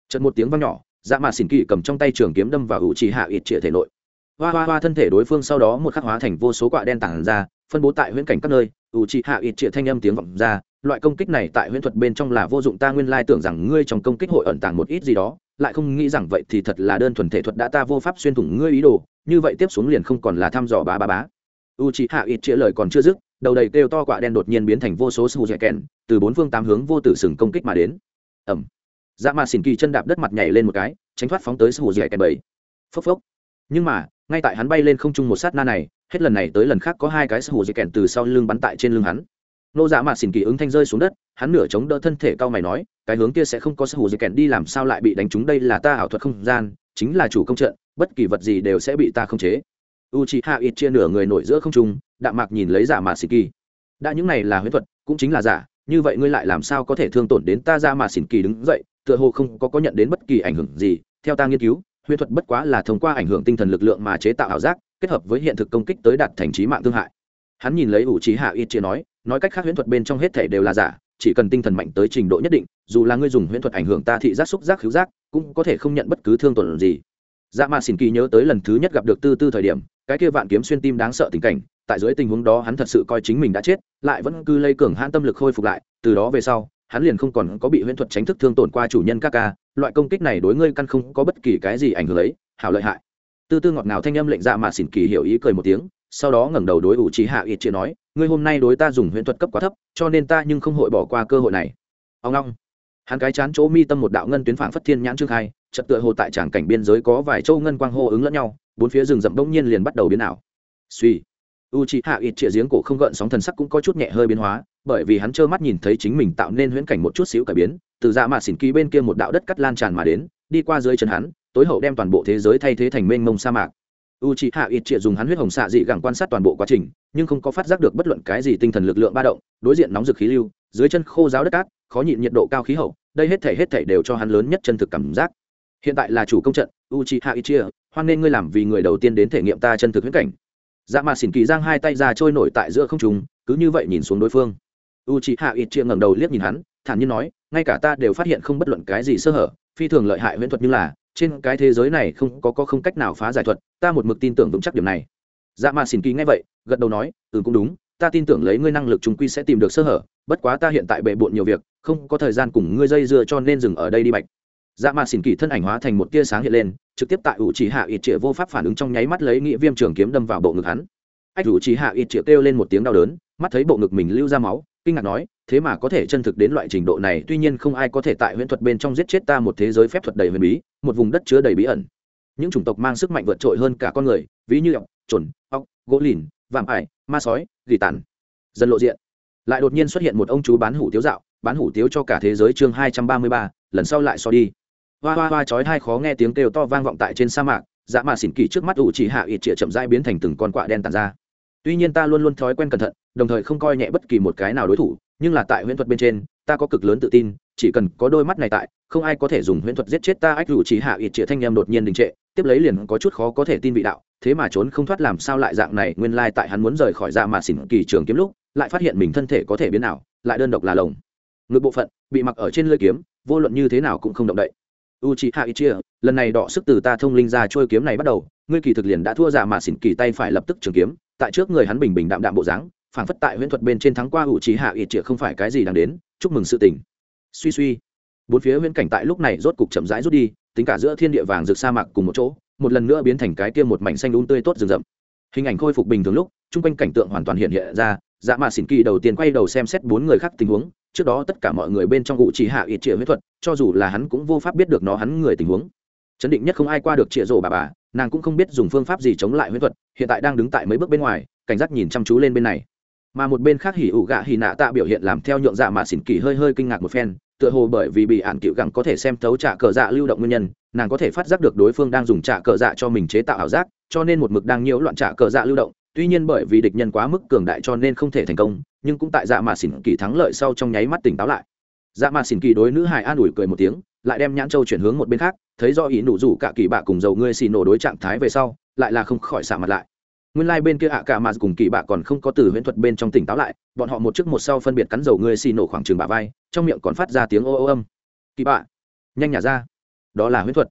S1: trận một tiếng vang nhỏ dạ mà xỉn kỳ cầm trong tay trường kiếm đâm vào hữu trì hạ ít trịa thể nội. Hoa hoa hoa, thân thể đối phương sau đó một khắc hóa thành vô số quạ đen tản ra, phân bố tại huyễn cảnh các nơi hữu trì hạ ít trịa thanh âm tiếng vọng ra, loại công kích này tại huyễn thuật bên trong là vô dụng, ta nguyên lai tưởng rằng ngươi trong công kích hội ẩn tàng một ít gì đó, lại không nghĩ rằng vậy thì thật là đơn thuần thể thuật đã ta vô pháp xuyên thủng ngươi ý đồ, như vậy tiếp xuống liền không còn là thăm dò bá bá bá. U c hạ ít chĩa lời còn chưa dứt đầu đầy kêu to quạ đen đột nhiên biến thành vô số sù dẻ kèn, từ bốn phương tám hướng vô tử sừng công kích mà đến. Ẩm dạ mà xỉn kỳ chân đạp đất mặt nhảy lên một cái, tránh thoát phóng tới sù dẻ kèn bảy phốc phốc. Nhưng mà, ngay tại hắn bay lên không trung một sát na này, hết lần này tới lần khác có hai cái sù dẻ kèn từ sau lưng bắn tại trên lưng hắn. Nô dạ mà xỉn kỳ ứng thanh rơi xuống đất, hắn nửa chống đỡ thân thể cao mày nói, cái hướng kia sẽ không có sù dẻ kèn đi làm sao lại bị đánh trúng đây là ta ảo thuật không gian, chính là chủ công trận, bất kỳ vật gì đều sẽ bị ta khống chế u c h i hạ ít chia nửa người nổi giữa không trung, đạm mạc nhìn lấy giả mạ xỉn kỳ đã những này là huyễn thuật, cũng chính là giả, như vậy ngươi lại làm sao có thể thương tổn đến ta ra mà xỉn kỳ đứng dậy, tựa hồ không có có nhận đến bất kỳ ảnh hưởng gì. Theo ta nghiên cứu, huyễn thuật bất quá là thông qua ảnh hưởng tinh thần lực lượng mà chế tạo ảo giác, kết hợp với hiện thực công kích tới đạt thành trí mạng thương hại. Hắn nhìn lấy ủ trí hạ ít chia nói nói cách khác huyễn thuật bên trong hết thể đều là giả, chỉ cần tinh thần mạnh tới trình độ nhất định, dù là ngươi dùng huyễn thuật ảnh hưởng ta thị giác xúc giác khiếu giác, cũng có thể không nhận bất cứ thương tổn gì dạ mà xỉn kỳ nhớ tới lần thứ nhất gặp được tư tư thời điểm, cái kia vạn kiếm xuyên tim đáng sợ tình cảnh, tại dưới tình huống đó hắn thật sự coi chính mình đã chết, lại vẫn cứ lây cường hãn tâm lực khôi phục lại, từ đó về sau, hắn liền không còn có bị huyễn thuật tránh thức thương tổn qua chủ nhân các ca, loại công kích này đối ngươi căn không có bất kỳ cái gì ảnh hưởng ấy, hảo lợi hại. Tư tư ngọt ngào thanh âm lệnh dạ mà xỉn kỳ hiểu ý cười một tiếng, sau đó ngẩng đầu đối ủ trí hạ ít chia nói, ngươi hôm nay đối ta dùng huyễn thuật cấp quá thấp, cho nên ta nhưng không hội bỏ qua cơ hội này. Ông long hắn cái chán chỗ mi tâm một đạo ngân tuyến phảng phất thiên nhãn trương khai trật tựa hồ tại tràng cảnh biên giới có vài châu ngân quang hô ứng lẫn nhau, bốn phía rừng rậm đông nhiên liền bắt đầu biến ảo. Suy u c h ị hạ ít chĩa giếng cổ không gợn sóng thần sắc cũng có chút nhẹ hơi biến hóa, bởi vì hắn trơ mắt nhìn thấy chính mình tạo nên huyễn cảnh một chút xíu cải biến, từ dạ mạ xỉn ký bên kia một đạo đất cắt lan tràn mà đến, đi qua dưới chân hắn, tối hậu đem toàn bộ thế giới thay thế thành mênh mông sa mạc. U c h ị hạ ít chĩa dùng hắn huyết hồng xạ dị gẳng quan sát toàn bộ quá trình, nhưng không có phát giác được bất luận cái gì tinh thần lực lượng ba động, đối diện nóng rực khí lưu, dưới chân khô giáo đất cát, khó nhịn nhiệt độ cao khí hậu, đây hết thể hết thể đều cho hắn lớn nhất chân thực cảm giác hiện tại là chủ công trận u c h i h a ichia hoan nên ngươi làm vì người đầu tiên đến thể nghiệm ta chân thực huyễn cảnh. Dạ mà xỉn kỳ giang hai tay ra trôi nổi tại giữa không trùng cứ như vậy nhìn xuống đối phương. U c h i h a ichia ngẩng đầu liếc nhìn hắn thản nhiên nói ngay cả ta đều phát hiện không bất luận cái gì sơ hở phi thường lợi hại huyễn thuật như là trên cái thế giới này không có, có không cách nào phá giải thuật ta một mực tin tưởng vững chắc điểm này. Dạ mà xỉn kỳ nghe vậy gật đầu nói ừ cũng đúng ta tin tưởng lấy ngươi năng lực chúng quy sẽ tìm được sơ hở bất quá ta hiện tại bệ bộn nhiều việc không có thời gian cùng ngươi dây dưa cho nên dừng ở đây đi bạch dạ mà xỉn kỳ thân ảnh hóa thành một tia sáng hiện lên, trực tiếp tại ủ chỉ hạ ít trịa vô pháp phản ứng trong nháy mắt lấy nghĩa viêm trường kiếm đâm vào bộ ngực hắn. Ách ủ chỉ hạ ít trịa kêu lên một tiếng đau đớn, mắt thấy bộ ngực mình lưu ra máu, kinh ngạc nói, thế mà có thể chân thực đến loại trình độ này, tuy nhiên không ai có thể tại huyễn thuật bên trong giết chết ta một thế giới phép thuật đầy huyền bí, một vùng đất chứa đầy bí ẩn. Những chủng tộc mang sức mạnh vượt trội hơn cả con người, ví như ọc, trồn, ọc, gỗ lìn, vạm ải, ma sói, gỉ tàn. Dần lộ diện, lại đột nhiên xuất hiện một ông chú bán hủ tiếu dạo, bán hủ tiếu cho cả thế giới chương hai trăm ba mươi ba, lần sau lại so đi hoa hoa hoa chói hai khó nghe tiếng kêu to vang vọng tại trên sa mạc dạ mà xỉn kỳ trước mắt ủ chỉ hạ ít chĩa chậm rãi biến thành từng con quạ đen tàn ra. Tuy nhiên ta luôn luôn thói quen cẩn thận, đồng thời không coi nhẹ bất kỳ một cái nào đối thủ, nhưng là tại huyễn thuật bên trên, ta có cực lớn tự tin, chỉ cần có đôi mắt này tại, không ai có thể dùng huyễn thuật giết chết ta, ách rủ chỉ hạ ít chĩa thanh em đột nhiên đình trệ, tiếp lấy liền có chút khó có thể tin vị đạo, thế mà trốn không thoát làm sao lại dạng này, nguyên lai tại hắn muốn rời khỏi dạ mà xỉn kỳ trường kiếm lúc, lại phát hiện mình thân thể có thể biến nào lại đơn độc là lồng. Ngực bộ phận, bị mặc ở trên lưỡi kiếm, vô luận như thế nào cũng không động đậy u chị hạ ít chia lần này đọ sức từ ta thông linh ra trôi kiếm này bắt đầu, ngươi kỳ thực liền đã thua giả mà xỉn kỳ tay phải lập tức trường kiếm, tại trước người hắn bình bình đạm đạm bộ dáng, phảng phất tại huyễn thuật bên trên thắng qua u chị hạ ít chia không phải cái gì đáng đến, chúc mừng sự tình. Suy suy. Bốn phía huyễn cảnh tại lúc này rốt cục chậm rãi rút đi, tính cả giữa thiên địa vàng rực sa mạc cùng một chỗ, một lần nữa biến thành cái kia một mảnh xanh đun tươi tốt rừng rậm. Hình ảnh khôi phục bình thường lúc, chung quanh cảnh tượng hoàn toàn hiện hiện ra dạ mà xỉn kỳ đầu tiên quay đầu xem xét bốn người khác tình huống trước đó tất cả mọi người bên trong vụ chỉ hạ ít trịa huyết thuật, cho dù là hắn cũng vô pháp biết được nó hắn người tình huống. Chấn định nhất không ai qua được trịa rổ bà bà, nàng cũng không biết dùng phương pháp gì chống lại huyết thuật, hiện tại đang đứng tại mấy bước bên ngoài, cảnh giác nhìn chăm chú lên bên này. Mà một bên khác hỉ ủ gạ hỉ nạ tạ biểu hiện làm theo nhượng dạ mà xỉn kỳ hơi hơi kinh ngạc một phen, tựa hồ bởi vì bị ạn cựu gặng có thể xem thấu trả cờ dạ lưu động nguyên nhân, nàng có thể phát giác được đối phương đang dùng trả cờ dạ cho mình chế tạo ảo giác, cho nên một mực đang nhiễu loạn trả cờ dạ lưu động, tuy nhiên bởi vì địch nhân quá mức cường đại cho nên không thể thành công nhưng cũng tại dạ mà xỉn kỳ thắng lợi sau trong nháy mắt tỉnh táo lại. Dạ mà xỉn kỳ đối nữ hải an ủi cười một tiếng, lại đem nhãn châu chuyển hướng một bên khác, thấy do ý nụ rủ cả kỳ bạ cùng dầu ngươi xì nổ đối trạng thái về sau, lại là không khỏi xả mặt lại. Nguyên lai、like、bên kia ạ cả mà cùng kỳ bạ còn không có từ huyễn thuật bên trong tỉnh táo lại, bọn họ một trước một sau phân biệt cắn dầu ngươi xì nổ khoảng trường bạ vai, trong miệng còn phát ra tiếng ô ô âm. Kỳ bạ, nhanh nhả ra. Đó là huyễn thuật.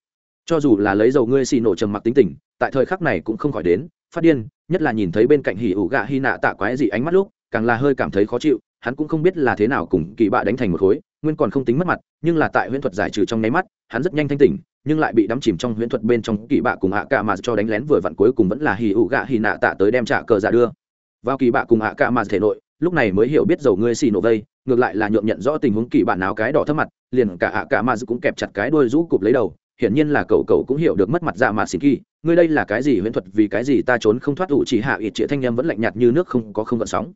S1: Cho dù là lấy dầu ngươi xì nổ trầm mặc tính tình, tại thời khắc này cũng không khỏi đến, phát điên, nhất là nhìn thấy bên cạnh hỉ ủ gạ hy nạ tạ quái dị ánh mắt lúc càng là hơi cảm thấy khó chịu, hắn cũng không biết là thế nào cùng kỳ bạ đánh thành một khối, nguyên còn không tính mất mặt, nhưng là tại huyễn thuật giải trừ trong nháy mắt, hắn rất nhanh thanh tỉnh, nhưng lại bị đắm chìm trong huyễn thuật bên trong kỳ bạ cùng ạ cả mà cho đánh lén vừa vặn cuối cùng vẫn là hì ụ gạ hì nạ tạ tới đem trả cờ giả đưa. Vào kỳ bạ cùng ạ cả mà thể nội, lúc này mới hiểu biết dầu ngươi xì nổ vây, ngược lại là nhượng nhận rõ tình huống kỳ bạn áo cái đỏ thấp mặt, liền cả ạ cả mà cũng kẹp chặt cái đuôi rũ cụp lấy đầu, hiển nhiên là cậu cậu cũng hiểu được mất mặt dạ mà xin kỳ, ngươi đây là cái gì huyễn thuật, vì cái gì ta trốn không thoát ủ chỉ hạ ít trịa thanh em vẫn lạnh nhạt như nước không có không gợn sóng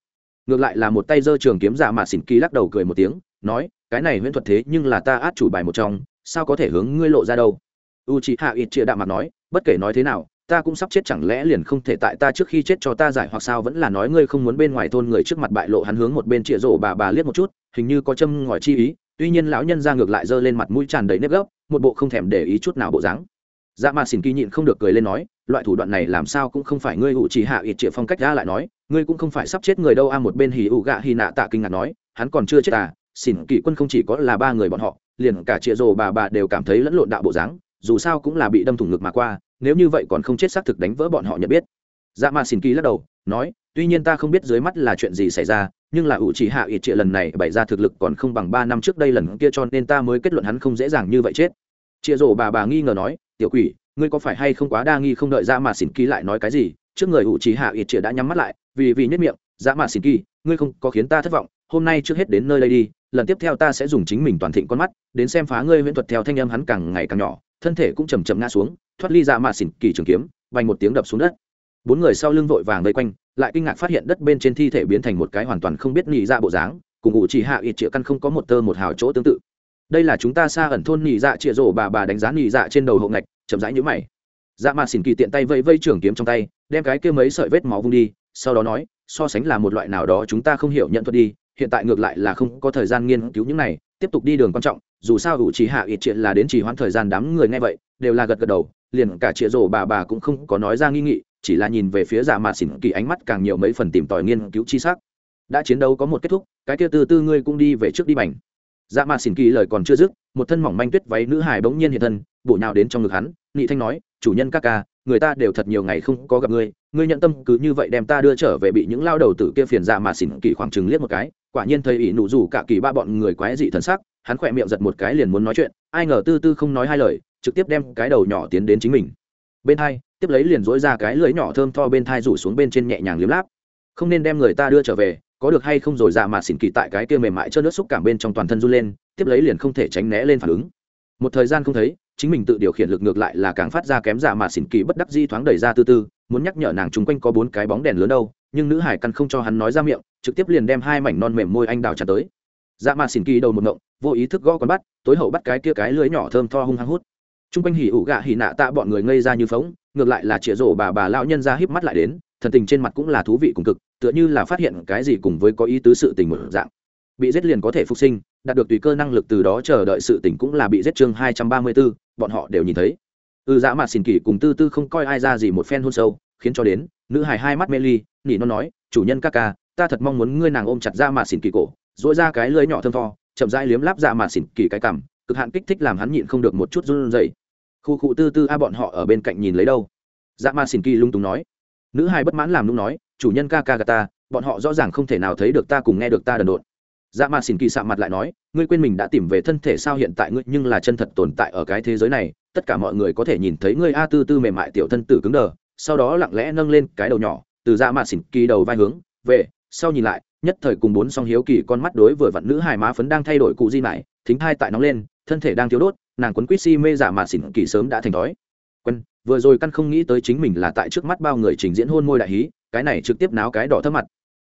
S1: ngược lại là một tay giơ trường kiếm giả mà xỉn kỳ lắc đầu cười một tiếng, nói, cái này huyễn thuật thế nhưng là ta át chủ bài một trong, sao có thể hướng ngươi lộ ra đâu? U chị hạ ít trịa đạm mặt nói, bất kể nói thế nào, ta cũng sắp chết chẳng lẽ liền không thể tại ta trước khi chết cho ta giải hoặc sao vẫn là nói ngươi không muốn bên ngoài thôn người trước mặt bại lộ hắn hướng một bên chĩa rổ bà bà liếc một chút, hình như có châm ngòi chi ý. Tuy nhiên lão nhân ra ngược lại giơ lên mặt mũi tràn đầy nếp gốc một bộ không thèm để ý chút nào bộ dáng dạ mà xin kỳ nhịn không được cười lên nói, loại thủ đoạn này làm sao cũng không phải ngươi hụ chỉ hạ ít triệu phong cách ra lại nói, ngươi cũng không phải sắp chết người đâu a. Một bên hì ụ gạ hì nạ tạ kinh ngạc nói, hắn còn chưa chết à xin kỳ quân không chỉ có là ba người bọn họ, liền cả triệu rồ bà bà đều cảm thấy lẫn lộn đạo bộ dáng, dù sao cũng là bị đâm thủng ngực mà qua, nếu như vậy còn không chết xác thực đánh vỡ bọn họ nhận biết. Dạ mà xin kỳ lắc đầu, nói, tuy nhiên ta không biết dưới mắt là chuyện gì xảy ra, nhưng là ủ chỉ hạ ít Triệu lần này bày ra thực lực còn không bằng ba năm trước đây lần kia cho nên ta mới kết luận hắn không dễ dàng như vậy chết. Triệu Rồ bà bà nghi ngờ nói tiểu quỷ, ngươi có phải hay không quá đa nghi không đợi dạ ra mà xỉn kỳ lại nói cái gì? Trước người ủ chỉ hạ ít chĩa đã nhắm mắt lại, vì vì nhất miệng dạ Dã mà xỉn kỳ, ngươi không có khiến ta thất vọng, hôm nay trước hết đến nơi đây đi, lần tiếp theo ta sẽ dùng chính mình toàn thịnh con mắt, đến xem phá ngươi huyễn thuật theo thanh âm hắn càng ngày càng nhỏ. Thân thể cũng chầm chầm ngã xuống, thoát ly dạ ra mà xỉn kỳ trường kiếm, vành một tiếng đập xuống đất. Bốn người sau lưng vội vàng vây quanh, lại kinh ngạc phát hiện đất bên trên thi thể biến thành một cái hoàn toàn không biết nhị ra bộ dáng, cùng ủ chỉ hạ ít triệu căn không có một tơ một hào chỗ tương tự đây là chúng ta xa ẩn thôn nhị dạ chĩa rổ bà bà đánh giá nhị dạ trên đầu hộ ngạch, chậm rãi nhũ mày. Dạ mà xỉn kỳ tiện tay vây vây trường kiếm trong tay, đem cái kia mấy sợi vết máu vung đi, sau đó nói, so sánh là một loại nào đó chúng ta không hiểu nhận thuật đi, hiện tại ngược lại là không có thời gian nghiên cứu những này, tiếp tục đi đường quan trọng, dù sao ủ chỉ hạ ít chuyện là đến trì hoãn thời gian đám người nghe vậy, đều là gật gật đầu, liền cả chĩa rổ bà bà cũng không có nói ra nghi nghị, chỉ là nhìn về phía dạ mà xỉn kỳ ánh mắt càng nhiều mấy phần tìm tòi nghiên cứu chi sắc. Đã chiến đấu có một kết thúc, cái kia từ tư ngươi cũng đi về trước đi bành dạ mạt xỉn kỳ lời còn chưa dứt, một thân mỏng manh tuyết váy nữ hài bỗng nhiên hiện thân, bổ nhào đến trong ngực hắn nị thanh nói, chủ nhân các ca, người ta đều thật nhiều ngày không có gặp ngươi ngươi nhận tâm cứ như vậy đem ta đưa trở về bị những lao đầu tử kia phiền dạ mà xỉn kỳ khoảng chừng liếc một cái, quả nhiên thầy ỷ nụ rủ cả kỳ ba bọn người quái dị thần sắc, hắn khỏe miệng giật một cái liền muốn nói chuyện, ai ngờ tư tư không nói hai lời, trực tiếp đem cái đầu nhỏ tiến đến chính mình. Bên hai, tiếp lấy liền dối ra cái lưới nhỏ thơm tho bên thai rủ xuống bên trên nhẹ nhàng liếm láp. Không nên đem người ta đưa trở về có được hay không rồi dạ mà xỉn kỳ tại cái kia mềm mại cho nước xúc cảm bên trong toàn thân run lên, tiếp lấy liền không thể tránh né lên phản ứng. Một thời gian không thấy, chính mình tự điều khiển lực ngược lại là càng phát ra kém dạ mà xỉn kỳ bất đắc di thoáng đẩy ra tư tư, muốn nhắc nhở nàng chung quanh có bốn cái bóng đèn lớn đâu, nhưng nữ hải căn không cho hắn nói ra miệng, trực tiếp liền đem hai mảnh non mềm môi anh đào chặt tới. Dạ mà xỉn kỳ đầu một ngộng, vô ý thức gõ con bắt tối hậu bắt cái kia cái lưới nhỏ thơm tho hung hăng hút. Chung quanh hỉ ủ gạ hỉ nạ tạ bọn người ngây ra như phóng ngược lại là chĩa rổ bà bà lão nhân ra híp mắt lại đến, thần tình trên mặt cũng là thú vị cùng cực tựa như là phát hiện cái gì cùng với có ý tứ sự tình một dạng. Bị giết liền có thể phục sinh đạt được tùy cơ năng lực từ đó chờ đợi sự tỉnh cũng là bị giết chương hai trăm ba mươi 234, bọn họ đều nhìn thấy. Ừ dạ dã mà xỉn kỳ cùng tư tư không coi ai ra gì một phen hôn sâu khiến cho đến nữ hài hai mắt mê ly nỉ nó nói chủ nhân ca ca ta thật mong muốn ngươi nàng ôm chặt dạ ra mà xỉn kỳ cổ dỗi ra cái lưỡi nhỏ thơm tho chậm rãi liếm láp dạ ra mà xỉn kỳ cái cằm cực hạn kích thích làm hắn nhịn không được một chút run rẩy. Khu cụ tư tư a bọn họ ở bên cạnh nhìn lấy đâu. Dạ ma xỉn kỳ lung túng nói. Nữ hài bất mãn làm lung nói chủ nhân ca ca gà ta, bọn họ rõ ràng không thể nào thấy được ta cùng nghe được ta đần độn. Dạ ma xin kỳ sạ mặt lại nói, ngươi quên mình đã tìm về thân thể sao hiện tại ngươi nhưng là chân thật tồn tại ở cái thế giới này, tất cả mọi người có thể nhìn thấy ngươi a tư tư mềm mại tiểu thân tử cứng đờ, sau đó lặng lẽ nâng lên cái đầu nhỏ, từ dạ ma xin kỳ đầu vai hướng, về, sau nhìn lại, nhất thời cùng bốn song hiếu kỳ con mắt đối vừa vặn nữ hài má phấn đang thay đổi cụ di mại, thính hai tại nóng lên, thân thể đang thiếu đốt, nàng quấn quýt si mê giả mà xỉn kỳ sớm đã thành thói. Quen, vừa rồi căn không nghĩ tới chính mình là tại trước mắt bao người trình diễn hôn môi đại hí cái này trực tiếp náo cái đỏ thấp mặt.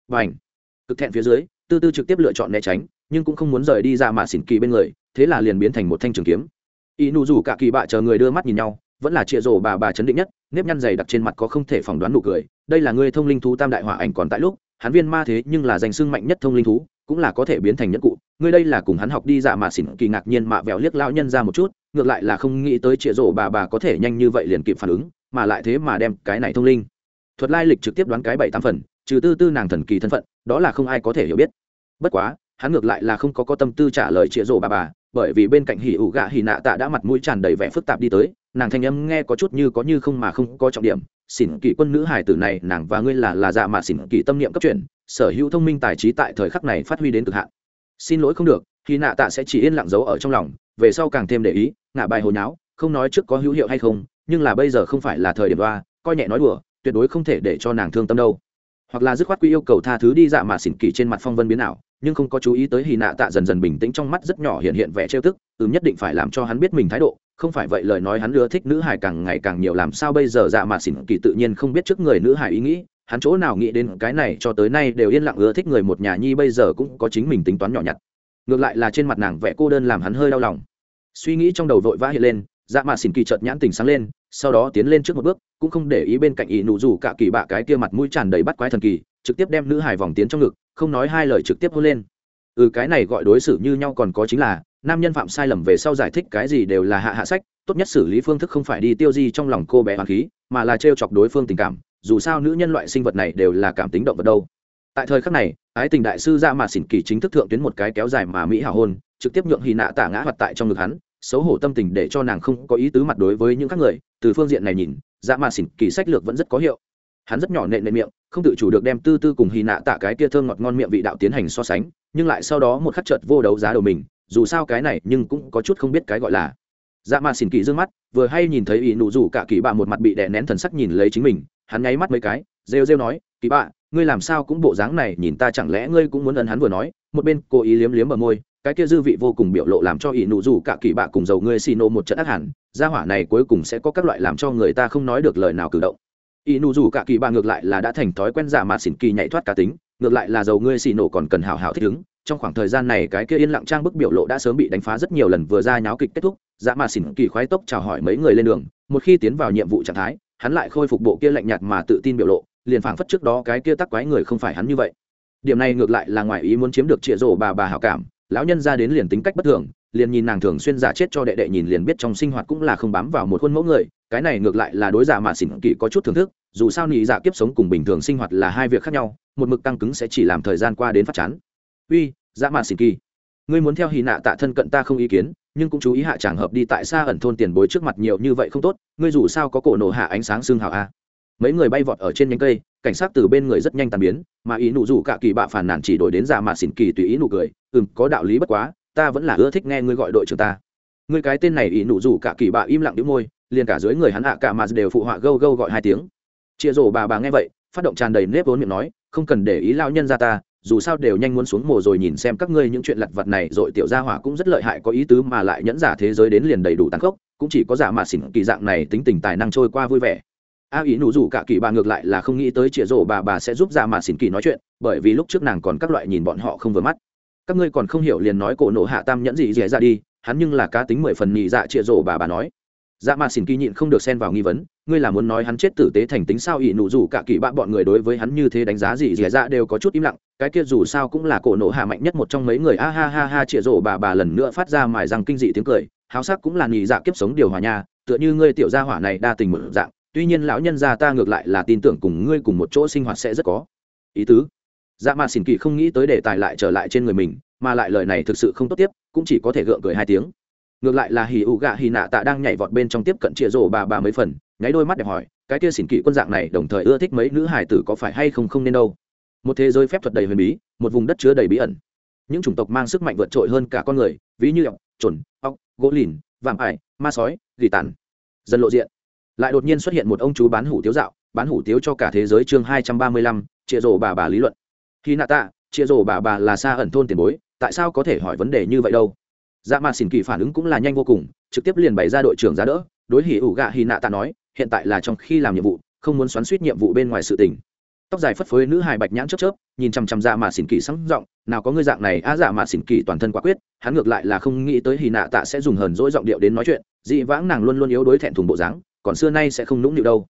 S1: Và ảnh cực thẹn phía dưới, tư tư trực tiếp lựa chọn né tránh, nhưng cũng không muốn rời đi ra mà xỉn kỳ bên người, thế là liền biến thành một thanh trường kiếm. Y nụ rủ cả kỳ bạ chờ người đưa mắt nhìn nhau, vẫn là chịa rổ bà bà chấn định nhất, nếp nhăn dày đặc trên mặt có không thể phỏng đoán nụ cười. Đây là người thông linh thú tam đại hỏa ảnh còn tại lúc, hắn viên ma thế nhưng là danh sưng mạnh nhất thông linh thú, cũng là có thể biến thành nhất cụ. Ngươi đây là cùng hắn học đi dạ mà xỉn kỳ ngạc nhiên mạ vẹo liếc lao nhân ra một chút, ngược lại là không nghĩ tới chĩa rổ bà bà có thể nhanh như vậy liền kịp phản ứng, mà lại thế mà đem cái này thông linh thuật lai lịch trực tiếp đoán cái bảy tám phần, trừ tư tư nàng thần kỳ thân phận, đó là không ai có thể hiểu biết. Bất quá, hắn ngược lại là không có có tâm tư trả lời chĩa rổ bà bà, bởi vì bên cạnh hỉ ủ gạ hỉ nạ tạ đã mặt mũi tràn đầy vẻ phức tạp đi tới, nàng thanh âm nghe có chút như có như không mà không có trọng điểm. Xỉn kỳ quân nữ hải tử này, nàng và ngươi là là dạ mà xỉn kỳ tâm niệm cấp chuyển sở hữu thông minh tài trí tại thời khắc này phát huy đến cực hạn. Xin lỗi không được, hỉ nạ tạ sẽ chỉ yên lặng giấu ở trong lòng, về sau càng thêm để ý ngạ bài hồi nháo, không nói trước có hữu hiệu hay không, nhưng là bây giờ không phải là thời điểm đoa coi nhẹ nói đùa tuyệt đối không thể để cho nàng thương tâm đâu. Hoặc là dứt khoát quy yêu cầu tha thứ đi dạ mà xỉn kỳ trên mặt phong vân biến ảo, nhưng không có chú ý tới hì nạ tạ dần dần bình tĩnh trong mắt rất nhỏ hiện hiện vẻ trêu tức ừ nhất định phải làm cho hắn biết mình thái độ, không phải vậy lời nói hắn ưa thích nữ hải càng ngày càng nhiều, làm sao bây giờ dạ mà xỉn kỳ tự nhiên không biết trước người nữ hải ý nghĩ, hắn chỗ nào nghĩ đến cái này cho tới nay đều yên lặng ưa thích người một nhà nhi bây giờ cũng có chính mình tính toán nhỏ nhặt. Ngược lại là trên mặt nàng vẽ cô đơn làm hắn hơi đau lòng. Suy nghĩ trong đầu vội vã hiện lên dạ mà xỉn kỳ chợt nhãn tình sáng lên, sau đó tiến lên trước một bước, cũng không để ý bên cạnh ỷ nụ rủ cả kỳ bạ cái kia mặt mũi tràn đầy bắt quái thần kỳ, trực tiếp đem nữ hải vòng tiến trong ngực, không nói hai lời trực tiếp hôn lên. Ừ cái này gọi đối xử như nhau còn có chính là, nam nhân phạm sai lầm về sau giải thích cái gì đều là hạ hạ sách, tốt nhất xử lý phương thức không phải đi tiêu di trong lòng cô bé hoàng khí, mà là t chọc đối phương tình cảm, dù sao nữ nhân loại sinh vật này đều là cảm tính động vật đâu. Tại thời khắc này, ái tình đại sư dạ ra mà xỉn kỳ chính thức thượng tuyến một cái kéo dài mà mỹ hảo hôn, trực tiếp nhượng hy nạ tạ ngã hoạt tại trong ngực hắn xấu hổ tâm tình để cho nàng không có ý tứ mặt đối với những các người, từ phương diện này nhìn dạ mà xỉn kỳ sách lược vẫn rất có hiệu. Hắn rất nhỏ nện nện miệng, không tự chủ được đem tư tư cùng hy nạ tạ cái kia thơm ngọt ngon miệng vị đạo tiến hành so sánh, nhưng lại sau đó một khắc chợt vô đấu giá đầu mình, dù sao cái này nhưng cũng có chút không biết cái gọi là. Dạ mà xỉn kỳ d ư ơ n g mắt, vừa hay nhìn thấy ý nụ rủ cả kỳ bạ một mặt bị đè nén thần sắc nhìn lấy chính mình, hắn nháy mắt mấy cái, rêu rêu nói, kỳ bạ, ngươi làm sao cũng bộ dáng này, nhìn ta chẳng lẽ ngươi cũng muốn ân hắn vừa nói, một bên cố ý liếm liếm ở môi cái kia dư vị vô cùng biểu lộ làm cho ỷ nụ dù cả kỳ bạ cùng dầu ngươi xì nô một trận ác hẳn, gia hỏa này cuối cùng sẽ có các loại làm cho người ta không nói được lời nào cử động. Ỷ nụ dù cả kỳ bạ ngược lại là đã thành thói quen giả mà xỉn kỳ nhảy thoát cá tính, ngược lại là dầu ngươi xì nổ còn cần hào hào thích ứng. Trong khoảng thời gian này cái kia yên lặng trang bức biểu lộ đã sớm bị đánh phá rất nhiều lần vừa ra nháo kịch kết thúc dạ mà xỉn kỳ khoái tốc chào hỏi mấy người lên đường, một khi tiến vào nhiệm vụ trạng thái, hắn lại khôi phục bộ kia lạnh nhạt mà tự tin biểu lộ, liền phảng phất trước đó cái kia tắc quái người không phải hắn như vậy. Điểm này ngược lại là ngoài ý muốn chiếm được trịa rổ bà bà hảo cảm lão nhân ra đến liền tính cách bất thường, liền nhìn nàng thường xuyên giả chết cho đệ đệ nhìn liền biết trong sinh hoạt cũng là không bám vào một khuôn mẫu người, cái này ngược lại là đối giả mà xỉn kỵ có chút thưởng thức, dù sao nị giả kiếp sống cùng bình thường sinh hoạt là hai việc khác nhau, một mực tăng cứng sẽ chỉ làm thời gian qua đến phát chán. Uy, giả mà xỉn kỳ, ngươi muốn theo hì nạ tạ thân cận ta không ý kiến, nhưng cũng chú ý hạ tràng hợp đi tại xa ẩn thôn tiền bối trước mặt nhiều như vậy không tốt, ngươi dù sao có cổ nổ hạ ánh sáng xương hào a mấy người bay vọt ở trên nhánh cây, cảnh sát từ bên người rất nhanh tàn biến, mà ý nụ rủ cả kỳ bạ phản nản chỉ đổi đến giả mà xỉn kỳ tùy ý nụ cười, ừm, có đạo lý bất quá, ta vẫn là ưa thích nghe ngươi gọi đội trưởng ta. Ngươi cái tên này ý nụ rủ cả kỳ bạ im lặng đĩu môi, liền cả dưới người hắn hạ cả mà đều phụ họa gâu gâu gọi hai tiếng. Chia rổ bà bà nghe vậy, phát động tràn đầy nếp vốn miệng nói, không cần để ý lao nhân ra ta, dù sao đều nhanh muốn xuống mồ rồi nhìn xem các ngươi những chuyện lặt vặt này, rồi tiểu gia hỏa cũng rất lợi hại, có ý tứ mà lại nhẫn giả thế giới đến liền đầy đủ tàn khốc, cũng chỉ có giả mà xỉn kỳ dạng này tính tình tài năng trôi qua vui vẻ a ý nụ rủ cả kỳ bà ngược lại là không nghĩ tới chĩa rổ bà bà sẽ giúp dạ ra mà xỉn kỳ nói chuyện, bởi vì lúc trước nàng còn các loại nhìn bọn họ không vừa mắt. Các ngươi còn không hiểu liền nói cổ nộ hạ tam nhẫn gì dễ ra đi, hắn nhưng là cá tính mười phần nhị dạ chĩa rổ bà bà nói. Dạ mà xỉn kỳ nhịn không được xen vào nghi vấn, ngươi là muốn nói hắn chết tử tế thành tính sao? Ỷ nụ dù cả kỳ bạn bọn người đối với hắn như thế đánh giá gì dì dạ đều có chút im lặng, cái kia dù sao cũng là cổ nộ hạ mạnh nhất một trong mấy người. A ha ha ha chĩa rổ bà bà lần nữa phát ra mài răng kinh dị tiếng cười, háo sắc cũng là nhị dạ kiếp sống điều hòa nhà tựa như ngươi tiểu gia hỏa này đa tình một dạng tuy nhiên lão nhân gia ta ngược lại là tin tưởng cùng ngươi cùng một chỗ sinh hoạt sẽ rất có ý tứ. Dạ mà xỉn kỳ không nghĩ tới đề tài lại trở lại trên người mình, mà lại lời này thực sự không tốt tiếp, cũng chỉ có thể gượng cười hai tiếng. Ngược lại là hì ụ gạ hì nạ tạ đang nhảy vọt bên trong tiếp cận chĩa rổ bà bà mấy phần, nháy đôi mắt đẹp hỏi, cái kia xỉn kỵ quân dạng này đồng thời ưa thích mấy nữ hải tử có phải hay không không nên đâu? Một thế giới phép thuật đầy huyền bí, một vùng đất chứa đầy bí ẩn. Những chủng tộc mang sức mạnh vượt trội hơn cả con người, ví như ọc trồn ọc gỗ lìn, vạm ải, ma sói, gỉ tàn. Dần lộ diện lại đột nhiên xuất hiện một ông chú bán hủ tiếu dạo, bán hủ tiếu cho cả thế giới chương hai trăm ba mươi lăm chia rổ bà bà lý luận. Khi nạ tạ chia rổ bà bà là xa ẩn thôn tiền bối, tại sao có thể hỏi vấn đề như vậy đâu? Dạ mà xỉn kỳ phản ứng cũng là nhanh vô cùng, trực tiếp liền bày ra đội trưởng giá đỡ, đối hỉ ủ gạ hì nạ tạ nói, hiện tại là trong khi làm nhiệm vụ, không muốn xoắn suýt nhiệm vụ bên ngoài sự tình. Tóc dài phất phới nữ hài bạch nhãn chớp chớp, nhìn chằm chằm dạ mà xỉn kỳ sáng giọng, nào có ngươi dạng này á dạ mà xỉn kỳ toàn thân quả quyết, hắn ngược lại là không nghĩ tới hì nạ tạ sẽ dùng hờn dỗi giọng điệu đến nói chuyện, dị vãng nàng luôn luôn yếu đối thẹn thùng bộ dáng còn xưa nay sẽ không nũng nịu đâu.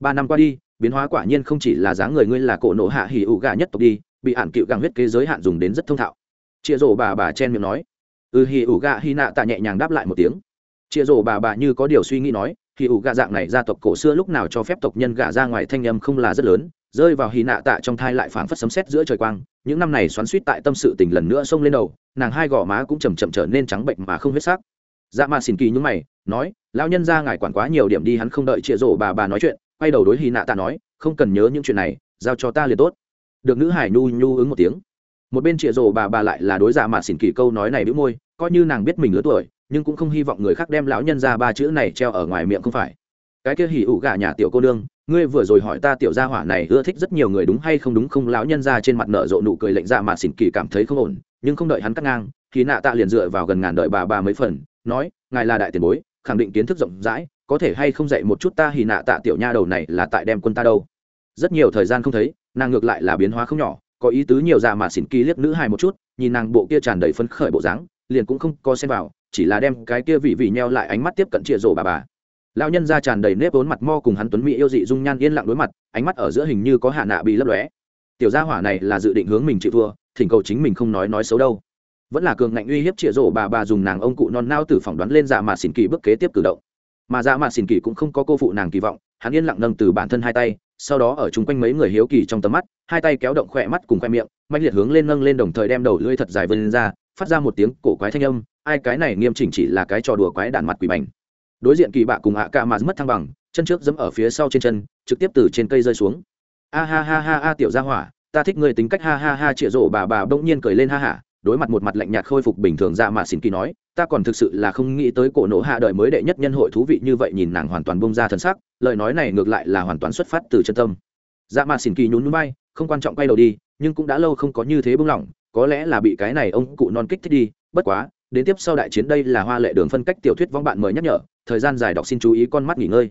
S1: Ba năm qua đi, biến hóa quả nhiên không chỉ là dáng người ngươi là cổ nộ hạ hỉ ủ gà nhất tộc đi, bị hạn cựu gàng huyết kế giới hạn dùng đến rất thông thạo. Chia rổ bà bà chen miệng nói. Ừ hỉ ủ gà hy nạ tạ nhẹ nhàng đáp lại một tiếng. Chia rổ bà bà như có điều suy nghĩ nói, hỉ ủ gà dạng này gia tộc cổ xưa lúc nào cho phép tộc nhân gà ra ngoài thanh âm không là rất lớn, rơi vào hì nạ tạ trong thai lại phảng phất sấm sét giữa trời quang, những năm này xoắn suýt tại tâm sự tình lần nữa xông lên đầu, nàng hai gò má cũng chầm chậm trở nên trắng bệnh mà không huyết sắc dạ mà xin kỳ nhúng mày, nói, lão nhân ra ngài quản quá nhiều điểm đi, hắn không đợi chịa rổ bà bà nói chuyện, quay đầu đối hy nạ tạ nói, không cần nhớ những chuyện này, giao cho ta liền tốt. Được nữ hải nhu nhu ứng một tiếng. Một bên chịa rổ bà bà lại là đối dạ mà xin kỳ câu nói này đĩu môi, coi như nàng biết mình lứa tuổi, nhưng cũng không hy vọng người khác đem lão nhân ra ba chữ này treo ở ngoài miệng không phải. Cái kia hỉ ủ gà nhà tiểu cô nương, ngươi vừa rồi hỏi ta tiểu gia hỏa này ưa thích rất nhiều người đúng hay không đúng không? Lão nhân ra trên mặt nở rộ nụ cười lệnh ra mà xỉn kỳ cảm thấy không ổn, nhưng không đợi hắn cắt ngang thì nạ tạ liền dựa vào gần ngàn đợi bà bà mấy phần nói, ngài là đại tiền bối, khẳng định kiến thức rộng rãi, có thể hay không dạy một chút ta hì nạ tạ tiểu nha đầu này là tại đem quân ta đâu? Rất nhiều thời gian không thấy, nàng ngược lại là biến hóa không nhỏ, có ý tứ nhiều ra mà xỉn kỳ liếc nữ hài một chút, nhìn nàng bộ kia tràn đầy phấn khởi bộ dáng, liền cũng không co xem vào, chỉ là đem cái kia vị vị nheo lại ánh mắt tiếp cận chĩa rổ bà bà. Lão nhân ra tràn đầy nếp vốn mặt mo cùng hắn tuấn mỹ yêu dị dung nhan yên lặng đối mặt, ánh mắt ở giữa hình như có hạ nạ bị lấp lóe. Tiểu gia hỏa này là dự định hướng mình chịu thua, thỉnh cầu chính mình không nói nói xấu đâu vẫn là cường ngạnh uy hiếp chĩa rổ bà bà dùng nàng ông cụ non nao từ phỏng đoán lên dạ mà xỉn kỳ bước kế tiếp cử động. Mà dạ mà xỉn kỳ cũng không có cô phụ nàng kỳ vọng, hắn yên lặng nâng từ bản thân hai tay, sau đó ở chung quanh mấy người hiếu kỳ trong tầm mắt, hai tay kéo động khỏe mắt cùng khoe miệng mạnh liệt hướng lên nâng lên đồng thời đem đầu lưỡi thật dài vươn lên ra, phát ra một tiếng cổ quái thanh âm, ai, cái này nghiêm chỉnh chỉ là cái trò đùa quái đạn mặt quỷ bành. Đối diện kỳ bạ cùng ạ ca mà mất thăng bằng, chân trước dẫm ở phía sau trên chân, trực tiếp từ trên cây rơi xuống. A ha ha ha ha, tiểu gia hỏa, ta thích người tính cách ha ha ha chĩa rổ bà bà, bỗng nhiên cười lên ha hả đối mặt một mặt lạnh nhạt khôi phục bình thường ra mà xin kỳ nói, ta còn thực sự là không nghĩ tới cổ nổ hạ đời mới đệ nhất nhân hội thú vị như vậy nhìn nàng hoàn toàn bông ra thân sắc, lời nói này ngược lại là hoàn toàn xuất phát từ chân tâm. Dạ mà xin kỳ nhún núi bay không quan trọng quay đầu đi, nhưng cũng đã lâu không có như thế bông lỏng, có lẽ là bị cái này ông cụ non kích thích đi, bất quá, đến tiếp sau đại chiến đây là hoa lệ đường phân cách tiểu thuyết vong bạn mới nhắc nhở, thời gian dài đọc xin chú ý con mắt nghỉ ngơi.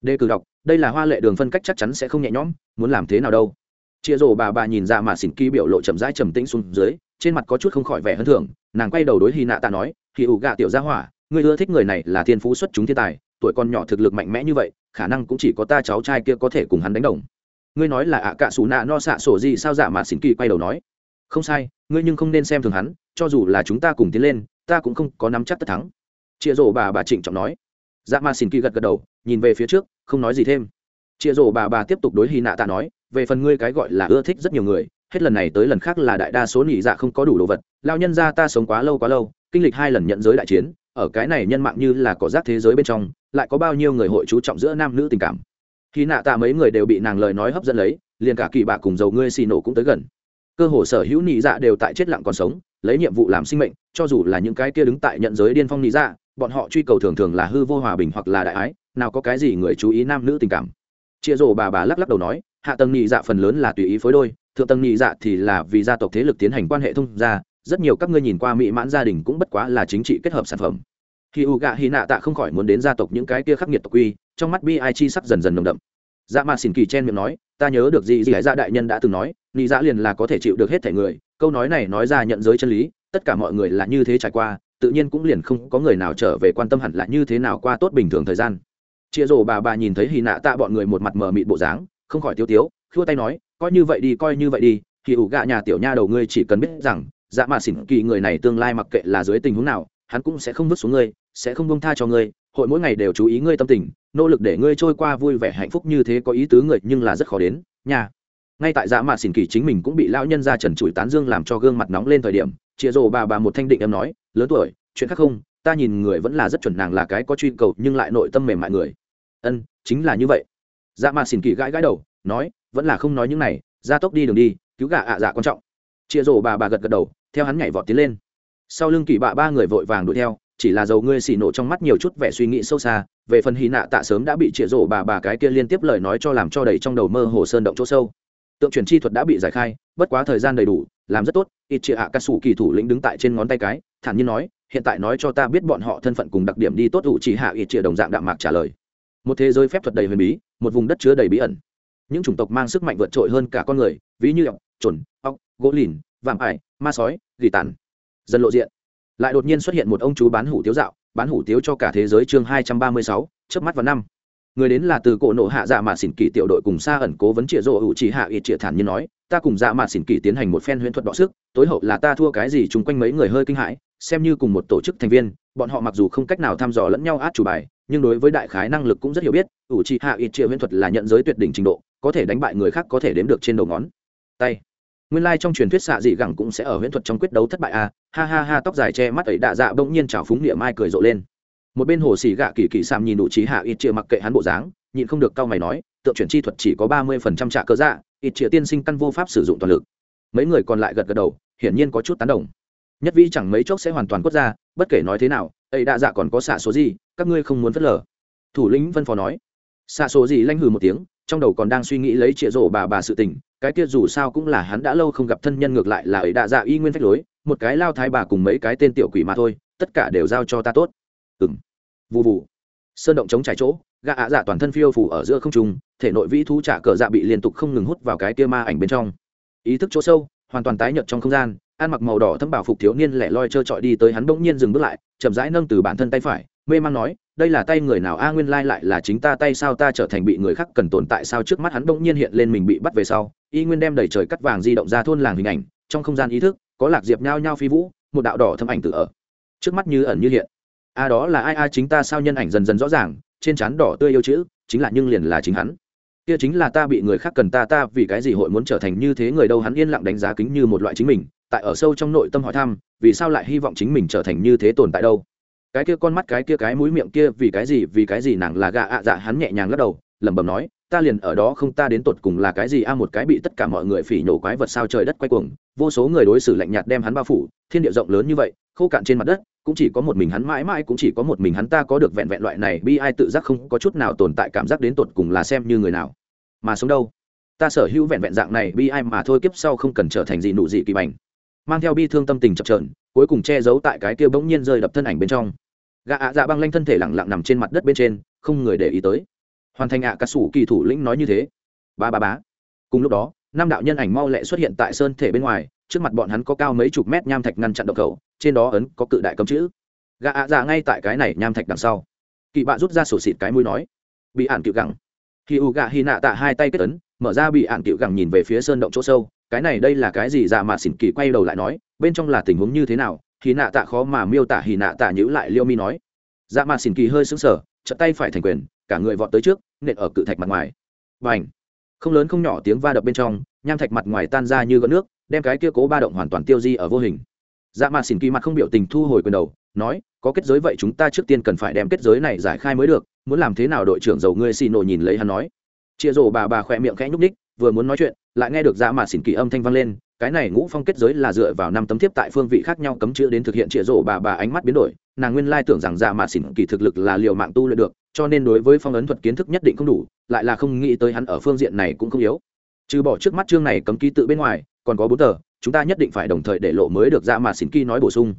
S1: Đề cử đọc, đây là hoa lệ đường phân cách chắc chắn sẽ không nhẹ nhõm, muốn làm thế nào đâu. Chia rổ bà bà nhìn ra mà xỉn kỳ biểu lộ chậm rãi trầm tĩnh xuống dưới trên mặt có chút không khỏi vẻ hơn thường nàng quay đầu đối hy nạ tạ nói thì ủ gạ tiểu gia hỏa người ưa thích người này là thiên phú xuất chúng thiên tài, tuổi con nhỏ thực lực mạnh mẽ như vậy, khả năng cũng chỉ có ta cháu trai kia có thể cùng hắn đánh đồng. Ngươi nói là ạ cạ xù nạ no xạ sổ gì sao giả mà xỉn kỳ quay đầu nói. Không sai, ngươi nhưng không nên xem thường hắn, cho dù là chúng ta cùng tiến lên, ta cũng không có nắm chắc tất thắng. Chịa rổ bà bà trịnh trọng nói. Dạ ma xin kỳ gật gật đầu, nhìn về phía trước, không nói gì thêm. Chịa rổ bà bà tiếp tục đối hy nạ tạ nói, về phần ngươi cái gọi là ưa thích rất nhiều người hết lần này tới lần khác là đại đa số nhị dạ không có đủ đồ vật, lao nhân ra ta sống quá lâu quá lâu, kinh lịch hai lần nhận giới đại chiến, ở cái này nhân mạng như là có rác thế giới bên trong, lại có bao nhiêu người hội chú trọng giữa nam nữ tình cảm. Khi nạ tạ mấy người đều bị nàng lời nói hấp dẫn lấy, liền cả kỳ bạ cùng dầu ngươi xì nổ cũng tới gần. Cơ hồ sở hữu nhị dạ đều tại chết lặng còn sống, lấy nhiệm vụ làm sinh mệnh, cho dù là những cái kia đứng tại nhận giới điên phong nhị dạ bọn họ truy cầu thường thường là hư vô hòa bình hoặc là đại ái, nào có cái gì người chú ý nam nữ tình cảm. Chia rổ bà bà lắc lắc đầu nói hạ tầng nhị dạ phần lớn là tùy ý phối đôi, thượng tầng nhị dạ thì là vì gia tộc thế lực tiến hành quan hệ thông gia, rất nhiều các ngươi nhìn qua mỹ mãn gia đình cũng bất quá là chính trị kết hợp sản phẩm. Khi u gạ hy nạ tạ không khỏi muốn đến gia tộc những cái kia khắc nghiệt tộc quy, trong mắt bi ai chi sắc dần dần nồng đậm. Dạ mà xỉn kỳ chen miệng nói, ta nhớ được gì gì hải gia đại nhân đã từng nói, nhị dạ liền là có thể chịu được hết thể người, câu nói này nói ra nhận giới chân lý, tất cả mọi người là như thế trải qua, tự nhiên cũng liền không có người nào trở về quan tâm hẳn là như thế nào qua tốt bình thường thời gian. Chia rổ bà bà nhìn thấy hy nạ tạ bọn người một mặt mờ mịt bộ dáng không khỏi tiêu tiếu, khua tay nói, coi như vậy đi, coi như vậy đi thì ủ gạ nhà tiểu nha đầu ngươi chỉ cần biết rằng dạ mà xỉn kỳ người này tương lai mặc kệ là dưới tình huống nào, hắn cũng sẽ không vứt xuống ngươi, sẽ không bông tha cho ngươi, hội mỗi ngày đều chú ý ngươi tâm tình, nỗ lực để ngươi trôi qua vui vẻ hạnh phúc như thế có ý tứ người nhưng là rất khó đến nhà ngay tại dạ mà xỉn kỳ chính mình cũng bị lão nhân ra trần trụi tán dương làm cho gương mặt nóng lên thời điểm chịa rồ bà bà một thanh định em nói, lớn tuổi, chuyện khác không, ta nhìn người vẫn là rất chuẩn nàng là cái có truy cầu nhưng lại nội tâm mềm mại người. Ân, chính là như vậy dạ mạ xỉn kỳ gãi gãi đầu, nói, vẫn là không nói những này ra tốc đi đường đi, cứu gà ạ dạ quan trọng. Chịa rổ bà bà gật gật đầu, theo hắn nhảy vọt tiến lên. Sau lưng kỳ bạ ba người vội vàng đuổi theo, chỉ là dầu ngươi xì nổ trong mắt nhiều chút vẻ suy nghĩ sâu xa, về phần hy nạ tạ sớm đã bị chĩa rổ bà bà cái kia liên tiếp lời nói cho làm cho đầy trong đầu mơ hồ sơn động chỗ sâu. Tượng truyền chi thuật đã bị giải khai, bất quá thời gian đầy đủ, làm rất tốt, ít chĩa ạ ca sủ kỳ thủ lĩnh đứng tại trên ngón tay cái, thản nhiên nói, hiện tại nói cho ta biết bọn họ thân phận cùng đặc điểm đi tốt, ủ chỉ hạ ít chĩa đồng dạng đạm mạc trả lời một thế giới phép thuật đầy huyền bí, một vùng đất chứa đầy bí ẩn. Những chủng tộc mang sức mạnh vượt trội hơn cả con người, ví như ọc trồn ọc gỗ lìn, vạm ải, ma sói, gỉ tàn. Dần lộ diện. Lại đột nhiên xuất hiện một ông chú bán hủ tiếu dạo, bán hủ tiếu cho cả thế giới chương hai trăm ba mươi sáu trước mắt vào năm. Người đến là từ cổ nộ hạ dạ mà xỉn kỳ tiểu đội cùng xa ẩn cố vấn trịa rộ hữu chỉ hạ ít trịa thản như nói, ta cùng dạ mà xỉn kỳ tiến hành một phen huyễn thuật đọ sức, tối hậu là ta thua cái gì chung quanh mấy người hơi kinh hãi, xem như cùng một tổ chức thành viên, bọn họ mặc dù không cách nào thăm dò lẫn nhau át chủ bài nhưng đối với đại khái năng lực cũng rất hiểu biết, ủ trì hạ ít trịa huyễn thuật là nhận giới tuyệt đỉnh trình độ, có thể đánh bại người khác có thể đếm được trên đầu ngón. Tay. Nguyên lai trong truyền thuyết xạ dị gẳng cũng sẽ ở huyễn thuật trong quyết đấu thất bại à ha ha ha, tóc dài che mắt ấy đạ dạ bỗng nhiên trào phúng niệm mai cười rộ lên. Một bên hồ xì gạ kỳ kỳ sàm nhìn ủ trì hạ ít chia mặc kệ hắn bộ dáng, nhịn không được cau mày nói, tượng chuyển chi thuật chỉ có ba mươi phần trăm trả cơ dạ ít chia tiên sinh căn vô pháp sử dụng toàn lực. Mấy người còn lại gật gật đầu, hiển nhiên có chút tán đồng. Nhất vĩ chẳng mấy chốc sẽ hoàn toàn quốc ra, bất kể nói thế nào ấy đạ dạ còn có xạ số gì? Các ngươi không muốn phớt lờ. Thủ lĩnh vân phó nói. Xạ số gì lanh hừ một tiếng, trong đầu còn đang suy nghĩ lấy trịa rổ bà bà sự tình, cái kia dù sao cũng là hắn đã lâu không gặp thân nhân ngược lại là ấy đạ dạ y nguyên phách lối, một cái lao thái bà cùng mấy cái tên tiểu quỷ mà thôi, tất cả đều giao cho ta tốt. Ừng vụ vụ sơn động chống trải chỗ, gã ạ dạ toàn thân phiêu phủ ở giữa không trung, thể nội vĩ thu trả cờ dạ bị liên tục không ngừng hút vào cái kia ma ảnh bên trong. Ý thức chỗ sâu, hoàn toàn tái nhợt trong không gian ăn mặc màu đỏ thâm bảo phục thiếu niên lẻ loi trơ trọi đi tới hắn bỗng nhiên dừng bước lại, chậm rãi nâng từ bản thân tay phải, mê man nói, đây là tay người nào? A, nguyên lai lại là chính ta, tay sao ta trở thành bị người khác cần tồn tại sao? Trước mắt hắn bỗng nhiên hiện lên mình bị bắt về sau, y nguyên đem đầy trời cắt vàng di động ra thôn làng hình ảnh, trong không gian ý thức, có lạc diệp nhao nhao phi vũ, một đạo đỏ thâm ảnh tự ở. Trước mắt như ẩn như hiện. A, đó là ai? A, chính ta sao? Nhân ảnh dần dần rõ ràng, trên trán đỏ tươi yêu chữ, chính là nhưng liền là chính hắn. Kia chính là ta bị người khác cần ta ta vì cái gì hội muốn trở thành như thế người đâu? Hắn yên lặng đánh giá kính như một loại chính mình tại ở sâu trong nội tâm hỏi thăm, vì sao lại hy vọng chính mình trở thành như thế tồn tại đâu? Cái kia con mắt, cái kia cái mũi miệng kia, vì cái gì, vì cái gì nàng là gà ạ dạ hắn nhẹ nhàng lắc đầu, lẩm bẩm nói, ta liền ở đó không ta đến tột cùng là cái gì a, một cái bị tất cả mọi người phỉ nhổ quái vật sao trời đất quay cuồng. Vô số người đối xử lạnh nhạt đem hắn bao phủ, thiên địa rộng lớn như vậy, khô cạn trên mặt đất, cũng chỉ có một mình hắn mãi mãi, cũng chỉ có một mình hắn ta có được vẹn vẹn loại này bi ai tự giác không có chút nào tồn tại cảm giác đến tột cùng là xem như người nào. Mà sống đâu? Ta sở hữu vẹn vẹn dạng này bi ai mà thôi, kiếp sau không cần trở thành gì nụ gì kỳ bành mang theo bi thương tâm tình chập trờn cuối cùng che giấu tại cái kia bỗng nhiên rơi đập thân ảnh bên trong. Gã ạ dạ băng lanh thân thể lẳng lặng nằm trên mặt đất bên trên, không người để ý tới. Hoàn thành ạ à sủ kỳ thủ lĩnh nói như thế. Ba ba bá cùng lúc đó, năm đạo nhân ảnh mau lẹ xuất hiện tại sơn thể bên ngoài, trước mặt bọn hắn có cao mấy chục mét nham thạch ngăn chặn động khẩu, trên đó ấn có cự đại cấm chữ. Gã ạ dạ ngay tại cái này nham thạch đằng sau. Kỳ bạ rút ra sổ xịt cái mũi nói. Bị ản cựu gẳng. Khi u gạ hy nạ tạ hai tay kết ấn, mở ra bị ản cựu gẳng nhìn về phía sơn động chỗ sâu cái này đây là cái gì dạ mà xỉn kỳ quay đầu lại nói, bên trong là tình huống như thế nào? Hì nạ tạ khó mà miêu tả hì nạ tạ nhữ lại liêu mi nói. Dạ mà xỉn kỳ hơi sững sờ, chợt tay phải thành quyền, cả người vọt tới trước, nện ở cự thạch mặt ngoài. Và ảnh không lớn không nhỏ tiếng va đập bên trong, nham thạch mặt ngoài tan ra như gợn nước, đem cái kia cố ba động hoàn toàn tiêu di ở vô hình. Dạ mà xỉn kỳ mặt không biểu tình thu hồi quyền đầu, nói, có kết giới vậy chúng ta trước tiên cần phải đem kết giới này giải khai mới được, muốn làm thế nào đội trưởng dầu ngươi xì nổ nhìn lấy hắn nói. Chia rổ bà bà khỏe miệng khẽ nhúc ních vừa muốn nói chuyện, lại nghe được dạ mà xỉn kỳ âm thanh vang lên, cái này ngũ phong kết giới là dựa vào năm tấm thiếp tại phương vị khác nhau cấm chữ đến thực hiện trịa rổ bà bà ánh mắt biến đổi, nàng nguyên lai tưởng rằng dạ mà xỉn kỳ thực lực là liều mạng tu luyện được, cho nên đối với phong ấn thuật kiến thức nhất định không đủ, lại là không nghĩ tới hắn ở phương diện này cũng không yếu. Trừ bỏ trước mắt chương này cấm ký tự bên ngoài, còn có bốn tờ, chúng ta nhất định phải đồng thời để lộ mới được dạ ra mà xỉn kỳ nói bổ sung.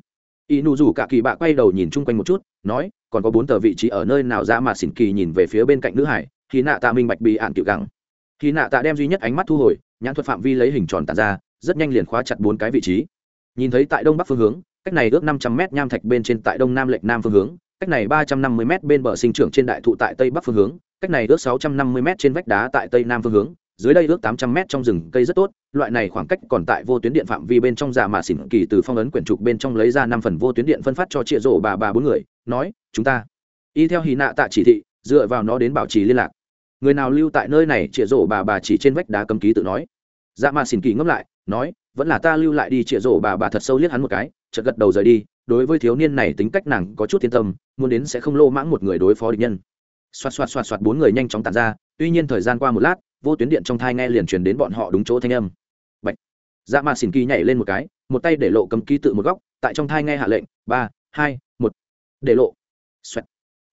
S1: Y nụ rủ cả kỳ bạ quay đầu nhìn chung quanh một chút, nói, còn có bốn tờ vị trí ở nơi nào dạ ra mà xỉn kỳ nhìn về phía bên cạnh nữ hải khi nạ tạ minh bạch bị ạn tiểu gắng khi nạ tạ đem duy nhất ánh mắt thu hồi, nhãn thuật phạm vi lấy hình tròn tàn ra, rất nhanh liền khóa chặt bốn cái vị trí. Nhìn thấy tại đông bắc phương hướng, cách này ước năm trăm mét nham thạch bên trên tại đông nam lệch nam phương hướng, cách này ba trăm năm mươi m bên bờ sinh trưởng trên đại thụ tại tây bắc phương hướng, cách này ước sáu trăm năm mươi m trên vách đá tại tây nam phương hướng, dưới đây ước tám trăm m trong rừng cây rất tốt, loại này khoảng cách còn tại vô tuyến điện phạm vi bên trong giả mà xỉn kỳ từ phong ấn quyển trục bên trong lấy ra năm phần vô tuyến điện phân phát cho triệu rổ bà bà bốn người, nói, chúng ta. Y theo Hỉ nạ tạ chỉ thị, dựa vào nó đến bảo trì liên lạc người nào lưu tại nơi này chĩa rổ bà bà chỉ trên vách đá cấm ký tự nói. Dạ mà xỉn kỳ ngấp lại, nói, vẫn là ta lưu lại đi chĩa rổ bà bà thật sâu liếc hắn một cái, chợt gật đầu rời đi, đối với thiếu niên này tính cách nàng có chút thiên tâm, muốn đến sẽ không lô mãng một người đối phó địch nhân. Xoạt xoạt xoạt xoạt bốn người nhanh chóng tàn ra, tuy nhiên thời gian qua một lát, vô tuyến điện trong thai nghe liền truyền đến bọn họ đúng chỗ thanh âm. Bạch. dạ mà xỉn kỳ nhảy lên một cái, một tay để lộ cấm ký tự một góc, tại trong thai nghe hạ lệnh, ba, hai, một. Để lộ. Xoẹt.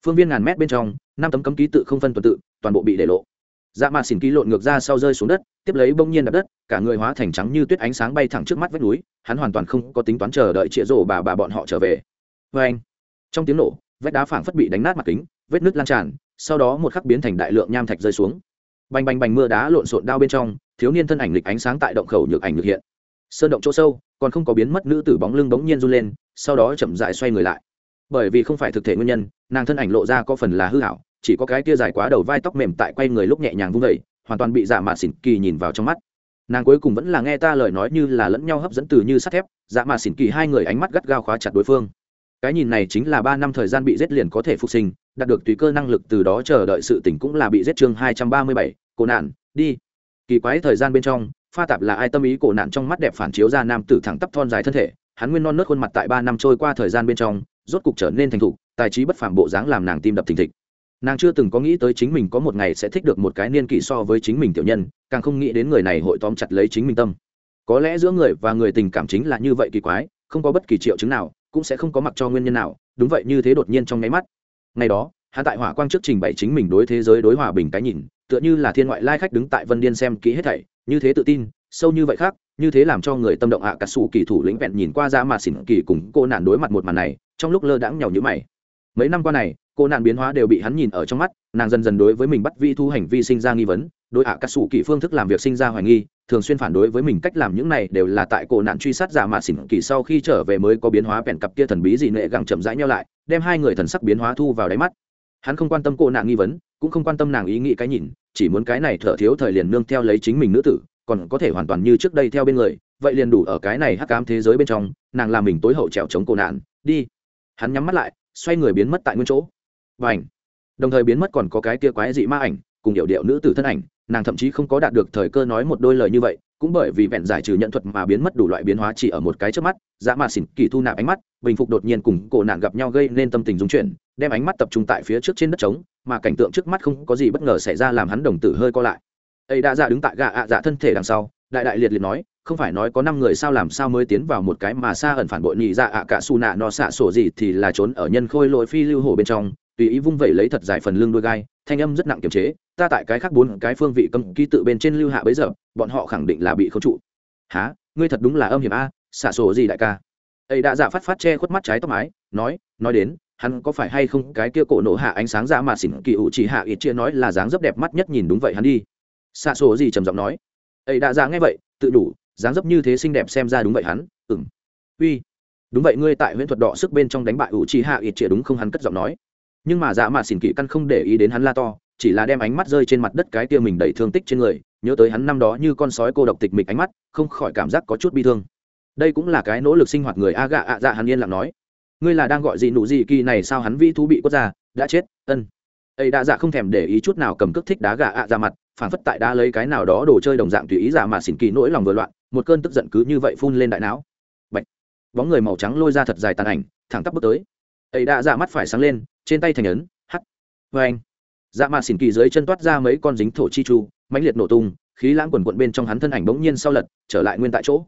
S1: phương viên ngàn mét bên trong, năm tấm cấm ký tự không phân tuần tự toàn bộ bị để lộ. Dạ mà xỉn ký lộn ngược ra sau rơi xuống đất, tiếp lấy bông nhiên đập đất, cả người hóa thành trắng như tuyết ánh sáng bay thẳng trước mắt vách núi, hắn hoàn toàn không có tính toán chờ đợi chĩa rổ bà bà bọn họ trở về. Vê anh, trong tiếng nổ, vách đá phảng phất bị đánh nát mặt kính, vết nứt lan tràn, sau đó một khắc biến thành đại lượng nham thạch rơi xuống. Bành bành bành mưa đá lộn xộn đao bên trong, thiếu niên thân ảnh lịch ánh sáng tại động khẩu nhược ảnh nhược hiện. Sơn động chỗ sâu, còn không có biến mất nữ tử bóng lưng bỗng nhiên run lên, sau đó chậm dại xoay người lại. Bởi vì không phải thực thể nguyên nhân, nàng thân ảnh lộ ra có phần là hư hảo chỉ có cái kia dài quá đầu vai tóc mềm tại quay người lúc nhẹ nhàng vung vẩy hoàn toàn bị dạ mạ xỉn kỳ nhìn vào trong mắt. Nàng cuối cùng vẫn là nghe ta lời nói như là lẫn nhau hấp dẫn từ như sắt thép dạ mạ xỉn kỳ hai người ánh mắt gắt gao khóa chặt đối phương. Cái nhìn này chính là ba năm thời gian bị giết liền có thể phục sinh, đạt được tùy cơ năng lực từ đó chờ đợi sự tỉnh cũng là bị giết chương hai trăm ba mươi bảy, cổ nạn, đi. Kỳ quái thời gian bên trong, pha tạp là ai tâm ý cổ nạn trong mắt đẹp phản chiếu ra nam tử thẳng tắp thon dài thân thể, hắn nguyên non nớt khuôn mặt tại ba năm trôi qua thời gian bên trong, rốt cục trở nên thành thục, tài trí bất phàm bộ dáng làm nàng tim đập thình thịch nàng chưa từng có nghĩ tới chính mình có một ngày sẽ thích được một cái niên kỷ so với chính mình tiểu nhân, càng không nghĩ đến người này hội tóm chặt lấy chính mình tâm. Có lẽ giữa người và người tình cảm chính là như vậy kỳ quái, không có bất kỳ triệu chứng nào, cũng sẽ không có mặc cho nguyên nhân nào, đúng vậy như thế đột nhiên trong nháy mắt. Ngày đó hạ tại hỏa quang trước trình bày chính mình đối thế giới đối hòa bình cái nhìn, tựa như là thiên ngoại lai khách đứng tại vân điên xem kỹ hết thảy, như thế tự tin, sâu như vậy khác, như thế làm cho người tâm động ạ à cà sủ kỳ thủ lĩnh vẹn nhìn qua ra mà xỉn kỳ cùng cô nạn đối mặt một màn này, trong lúc lơ đãng nhàu như mày. Mấy năm qua này cô nạn biến hóa đều bị hắn nhìn ở trong mắt, nàng dần dần đối với mình bắt vi thu hành vi sinh ra nghi vấn, đối ạ cà sủ kỳ phương thức làm việc sinh ra hoài nghi, thường xuyên phản đối với mình cách làm những này đều là tại cô nạn truy sát giả mạ xỉn kỳ sau khi trở về mới có biến hóa bèn cặp kia thần bí gì nệ gẳng chậm rãi nhau lại, đem hai người thần sắc biến hóa thu vào đáy mắt. Hắn không quan tâm cô nạn nghi vấn, cũng không quan tâm nàng ý nghĩ cái nhìn, chỉ muốn cái này thở thiếu thời liền nương theo lấy chính mình nữ tử, còn có thể hoàn toàn như trước đây theo bên người, vậy liền đủ ở cái này hắc cám thế giới bên trong, nàng làm mình tối hậu trèo chống cô nạn, đi. Hắn nhắm mắt lại, xoay người biến mất tại nguyên chỗ và ảnh. Đồng thời biến mất còn có cái kia quái dị ma ảnh, cùng điệu điệu nữ tử thân ảnh, nàng thậm chí không có đạt được thời cơ nói một đôi lời như vậy, cũng bởi vì vẹn giải trừ nhận thuật mà biến mất đủ loại biến hóa chỉ ở một cái trước mắt dạ dã mà xỉn kỳ thu nạp ánh mắt, bình phục đột nhiên cùng cổ nạn gặp nhau gây nên tâm tình dung chuyển, đem ánh mắt tập trung tại phía trước trên đất trống, mà cảnh tượng trước mắt không có gì bất ngờ xảy ra làm hắn đồng tử hơi co lại. Ấy đã ra dạ đứng tại gà ạ dạ thân thể đằng sau, đại đại liệt liệt nói, không phải nói có năm người sao làm sao mới tiến vào một cái mà xa ẩn phản bội nhị dạ ạ cả su nạ nó xạ sổ gì thì là trốn ở nhân khôi lội phi lưu hồ bên trong tùy ý vung vẩy lấy thật dài phần lưng đôi gai, thanh âm rất nặng kiềm chế, ta tại cái khác bốn cái phương vị cầm ký tự bên trên lưu hạ bấy giờ, bọn họ khẳng định là bị khống trụ. Há ngươi thật đúng là âm hiểm a, xả sổ gì đại ca? Ấy đã giả phát phát che khuất mắt trái tóc mái, nói nói đến, hắn có phải hay không cái kia cổ nổ hạ ánh sáng ra mà xỉn kỳ ủ chỉ hạ ít chia nói là dáng dấp đẹp mắt nhất nhìn đúng vậy hắn đi. Xạ sổ gì trầm giọng nói. Ấy đã giả nghe vậy, tự đủ, dáng dấp như thế xinh đẹp xem ra đúng vậy hắn ừng uy. Đúng vậy, ngươi tại huyễn thuật đỏ sức bên trong đánh bại ủ chỉ hạ ít chia đúng không hắn cất giọng nói nhưng mà dạ mà xỉn kỳ căn không để ý đến hắn la to, chỉ là đem ánh mắt rơi trên mặt đất cái tia mình đầy thương tích trên người, nhớ tới hắn năm đó như con sói cô độc tịch mịch ánh mắt, không khỏi cảm giác có chút bi thương. Đây cũng là cái nỗ lực sinh hoạt người a gạ ạ dạ hắn yên lặng nói. Ngươi là đang gọi gì nụ gì kỳ này sao hắn vi thú bị quất ra, đã chết, ân. Ấy đã dạ không thèm để ý chút nào cầm cước thích đá gạ dạ ạ ra mặt, phản phất tại đã lấy cái nào đó đồ chơi đồng dạng tùy ý dạ giả mà xỉn kỳ nỗi lòng vừa loạn, một cơn tức giận cứ như vậy phun lên đại não. Bạch. bóng người màu trắng lôi ra thật dài tàn ảnh, thẳng tắp bước tới ấy đã dạ mắt phải sáng lên, trên tay thành ấn hắt vê anh. Dạ mạt xỉn kỳ dưới chân toát ra mấy con dính thổ chi chu, mãnh liệt nổ tung, khí lãng quần quận bên trong hắn thân ảnh bỗng nhiên sau lật, trở lại nguyên tại chỗ.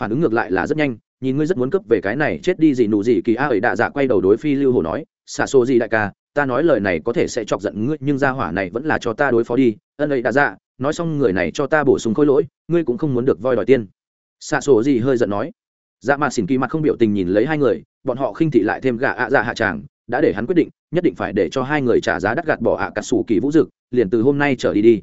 S1: Phản ứng ngược lại là rất nhanh, nhìn ngươi rất muốn cướp về cái này, chết đi gì nụ gì kỳ a, ấy đạ dạ quay đầu đối phi lưu hồ nói xả xô gì đại ca, ta nói lời này có thể sẽ chọc giận ngươi, nhưng gia hỏa này vẫn là cho ta đối phó đi. Ân, ấy đạ dạ nói xong người này cho ta bổ sung khối lỗi, ngươi cũng không muốn được voi đòi tiên xả xô gì hơi giận nói dạ mà xỉn kỳ mặt không biểu tình nhìn lấy hai người, bọn họ khinh thị lại thêm gà ạ dạ hạ tràng, đã để hắn quyết định, nhất định phải để cho hai người trả giá đắt gạt bỏ ạ cả sủ kỳ vũ dực, liền từ hôm nay trở đi đi.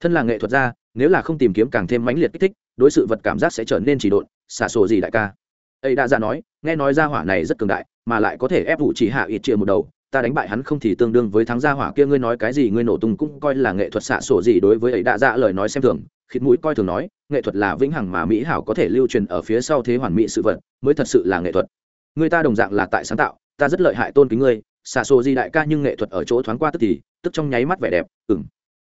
S1: Thân là nghệ thuật gia, nếu là không tìm kiếm càng thêm mãnh liệt kích thích, đối sự vật cảm giác sẽ trở nên chỉ độn, xả sổ gì đại ca. Ấy đã ra dạ nói, nghe nói ra hỏa này rất cường đại, mà lại có thể ép vụ chỉ hạ ít chia một đầu ta đánh bại hắn không thì tương đương với thắng gia hỏa kia, ngươi nói cái gì, ngươi nổ tung cũng coi là nghệ thuật xạ sổ gì đối với ấy đã dạ lời nói xem thường. Khít mũi coi thường nói, nghệ thuật là vĩnh hằng mà mỹ hảo có thể lưu truyền ở phía sau thế hoàn mỹ sự vật, mới thật sự là nghệ thuật. Người ta đồng dạng là tại sáng tạo, ta rất lợi hại tôn kính ngươi, xạ sổ gì đại ca nhưng nghệ thuật ở chỗ thoáng qua tức thì, tức trong nháy mắt vẻ đẹp ừng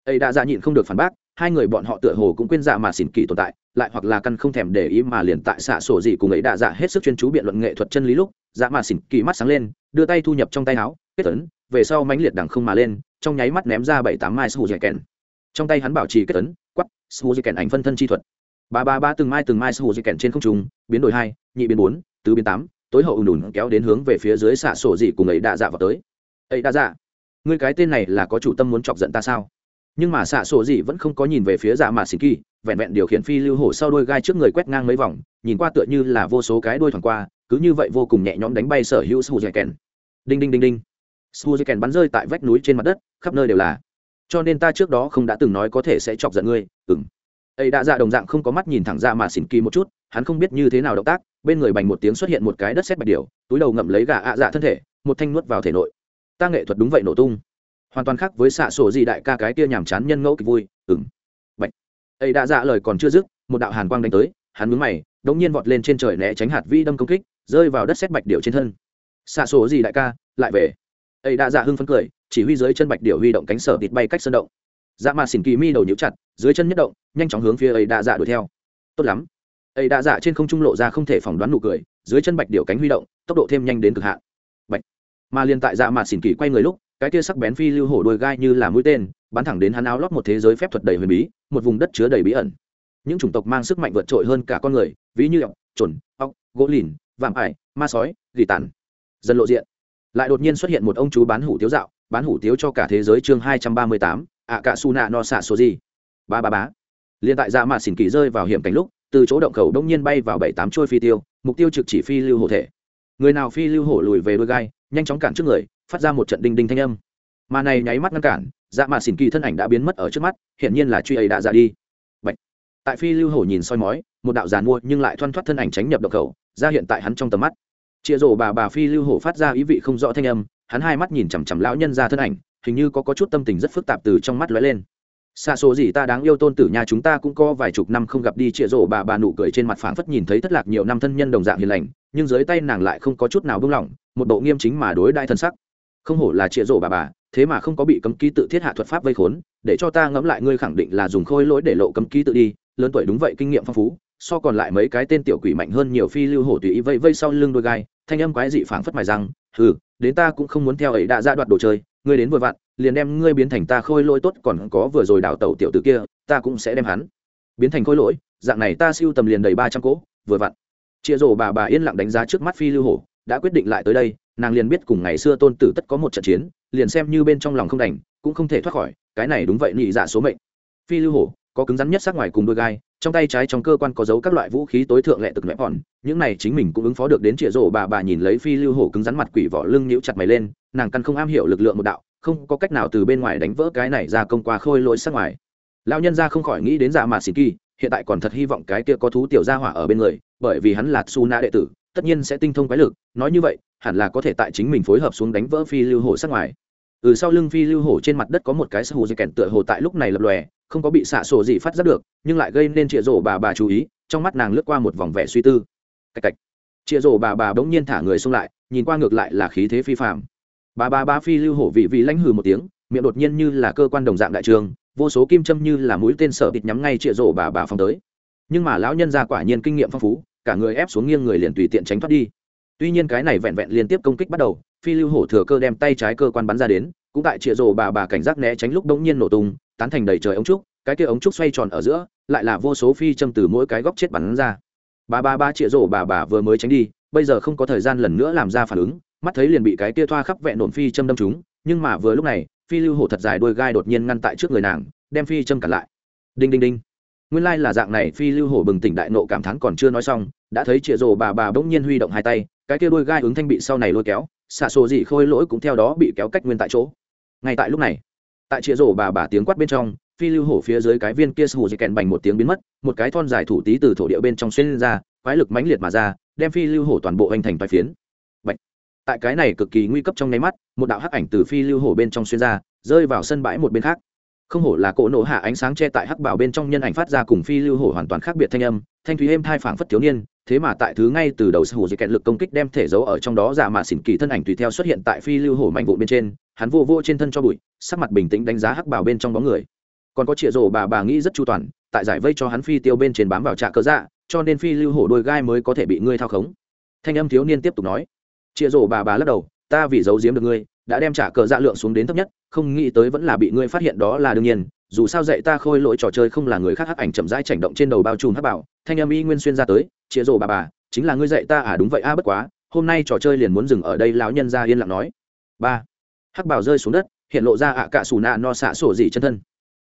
S1: ấy đã dạ nhịn không được phản bác, hai người bọn họ tựa hồ cũng quên dạ mà xỉn kỳ tồn tại, lại hoặc là căn không thèm để ý mà liền tại xạ sổ gì cùng ấy đã dạ hết sức chuyên chú biện luận nghệ thuật chân lý lúc dạ mà xỉn kỳ mắt sáng lên, đưa tay thu nhập trong tay áo kết tấn, về sau mãnh liệt đằng không mà lên, trong nháy mắt ném ra bảy tám mai sù dẻ kèn. Trong tay hắn bảo trì kết tấn quắp sù dẻ kèn ảnh phân thân chi thuật. Ba ba ba từng mai từng mai sù dẻ kèn trên không trung, biến đổi hai, nhị biến bốn, tứ biến tám, tối hậu ùn ùn kéo đến hướng về phía dưới xạ sổ gì cùng ấy đa dạ vào tới. Ấy đa dạ ngươi cái tên này là có chủ tâm muốn chọc giận ta sao? Nhưng mà xạ sổ gì vẫn không có nhìn về phía dạ mà xỉn kỳ vẹn vẹn điều khiển phi lưu hổ sau đôi gai trước người quét ngang mấy vòng, nhìn qua tựa như là vô số cái đôi thoảng qua, cứ như vậy vô cùng nhẹ nhõm đánh bay sở hữu sù dẻ kèn. Đinh đinh đinh đinh. Suzuken bắn rơi tại vách núi trên mặt đất, khắp nơi đều là. Cho nên ta trước đó không đã từng nói có thể sẽ chọc giận ngươi, ừm. ấy đã dạ đồng dạng không có mắt nhìn thẳng ra mà xỉn kỳ một chút, hắn không biết như thế nào động tác, bên người bành một tiếng xuất hiện một cái đất xét bạch điều túi đầu ngậm lấy gà ạ dạ thân thể, một thanh nuốt vào thể nội. Ta nghệ thuật đúng vậy nổ tung. Hoàn toàn khác với xạ sổ gì đại ca cái kia nhảm chán nhân ngẫu kịch vui, ừm. bạch. Ấy đã dạ lời còn chưa dứt, một đạo hàn quang đánh tới, hắn nhướng mày, đột nhiên vọt lên trên trời né tránh hạt vi đâm công kích, rơi vào đất xét bạch điểu trên thân. Xạ sổ gì đại ca, lại về ấy đã dạ hưng phấn cười, chỉ huy dưới chân bạch điệu huy động cánh sở thịt bay cách sơn động. Dạ mà xỉn kỳ mi đầu nhũ chặt, dưới chân nhất động, nhanh chóng hướng phía ấy đã dạ đuổi theo. Tốt lắm. Ấy đã dạ trên không trung lộ ra không thể phỏng đoán nụ cười, dưới chân bạch điệu cánh huy động, tốc độ thêm nhanh đến cực hạn. Bạch. Mà liên tại dạ mà xỉn kỳ quay người lúc, cái kia sắc bén phi lưu hổ đôi gai như là mũi tên, bắn thẳng đến hắn áo lót một thế giới phép thuật đầy huyền bí, một vùng đất chứa đầy bí ẩn. Những chủng tộc mang sức mạnh vượt trội hơn cả con người, ví như ọc trồn ọc gỗ lìn, vạm ải, ma sói, gỉ tàn. Dần lộ diện lại đột nhiên xuất hiện một ông chú bán hủ tiếu dạo, bán hủ tiếu cho cả thế giới chương hai trăm ba mươi tám ạ cả su nạ no xạ số gì ba ba. Bá liền tại dạ mạ xỉn kỳ rơi vào hiểm cảnh lúc, từ chỗ động khẩu đông nhiên bay vào bảy tám trôi phi tiêu, mục tiêu trực chỉ phi lưu hổ thể. Người nào phi lưu hổ lùi về đôi gai, nhanh chóng cản trước người, phát ra một trận đinh đinh thanh âm. Mà này nháy mắt ngăn cản dạ mạ xỉn kỳ thân ảnh đã biến mất ở trước mắt, hiển nhiên là truy ấy đã ra đi. Bạch. tại phi lưu hổ nhìn soi mói, một đạo giàn mua nhưng lại thoăn thoắt thân ảnh tránh nhập động khẩu, ra hiện tại hắn trong tầm mắt chịa rổ bà bà phi lưu hổ phát ra ý vị không rõ thanh âm hắn hai mắt nhìn chằm chằm lão nhân ra thân ảnh hình như có, có chút tâm tình rất phức tạp từ trong mắt lóe lên. Xa số gì ta đáng yêu tôn tử nhà chúng ta cũng có vài chục năm không gặp đi chịa rổ bà bà nụ cười trên mặt phảng phất nhìn thấy thất lạc nhiều năm thân nhân đồng dạng hiền lành nhưng dưới tay nàng lại không có chút nào buông lỏng một bộ nghiêm chính mà đối đại thân sắc. Không hổ là chịa rổ bà bà thế mà không có bị cấm ký tự thiết hạ thuật pháp vây khốn để cho ta ngẫm lại ngươi khẳng định là dùng khôi lỗi để lộ cấm ký tự đi lớn tuổi đúng vậy kinh nghiệm phong phú so còn lại mấy cái tên tiểu quỷ mạnh hơn nhiều phi lưu hổ tùy ý vây vây sau lưng đôi gai, thanh âm quái dị phảng phất mài răng, hừ, đến ta cũng không muốn theo ấy đã ra đoạt đồ chơi, ngươi đến vừa vặn, liền đem ngươi biến thành ta khôi lỗi tốt, còn có vừa rồi đào tẩu tiểu tử kia, ta cũng sẽ đem hắn biến thành khôi lỗi, dạng này ta siêu tầm liền đầy ba trăm cỗ, vừa vặn. Chia rổ bà bà yên lặng đánh giá trước mắt phi lưu hổ, đã quyết định lại tới đây, nàng liền biết cùng ngày xưa tôn tử tất có một trận chiến, liền xem như bên trong lòng không đành, cũng không thể thoát khỏi, cái này đúng vậy, nhị dạ số mệnh. Phi lưu hổ, có cứng rắn nhất sắc ngoài cùng đôi gai trong tay trái trong cơ quan có dấu các loại vũ khí tối thượng lệ tực mẹ hòn những này chính mình cũng ứng phó được đến chĩa rổ bà bà nhìn lấy phi lưu hổ cứng rắn mặt quỷ vỏ lưng nhíu chặt mày lên, nàng căn không am hiểu lực lượng một đạo, không có cách nào từ bên ngoài đánh vỡ cái này ra công qua khôi lỗi sắc ngoài. Lão nhân ra không khỏi nghĩ đến dạ mà xì kỳ, hiện tại còn thật hy vọng cái kia có thú tiểu gia hỏa ở bên người, bởi vì hắn là su na đệ tử, tất nhiên sẽ tinh thông quái lực, nói như vậy, hẳn là có thể tại chính mình phối hợp xuống đánh vỡ phi lưu hổ sắc ngoài ừ sau lưng phi lưu hổ trên mặt đất có một cái sơ hồ dây kèn tựa hồ tại lúc này lập lòe, không có bị xạ sổ gì phát giác được, nhưng lại gây nên chịa rổ bà bà chú ý, trong mắt nàng lướt qua một vòng vẻ suy tư. Cạch cạch. Chịa rổ bà bà bỗng nhiên thả người xông lại, nhìn qua ngược lại là khí thế phi phạm bà bà ba phi lưu hổ vị vị lãnh hừ một tiếng, miệng đột nhiên như là cơ quan đồng dạng đại trường, vô số kim châm như là mũi tên sở bịt nhắm ngay chịa rổ bà bà phong tới. Nhưng mà lão nhân ra quả nhiên kinh nghiệm phong phú, cả người ép xuống nghiêng người liền tùy tiện tránh thoát đi. Tuy nhiên cái này vẹn vẹn liên tiếp công kích bắt đầu phi lưu hổ thừa cơ đem tay trái cơ quan bắn ra đến cũng tại chĩa rổ bà bà cảnh giác né tránh lúc đống nhiên nổ tung tán thành đầy trời ống trúc cái kia ống trúc xoay tròn ở giữa lại là vô số phi châm từ mỗi cái góc chết bắn ra. Bà ba ba chĩa rổ bà bà vừa mới tránh đi bây giờ không có thời gian lần nữa làm ra phản ứng mắt thấy liền bị cái kia thoa khắp vẹn nổn phi châm đâm chúng, nhưng mà vừa lúc này phi lưu hổ thật dài đôi gai đột nhiên ngăn tại trước người nàng đem phi châm cản lại. Đinh đinh đinh. Nguyên lai là dạng này phi lưu hổ bừng tỉnh đại nộ cảm thán còn chưa nói xong đã thấy chĩa rổ bà bà bỗng nhiên huy động hai tay cái kia đôi gai ứng thanh bị sau này lôi kéo xạ sổ dị khôi lỗi cũng theo đó bị kéo cách nguyên tại chỗ. Ngay tại lúc này tại chĩa rổ bà bà tiếng quát bên trong phi lưu hổ phía dưới cái viên kia sù dị kèn bành một tiếng biến mất một cái thon dài thủ tí từ thổ địa bên trong xuyên ra quái lực mãnh liệt mà ra đem phi lưu hổ toàn bộ anh thành toai phiến. Bạch, tại cái này cực kỳ nguy cấp trong nháy mắt một đạo hắc ảnh từ phi lưu hổ bên trong xuyên ra rơi vào sân bãi một bên khác. Không hổ là cỗ nổ hạ ánh sáng che tại hắc bảo bên trong nhân ảnh phát ra cùng phi lưu hổ hoàn toàn khác biệt thanh âm thanh thúy êm thai phảng phất thiếu niên thế mà tại thứ ngay từ đầu hổ dị kẹt lực công kích đem thể giấu ở trong đó giả mạ xỉn kỳ thân ảnh tùy theo xuất hiện tại phi lưu hổ mạnh vụ bên trên, hắn vô vô trên thân cho bụi, sắc mặt bình tĩnh đánh giá hắc bảo bên trong bóng người. Còn có chĩa rổ bà bà nghĩ rất chu toàn, tại giải vây cho hắn phi tiêu bên trên bám vào trạ cớ dạ cho nên phi lưu hổ đôi gai mới có thể bị ngươi thao khống. Thanh âm thiếu niên tiếp tục nói. Chĩa rổ bà bà lắc đầu, ta vì giấu giếm được ngươi, đã đem trả cờ dạ lượng xuống đến thấp nhất, không nghĩ tới vẫn là bị ngươi phát hiện đó là đương nhiên, dù sao dạy ta khôi lỗi trò chơi không là người khác hắc ảnh chậm rãi chảnh động trên đầu bao trùm hắc bảo thanh âm y nguyên xuyên ra tới chia rổ bà bà, chính là ngươi dạy ta à đúng vậy a bất quá, hôm nay trò chơi liền muốn dừng ở đây, lão nhân ra yên lặng nói. Ba. Hắc bảo rơi xuống đất, hiện lộ ra ạ cạ xù nạ no xạ sổ dị chân thân.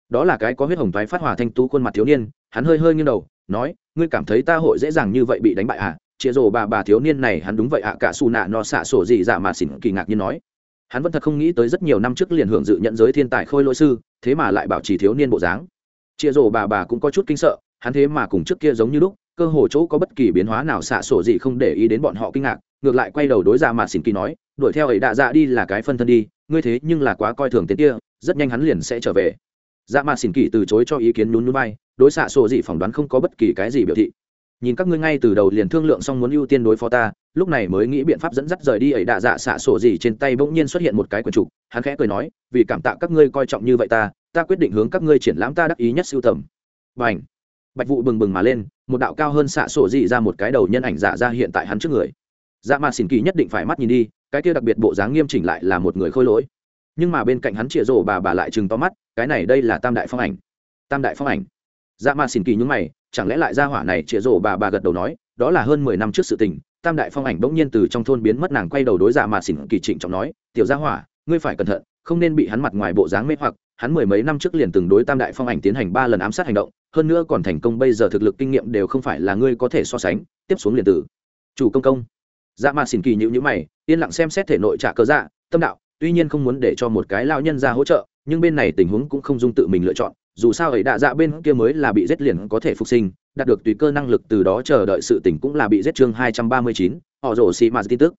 S1: Đó là cái có huyết hồng thoái phát hỏa thanh tú khuôn mặt thiếu niên, hắn hơi hơi nghiêng đầu, nói, ngươi cảm thấy ta hội dễ dàng như vậy bị đánh bại à? Chĩa rồ bà bà thiếu niên này, hắn đúng vậy ạ cả xù nạ no xạ sổ dị dạ mà xỉn kỳ ngạc như nói. Hắn vẫn thật không nghĩ tới rất nhiều năm trước liền hưởng dự nhận giới thiên tài khôi lỗi sư, thế mà lại bảo trì thiếu niên bộ dáng. Chĩa rồ bà bà cũng có chút kinh sợ, hắn thế mà cùng trước kia giống như lúc cơ hồ chỗ có bất kỳ biến hóa nào xạ sổ gì không để ý đến bọn họ kinh ngạc, ngược lại quay đầu đối ra dạ mà xỉn kỳ nói, đuổi theo ấy đạ dạ đi là cái phân thân đi, ngươi thế nhưng là quá coi thường tên kia, rất nhanh hắn liền sẽ trở về. Dạ mà xỉn kỳ từ chối cho ý kiến nhún núi bay đối xạ sổ gì phỏng đoán không có bất kỳ cái gì biểu thị. Nhìn các ngươi ngay từ đầu liền thương lượng xong muốn ưu tiên đối phó ta, lúc này mới nghĩ biện pháp dẫn dắt rời đi ấy đạ dạ xạ sổ gì trên tay bỗng nhiên xuất hiện một cái quần trục, hắn khẽ cười nói, vì cảm tạ các ngươi coi trọng như vậy ta ta quyết định hướng các ngươi triển lãm ta đắc ý nhất siêu tầm. Và ảnh bạch vụ bừng bừng mà lên, một đạo cao hơn xạ sổ dị ra một cái đầu nhân ảnh dạ ra hiện tại hắn trước người. Dạ mà xỉn kỳ nhất định phải mắt nhìn đi, cái kia đặc biệt bộ dáng nghiêm chỉnh lại là một người khôi lỗi. Nhưng mà bên cạnh hắn chĩa rổ bà bà lại chừng to mắt, cái này đây là tam đại phong ảnh. Tam đại phong ảnh. Dạ mà xỉn kỳ nhúng mày, chẳng lẽ lại ra hỏa này chĩa rổ bà bà gật đầu nói, đó là hơn mười năm trước sự tình, tam đại phong ảnh bỗng nhiên từ trong thôn biến mất nàng quay đầu đối dạ mà xỉn kỳ trịnh trọng nói, tiểu gia hỏa, ngươi phải cẩn thận, không nên bị hắn mặt ngoài bộ dáng mê hoặc, hắn mười mấy năm trước liền từng đối tam đại phong ảnh tiến hành ba lần ám sát hành động hơn nữa còn thành công, bây giờ thực lực kinh nghiệm đều không phải là ngươi có thể so sánh. Tiếp xuống liền tử chủ công công. Dạ mà xỉn kỳ nhữ nhữ mày, yên lặng xem xét thể nội trả cơ dạ tâm đạo, tuy nhiên không muốn để cho một cái lao nhân ra hỗ trợ, nhưng bên này tình huống cũng không dung tự mình lựa chọn, dù sao ấy đạ dạ bên kia mới là bị giết liền có thể phục sinh, đạt được tùy cơ năng lực từ đó chờ đợi sự tỉnh cũng là bị giết chương hai trăm ba mươi chín, họ rổ xì mà tin tức.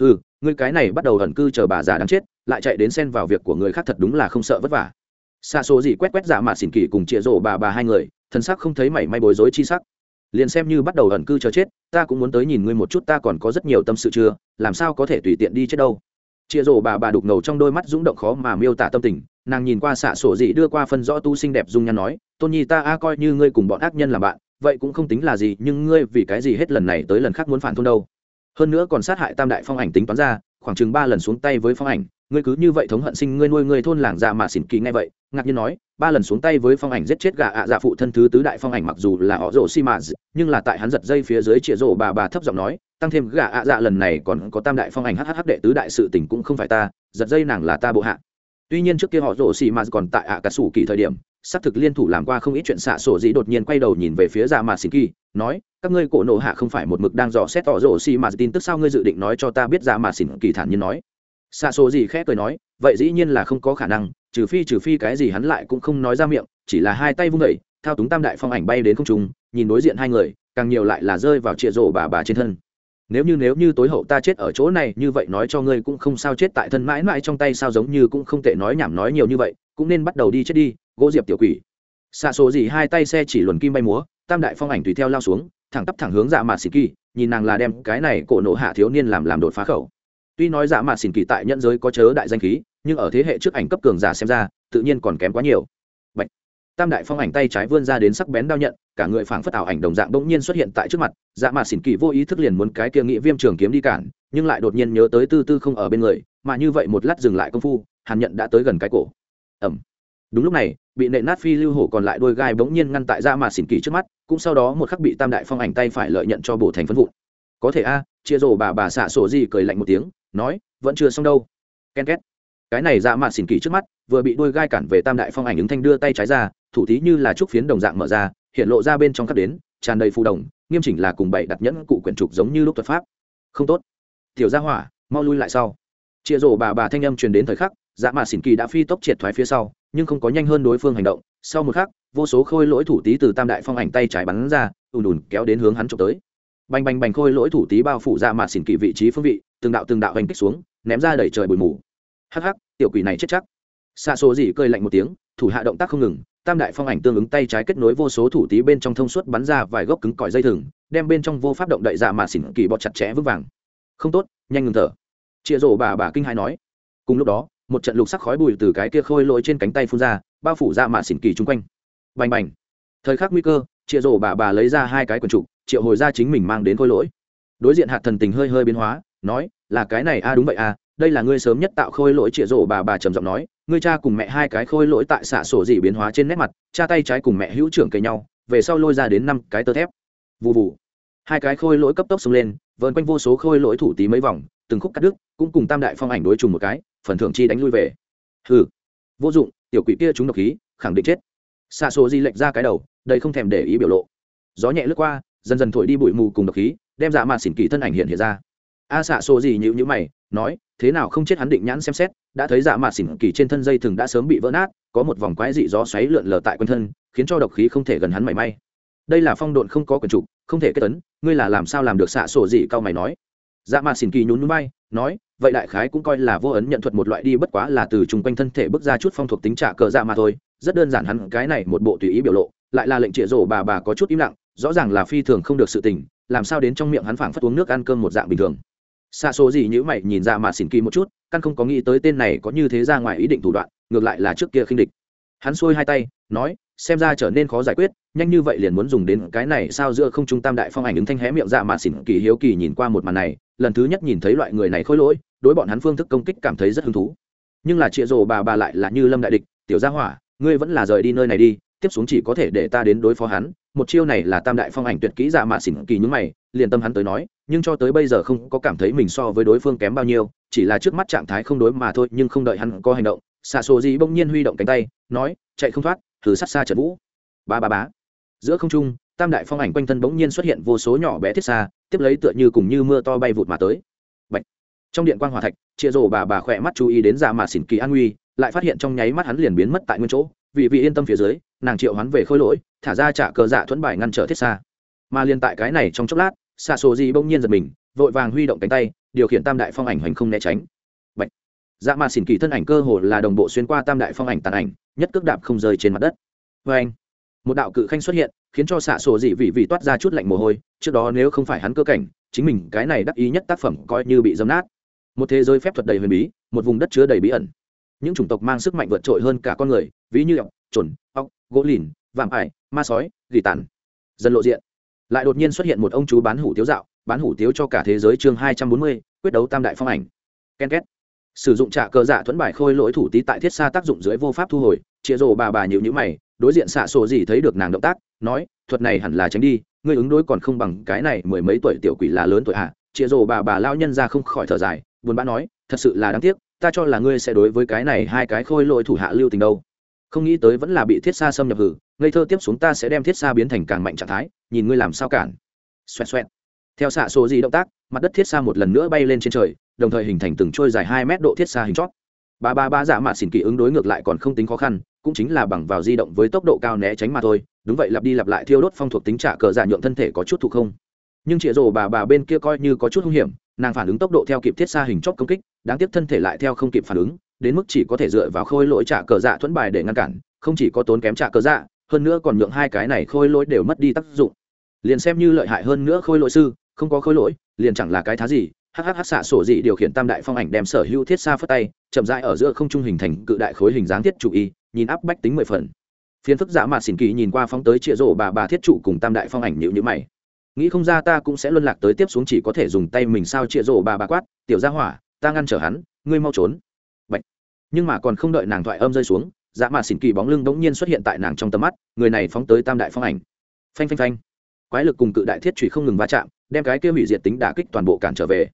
S1: Ừ ngươi cái này bắt đầu ẩn cư chờ bà già đáng chết, lại chạy đến xen vào việc của người khác thật đúng là không sợ vất vả xa số gì quét quét dạ mạ xỉn kỳ cùng chĩa rổ bà bà hai người thân sắc không thấy mảy may bối rối chi sắc. Liền xem như bắt đầu ẩn cư chờ chết, ta cũng muốn tới nhìn ngươi một chút, ta còn có rất nhiều tâm sự chưa, làm sao có thể tùy tiện đi chết đâu. Chĩa rổ bà bà đục ngầu trong đôi mắt rúng động khó mà miêu tả tâm tình, nàng nhìn qua xạ sổ dị đưa qua phân rõ tu xinh đẹp dung nhan nói, tôn nhi, ta a coi như ngươi cùng bọn ác nhân làm bạn, vậy cũng không tính là gì, nhưng ngươi vì cái gì hết lần này tới lần khác muốn phản thôn đâu? Hơn nữa còn sát hại tam đại phong ảnh tính toán ra, khoảng chừng ba lần xuống tay với phong ảnh, ngươi cứ như vậy thống hận sinh ngươi nuôi ngươi thôn làng ra mà xỉn kỳ ngay vậy ngạc nhiên nói, ba lần xuống tay với phong ảnh giết chết gà ạ dạ phụ thân thứ tứ đại phong ảnh mặc dù là họ rổ xi mã nhưng là tại hắn giật dây phía dưới chĩa rổ bà bà thấp giọng nói, tăng thêm gà ạ dạ lần này còn có tam đại phong ảnh hhh đệ tứ đại sự tình cũng không phải ta, giật dây nàng là ta bộ hạ. Tuy nhiên trước kia họ rổ xi mà còn tại ạ cả sủ kỳ thời điểm, xác thực liên thủ làm qua không ít chuyện xạ sổ dĩ đột nhiên quay đầu nhìn về phía dạ mà xin kỳ, nói, các ngươi cổ nộ hạ không phải một mực đang dò xét họ rổ xi mà tin tức sao ngươi dự định nói cho ta biết dạ mà xin kỳ thản nhiên nói xạ sổ gì khẽ cười nói, vậy dĩ nhiên là không có khả năng, trừ phi trừ phi cái gì hắn lại cũng không nói ra miệng, chỉ là hai tay vung vẩy thao túng tam đại phong ảnh bay đến không trung, nhìn đối diện hai người, càng nhiều lại là rơi vào trịa rổ bà bà trên thân. Nếu như nếu như tối hậu ta chết ở chỗ này, như vậy nói cho ngươi cũng không sao chết tại thân mãi mãi trong tay sao giống như cũng không tệ nói nhảm nói nhiều như vậy, cũng nên bắt đầu đi chết đi, gỗ diệp tiểu quỷ. Xạ số gì hai tay xe chỉ luồn kim bay múa, tam đại phong ảnh tùy theo lao xuống, thẳng tắp thẳng hướng dạ mạt xỉn kỳ, nhìn nàng là đem cái này cổ nộ hạ thiếu niên làm làm đột phá khẩu tuy nói giả mạ xỉn kỳ tại nhân giới có chớ đại danh khí, nhưng ở thế hệ trước ảnh cấp cường giả xem ra, tự nhiên còn kém quá nhiều. Tam đại phong ảnh tay trái vươn ra đến sắc bén đao nhận, cả người phảng phất ảo ảnh đồng dạng bỗng nhiên xuất hiện tại trước mặt dạ mạ xỉn kỳ vô ý thức liền muốn cái kia nghĩ viêm trường kiếm đi cản, nhưng lại đột nhiên nhớ tới tư tư không ở bên người, mà như vậy một lát dừng lại công phu, hàn nhận đã tới gần cái cổ. Ẩm đúng lúc này, bị nệ nát phi lưu hổ còn lại đôi gai bỗng nhiên ngăn tại dạ mạ xỉn kỳ trước mắt, cũng sau đó một khắc bị tam đại phong ảnh tay phải lợi nhận cho bổ thành phân vụn. Có thể a, chia rổ bà bà xạ sổ gì cười lạnh một tiếng nói, vẫn chưa xong đâu. Ken két. Cái này dạ mạ xỉn kỳ trước mắt, vừa bị đôi gai cản về tam đại phong ảnh ứng thanh đưa tay trái ra, thủ tí như là trúc phiến đồng dạng mở ra, hiện lộ ra bên trong các đến, tràn đầy phù đồng, nghiêm chỉnh là cùng bảy đặt nhẫn cụ quyển trục giống như lúc thuật pháp. Không tốt. Tiểu gia hỏa, mau lui lại sau. Chia rổ bà bà thanh âm truyền đến thời khắc dạ mạ xỉn kỳ đã phi tốc triệt thoái phía sau, nhưng không có nhanh hơn đối phương hành động. Sau một khắc, vô số khôi lỗi thủ tí từ tam đại phong ảnh tay trái bắn ra, ùn ùn kéo đến hướng hắn trộm tới bành bành bành khôi lỗi thủ tí bao phủ ra mà xỉn kỳ vị trí phương vị, từng đạo từng đạo hành kích xuống, ném ra đẩy trời bụi mù. Hắc hắc, tiểu quỷ này chết chắc. Xa số gì cơi lạnh một tiếng, thủ hạ động tác không ngừng, tam đại phong ảnh tương ứng tay trái kết nối vô số thủ tí bên trong thông suốt bắn ra vài gốc cứng cỏi dây thừng, đem bên trong vô pháp động đậy dạ mà xỉn kỳ bọt chặt chẽ vững vàng. Không tốt, nhanh ngừng thở. Chịa rổ bà bà kinh hai nói. Cùng lúc đó, một trận lục sắc khói bụi từ cái kia khôi lỗi trên cánh tay phun ra, bao phủ ra mà xỉn kỳ chung quanh. Bành bành. Thời khắc nguy cơ, chịa rổ bà bà lấy ra hai cái quần trục triệu hồi ra chính mình mang đến khôi lỗi. Đối diện hạt thần tình hơi hơi biến hóa, nói, là cái này a đúng vậy a đây là ngươi sớm nhất tạo khôi lỗi trịa rổ bà bà trầm giọng nói, ngươi cha cùng mẹ hai cái khôi lỗi tại xạ sổ dị biến hóa trên nét mặt, cha tay trái cùng mẹ hữu trưởng cây nhau, về sau lôi ra đến năm cái tơ thép. Vụ vụ hai cái khôi lỗi cấp tốc xông lên, vờn quanh vô số khôi lỗi thủ tí mấy vòng, từng khúc cắt đứt, cũng cùng tam đại phong ảnh đối trùng một cái, phần thưởng chi đánh lui về. Hừ. Vô dụng, tiểu quỷ kia chúng độc khí, khẳng định chết. Xạ sổ di lệch ra cái đầu, đây không thèm để ý biểu lộ. Gió nhẹ lướt qua dần dần thổi đi bụi mù cùng độc khí, đem dạ mạt xỉn kỳ thân ảnh hiện hiện ra. A xạ sổ gì nhịu nhữ mày, nói, thế nào không chết hắn định nhãn xem xét, đã thấy dạ mạt xỉn kỳ trên thân dây thừng đã sớm bị vỡ nát, có một vòng quái dị gió xoáy lượn lờ tại quanh thân, khiến cho độc khí không thể gần hắn mảy may. Đây là phong độn không có quần trục không thể kết tấn, ngươi là làm sao làm được xạ sổ gì cao mày nói. Dạ mạt xỉn kỳ nhún núi bay nói, vậy đại khái cũng coi là vô ấn nhận thuật một loại đi bất quá là từ chung quanh thân thể bước ra chút phong thuộc tính trả cờ dạ mà thôi, rất đơn giản hắn cái này một bộ tùy ý biểu lộ, lại là lệnh trịa rổ bà bà có chút im lặng rõ ràng là phi thường không được sự tình, làm sao đến trong miệng hắn phảng phất uống nước ăn cơm một dạng bình thường. Xa số gì như mày nhìn ra mà xỉn kỳ một chút, căn không có nghĩ tới tên này có như thế ra ngoài ý định thủ đoạn, ngược lại là trước kia khinh địch. Hắn xuôi hai tay, nói, xem ra trở nên khó giải quyết, nhanh như vậy liền muốn dùng đến cái này sao giữa không trung tam đại phong ảnh ứng thanh hé miệng ra mà xỉn kỳ hiếu kỳ nhìn qua một màn này, lần thứ nhất nhìn thấy loại người này khôi lỗi, đối bọn hắn phương thức công kích cảm thấy rất hứng thú. Nhưng là chịa rồ bà bà lại là như lâm đại địch, tiểu gia hỏa, ngươi vẫn là rời đi nơi này đi tiếp xuống chỉ có thể để ta đến đối phó hắn, một chiêu này là tam đại phong ảnh tuyệt kỹ dạ mạ xỉn kỳ nhúng mày, liền tâm hắn tới nói, nhưng cho tới bây giờ không có cảm thấy mình so với đối phương kém bao nhiêu, chỉ là trước mắt trạng thái không đối mà thôi, nhưng không đợi hắn có hành động, xạ sổ gì bỗng nhiên huy động cánh tay, nói, chạy không thoát, thử sát xa trận vũ. Ba ba bá giữa không trung, tam đại phong ảnh quanh thân bỗng nhiên xuất hiện vô số nhỏ bé thiết xa, tiếp lấy tựa như cùng như mưa to bay vụt mà tới. Bạch. trong điện quan hòa thạch, chia rổ bà bà khỏe mắt chú ý đến dạ mạ xỉn kỳ an nguy, lại phát hiện trong nháy mắt hắn liền biến mất tại nguyên chỗ, vì vị yên tâm phía dưới nàng triệu hoán về khôi lỗi, thả ra trả cờ dạ thuẫn bài ngăn trở thiết xa. Mà liền tại cái này trong chốc lát, xạ sổ gì bỗng nhiên giật mình, vội vàng huy động cánh tay, điều khiển tam đại phong ảnh hoành không né tránh. Bạch. dạ mà xỉn kỳ thân ảnh cơ hồ là đồng bộ xuyên qua tam đại phong ảnh tàn ảnh, nhất cước đạp không rơi trên mặt đất. Vê anh, một đạo cự khanh xuất hiện, khiến cho xạ sổ dị vị vị toát ra chút lạnh mồ hôi, trước đó nếu không phải hắn cơ cảnh, chính mình cái này đắc ý nhất tác phẩm coi như bị dấm nát. Một thế giới phép thuật đầy huyền bí, một vùng đất chứa đầy bí ẩn những chủng tộc mang sức mạnh vượt trội hơn cả con người, ví như ọc trồn ọc gỗ lìn, vạm ải, ma sói, gỉ tàn. Dần lộ diện. Lại đột nhiên xuất hiện một ông chú bán hủ tiếu dạo, bán hủ tiếu cho cả thế giới chương hai trăm bốn mươi, quyết đấu tam đại phong ảnh. Ken két. Sử dụng trạ cờ dạ thuẫn bài khôi lỗi thủ tí tại thiết xa tác dụng dưới vô pháp thu hồi, chĩa rồ bà bà nhịu nhữ mày, đối diện xạ sổ gì thấy được nàng động tác, nói, thuật này hẳn là tránh đi, ngươi ứng đối còn không bằng cái này mười mấy tuổi tiểu quỷ là lớn tuổi à? Chĩa rồ bà bà lao nhân ra không khỏi thở dài, buồn bã nói, thật sự là đáng tiếc ta cho là ngươi sẽ đối với cái này hai cái khôi lỗi thủ hạ lưu tình đâu. Không nghĩ tới vẫn là bị thiết xa xâm nhập hử, ngây thơ tiếp xuống ta sẽ đem thiết xa biến thành càng mạnh trạng thái, nhìn ngươi làm sao cản. Xoẹt xoẹt. Theo xạ số gì động tác, mặt đất thiết xa một lần nữa bay lên trên trời, đồng thời hình thành từng trôi dài hai mét độ thiết xa hình chót. Ba ba ba dạ giả mạ xỉn kỳ ứng đối ngược lại còn không tính khó khăn, cũng chính là bằng vào di động với tốc độ cao né tránh mà thôi, đúng vậy lặp đi lặp lại thiêu đốt phong thuộc tính trả cờ giả nhượng thân thể có chút thụ không. Nhưng chịa rồ bà bà bên kia coi như có chút hung hiểm nàng phản ứng tốc độ theo kịp thiết xa hình chót công kích, đáng tiếc thân thể lại theo không kịp phản ứng, đến mức chỉ có thể dựa vào khôi lỗi trả cờ dạ thuẫn bài để ngăn cản, không chỉ có tốn kém trả cờ dạ hơn nữa còn nhượng hai cái này khôi lỗi đều mất đi tác dụng. Liền xem như lợi hại hơn nữa khôi lỗi sư, không có khôi lỗi, liền chẳng là cái thá gì hhh xạ sổ dị điều khiển tam đại phong ảnh đem sở hữu thiết xa phất tay, chậm rãi ở giữa không trung hình thành cự đại khối hình dáng thiết chủ y, nhìn áp bách tính mười phần. Phiến phức giả mà xỉn kỳ nhìn qua phóng tới chĩa rổ bà bà thiết trụ cùng tam đại phong ảnh nhịu nhữ mày nghĩ không ra ta cũng sẽ luân lạc tới tiếp xuống chỉ có thể dùng tay mình sao chĩa rổ bà bà quát, tiểu gia hỏa, ta ngăn trở hắn, ngươi mau trốn. Bạch. nhưng mà còn không đợi nàng thoại âm rơi xuống dạ mà xỉn kỳ bóng lưng bỗng nhiên xuất hiện tại nàng trong tầm mắt, người này phóng tới tam đại phong ảnh. Phanh phanh phanh. Quái lực cùng cự đại thiết trụy không ngừng va chạm, đem cái kia hủy diệt tính đả kích toàn bộ cản trở về.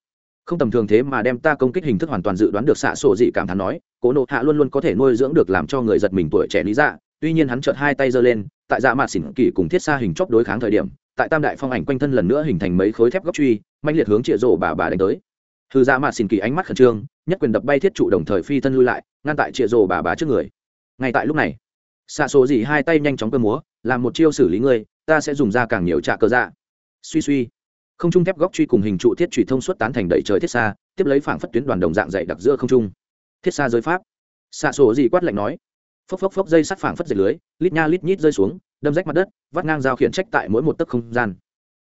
S1: Không tầm thường thế mà đem ta công kích hình thức hoàn toàn dự đoán được xạ sổ dị cảm thán nói, cố nộ hạ luôn luôn có thể nuôi dưỡng được làm cho người giật mình tuổi trẻ lý dạ. Tuy nhiên hắn chợt hai tay giơ lên, tại dạ mạt xỉn kỳ cùng thiết xa hình chóp đối kháng thời điểm tại tam đại phong ảnh quanh thân lần nữa hình thành mấy khối thép góc truy mạnh liệt hướng chĩa rổ bà bà đánh tới. Thư dạ mạt xỉn kỳ ánh mắt khẩn trương, nhất quyền đập bay thiết trụ đồng thời phi thân lui lại, ngăn tại chĩa rổ bà bà trước người. Ngay tại lúc này, xạ số gì hai tay nhanh chóng cơ múa, làm một chiêu xử lý ngươi, ta sẽ dùng ra càng nhiều trạ cơ dạ. Suy suy, không trung thép góc truy cùng hình trụ thiết truy thông suốt tán thành đẩy trời thiết xa, tiếp lấy phảng phất tuyến đoàn đồng dạng dày đặc giữa không trung. Thiết xa giới pháp. Xạ sổ gì quát lạnh nói, phốc phốc phốc dây sắt phảng phất dệt lưới, lít nha lít nhít rơi xuống đâm rách mặt đất, vắt ngang dao khiển trách tại mỗi một tấc không gian.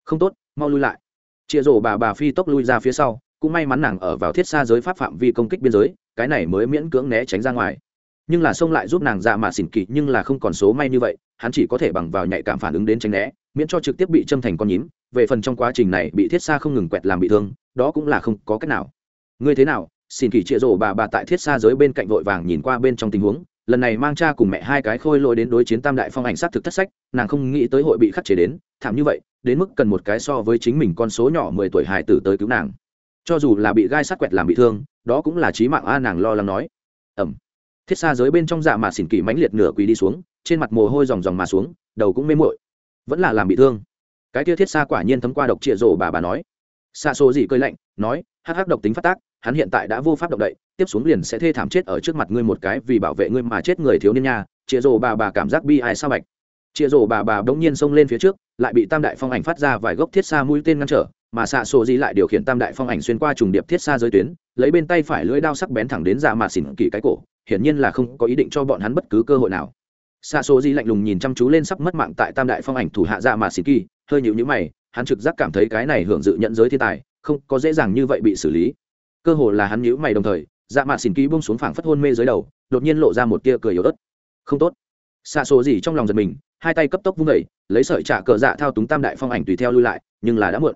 S1: Không tốt, mau lui lại. Chịa rổ bà bà phi tốc lui ra phía sau, cũng may mắn nàng ở vào thiết xa giới pháp phạm vi công kích biên giới, cái này mới miễn cưỡng né tránh ra ngoài. Nhưng là xông lại giúp nàng ra mà xỉn kỳ nhưng là không còn số may như vậy, hắn chỉ có thể bằng vào nhạy cảm phản ứng đến tránh né, miễn cho trực tiếp bị châm thành con nhím, về phần trong quá trình này bị thiết xa không ngừng quẹt làm bị thương, đó cũng là không có cách nào. Ngươi thế nào? Xin kỳ trịa rổ bà bà tại thiết xa giới bên cạnh vội vàng nhìn qua bên trong tình huống lần này mang cha cùng mẹ hai cái khôi lỗi đến đối chiến tam đại phong ảnh sát thực thất sách, nàng không nghĩ tới hội bị khắc chế đến, thảm như vậy, đến mức cần một cái so với chính mình con số nhỏ mười tuổi hài tử tới cứu nàng. Cho dù là bị gai sát quẹt làm bị thương, đó cũng là trí mạng a, nàng lo lắng nói. Ẩm. Thiết xa giới bên trong dạ mà xỉn kỳ mãnh liệt nửa quỳ đi xuống, trên mặt mồ hôi ròng ròng mà xuống, đầu cũng mê mội vẫn là làm bị thương. Cái kia thiết xa quả nhiên thấm qua độc trịa rổ bà bà nói. Xa số gì cơi lạnh, nói, hắc hắc độc tính phát tác hắn hiện tại đã vô pháp động đậy, tiếp xuống liền sẽ thê thảm chết ở trước mặt ngươi một cái vì bảo vệ ngươi mà chết người thiếu niên nha. Chịa rổ bà bà cảm giác bi ai sao bạch. Chịa rổ bà bà bỗng nhiên xông lên phía trước, lại bị tam đại phong ảnh phát ra vài gốc thiết xa mũi tên ngăn trở, mà xạ sổ di lại điều khiển tam đại phong ảnh xuyên qua trùng điệp thiết xa giới tuyến, lấy bên tay phải lưỡi đao sắc bén thẳng đến dạ mà xỉn kỳ cái cổ, hiển nhiên là không có ý định cho bọn hắn bất cứ cơ hội nào. Xạ sổ di lạnh lùng nhìn chăm chú lên sắp mất mạng tại tam đại phong ảnh thủ hạ dạ mà xỉn kỳ, hơi nhịu nhữ mày, hắn trực giác cảm thấy cái này hưởng dự nhận giới thiên tài, không có dễ dàng như vậy bị xử lý cơ hồ là hắn nhíu mày đồng thời dạ mạ xỉn ký bông xuống phảng phất hôn mê dưới đầu đột nhiên lộ ra một tia cười yếu ớt. Không tốt. Xạ số gì trong lòng giật mình hai tay cấp tốc vung đẩy, lấy sợi trả cờ dạ thao túng tam đại phong ảnh tùy theo lui lại nhưng là đã muộn.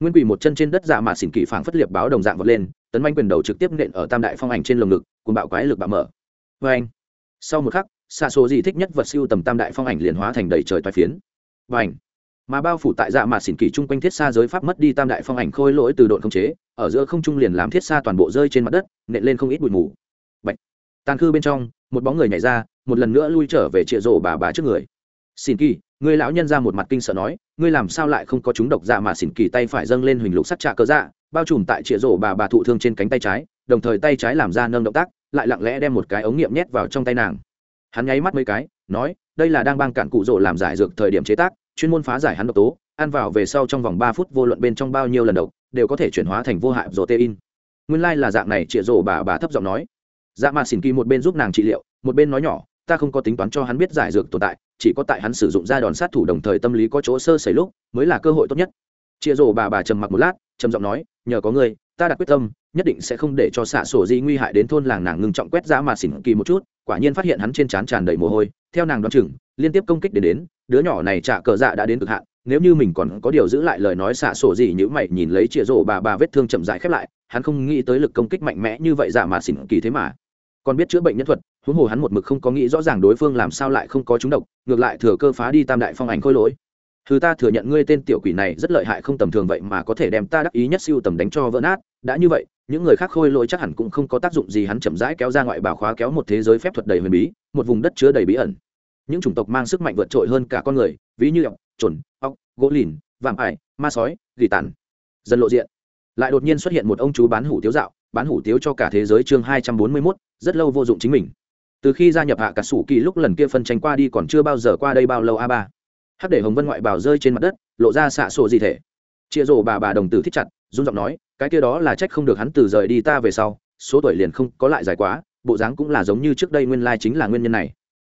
S1: Nguyên quỷ một chân trên đất dạ mạ xỉn kỳ phảng phất liệp báo đồng dạng vọt lên tấn manh quyền đầu trực tiếp nện ở tam đại phong ảnh trên lồng ngực cùng bạo quái lực bạo mở. Vê anh sau một khắc xạ số gì thích nhất vật siêu tầm tam đại phong ảnh liền hóa thành đầy trời toai phiến. Và ảnh mà bao phủ tại dạ mạt xỉn kỳ chung quanh thiết xa giới pháp mất đi tam đại phong ảnh khôi lỗi từ độn không chế, ở giữa không trung liền làm thiết xa toàn bộ rơi trên mặt đất, nện lên không ít bụi mù. Bạch. tàn khư bên trong, một bóng người nhảy ra, một lần nữa lui trở về trịa rổ bà bà trước người. Xỉn kỳ, người lão nhân ra một mặt kinh sợ nói, ngươi làm sao lại không có chúng độc dạ mà xỉn kỳ tay phải dâng lên huỳnh lục sắt trạ cơ dạ bao trùm tại trịa rổ bà bà thụ thương trên cánh tay trái, đồng thời tay trái làm ra nâng động tác, lại lặng lẽ đem một cái ống nghiệm nhét vào trong tay nàng. Hắn nháy mắt mấy cái, nói, đây là đang băng cản cụ rổ làm giải dược thời điểm chế tác chuyên môn phá giải hắn độc tố, ăn vào về sau trong vòng ba phút vô luận bên trong bao nhiêu lần độc, đều có thể chuyển hóa thành vô hại protein. Nguyên lai、like、là dạng này chịa rổ bà bà thấp giọng nói. Dạ mà xin kỳ một bên giúp nàng trị liệu, một bên nói nhỏ, ta không có tính toán cho hắn biết giải dược tồn tại, chỉ có tại hắn sử dụng ra đòn sát thủ đồng thời tâm lý có chỗ sơ xảy lúc, mới là cơ hội tốt nhất. Chịa rổ bà bà trầm mặc một lát, trầm giọng nói, nhờ có ngươi, ta đặt quyết tâm, nhất định sẽ không để cho xạ sổ di nguy hại đến thôn làng nàng ngừng trọng quét ra mà xỉn kỳ một chút quả nhiên phát hiện hắn trên trán tràn đầy mồ hôi, theo nàng đoán chừng, liên tiếp công kích đến đến, đứa nhỏ này trả cờ dạ đã đến cực hạn, nếu như mình còn có điều giữ lại lời nói xả sổ gì như mày nhìn lấy chĩa rổ bà bà vết thương chậm dại khép lại, hắn không nghĩ tới lực công kích mạnh mẽ như vậy dạ mà xỉn kỳ thế mà. Còn biết chữa bệnh nhân thuật, huống hồ hắn một mực không có nghĩ rõ ràng đối phương làm sao lại không có chúng độc, ngược lại thừa cơ phá đi tam đại phong ảnh khôi lỗi thứ ta thừa nhận ngươi tên tiểu quỷ này rất lợi hại không tầm thường vậy mà có thể đem ta đắc ý nhất siêu tầm đánh cho vỡ nát. Đã như vậy, những người khác khôi lỗi chắc hẳn cũng không có tác dụng gì, hắn chậm rãi kéo ra ngoại bảo khóa kéo một thế giới phép thuật đầy huyền bí, một vùng đất chứa đầy bí ẩn. Những chủng tộc mang sức mạnh vượt trội hơn cả con người, ví như ọc trồn ọc gỗ lìn, vạm ải, ma sói, gỉ tàn. Dần lộ diện. Lại đột nhiên xuất hiện một ông chú bán hủ tiếu dạo, bán hủ tiếu cho cả thế giới chương hai trăm bốn mươi mốt, rất lâu vô dụng chính mình. Từ khi gia nhập hạ cả sủ kỳ lúc lần kia phân tranh qua đi còn chưa bao giờ qua đây bao lâu a ba hắc để hồng vân ngoại bào rơi trên mặt đất, lộ ra xạ sổ gì thể. Chia rổ bà bà đồng tử thích chặt, run giọng nói, cái kia đó là trách không được hắn từ rời đi ta về sau, số tuổi liền không có lại dài quá, bộ dáng cũng là giống như trước đây nguyên lai chính là nguyên nhân này.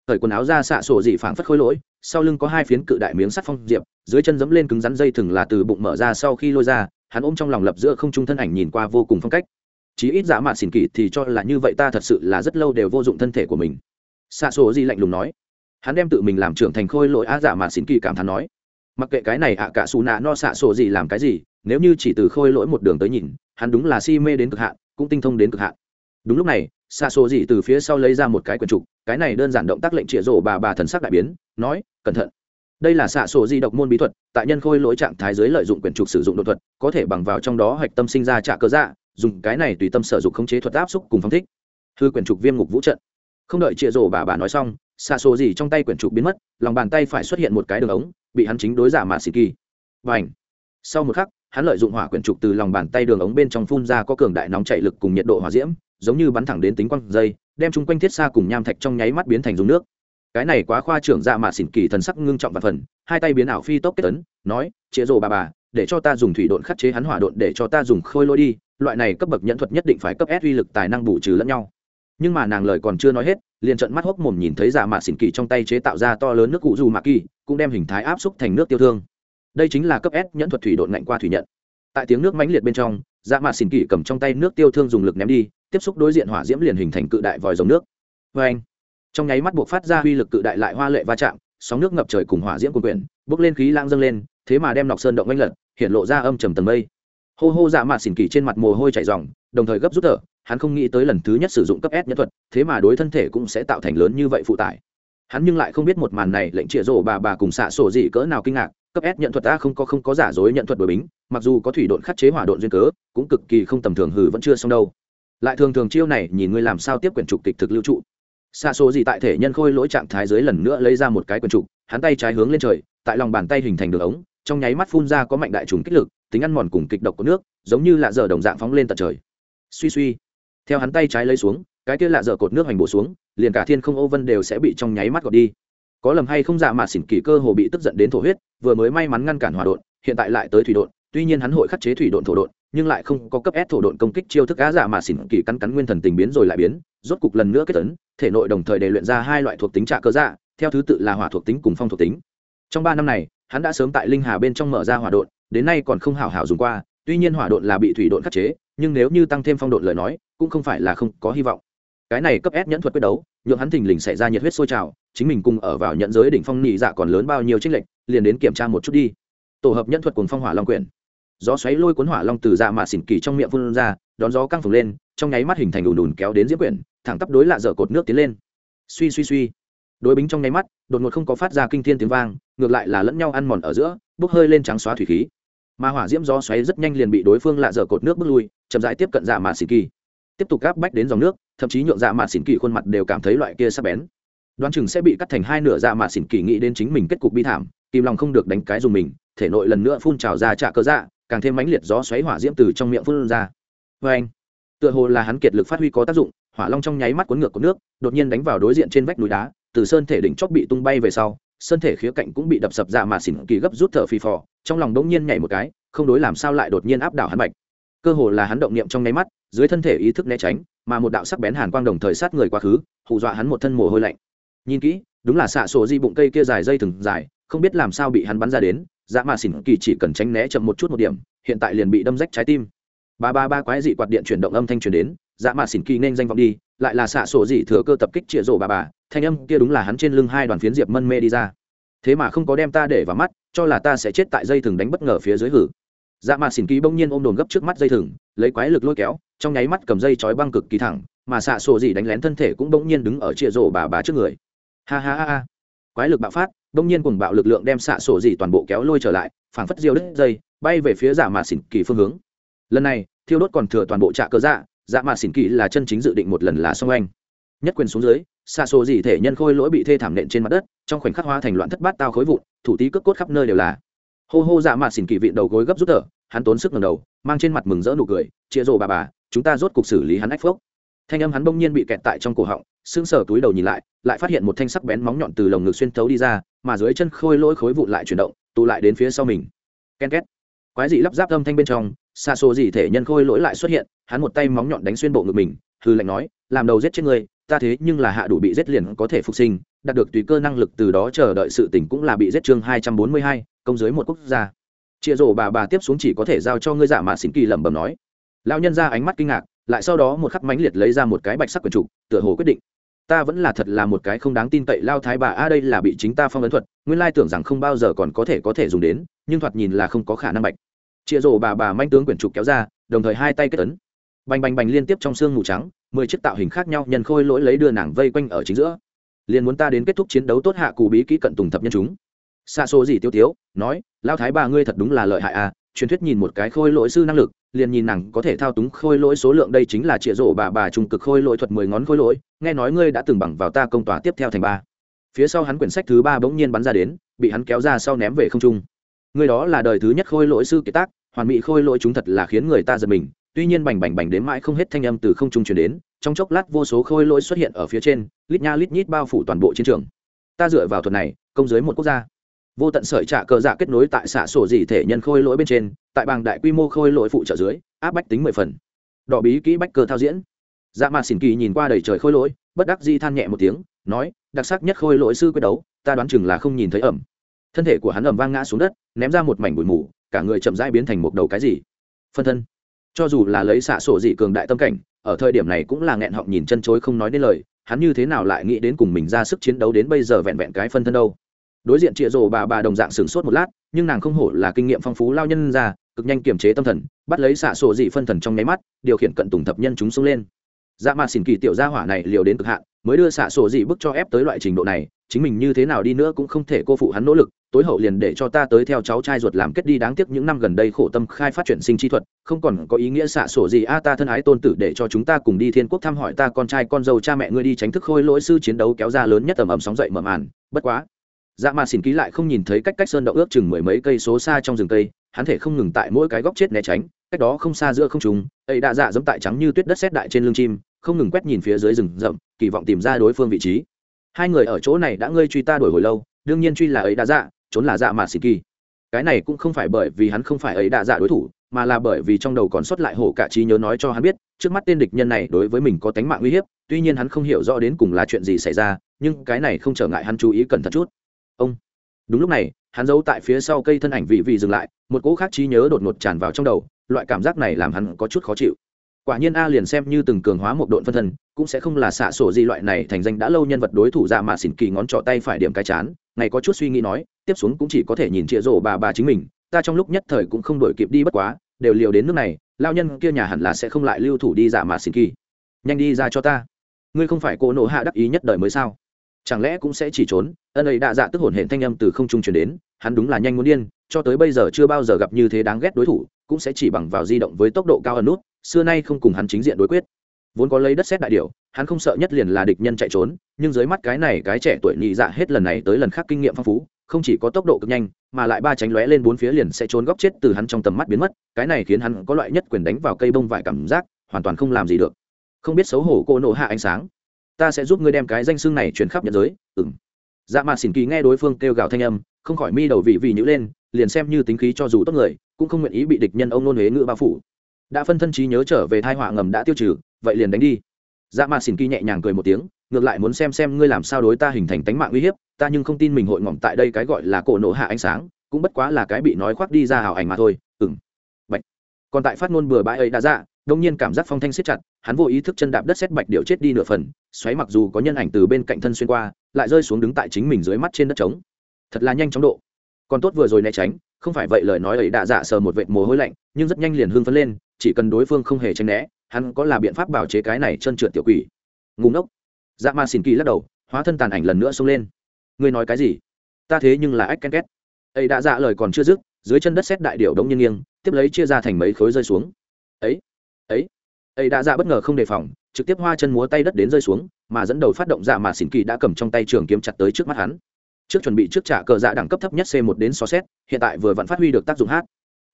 S1: Thời quần áo ra xạ sổ dị phảng phất khối lỗi, sau lưng có hai phiến cự đại miếng sắt phong diệp, dưới chân dẫm lên cứng rắn dây thừng là từ bụng mở ra sau khi lôi ra, hắn ôm trong lòng lập giữa không trung thân ảnh nhìn qua vô cùng phong cách. Chí ít giả mạn xỉn kỵ thì cho là như vậy ta thật sự là rất lâu đều vô dụng thân thể của mình. Xạ sổ dị lạnh lùng nói hắn đem tự mình làm trưởng thành khôi lỗi á giả mà xin kỵ cảm thán nói. Mặc kệ cái này ạ cả xù nạ no xạ sổ gì làm cái gì, nếu như chỉ từ khôi lỗi một đường tới nhìn, hắn đúng là si mê đến cực hạn, cũng tinh thông đến cực hạn. Đúng lúc này, xạ sổ gì từ phía sau lấy ra một cái quyển trục, cái này đơn giản động tác lệnh trịa rổ bà bà thần sắc đại biến, nói, cẩn thận. Đây là xạ sổ di độc môn bí thuật, tại nhân khôi lỗi trạng thái dưới lợi dụng quyển trục sử dụng đột thuật, có thể bằng vào trong đó hạch tâm sinh ra trả cơ dạ dùng cái này tùy tâm sở dụng khống chế thuật áp xúc cùng phong thích. Thư quyển trục viêm ngục vũ trận. Không đợi trịa rổ bà bà nói xong xạ sổ gì trong tay quyển trục biến mất, lòng bàn tay phải xuất hiện một cái đường ống, bị hắn chính đối giả mạ xịt kỳ. Và ảnh sau một khắc, hắn lợi dụng hỏa quyển trục từ lòng bàn tay đường ống bên trong phun ra có cường đại nóng chạy lực cùng nhiệt độ hỏa diễm, giống như bắn thẳng đến tính quăng dây, đem chung quanh thiết xa cùng nham thạch trong nháy mắt biến thành dùng nước. Cái này quá khoa trưởng dạ mạ xỉn kỳ thần sắc ngưng trọng và phần, hai tay biến ảo phi tốc kết tấn nói chĩa rồ bà bà, để cho ta dùng thủy độn khắc chế hắn hỏa độn để cho ta dùng khôi lôi đi, loại này cấp bậc nhận thuật nhất định phải cấp s uy lực tài năng bù trừ lẫn nhau nhưng mà nàng lời còn chưa nói hết, liền trận mắt hốc mồm nhìn thấy giả mạ xỉn kỳ trong tay chế tạo ra to lớn nước cụ dù mạ kỳ, cũng đem hình thái áp xúc thành nước tiêu thương. Đây chính là cấp s nhẫn thuật thủy độn ngạnh qua thủy nhận. Tại tiếng nước mãnh liệt bên trong, giả mạ xỉn kỳ cầm trong tay nước tiêu thương dùng lực ném đi, tiếp xúc đối diện hỏa diễm liền hình thành cự đại vòi dòng nước. Vê anh, trong nháy mắt buộc phát ra uy lực cự đại lại hoa lệ va chạm, sóng nước ngập trời cùng hỏa diễm cuồn quyển bốc lên khí lang dâng lên, thế mà đem nọc sơn động oanh lật, hiện lộ ra âm trầm tầng mây. Hô hô dạ mạ xỉn kỳ trên mặt mồ hôi chảy ròng, đồng thời gấp rút thở hắn không nghĩ tới lần thứ nhất sử dụng cấp s nhân thuật, thế mà đối thân thể cũng sẽ tạo thành lớn như vậy phụ tải. Hắn nhưng lại không biết một màn này lệnh trịa rổ bà bà cùng xạ sổ gì cỡ nào kinh ngạc, cấp s nhận thuật ta không có không có giả dối nhận thuật đổi bính, mặc dù có thủy độn khắc chế hỏa độn duyên cớ, cũng cực kỳ không tầm thường hừ vẫn chưa xong đâu. Lại thường thường chiêu này, nhìn ngươi làm sao tiếp quyển trục kịch thực lưu trụ. Xạ số gì tại thể nhân khôi lỗi trạng thái dưới lần nữa lấy ra một cái quyển trục, hắn tay trái hướng lên trời, tại lòng bàn tay hình thành đường ống, trong nháy mắt phun ra có mạnh đại trùng kích lực, tính ăn mòn cùng kịch độc của nước, giống như lạ dở đồng dạng phóng lên tận trời. Suy suy theo hắn tay trái lấy xuống cái kia lạ dở cột nước hành bổ xuống liền cả thiên không ô vân đều sẽ bị trong nháy mắt gọt đi có lầm hay không dạ mà xỉn kỳ cơ hồ bị tức giận đến thổ huyết vừa mới may mắn ngăn cản hỏa đột, hiện tại lại tới thủy đột. tuy nhiên hắn hội khắc chế thủy độn thổ độn nhưng lại không có cấp ép thổ độn công kích chiêu thức á dạ mà xỉn kỳ cắn cắn nguyên thần tình biến rồi lại biến rốt cục lần nữa kết tấn thể nội đồng thời đề luyện ra hai loại thuộc tính trạ cơ dạ theo thứ tự là hỏa thuộc tính cùng phong thuộc tính trong ba năm này hắn đã sớm tại linh hà bên trong mở ra hỏa độn đến nay còn không hảo hảo dùng qua tuy nhiên hỏa độn là bị thủy độn khắc chế nhưng nếu như tăng thêm phong độn lời nói, cũng không phải là không có hy vọng. Cái này cấp ép nhẫn thuật quyết đấu, nhượng hắn thình lình xảy ra nhiệt huyết sôi trào, chính mình cùng ở vào nhận giới đỉnh phong nhị dạ còn lớn bao nhiêu trích lệnh liền đến kiểm tra một chút đi. Tổ hợp nhẫn thuật cùng phong hỏa long quyển. Gió xoáy lôi cuốn hỏa long từ dạ mạ xỉn kỳ trong miệng phun ra, đón gió căng phồng lên, trong nháy mắt hình thành đùn đùn kéo đến diễm quyển, thẳng tắp đối lạ dở cột nước tiến lên. Suy suy suy. Đối bính trong nháy mắt, đột ngột không có phát ra kinh thiên tiếng vang, ngược lại là lẫn nhau ăn mòn ở giữa, bốc hơi lên trắng xóa thủy khí mà hỏa diễm gió xoáy rất nhanh liền bị đối phương lạ dở cột nước bước lui, chậm rãi tiếp cận dạ mạn xỉn kỳ. Tiếp tục gáp bách đến dòng nước, thậm chí nhượng dạ mạn xỉn kỳ khuôn mặt đều cảm thấy loại kia sắp bén. Đoán chừng sẽ bị cắt thành hai nửa dạ mạn xỉn kỳ nghĩ đến chính mình kết cục bi thảm, kìm lòng không được đánh cái dùng mình, thể nội lần nữa phun trào ra trạ cơ dạ càng thêm mãnh liệt gió xoáy hỏa diễm từ trong miệng phun ra. Vê anh, tựa hồ là hắn kiệt lực phát huy có tác dụng, hỏa long trong nháy mắt cuốn ngược của nước, đột nhiên đánh vào đối diện trên vách núi đá, từ sơn thể đỉnh chóp bị tung bay về sau sơn thể khía cạnh cũng bị đập sập dạ mà xỉn kỳ gấp rút thở phì phò, trong lòng đống nhiên nhảy một cái, không đối làm sao lại đột nhiên áp đảo hắn bạch. Cơ hồ là hắn động niệm trong nháy mắt, dưới thân thể ý thức né tránh, mà một đạo sắc bén hàn quang đồng thời sát người quá khứ, hù dọa hắn một thân mồ hôi lạnh. Nhìn kỹ, đúng là xạ sổ di bụng cây kia dài dây thừng dài, không biết làm sao bị hắn bắn ra đến dạ mà xỉn kỳ chỉ cần tránh né chậm một chút một điểm, hiện tại liền bị đâm rách trái tim. Ba ba ba quái dị quạt điện chuyển động âm thanh truyền đến dạ mà xỉn kỳ nên danh vọng đi lại là xạ sổ dị thừa cơ tập kích chĩa rổ bà bà, thanh âm kia đúng là hắn trên lưng hai đoàn phiến diệp mân mê đi ra. Thế mà không có đem ta để vào mắt, cho là ta sẽ chết tại dây thừng đánh bất ngờ phía dưới hử. Dạ mà xỉn kỳ bỗng nhiên ôm đồn gấp trước mắt dây thừng, lấy quái lực lôi kéo, trong nháy mắt cầm dây chói băng cực kỳ thẳng, mà xạ sổ dị đánh lén thân thể cũng bỗng nhiên đứng ở chĩa rổ bà bà trước người. Ha ha ha ha. Quái lực bạo phát, bỗng nhiên cùng bạo lực lượng đem xạ sổ dị toàn bộ kéo lôi trở lại, phảng phất diêu đứt dây, bay về phía dạ mà xỉn kỳ phương hướng. Lần này, thiêu đốt còn thừa toàn bộ trạ cơ dạ dạ mà xỉn kỳ là chân chính dự định một lần là xong anh. Nhất quyền xuống dưới, xa xô gì thể nhân khôi lỗi bị thê thảm nện trên mặt đất, trong khoảnh khắc hoa thành loạn thất bát tao khối vụn, thủ tí cước cốt khắp nơi đều là. Hô hô dạ mà xỉn kỳ vịn đầu gối gấp rút thở, hắn tốn sức ngầm đầu, mang trên mặt mừng rỡ nụ cười chia rồ bà bà, chúng ta rốt cục xử lý hắn ách phốc thanh âm hắn bỗng nhiên bị kẹt tại trong cổ họng, sững sờ túi đầu nhìn lại lại phát hiện một thanh sắc bén móng nhọn từ lồng ngực xuyên tấu đi ra, mà dưới chân khôi lỗi khối vụn lại chuyển động, tụ lại đến phía sau mình. Ken két. Quái dị lắp ráp âm thanh bên trong xa xô gì thể nhân khôi lỗi lại xuất hiện, hắn một tay móng nhọn đánh xuyên bộ ngực mình hư lệnh nói, làm đầu giết chết người ta thế nhưng là hạ đủ bị giết liền có thể phục sinh, đạt được tùy cơ năng lực từ đó chờ đợi sự tỉnh cũng là bị giết chương hai trăm bốn mươi hai, công giới một quốc gia. Chia rổ bà bà tiếp xuống chỉ có thể giao cho ngươi dạ giả mà xin kỳ lẩm bẩm nói. Lão nhân ra ánh mắt kinh ngạc, lại sau đó một khắc mánh liệt lấy ra một cái bạch sắc quần trục, tựa hồ quyết định. Ta vẫn là thật là một cái không đáng tin cậy lao thái bà, a, đây là bị chính ta phong ấn thuật, nguyên lai tưởng rằng không bao giờ còn có thể có thể dùng đến, nhưng thoạt nhìn là không có khả năng bạch chia rổ bà bà manh tướng quyển trục kéo ra, đồng thời hai tay kết tấn bành bành bành liên tiếp trong xương mù trắng, mười chiếc tạo hình khác nhau nhân khôi lỗi lấy đưa nàng vây quanh ở chính giữa. Liền muốn ta đến kết thúc chiến đấu tốt hạ cù bí kỹ cận tùng thập nhân chúng. Xa xô gì tiêu tiếu, nói lao thái bà ngươi thật đúng là lợi hại à truyền thuyết nhìn một cái khôi lỗi sư năng lực, liền nhìn nàng có thể thao túng khôi lỗi số lượng đây chính là trịa rổ bà bà trung cực khôi lỗi thuật mười ngón khôi lỗi, nghe nói ngươi đã từng bằng vào ta công tòa tiếp theo thành ba. Phía sau hắn quyển sách thứ ba bỗng nhiên bắn ra đến, bị hắn kéo ra sau ném về không trung người đó là đời thứ nhất khôi lỗi sư kiệt tác, hoàn mỹ khôi lỗi chúng thật là khiến người ta giật mình. Tuy nhiên bành bành bành đến mãi không hết thanh âm từ không trung truyền đến, trong chốc lát vô số khôi lỗi xuất hiện ở phía trên, lít nha lít nhít bao phủ toàn bộ chiến trường. Ta dựa vào thuật này, công giới một quốc gia. Vô tận sợi trạ cờ dạ kết nối tại xạ sổ dị thể nhân khôi lỗi bên trên, tại bàng đại quy mô khôi lỗi phụ trợ dưới, áp bách tính mười phần. Đỏ bí kỹ bách cơ thao diễn. Dạ mà xỉn kỳ nhìn qua đầy trời khôi lỗi, bất đắc di than nhẹ một tiếng, nói, đặc sắc nhất khôi lỗi sư quyết đấu, ta đoán chừng là không nhìn thấy ẩm thân thể của hắn ầm vang ngã xuống đất, ném ra một mảnh bụi mù, cả người chậm rãi biến thành một đầu cái gì? Phân thân. Cho dù là lấy xạ sổ dị cường đại tâm cảnh, ở thời điểm này cũng là nghẹn họng nhìn chân chối không nói nên lời, hắn như thế nào lại nghĩ đến cùng mình ra sức chiến đấu đến bây giờ vẹn vẹn cái phân thân đâu? Đối diện chịa rồ bà bà đồng dạng sửng sốt một lát, nhưng nàng không hổ là kinh nghiệm phong phú lao nhân ra, cực nhanh kiềm chế tâm thần, bắt lấy xạ sổ dị phân thần trong nháy mắt, điều khiển cận tùng thập nhân chúng xông lên. Dạ mà xỉn kỳ tiểu gia hỏa này liều đến cực hạn mới đưa xạ sổ dị bức cho ép tới loại trình độ này, chính mình như thế nào đi nữa cũng không thể cô phụ hắn nỗ lực, tối hậu liền để cho ta tới theo cháu trai ruột làm kết đi đáng tiếc những năm gần đây khổ tâm khai phát chuyển sinh chi thuật, không còn có ý nghĩa xạ sổ gì a ta thân ái tôn tử để cho chúng ta cùng đi thiên quốc thăm hỏi ta con trai con dâu cha mẹ ngươi đi tránh thức khôi lỗi sư chiến đấu kéo ra lớn nhất tầm ầm sóng dậy mở màn, bất quá. Dạ mà xin ký lại không nhìn thấy cách cách sơn động ước chừng mười mấy cây số xa trong rừng cây, hắn thể không ngừng tại mỗi cái góc chết né tránh, cách đó không xa giữa không trùng ấy đã dạ giống tại trắng như tuyết đất xét đại trên lưng chim không ngừng quét nhìn phía dưới rừng rậm, kỳ vọng tìm ra đối phương vị trí. Hai người ở chỗ này đã ngơi truy ta đổi hồi lâu, đương nhiên truy là ấy đã dạ trốn là dạ mà xỉn kỳ. Cái này cũng không phải bởi vì hắn không phải ấy đã dạ đối thủ, mà là bởi vì trong đầu còn sót lại hổ cả trí nhớ nói cho hắn biết, trước mắt tên địch nhân này đối với mình có tánh mạng uy hiếp, tuy nhiên hắn không hiểu rõ đến cùng là chuyện gì xảy ra, nhưng cái này không trở ngại hắn chú ý cẩn thận chút. Ông. Đúng lúc này, hắn giấu tại phía sau cây thân ảnh vị vị dừng lại, một cỗ khác trí nhớ đột ngột tràn vào trong đầu, loại cảm giác này làm hắn có chút khó chịu quả nhiên a liền xem như từng cường hóa một độn phân thân, cũng sẽ không là xạ sổ gì loại này thành danh đã lâu nhân vật đối thủ ra mà xỉn kỳ ngón trọ tay phải điểm cái chán, ngày có chút suy nghĩ nói, tiếp xuống cũng chỉ có thể nhìn chĩa rổ bà bà chính mình, ta trong lúc nhất thời cũng không đổi kịp đi bất quá, đều liều đến nước này, lao nhân kia nhà hẳn là sẽ không lại lưu thủ đi giả mà xỉn kỳ. Nhanh đi ra cho ta. Ngươi không phải cô nộ hạ đắc ý nhất đời mới sao? Chẳng lẽ cũng sẽ chỉ trốn? Ân ấy đã dạ tức hồn hển thanh âm từ không trung truyền đến, hắn đúng là nhanh muốn điên, cho tới bây giờ chưa bao giờ gặp như thế đáng ghét đối thủ, cũng sẽ chỉ bằng vào di động với tốc độ cao hơn nút xưa nay không cùng hắn chính diện đối quyết. Vốn có lấy đất xét đại điệu hắn không sợ nhất liền là địch nhân chạy trốn, nhưng dưới mắt cái này cái trẻ tuổi nhị dạ hết lần này tới lần khác kinh nghiệm phong phú, không chỉ có tốc độ cực nhanh, mà lại ba tránh lóe lên bốn phía liền sẽ trốn góc chết từ hắn trong tầm mắt biến mất, cái này khiến hắn có loại nhất quyền đánh vào cây bông vải cảm giác, hoàn toàn không làm gì được. Không biết xấu hổ cô nộ hạ ánh sáng. Ta sẽ giúp ngươi đem cái danh xương này truyền khắp nhật giới ừng dạ mà xỉn kỳ nghe đối phương kêu gào thanh âm, không khỏi mi đầu vị vị nhữ lên, liền xem như tính khí cho dù tốt người, cũng không nguyện ý bị địch nhân ông nôn huế ngữ bao phủ đã phân thân trí nhớ trở về thai họa ngầm đã tiêu trừ, vậy liền đánh đi. Dạ mà xỉn kỳ nhẹ nhàng cười một tiếng, ngược lại muốn xem xem ngươi làm sao đối ta hình thành tánh mạng uy hiếp, ta nhưng không tin mình hội ngỏm tại đây cái gọi là cổ nổ hạ ánh sáng, cũng bất quá là cái bị nói khoác đi ra hào ảnh mà thôi ừng bạch. Còn tại phát ngôn bừa bãi ấy đã dạ đông nhiên cảm giác phong thanh siết chặt, hắn vô ý thức chân đạp đất xét bạch điệu chết đi nửa phần, xoáy mặc dù có nhân ảnh từ bên cạnh thân xuyên qua, lại rơi xuống đứng tại chính mình dưới mắt trên đất trống. Thật là nhanh chóng độ. Còn tốt vừa rồi né tránh không phải vậy lời nói ấy đã dạ sờ một vệt mồ hôi lạnh, nhưng rất nhanh liền hương phấn lên, chỉ cần đối phương không hề tránh né, hắn có là biện pháp bảo chế cái này chân trượt tiểu quỷ. Ngủ ngốc. Dạ ma xin kỳ lắc đầu, hóa thân tàn ảnh lần nữa xông lên. Ngươi nói cái gì? Ta thế nhưng là ách ken két. Ấy đã dạ lời còn chưa dứt, dưới chân đất xét đại điệu đống nhiên nghiêng, tiếp lấy chia ra thành mấy khối rơi xuống. Ấy ấy ấy đã dạ bất ngờ không đề phòng, trực tiếp hoa chân múa tay đất đến rơi xuống, mà dẫn đầu phát động dạ mà xỉn kỳ đã cầm trong tay trường kiếm chặt tới trước mắt hắn trước chuẩn bị trước trả cờ dạ đẳng cấp thấp nhất c một đến so xét, hiện tại vừa vẫn phát huy được tác dụng hát.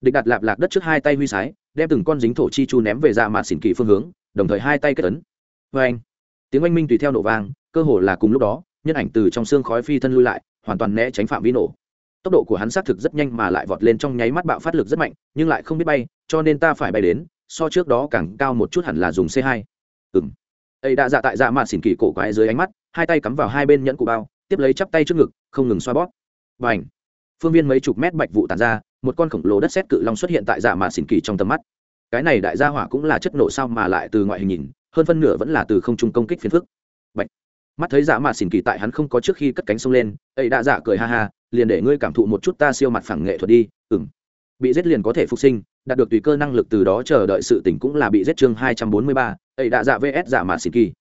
S1: Địch đặt lạp lạc đất trước hai tay huy sái, đem từng con dính thổ chi chu ném về dạ mạt xỉn kỳ phương hướng, đồng thời hai tay kết tấn vê anh, tiếng oanh minh tùy theo nổ vang, cơ hồ là cùng lúc đó, nhân ảnh từ trong xương khói phi thân lui lại, hoàn toàn né tránh phạm vi nổ. Tốc độ của hắn xác thực rất nhanh mà lại vọt lên trong nháy mắt bạo phát lực rất mạnh, nhưng lại không biết bay, cho nên ta phải bay đến, so trước đó càng cao một chút hẳn là dùng c 2 ừng ấy đã dạ tại dạ mạt xỉn kỳ cổ quái dưới ánh mắt, hai tay cắm vào hai bên nhẫn cụ bao tiếp lấy chắp tay trước ngực, không ngừng xoa bóp. Và ảnh phương viên mấy chục mét bạch vụ tàn ra, một con khổng lồ đất xét cự long xuất hiện tại dạ mạn xỉn kỳ trong tầm mắt. Cái này đại gia hỏa cũng là chất nổ sao mà lại từ ngoại hình nhìn, hơn phân nửa vẫn là từ không trung công kích phiến phức. Bạch! Mắt thấy dạ mạn xỉn kỳ tại hắn không có trước khi cất cánh sông lên, ấy đã dạ cười ha ha, liền để ngươi cảm thụ một chút ta siêu mặt phẳng nghệ thuật đi ừng bị giết liền có thể phục sinh, đạt được tùy cơ năng lực từ đó chờ đợi sự tỉnh cũng là bị giết chương hai trăm bốn mươi ba, ấy đã dạ vs dạ mạ xỉn kỳ.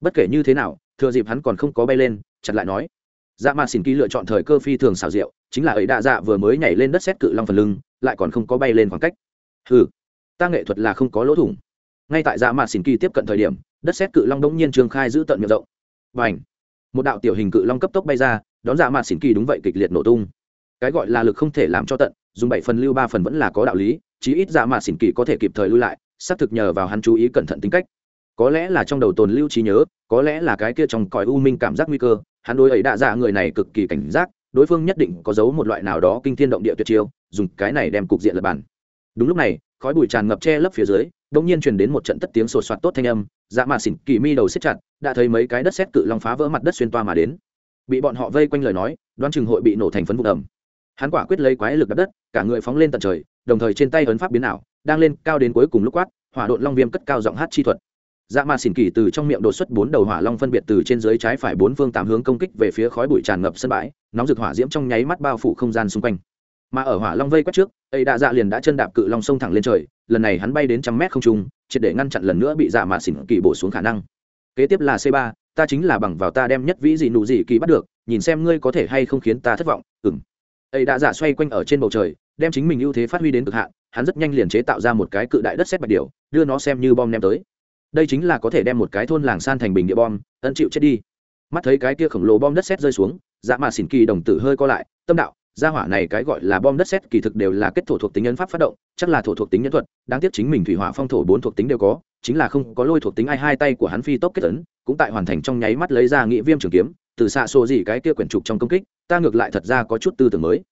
S1: Bất kể như thế nào thừa dịp hắn còn không có bay lên chặt lại nói dạ mà xỉn kỳ lựa chọn thời cơ phi thường xảo diệu, chính là ấy đã dạ vừa mới nhảy lên đất xét cự long phần lưng, lại còn không có bay lên khoảng cách. Ừ ta nghệ thuật là không có lỗ thủng. Ngay tại dạ mà xỉn kỳ tiếp cận thời điểm, đất xét cự long đống nhiên trường khai giữ tận miệng rộng. Và ảnh một đạo tiểu hình cự long cấp tốc bay ra, đón dạ mà xỉn kỳ đúng vậy kịch liệt nổ tung. Cái gọi là lực không thể làm cho tận, dùng bảy phần lưu ba phần vẫn là có đạo lý, chí ít dạ mà xỉn kỳ có thể kịp thời lui lại, xác thực nhờ vào hắn chú ý cẩn thận tính cách có lẽ là trong đầu tồn lưu trí nhớ, có lẽ là cái kia trong cõi u minh cảm giác nguy cơ, hắn đối ấy đạ dạ người này cực kỳ cảnh giác, đối phương nhất định có giấu một loại nào đó kinh thiên động địa tuyệt chiêu, dùng cái này đem cục diện lập bản đúng lúc này, khói bụi tràn ngập che lấp phía dưới đ ỗ n g nhiên truyền đến một trận tất tiếng sột soạt tốt thanh âm dạ mà xỉn kỳ mi đầu xếp chặt, đã thấy mấy cái đất xét cự long phá vỡ mặt đất xuyên toa mà đến. Bị bọn họ vây quanh lời nói, đoán chừng hội bị nổ thành phấn vụ ẩm. Hắn quả quyết lấy quái lực đập đất, cả người phóng lên tận trời, đồng thời trên tay ấn pháp biến ảo, đang lên cao đến cuối cùng lúc quát, hỏa độn long viêm cất cao giọng hát chi thuật dạ mà xỉn kỳ từ trong miệng đột xuất bốn đầu hỏa long phân biệt từ trên dưới trái phải bốn phương tám hướng công kích về phía khói bụi tràn ngập sân bãi nóng rực hỏa diễm trong nháy mắt bao phủ không gian xung quanh. Mà ở hỏa long vây quét trước ấy đã dạ liền đã chân đạp cự long sông thẳng lên trời lần này hắn bay đến trăm mét không trung triệt để ngăn chặn lần nữa bị dạ mà xỉn kỳ bổ xuống khả năng. Kế tiếp là c 3 ta chính là bằng vào ta đem nhất vĩ gì nụ gì kỳ bắt được nhìn xem ngươi có thể hay không khiến ta thất vọng ừng ấy đã dạ xoay quanh ở trên bầu trời đem chính mình ưu thế phát huy đến cực hạn hắn rất nhanh liền chế tạo ra một cái cự đại đất xét bạch điều, đưa nó xem như bom ném tới đây chính là có thể đem một cái thôn làng san thành bình địa bom ân chịu chết đi. Mắt thấy cái kia khổng lồ bom đất xét rơi xuống dạ mà xỉn kỳ đồng tử hơi co lại, tâm đạo, gia hỏa này cái gọi là bom đất xét kỳ thực đều là kết thổ thuộc tính nhân pháp phát động, chắc là thổ thuộc tính nhân thuật, đáng tiếc chính mình thủy hỏa phong thổ bốn thuộc tính đều có, chính là không có lôi thuộc tính ai hai tay của hắn phi tốc kết tấn cũng tại hoàn thành trong nháy mắt lấy ra nghị viêm trường kiếm, từ xạ xô gì cái kia quyển trục trong công kích, ta ngược lại thật ra có chút tư tưởng mới.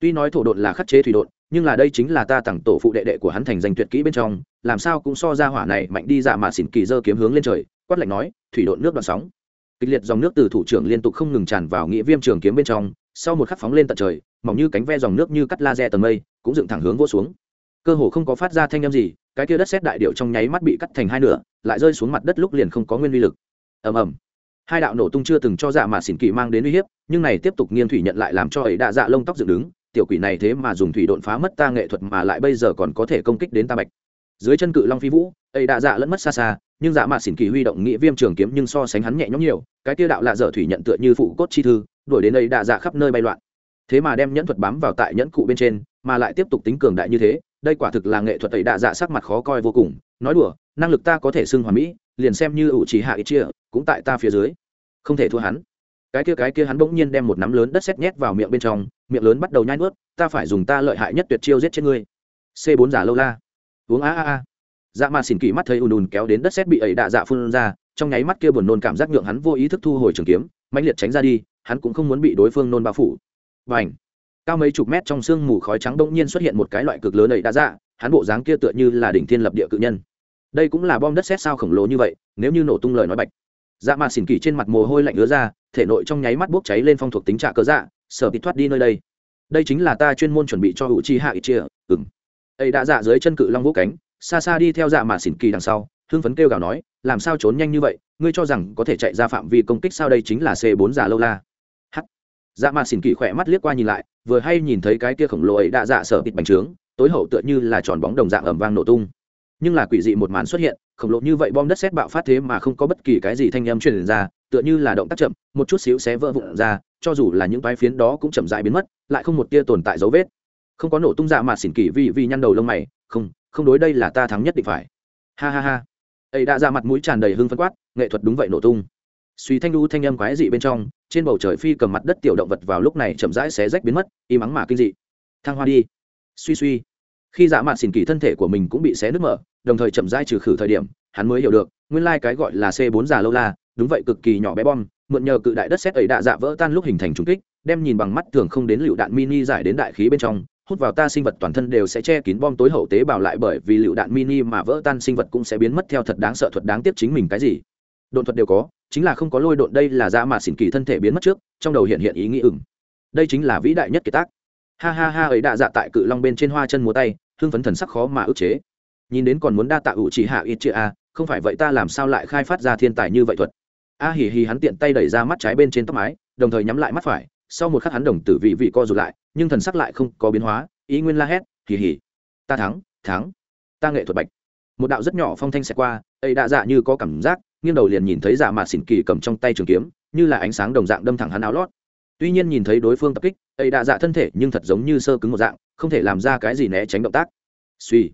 S1: Tuy nói thổ độn là khắc chế thủy độn nhưng là đây chính là ta tặng tổ phụ đệ đệ của hắn thành danh tuyệt kỹ bên trong, làm sao cũng so ra hỏa này mạnh đi dạ mà xỉn kỳ dơ kiếm hướng lên trời, quát lạnh nói, thủy độn nước đoạn sóng. Kịch liệt dòng nước từ thủ trưởng liên tục không ngừng tràn vào nghĩa viêm trường kiếm bên trong, sau một khắc phóng lên tận trời, mỏng như cánh ve dòng nước như cắt laser tầng mây, cũng dựng thẳng hướng vô xuống. Cơ hồ không có phát ra thanh â m gì, cái kia đất xét đại điệu trong nháy mắt bị cắt thành hai nửa, lại rơi xuống mặt đất lúc liền không có nguyên vi lực. Ầm ầm. Hai đạo nổ tung chưa từng cho dạ mà xỉn kỳ mang đến uy hiếp, nhưng này tiếp tục nghiên thủy nhận lại làm cho ấy đạ dạ lông tóc dựng đứng tiểu quỷ này thế mà dùng thủy độn phá mất ta nghệ thuật mà lại bây giờ còn có thể công kích đến ta bạch. Dưới chân cự long phi vũ, ấy đã dạ lẫn mất xa xa, nhưng dạ mạ xỉn kỳ huy động nghĩa viêm trường kiếm nhưng so sánh hắn nhẹ nhõm nhiều, cái tiêu đạo lạ dở thủy nhận tựa như phụ cốt chi thư, đuổi đến ấy đã dạ khắp nơi bay loạn. Thế mà đem nhẫn thuật bám vào tại nhẫn cụ bên trên, mà lại tiếp tục tính cường đại như thế, đây quả thực là nghệ thuật ấy đã dạ sắc mặt khó coi vô cùng, nói đùa, năng lực ta có thể xưng hoàn mỹ, liền xem như ủ trí hạ ít chia, cũng tại ta phía dưới. Không thể thua hắn cái kia cái kia hắn bỗng nhiên đem một nắm lớn đất sét nhét vào miệng bên trong, miệng lớn bắt đầu nhai nuốt, ta phải dùng ta lợi hại nhất tuyệt chiêu giết chết ngươi. C 4 giả lâu la. Uống a a a. Dạ mà xỉn kỳ mắt thấy ùn ùn kéo đến đất sét bị ấy đạ dạ phun ra, trong nháy mắt kia buồn nôn cảm giác nhượng hắn vô ý thức thu hồi trường kiếm, mãnh liệt tránh ra đi, hắn cũng không muốn bị đối phương nôn bao phủ. Và ảnh cao mấy chục mét trong sương mù khói trắng bỗng nhiên xuất hiện một cái loại cực lớn ấy đạ dạ hắn bộ dáng kia tựa như là đỉnh thiên lập địa cự nhân. Đây cũng là bom đất sét sao khổng lồ như vậy, nếu như nổ tung lời nói bạch dạ mà xỉn kỳ trên mặt mồ hôi lạnh ứa ra, thể nội trong nháy mắt bốc cháy lên phong thuộc tính trạ cớ dạ sở bị thoát đi nơi đây. Đây chính là ta chuyên môn chuẩn bị cho hữu chi hạ ít chia ừng ấy đã dạ dưới chân cự long vỗ cánh, xa xa đi theo dạ mà xỉn kỳ đằng sau, hưng phấn kêu gào nói, làm sao trốn nhanh như vậy? Ngươi cho rằng có thể chạy ra phạm vi công kích sao? Đây chính là c 4 giả lâu la. H dạ mà xỉn kỳ khỏe mắt liếc qua nhìn lại, vừa hay nhìn thấy cái kia khổng lồ ấy đã dạ sở bịt bành trướng, tối hậu tựa như là tròn bóng đồng dạng ẩm vang nổ tung. Nhưng là quỷ dị một màn xuất hiện khổng lồ như vậy bom đất sét bạo phát thế mà không có bất kỳ cái gì thanh âm truyền ra, tựa như là động tác chậm, một chút xíu xé vỡ vụn ra, cho dù là những vai phiến đó cũng chậm rãi biến mất, lại không một tia tồn tại dấu vết. Không có nổ tung dạ mà xỉn kỳ vì vì nhăn đầu lông mày, không không đối đây là ta thắng nhất định phải. Ha ha ha. Ấy đã ra mặt mũi tràn đầy hưng phấn quát, nghệ thuật đúng vậy nổ tung. Suy thanh lưu thanh âm quái dị bên trong, trên bầu trời phi cầm mặt đất tiểu động vật vào lúc này chậm rãi xé rách biến mất, im mắng mà kinh dị. Thăng hoa đi. Suy suy. Khi dạ mạt xỉn kỳ thân thể của mình cũng bị xé nứt mở đồng thời chậm rãi trừ khử thời điểm, hắn mới hiểu được, nguyên lai cái gọi là c 4 già lâu la, đúng vậy cực kỳ nhỏ bé bom, mượn nhờ cự đại đất xét ấy đạ dạ vỡ tan lúc hình thành trùng kích, đem nhìn bằng mắt thường không đến lựu đạn mini giải đến đại khí bên trong, hút vào ta sinh vật toàn thân đều sẽ che kín bom tối hậu tế bào lại bởi vì lựu đạn mini mà vỡ tan sinh vật cũng sẽ biến mất theo thật đáng sợ thuật đáng tiếc chính mình cái gì. Độn thuật đều có, chính là không có lôi độn đây là da mà xỉn kỳ thân thể biến mất trước, trong đầu hiện hiện ý nghĩ ửng. Đây chính là vĩ đại nhất kiệt tác. Ha ha ha, ấy đạ dạ tại cự long bên trên hoa chân múa tay, hưng phấn thần sắc khó mà ức chế nhìn đến còn muốn đa tạ ủ chỉ hạ ít chữ a, không phải vậy ta làm sao lại khai phát ra thiên tài như vậy thuật? A hì hì hắn tiện tay đẩy ra mắt trái bên trên tóc mái, đồng thời nhắm lại mắt phải, sau một khắc hắn đồng tử vị vị co rụt lại, nhưng thần sắc lại không có biến hóa, ý nguyên la hét, hì hì, ta thắng thắng, ta nghệ thuật bạch. Một đạo rất nhỏ phong thanh xẹt qua, ấy đã dạ như có cảm giác, nghiêng đầu liền nhìn thấy dạ mạt xỉn kỳ cầm trong tay trường kiếm, như là ánh sáng đồng dạng đâm thẳng hắn áo lót. Tuy nhiên nhìn thấy đối phương tập kích, ấy đã dạ thân thể nhưng thật giống như sơ cứng một dạng, không thể làm ra cái gì né tránh động tác. Suy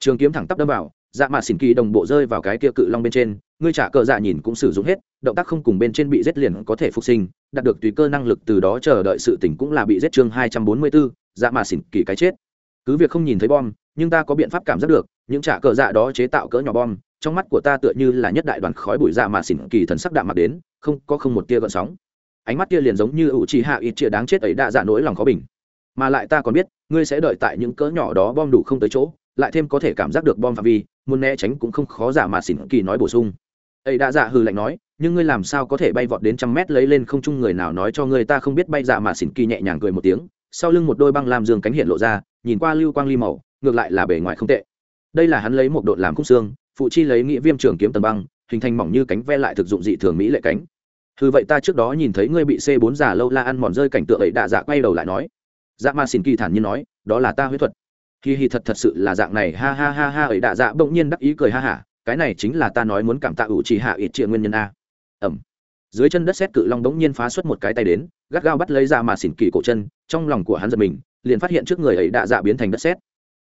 S1: trường kiếm thẳng tắp đâm vào dạ mạt xỉn kỳ đồng bộ rơi vào cái kia cự long bên trên, ngươi trả cờ dạ nhìn cũng sử dụng hết, động tác không cùng bên trên bị giết liền có thể phục sinh, đạt được tùy cơ năng lực từ đó chờ đợi sự tỉnh cũng là bị giết chương hai trăm bốn mươi bốn dạ mạt xỉn kỳ cái chết. Cứ việc không nhìn thấy bom, nhưng ta có biện pháp cảm giác được, những trả cờ dạ đó chế tạo cỡ nhỏ bom, trong mắt của ta tựa như là nhất đại đoàn khói bụi dạ mạt xỉn kỳ thần sắc đạm mặt đến, không, có không một tia gợn sóng. Ánh mắt kia liền giống như ủ trì hạ ít chia đáng chết ấy đã dạ nỗi lòng khó bình. Mà lại ta còn biết, ngươi sẽ đợi tại những cỡ nhỏ đó bom đủ không tới chỗ lại thêm có thể cảm giác được bom phạm vi, muốn né tránh cũng không khó giả mà xỉn kỳ nói bổ sung. Ấy đã dạ hừ lạnh nói, nhưng ngươi làm sao có thể bay vọt đến trăm mét lấy lên không chung người nào nói cho ngươi ta không biết bay dạ mà xỉn kỳ nhẹ nhàng cười một tiếng, sau lưng một đôi băng làm dương cánh hiện lộ ra, nhìn qua lưu quang ly màu, ngược lại là bề ngoài không tệ. Đây là hắn lấy một độn làm khúc xương, phụ chi lấy nghĩa viêm trường kiếm tầng băng, hình thành mỏng như cánh ve lại thực dụng dị thường mỹ lệ cánh. Hừ, vậy ta trước đó nhìn thấy ngươi bị c 4 giả lâu la ăn mòn rơi cảnh tượng ấy đã dạ quay đầu lại nói. Dạ ma xin kỳ thản nhiên nói, đó là ta huyết thuật hi hi thật thật sự là dạng này, ha ha ha ha, ấy đạ dạ bỗng nhiên đắc ý cười ha hả cái này chính là ta nói muốn cảm tạ ủ chỉ hạ ít triệu nguyên nhân a. Ẩm. Dưới chân đất xét cự long bỗng nhiên phá xuất một cái tay đến, gắt gao bắt lấy ra mà xỉn kỳ cổ chân, trong lòng của hắn giật mình, liền phát hiện trước người ấy đạ dạ biến thành đất xét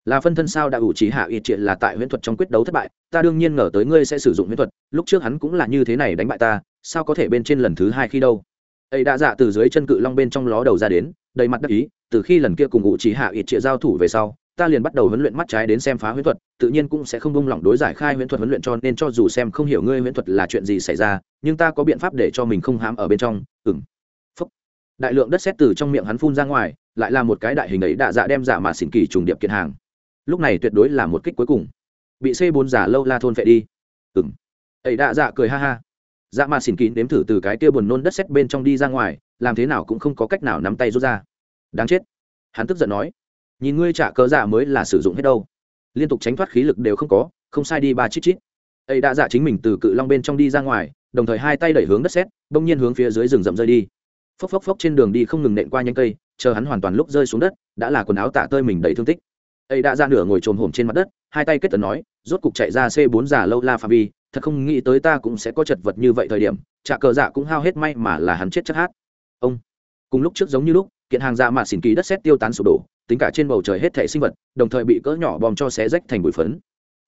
S1: là phân thân sao đã ủ chỉ hạ ít triệt là tại huyễn thuật trong quyết đấu thất bại, ta đương nhiên ngờ tới ngươi sẽ sử dụng huyễn thuật, lúc trước hắn cũng là như thế này đánh bại ta, sao có thể bên trên lần thứ hai khi đâu? Ấy đã dạ từ dưới chân cự long bên trong ló đầu ra đến, đầy mặt đắc ý, từ khi lần kia cùng ủ chỉ hạ ít triệt giao thủ về sau ta liền bắt đầu huấn luyện mắt trái đến xem phá huyễn thuật, tự nhiên cũng sẽ không bông lỏng đối giải khai huyễn thuật huấn luyện cho nên cho dù xem không hiểu ngươi huyễn thuật là chuyện gì xảy ra, nhưng ta có biện pháp để cho mình không hám ở bên trong, Ừm. phúc. Đại lượng đất sét từ trong miệng hắn phun ra ngoài, lại là một cái đại hình ấy đạ dạ đem giả mà xỉn kỳ trùng điệp kiện hàng. Lúc này tuyệt đối là một kích cuối cùng. Bị C4 giả lâu la thôn phệ đi. Ừm. ấy đạ dạ cười ha ha. Dạ mà xỉn kỳ nếm thử từ cái kia buồn nôn đất sét bên trong đi ra ngoài, làm thế nào cũng không có cách nào nắm tay rút ra. Đáng chết. Hắn tức giận nói nhìn ngươi trả cớ giả mới là sử dụng hết đâu. Liên tục tránh thoát khí lực đều không có, không sai đi ba chít chít. Ấy đã giả chính mình từ cự long bên trong đi ra ngoài, đồng thời hai tay đẩy hướng đất xét bỗng nhiên hướng phía dưới rừng rậm rơi đi. Phốc phốc phốc trên đường đi không ngừng nện qua nhanh cây, chờ hắn hoàn toàn lúc rơi xuống đất, đã là quần áo tả tơi mình đầy thương tích. Ấy đã ra nửa ngồi trồm hổm trên mặt đất, hai tay kết tấn nói, rốt cục chạy ra c bốn giả lâu la phạm vi, thật không nghĩ tới ta cũng sẽ có chật vật như vậy thời điểm, trả cờ dạ cũng hao hết may mà là hắn chết chắc hát. Ông, cùng lúc trước giống như lúc, kiện hàng dạ mà xỉn kỳ đất xét tiêu tán sụp đổ tính cả trên bầu trời hết thể sinh vật, đồng thời bị cỡ nhỏ bom cho xé rách thành bụi phấn.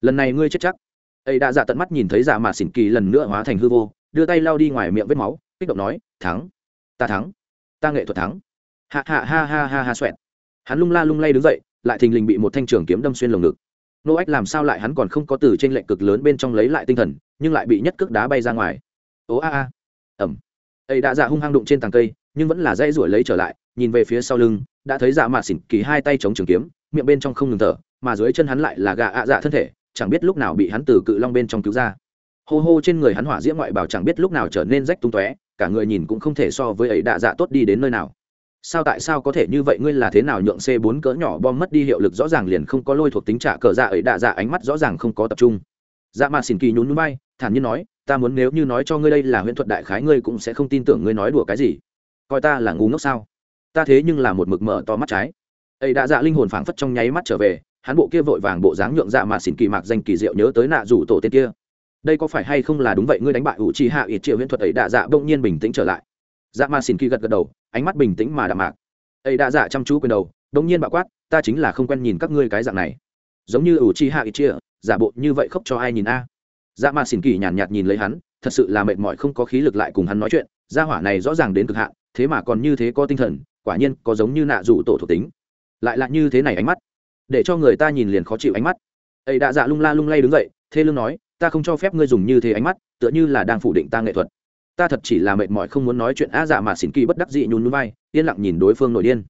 S1: Lần này ngươi chết chắc. Ấy đã dạ tận mắt nhìn thấy dạ mà xỉn kỳ lần nữa hóa thành hư vô, đưa tay lao đi ngoài miệng vết máu, kích động nói, thắng, ta thắng, ta nghệ thuật thắng. Hạ hạ ha ha ha ha xoẹt. Hắn lung la lung lay đứng dậy, lại thình lình bị một thanh trường kiếm đâm xuyên lồng ngực. Nô ách làm sao lại hắn còn không có từ trên lệnh cực lớn bên trong lấy lại tinh thần, nhưng lại bị nhất cước đá bay ra ngoài. Ố a a. Ẩm. Ấy đã dạ hung hăng đụng trên tàng cây, nhưng vẫn là dây ruổi lấy trở lại, nhìn về phía sau lưng đã thấy dạ mạt xỉn kỳ hai tay chống trường kiếm, miệng bên trong không ngừng thở, mà dưới chân hắn lại là gà ạ dạ thân thể, chẳng biết lúc nào bị hắn từ cự long bên trong cứu ra. Hô hô trên người hắn hỏa diễm ngoại bảo chẳng biết lúc nào trở nên rách tung tóe, cả người nhìn cũng không thể so với ấy đạ dạ tốt đi đến nơi nào. Sao tại sao có thể như vậy, ngươi là thế nào nhượng c 4 cỡ nhỏ bom mất đi hiệu lực rõ ràng liền không có lôi thuộc tính trả cờ dạ ấy đạ dạ ánh mắt rõ ràng không có tập trung. Dạ mà xỉn kỳ nhún núi bay thản nhiên nói, ta muốn nếu như nói cho ngươi đây là huyễn thuật đại khái ngươi cũng sẽ không tin tưởng ngươi nói đùa cái gì. Coi ta là ngu ngốc sao? Ta thế nhưng là một mực mở to mắt trái. Ấy đã dạ linh hồn phảng phất trong nháy mắt trở về hắn bộ kia vội vàng bộ dáng nhượng dạ mà xỉn kỳ mạc danh kỳ diệu nhớ tới nạ rủ tổ tên kia. Đây có phải hay không là đúng vậy ngươi đánh bại ủ trì hạ ít triệu huyễn thuật ấy đã dạ bỗng nhiên bình tĩnh trở lại. Dạ mà xỉn kỳ gật gật đầu ánh mắt bình tĩnh mà đạm mạc. Ấy đã dạ chăm chú quyền đầu bỗng nhiên bạo quát ta chính là không quen nhìn các ngươi cái dạng này. Giống như ủ trì hạ ít triệu, giả bộ như vậy khóc cho ai nhìn a. Dạ mà xỉn kỳ nhàn nhạt, nhạt nhìn lấy hắn thật sự là mệt mỏi không có khí lực lại cùng hắn nói chuyện gia hỏa này rõ ràng đến cực hạn thế mà còn như thế có tinh thần quả nhiên có giống như nạ rủ tổ thuộc tính. Lại là như thế này ánh mắt, để cho người ta nhìn liền khó chịu ánh mắt. Ấy đã dạ lung la lung lay đứng dậy, thê lương nói, ta không cho phép ngươi dùng như thế ánh mắt, tựa như là đang phủ định ta nghệ thuật. Ta thật chỉ là mệt mỏi không muốn nói chuyện á dạ mà xỉn kỳ bất đắc dị nhún núi vai, yên lặng nhìn đối phương nổi điên.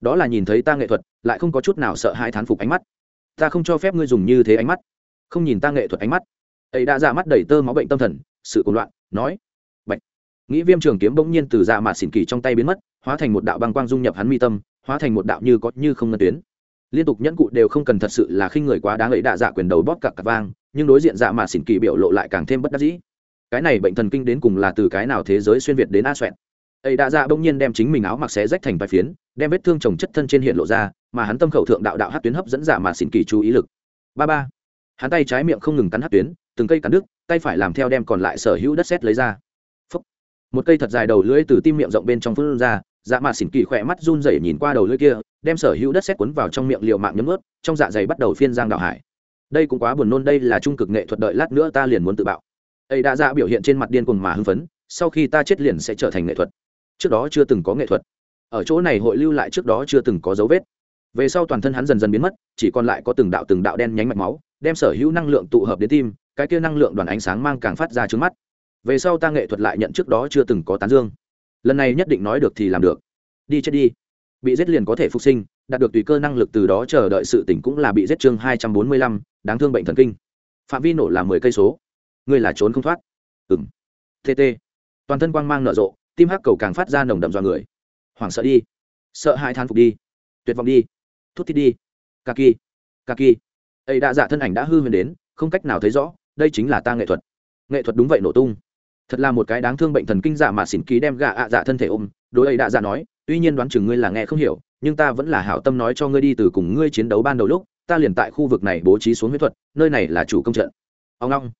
S1: Đó là nhìn thấy ta nghệ thuật, lại không có chút nào sợ hãi thán phục ánh mắt. Ta không cho phép ngươi dùng như thế ánh mắt, không nhìn ta nghệ thuật ánh mắt. Ấy đã dạ mắt đầy tơ máu bệnh tâm thần, sự cuồng loạn, nói bệnh nghĩ viêm trường kiếm bỗng nhiên từ dạ mà xỉn kỳ trong tay biến mất hóa thành một đạo băng quang dung nhập hắn mi tâm, hóa thành một đạo như có như không ngân tuyến. Liên tục nhẫn cụ đều không cần thật sự là khi người quá đáng ấy đạ dạ quyền đầu bóp cặp cặp vang, nhưng đối diện dạ mà xỉn kỳ biểu lộ lại càng thêm bất đắc dĩ. Cái này bệnh thần kinh đến cùng là từ cái nào thế giới xuyên việt đến a xoẹn ấy đạ dạ bỗng nhiên đem chính mình áo mặc xé rách thành vài phiến, đem vết thương trồng chất thân trên hiện lộ ra, mà hắn tâm khẩu thượng đạo đạo hát tuyến hấp dẫn dạ mà xỉn kỳ chú ý lực. Ba ba. Hắn tay trái miệng không ngừng cắn hát tuyến, từng cây cắn đứt, tay phải làm theo đem còn lại sở hữu đất xét lấy ra. Phúc. một cây thật dài đầu lưỡi từ tim miệng rộng bên trong phun ra dạ mà xỉn kỳ khỏe mắt run rẩy nhìn qua đầu lưỡi kia, đem sở hữu đất xét cuốn vào trong miệng liều mạng nhấm ướt trong dạ dày bắt đầu phiên giang đạo hải. Đây cũng quá buồn nôn, đây là trung cực nghệ thuật đợi lát nữa ta liền muốn tự bạo. Ấy đã dạ biểu hiện trên mặt điên cuồng mà hưng phấn, sau khi ta chết liền sẽ trở thành nghệ thuật. Trước đó chưa từng có nghệ thuật. Ở chỗ này hội lưu lại trước đó chưa từng có dấu vết. Về sau toàn thân hắn dần dần biến mất, chỉ còn lại có từng đạo từng đạo đen nhánh mạch máu, đem sở hữu năng lượng tụ hợp đến tim, cái kia năng lượng đoàn ánh sáng mang càng phát ra trước mắt. Về sau ta nghệ thuật lại nhận trước đó chưa từng có tán dương lần này nhất định nói được thì làm được. Đi chết đi. Bị giết liền có thể phục sinh, đạt được tùy cơ năng lực từ đó chờ đợi sự tỉnh cũng là bị giết chương hai trăm bốn mươi lăm, đáng thương bệnh thần kinh. Phạm vi nổ là mười cây số. Ngươi là trốn không thoát. Ừng tt toàn thân quang mang nở rộ, tim hắc cầu càng phát ra nồng đậm do người. Hoảng sợ đi. Sợ hai than phục đi. Tuyệt vọng đi. Thút thít đi. Kaki kaki ấy đã giả thân ảnh đã hư huyền đến, không cách nào thấy rõ, đây chính là ta nghệ thuật. Nghệ thuật đúng vậy nổ tung thật là một cái đáng thương bệnh thần kinh dạ mà xỉn ký đem gạ ạ dạ thân thể ôm, đối ấy đã dạ nói, tuy nhiên đoán chừng ngươi là nghe không hiểu, nhưng ta vẫn là hảo tâm nói cho ngươi đi từ cùng ngươi chiến đấu ban đầu lúc, ta liền tại khu vực này bố trí xuống huyết thuật, nơi này là chủ công trận. Ông long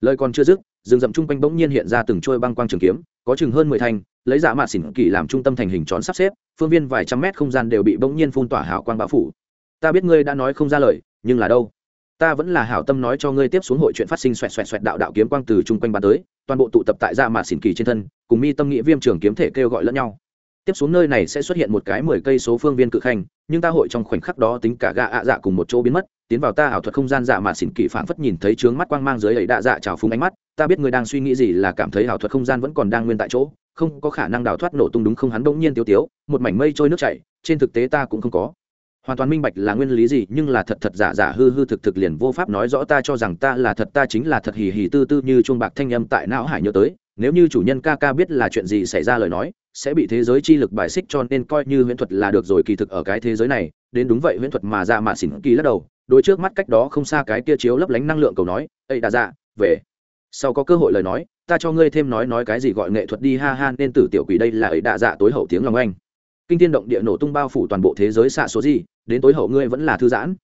S1: lời còn chưa dứt, rừng rậm chung quanh bỗng nhiên hiện ra từng trôi băng quang trường kiếm, có chừng hơn mười thanh, lấy dạ mạ xỉn kỳ làm trung tâm thành hình tròn sắp xếp, phương viên vài trăm mét không gian đều bị bỗng nhiên phun tỏa hào quang bão phủ. Ta biết ngươi đã nói không ra lời, nhưng là đâu? Ta vẫn là hảo tâm nói cho ngươi tiếp xuống hội chuyện phát sinh xoẹt xoẹt xoẹt đạo đạo kiếm quang từ chung quanh bắn tới toàn bộ tụ tập tại dạ mà xỉn kỳ trên thân, cùng mi tâm nghĩa viêm trường kiếm thể kêu gọi lẫn nhau. Tiếp xuống nơi này sẽ xuất hiện một cái mười cây số phương viên cự khanh, nhưng ta hội trong khoảnh khắc đó tính cả gạ ạ dạ cùng một chỗ biến mất, tiến vào ta ảo thuật không gian dạ mà xỉn kỳ phảng phất nhìn thấy trướng mắt quang mang dưới ấy đạ dạ trào phúng ánh mắt, ta biết người đang suy nghĩ gì là cảm thấy ảo thuật không gian vẫn còn đang nguyên tại chỗ, không có khả năng đào thoát nổ tung đúng không hắn bỗng nhiên tiêu tiếu, một mảnh mây trôi nước chảy, trên thực tế ta cũng không có hoàn toàn minh bạch là nguyên lý gì, nhưng là thật thật giả giả hư hư thực thực liền vô pháp nói rõ ta cho rằng ta là thật, ta chính là thật hì hì tư tư như chuông bạc thanh âm tại não hải nhớ tới. Nếu như chủ nhân ca ca biết là chuyện gì xảy ra lời nói, sẽ bị thế giới chi lực bài xích cho nên coi như huyễn thuật là được rồi kỳ thực ở cái thế giới này, đến đúng vậy huyễn thuật mà dạ ra mà xỉn kỳ lắc đầu đôi trước mắt cách đó không xa cái kia chiếu lấp lánh năng lượng cầu nói ây đã dạ về. Sau có cơ hội lời nói, ta cho ngươi thêm nói nói cái gì gọi nghệ thuật đi, ha ha, nên tử tiểu quỷ đây là ấy đạ dạ tối hậu tiếng lòng anh kinh thiên động địa nổ tung bao phủ toàn bộ thế giới xạ số gì, đến tối hậu ngươi vẫn là thư giãn.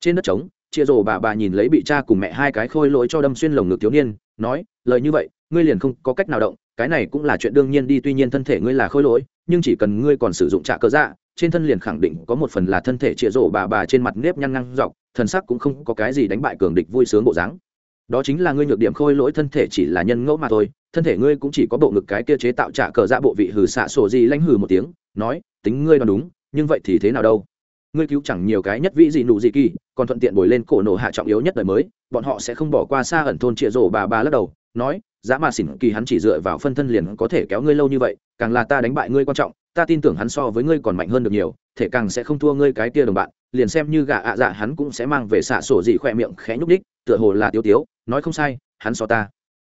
S1: Trên đất trống, chia rồ bà bà nhìn lấy bị cha cùng mẹ hai cái khôi lỗi cho đâm xuyên lồng ngực thiếu niên, nói, lời như vậy, ngươi liền không có cách nào động, cái này cũng là chuyện đương nhiên đi, tuy nhiên thân thể ngươi là khôi lỗi, nhưng chỉ cần ngươi còn sử dụng trạ cơ dạ trên thân liền khẳng định có một phần là thân thể chia rổ bà bà trên mặt nếp nhăn ngăn dọc, thần sắc cũng không có cái gì đánh bại cường địch vui sướng bộ dáng đó chính là ngươi nhược điểm khôi lỗi thân thể chỉ là nhân ngẫu mà thôi, thân thể ngươi cũng chỉ có bộ ngực cái kia chế tạo trả cờ ra bộ vị hừ xạ sổ gì lanh hừ một tiếng, nói, tính ngươi đoán đúng, nhưng vậy thì thế nào đâu? Ngươi cứu chẳng nhiều cái nhất vĩ gì nụ gì kỳ, còn thuận tiện bồi lên cổ nổ hạ trọng yếu nhất đời mới, bọn họ sẽ không bỏ qua xa ẩn thôn trịa rổ bà bà lắc đầu, nói dã mà xỉn kỳ hắn chỉ dựa vào phân thân liền có thể kéo ngươi lâu như vậy, càng là ta đánh bại ngươi quan trọng, ta tin tưởng hắn so với ngươi còn mạnh hơn được nhiều, thể càng sẽ không thua ngươi cái kia đồng bạn, liền xem như gà ạ dạ hắn cũng sẽ mang về xạ sổ dị khỏe miệng khẽ nhúc đích tựa hồ là tiêu tiếu, nói không sai, hắn so ta.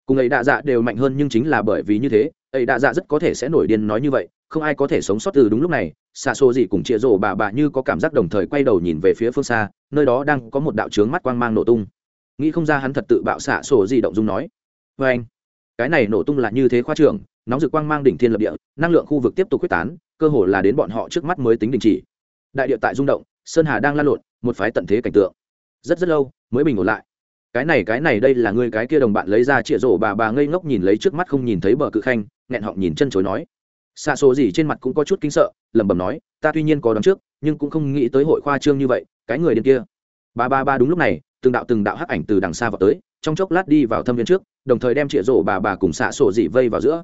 S1: Cùng ấy đạ dạ đều mạnh hơn nhưng chính là bởi vì như thế, ấy đạ dạ rất có thể sẽ nổi điên nói như vậy, không ai có thể sống sót từ đúng lúc này xa sổ gì cùng chịa rổ bà bà như có cảm giác đồng thời quay đầu nhìn về phía phương xa, nơi đó đang có một đạo trướng mắt quang mang nổ tung. Nghĩ không ra hắn thật tự bạo xạ sổ gì động dung nói. Vê anh, cái này nổ tung là như thế khoa trưởng, nóng rực quang mang đỉnh thiên lập địa, năng lượng khu vực tiếp tục quyết tán, cơ hồ là đến bọn họ trước mắt mới tính đình chỉ. Đại địa tại rung động, sơn hà đang lan lộn, một phái tận thế cảnh tượng. Rất rất lâu, mới bình ổn lại cái này cái này, đây là ngươi cái kia đồng bạn lấy ra chĩa rổ, bà bà ngây ngốc nhìn lấy trước mắt không nhìn thấy bờ cự khanh, nghẹn họng nhìn chân chối nói. Xa số gì trên mặt cũng có chút kinh sợ, lẩm bẩm nói, ta tuy nhiên có đón trước, nhưng cũng không nghĩ tới hội khoa trương như vậy, cái người điên kia. Ba ba ba đúng lúc này, từng đạo từng đạo hắc ảnh từ đằng xa vào tới, trong chốc lát đi vào thâm viên trước, đồng thời đem chĩa rổ, bà bà cùng xạ sổ dị vây vào giữa.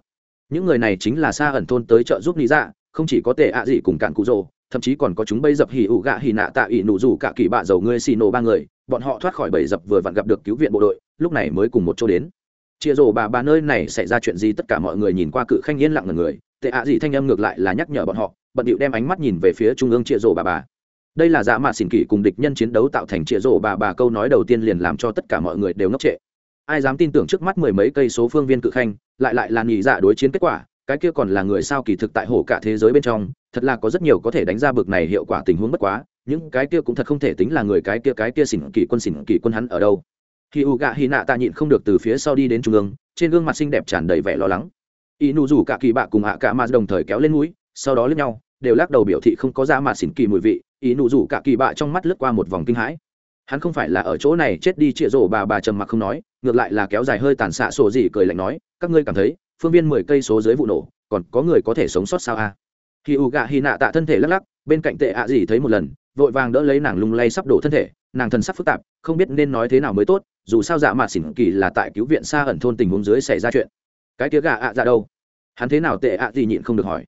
S1: Những người này chính là xa ẩn thôn tới trợ giúp lý dạ không chỉ có tệ ạ dị cùng cạn cụ rồ, thậm chí còn có chúng bây dập hỉ ủ gạ hỉ nạ tạ ỉ nụ rủ cả kỳ bạ dầu ngươi xì nổ ba người bọn họ thoát khỏi bầy dập vừa vặn gặp được cứu viện bộ đội, lúc này mới cùng một chỗ đến. Chia rổ bà bà nơi này xảy ra chuyện gì tất cả mọi người nhìn qua cự khanh yên lặng ngần người, tệ ạ dị thanh âm ngược lại là nhắc nhở bọn họ, bận điệu đem ánh mắt nhìn về phía trung ương chia rổ bà bà. Đây là giả mạ xỉn kỷ cùng địch nhân chiến đấu tạo thành chia rổ bà bà câu nói đầu tiên liền làm cho tất cả mọi người đều ngốc trệ. Ai dám tin tưởng trước mắt mười mấy cây số phương viên cự khanh, lại lại là nghỉ dạ đối chiến kết quả, cái kia còn là người sao kỳ thực tại hổ cả thế giới bên trong, thật là có rất nhiều có thể đánh ra bực này hiệu quả tình huống bất quá những cái kia cũng thật không thể tính là người cái kia cái kia xỉn kỳ quân xỉn kỳ quân hắn ở đâu. Khi u gạ hy nạ tạ nhịn không được từ phía sau đi đến trung ương, trên gương mặt xinh đẹp tràn đầy vẻ lo lắng. Y nụ rủ cả kỳ bạ cùng hạ cả mà đồng thời kéo lên mũi, sau đó lướt nhau, đều lắc đầu biểu thị không có dạ ra mà xỉn kỳ mùi vị y nụ rủ cả kỳ bạ trong mắt lướt qua một vòng kinh hãi. Hắn không phải là ở chỗ này chết đi chĩa rổ bà bà trầm mặc không nói, ngược lại là kéo dài hơi tàn xạ sổ gì cười lạnh nói, các ngươi cảm thấy, phương viên mười cây số dưới vụ nổ, còn có người có thể sống sót sao a? À? khi u gạ hy nạ tạ thân thể lắc lắc, bên cạnh tệ ạ gì thấy một lần vội vàng đỡ lấy nàng lung lay sắp đổ thân thể, nàng thần sắc phức tạp, không biết nên nói thế nào mới tốt, dù sao dạ mạt xỉn kỳ là tại cứu viện xa ẩn thôn tình huống dưới xảy ra chuyện. Cái tía gà ạ ra đâu? Hắn thế nào tệ ạ gì nhịn không được hỏi.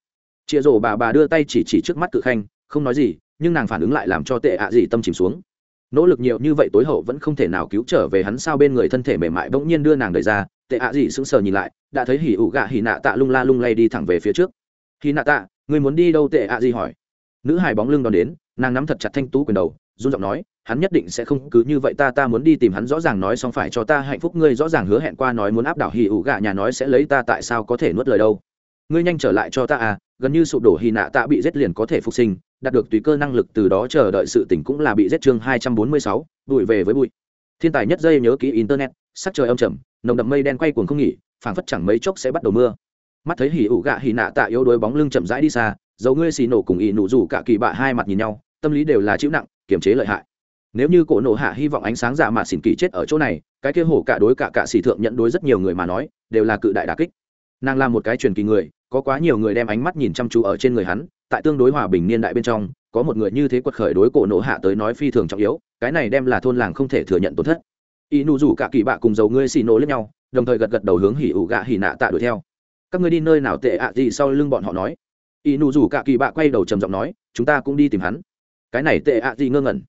S1: Chịa rổ bà bà đưa tay chỉ chỉ trước mắt cự khanh, không nói gì, nhưng nàng phản ứng lại làm cho tệ ạ gì tâm chìm xuống. Nỗ lực nhiều như vậy tối hậu vẫn không thể nào cứu trở về hắn sao bên người thân thể mềm mại bỗng nhiên đưa nàng đẩy ra, tệ ạ gì sững sờ nhìn lại, đã thấy hỉ ủ gạ hỉ nạ tạ lung la lung lay đi thẳng về phía trước. Hỉ nạ tạ người muốn đi đâu? tệ ạ gì hỏi. Nữ hài bóng lưng đón đến nàng nắm thật chặt thanh tú quyền đầu, run giọng nói, hắn nhất định sẽ không cứ như vậy, ta ta muốn đi tìm hắn, rõ ràng nói xong phải cho ta hạnh phúc, ngươi rõ ràng hứa hẹn qua nói muốn áp đảo hì ủ gạ nhà nói sẽ lấy ta, tại sao có thể nuốt lời đâu? Ngươi nhanh trở lại cho ta à gần như sụp đổ hì nạ tạ bị giết liền có thể phục sinh, đạt được tùy cơ năng lực, từ đó chờ đợi sự tỉnh cũng là bị giết chương hai trăm bốn mươi sáu bụi về với bụi. Thiên tài nhất dây nhớ kỹ internet, sắc trời âm trầm, nồng đậm mây đen quay cuồng không nghỉ, phảng phất chẳng mấy chốc sẽ bắt đầu mưa. Mắt thấy hỉ ủ gạ, hỉ nạ tạ yếu đuối bóng lưng chậm rãi đi xa dầu ngươi xì nổ cùng ỉ nụ rủ cả kỳ bạ hai mặt nhìn nhau tâm lý đều là chịu nặng, kiềm chế lợi hại. Nếu như cổ nổ hạ hy vọng ánh sáng dạ mà xỉn kỳ chết ở chỗ này, cái kia hổ cả đối cả cả xỉ thượng nhận đối rất nhiều người mà nói, đều là cự đại đà kích. Nàng là một cái truyền kỳ người, có quá nhiều người đem ánh mắt nhìn chăm chú ở trên người hắn, tại tương đối hòa bình niên đại bên trong, có một người như thế quật khởi đối cổ nổ hạ tới nói phi thường trọng yếu, cái này đem là thôn làng không thể thừa nhận tổn thất. Y nụ rủ cả kỳ bạ cùng dầu ngươi xì nổ lên nhau, đồng thời gật gật đầu hướng hỉ ủ gạ hỉ nạ tạ đuổi theo. Các ngươi đi nơi nào tệ ạ gì sau lưng bọn họ nói. Y nụ rủ cả kỳ bạ quay đầu trầm giọng nói, chúng ta cũng đi tìm hắn cái này tệ ạ gì ngơ ngẩn.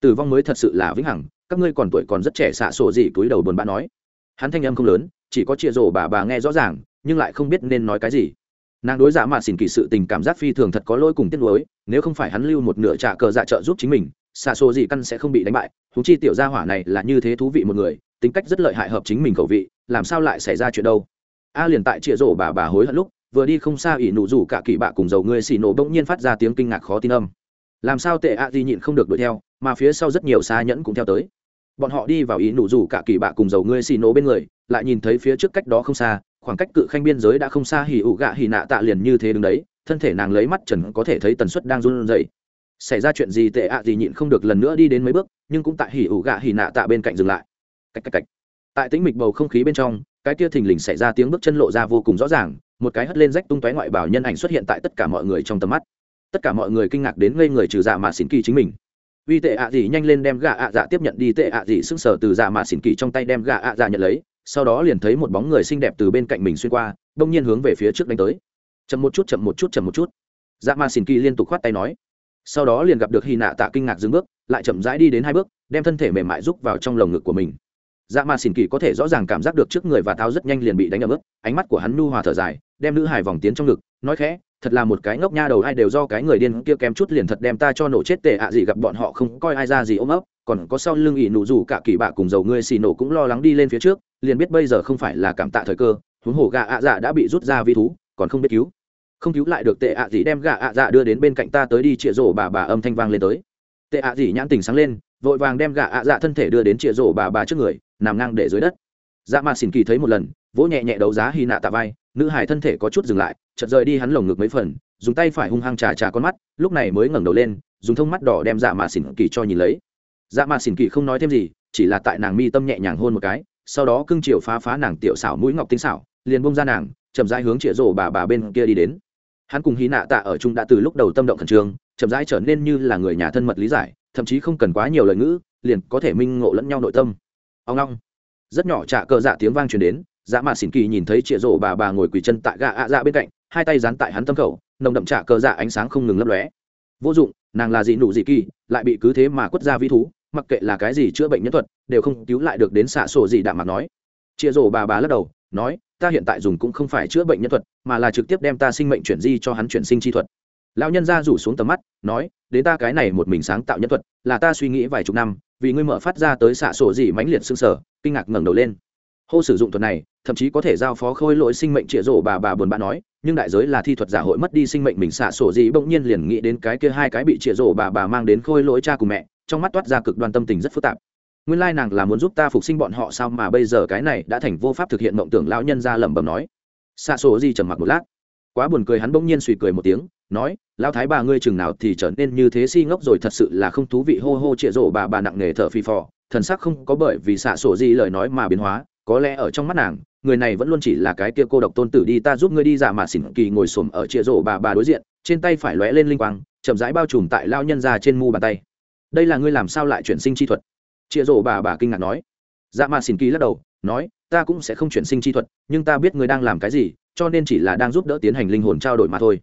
S1: Tử vong mới thật sự là vĩnh hằng, các ngươi còn tuổi còn rất trẻ xạ sổ gì cúi đầu buồn bã nói. Hắn thanh âm không lớn, chỉ có chịa rổ bà bà nghe rõ ràng, nhưng lại không biết nên nói cái gì. Nàng đối dạ giả mà xỉn kỳ sự tình cảm giác phi thường thật có lỗi cùng tiếc nuối, nếu không phải hắn lưu một nửa trả cờ dạ trợ giúp chính mình, xạ sổ gì căn sẽ không bị đánh bại. Thú chi tiểu gia hỏa này là như thế thú vị một người, tính cách rất lợi hại hợp chính mình khẩu vị, làm sao lại xảy ra chuyện đâu? A liền tại chịa rổ bà bà hối hận lúc, vừa đi không xa ỉ nụ rủ cả kỳ bạ cùng dầu ngươi xì nổ bỗng nhiên phát ra tiếng kinh ngạc khó tin âm làm sao tệ a gì nhịn không được đuổi theo, mà phía sau rất nhiều xa nhẫn cũng theo tới. Bọn họ đi vào ý nụ rủ cả kỳ bạ cùng dầu ngươi xì nổ bên người, lại nhìn thấy phía trước cách đó không xa, khoảng cách cự khanh biên giới đã không xa hỉ ụ gạ hỉ nạ tạ liền như thế đứng đấy, thân thể nàng lấy mắt trần có thể thấy tần suất đang run rẩy. Xảy ra chuyện gì tệ ạ gì nhịn không được lần nữa đi đến mấy bước, nhưng cũng tại hỉ ủ gạ hỉ nạ tạ bên cạnh dừng lại. Cách cách cách tại tĩnh mịch bầu không khí bên trong, cái kia thình lình xảy ra tiếng bước chân lộ ra vô cùng rõ ràng, một cái hất lên rách tung tóe ngoại bảo nhân ảnh xuất hiện tại tất cả mọi người trong tầm mắt tất cả mọi người kinh ngạc đến ngây người trừ dạ mà xỉn kỳ chính mình. Uy tệ ạ gì nhanh lên đem gà ạ dạ tiếp nhận đi, tệ ạ gì sững sờ từ dạ mà xỉn kỳ trong tay đem gà ạ dạ nhận lấy, sau đó liền thấy một bóng người xinh đẹp từ bên cạnh mình xuyên qua, đông nhiên hướng về phía trước đánh tới. Chậm một chút, chậm một chút, chậm một chút. Dạ mà xỉn kỳ liên tục khoát tay nói. Sau đó liền gặp được hy nạ tạ kinh ngạc dừng bước, lại chậm rãi đi đến hai bước, đem thân thể mềm mại rúc vào trong lồng ngực của mình. Dạ mà xỉn kỳ có thể rõ ràng cảm giác được trước người và tháo rất nhanh liền bị đánh ấm bước. ánh mắt của hắn nu hòa thở dài, đem nữ hài vòng tiến trong ngực, nói khẽ thật là một cái ngốc nha đầu, ai đều do cái người điên kia kém chút liền thật đem ta cho nổ chết tệ ạ gì gặp bọn họ không coi ai ra gì ôm ấp. Còn có sau lưng ỷ nụ rủ cả kỳ bạ cùng dầu ngươi xì nổ cũng lo lắng đi lên phía trước, liền biết bây giờ không phải là cảm tạ thời cơ, huống hồ gà ạ dạ đã bị rút ra vi thú, còn không biết cứu. Không cứu lại được tệ ạ gì đem gà ạ dạ đưa đến bên cạnh ta tới đi chĩa rổ bà bà âm thanh vang lên tới. Tệ ạ gì nhãn tình sáng lên, vội vàng đem gà ạ dạ thân thể đưa đến chĩa rổ bà bà trước người, nằm ngang để dưới đất. Dạ mà xỉn kỳ thấy một lần, vỗ nhẹ nhẹ đấu giá hy nạ tạ vai, nữ hải thân thể có chút dừng lại chợt rời đi hắn lồng ngực mấy phần, dùng tay phải hung hăng trà trà con mắt, lúc này mới ngẩng đầu lên, dùng thông mắt đỏ đem dạ mà xỉn kỳ cho nhìn lấy. Dạ mà xỉn kỳ không nói thêm gì, chỉ là tại nàng mi tâm nhẹ nhàng hôn một cái, sau đó cưng chiều phá phá nàng tiểu xảo mũi ngọc tinh xảo, liền bông ra nàng, chậm rãi hướng chĩa rổ bà bà bên kia đi đến. Hắn cùng hí nạ tạ ở chung đã từ lúc đầu tâm động khẩn trương, chậm rãi trở nên như là người nhà thân mật lý giải, thậm chí không cần quá nhiều lời ngữ, liền có thể minh ngộ lẫn nhau nội tâm. Ông long rất nhỏ trạ cờ dạ tiếng vang truyền đến dạ mạ xỉn kỳ nhìn thấy chĩa rổ bà bà ngồi quỳ chân tại gà ạ dạ bên cạnh hai tay dán tại hắn tâm khẩu, nồng đậm trạ cờ dạ ánh sáng không ngừng lấp lóe. Vô dụng, nàng là gì nụ gì kỳ, lại bị cứ thế mà quất ra vi thú, mặc kệ là cái gì chữa bệnh nhân thuật, đều không cứu lại được đến xạ sổ gì đạm mặt nói. Chia rổ bà bà lắc đầu, nói, ta hiện tại dùng cũng không phải chữa bệnh nhân thuật, mà là trực tiếp đem ta sinh mệnh chuyển di cho hắn chuyển sinh chi thuật. Lão nhân ra rủ xuống tầm mắt, nói, đến ta cái này một mình sáng tạo nhân thuật, là ta suy nghĩ vài chục năm, vì ngươi mở phát ra tới xạ sổ gì mãnh liệt xương sở. Kinh ngạc ngẩng đầu lên. Hô sử dụng thuật này thậm chí có thể giao phó khôi lỗi sinh mệnh trịa rổ bà bà buồn bã nói, nhưng đại giới là thi thuật giả hội mất đi sinh mệnh mình xạ sổ gì bỗng nhiên liền nghĩ đến cái kia hai cái bị trịa rổ bà bà mang đến khôi lỗi cha cùng mẹ, trong mắt toát ra cực đoan tâm tình rất phức tạp. Nguyên lai nàng là muốn giúp ta phục sinh bọn họ sao mà bây giờ cái này đã thành vô pháp thực hiện mộng tưởng lão nhân ra lẩm bẩm nói. Xạ sổ gì trầm mặc một lát. Quá buồn cười hắn bỗng nhiên suy cười một tiếng, nói, lão thái bà ngươi chừng nào thì trở nên như thế si ngốc rồi thật sự là không thú vị hô hô trịa rổ bà bà nặng nề thở phì phò, thần sắc không có bởi vì xạ sổ gì lời nói mà biến hóa, có lẽ ở trong mắt nàng người này vẫn luôn chỉ là cái kia cô độc tôn tử đi, ta giúp ngươi đi giả mà xỉn kỳ ngồi xổm ở chĩa rổ bà bà đối diện, trên tay phải lóe lên linh quang, chậm rãi bao trùm tại lao nhân ra trên mu bàn tay. Đây là ngươi làm sao lại chuyển sinh chi thuật? Chĩa rổ bà bà kinh ngạc nói. Dạ mà xỉn kỳ lắc đầu, nói, ta cũng sẽ không chuyển sinh chi thuật, nhưng ta biết ngươi đang làm cái gì, cho nên chỉ là đang giúp đỡ tiến hành linh hồn trao đổi mà thôi.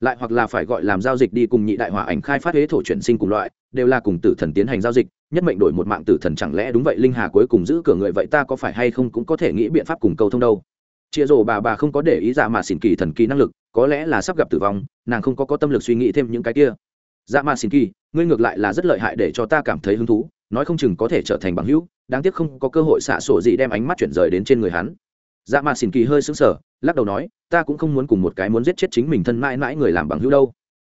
S1: Lại hoặc là phải gọi làm giao dịch đi cùng nhị đại hỏa ảnh khai phát huế thổ chuyển sinh cùng loại, đều là cùng tử thần tiến hành giao dịch nhất mệnh đổi một mạng tử thần chẳng lẽ đúng vậy, linh hà cuối cùng giữ cửa người vậy ta có phải hay không cũng có thể nghĩ biện pháp cùng cầu thông đâu. Chia rổ bà bà không có để ý dạ mà xỉn kỳ thần kỳ năng lực, có lẽ là sắp gặp tử vong, nàng không có có tâm lực suy nghĩ thêm những cái kia. Dạ mà xỉn kỳ, ngươi ngược lại là rất lợi hại để cho ta cảm thấy hứng thú, nói không chừng có thể trở thành bằng hữu, đáng tiếc không có cơ hội xạ sổ gì đem ánh mắt chuyển rời đến trên người hắn. Dạ mà xỉn kỳ hơi sững sờ, lắc đầu nói, ta cũng không muốn cùng một cái muốn giết chết chính mình thân mãi mãi người làm bằng hữu đâu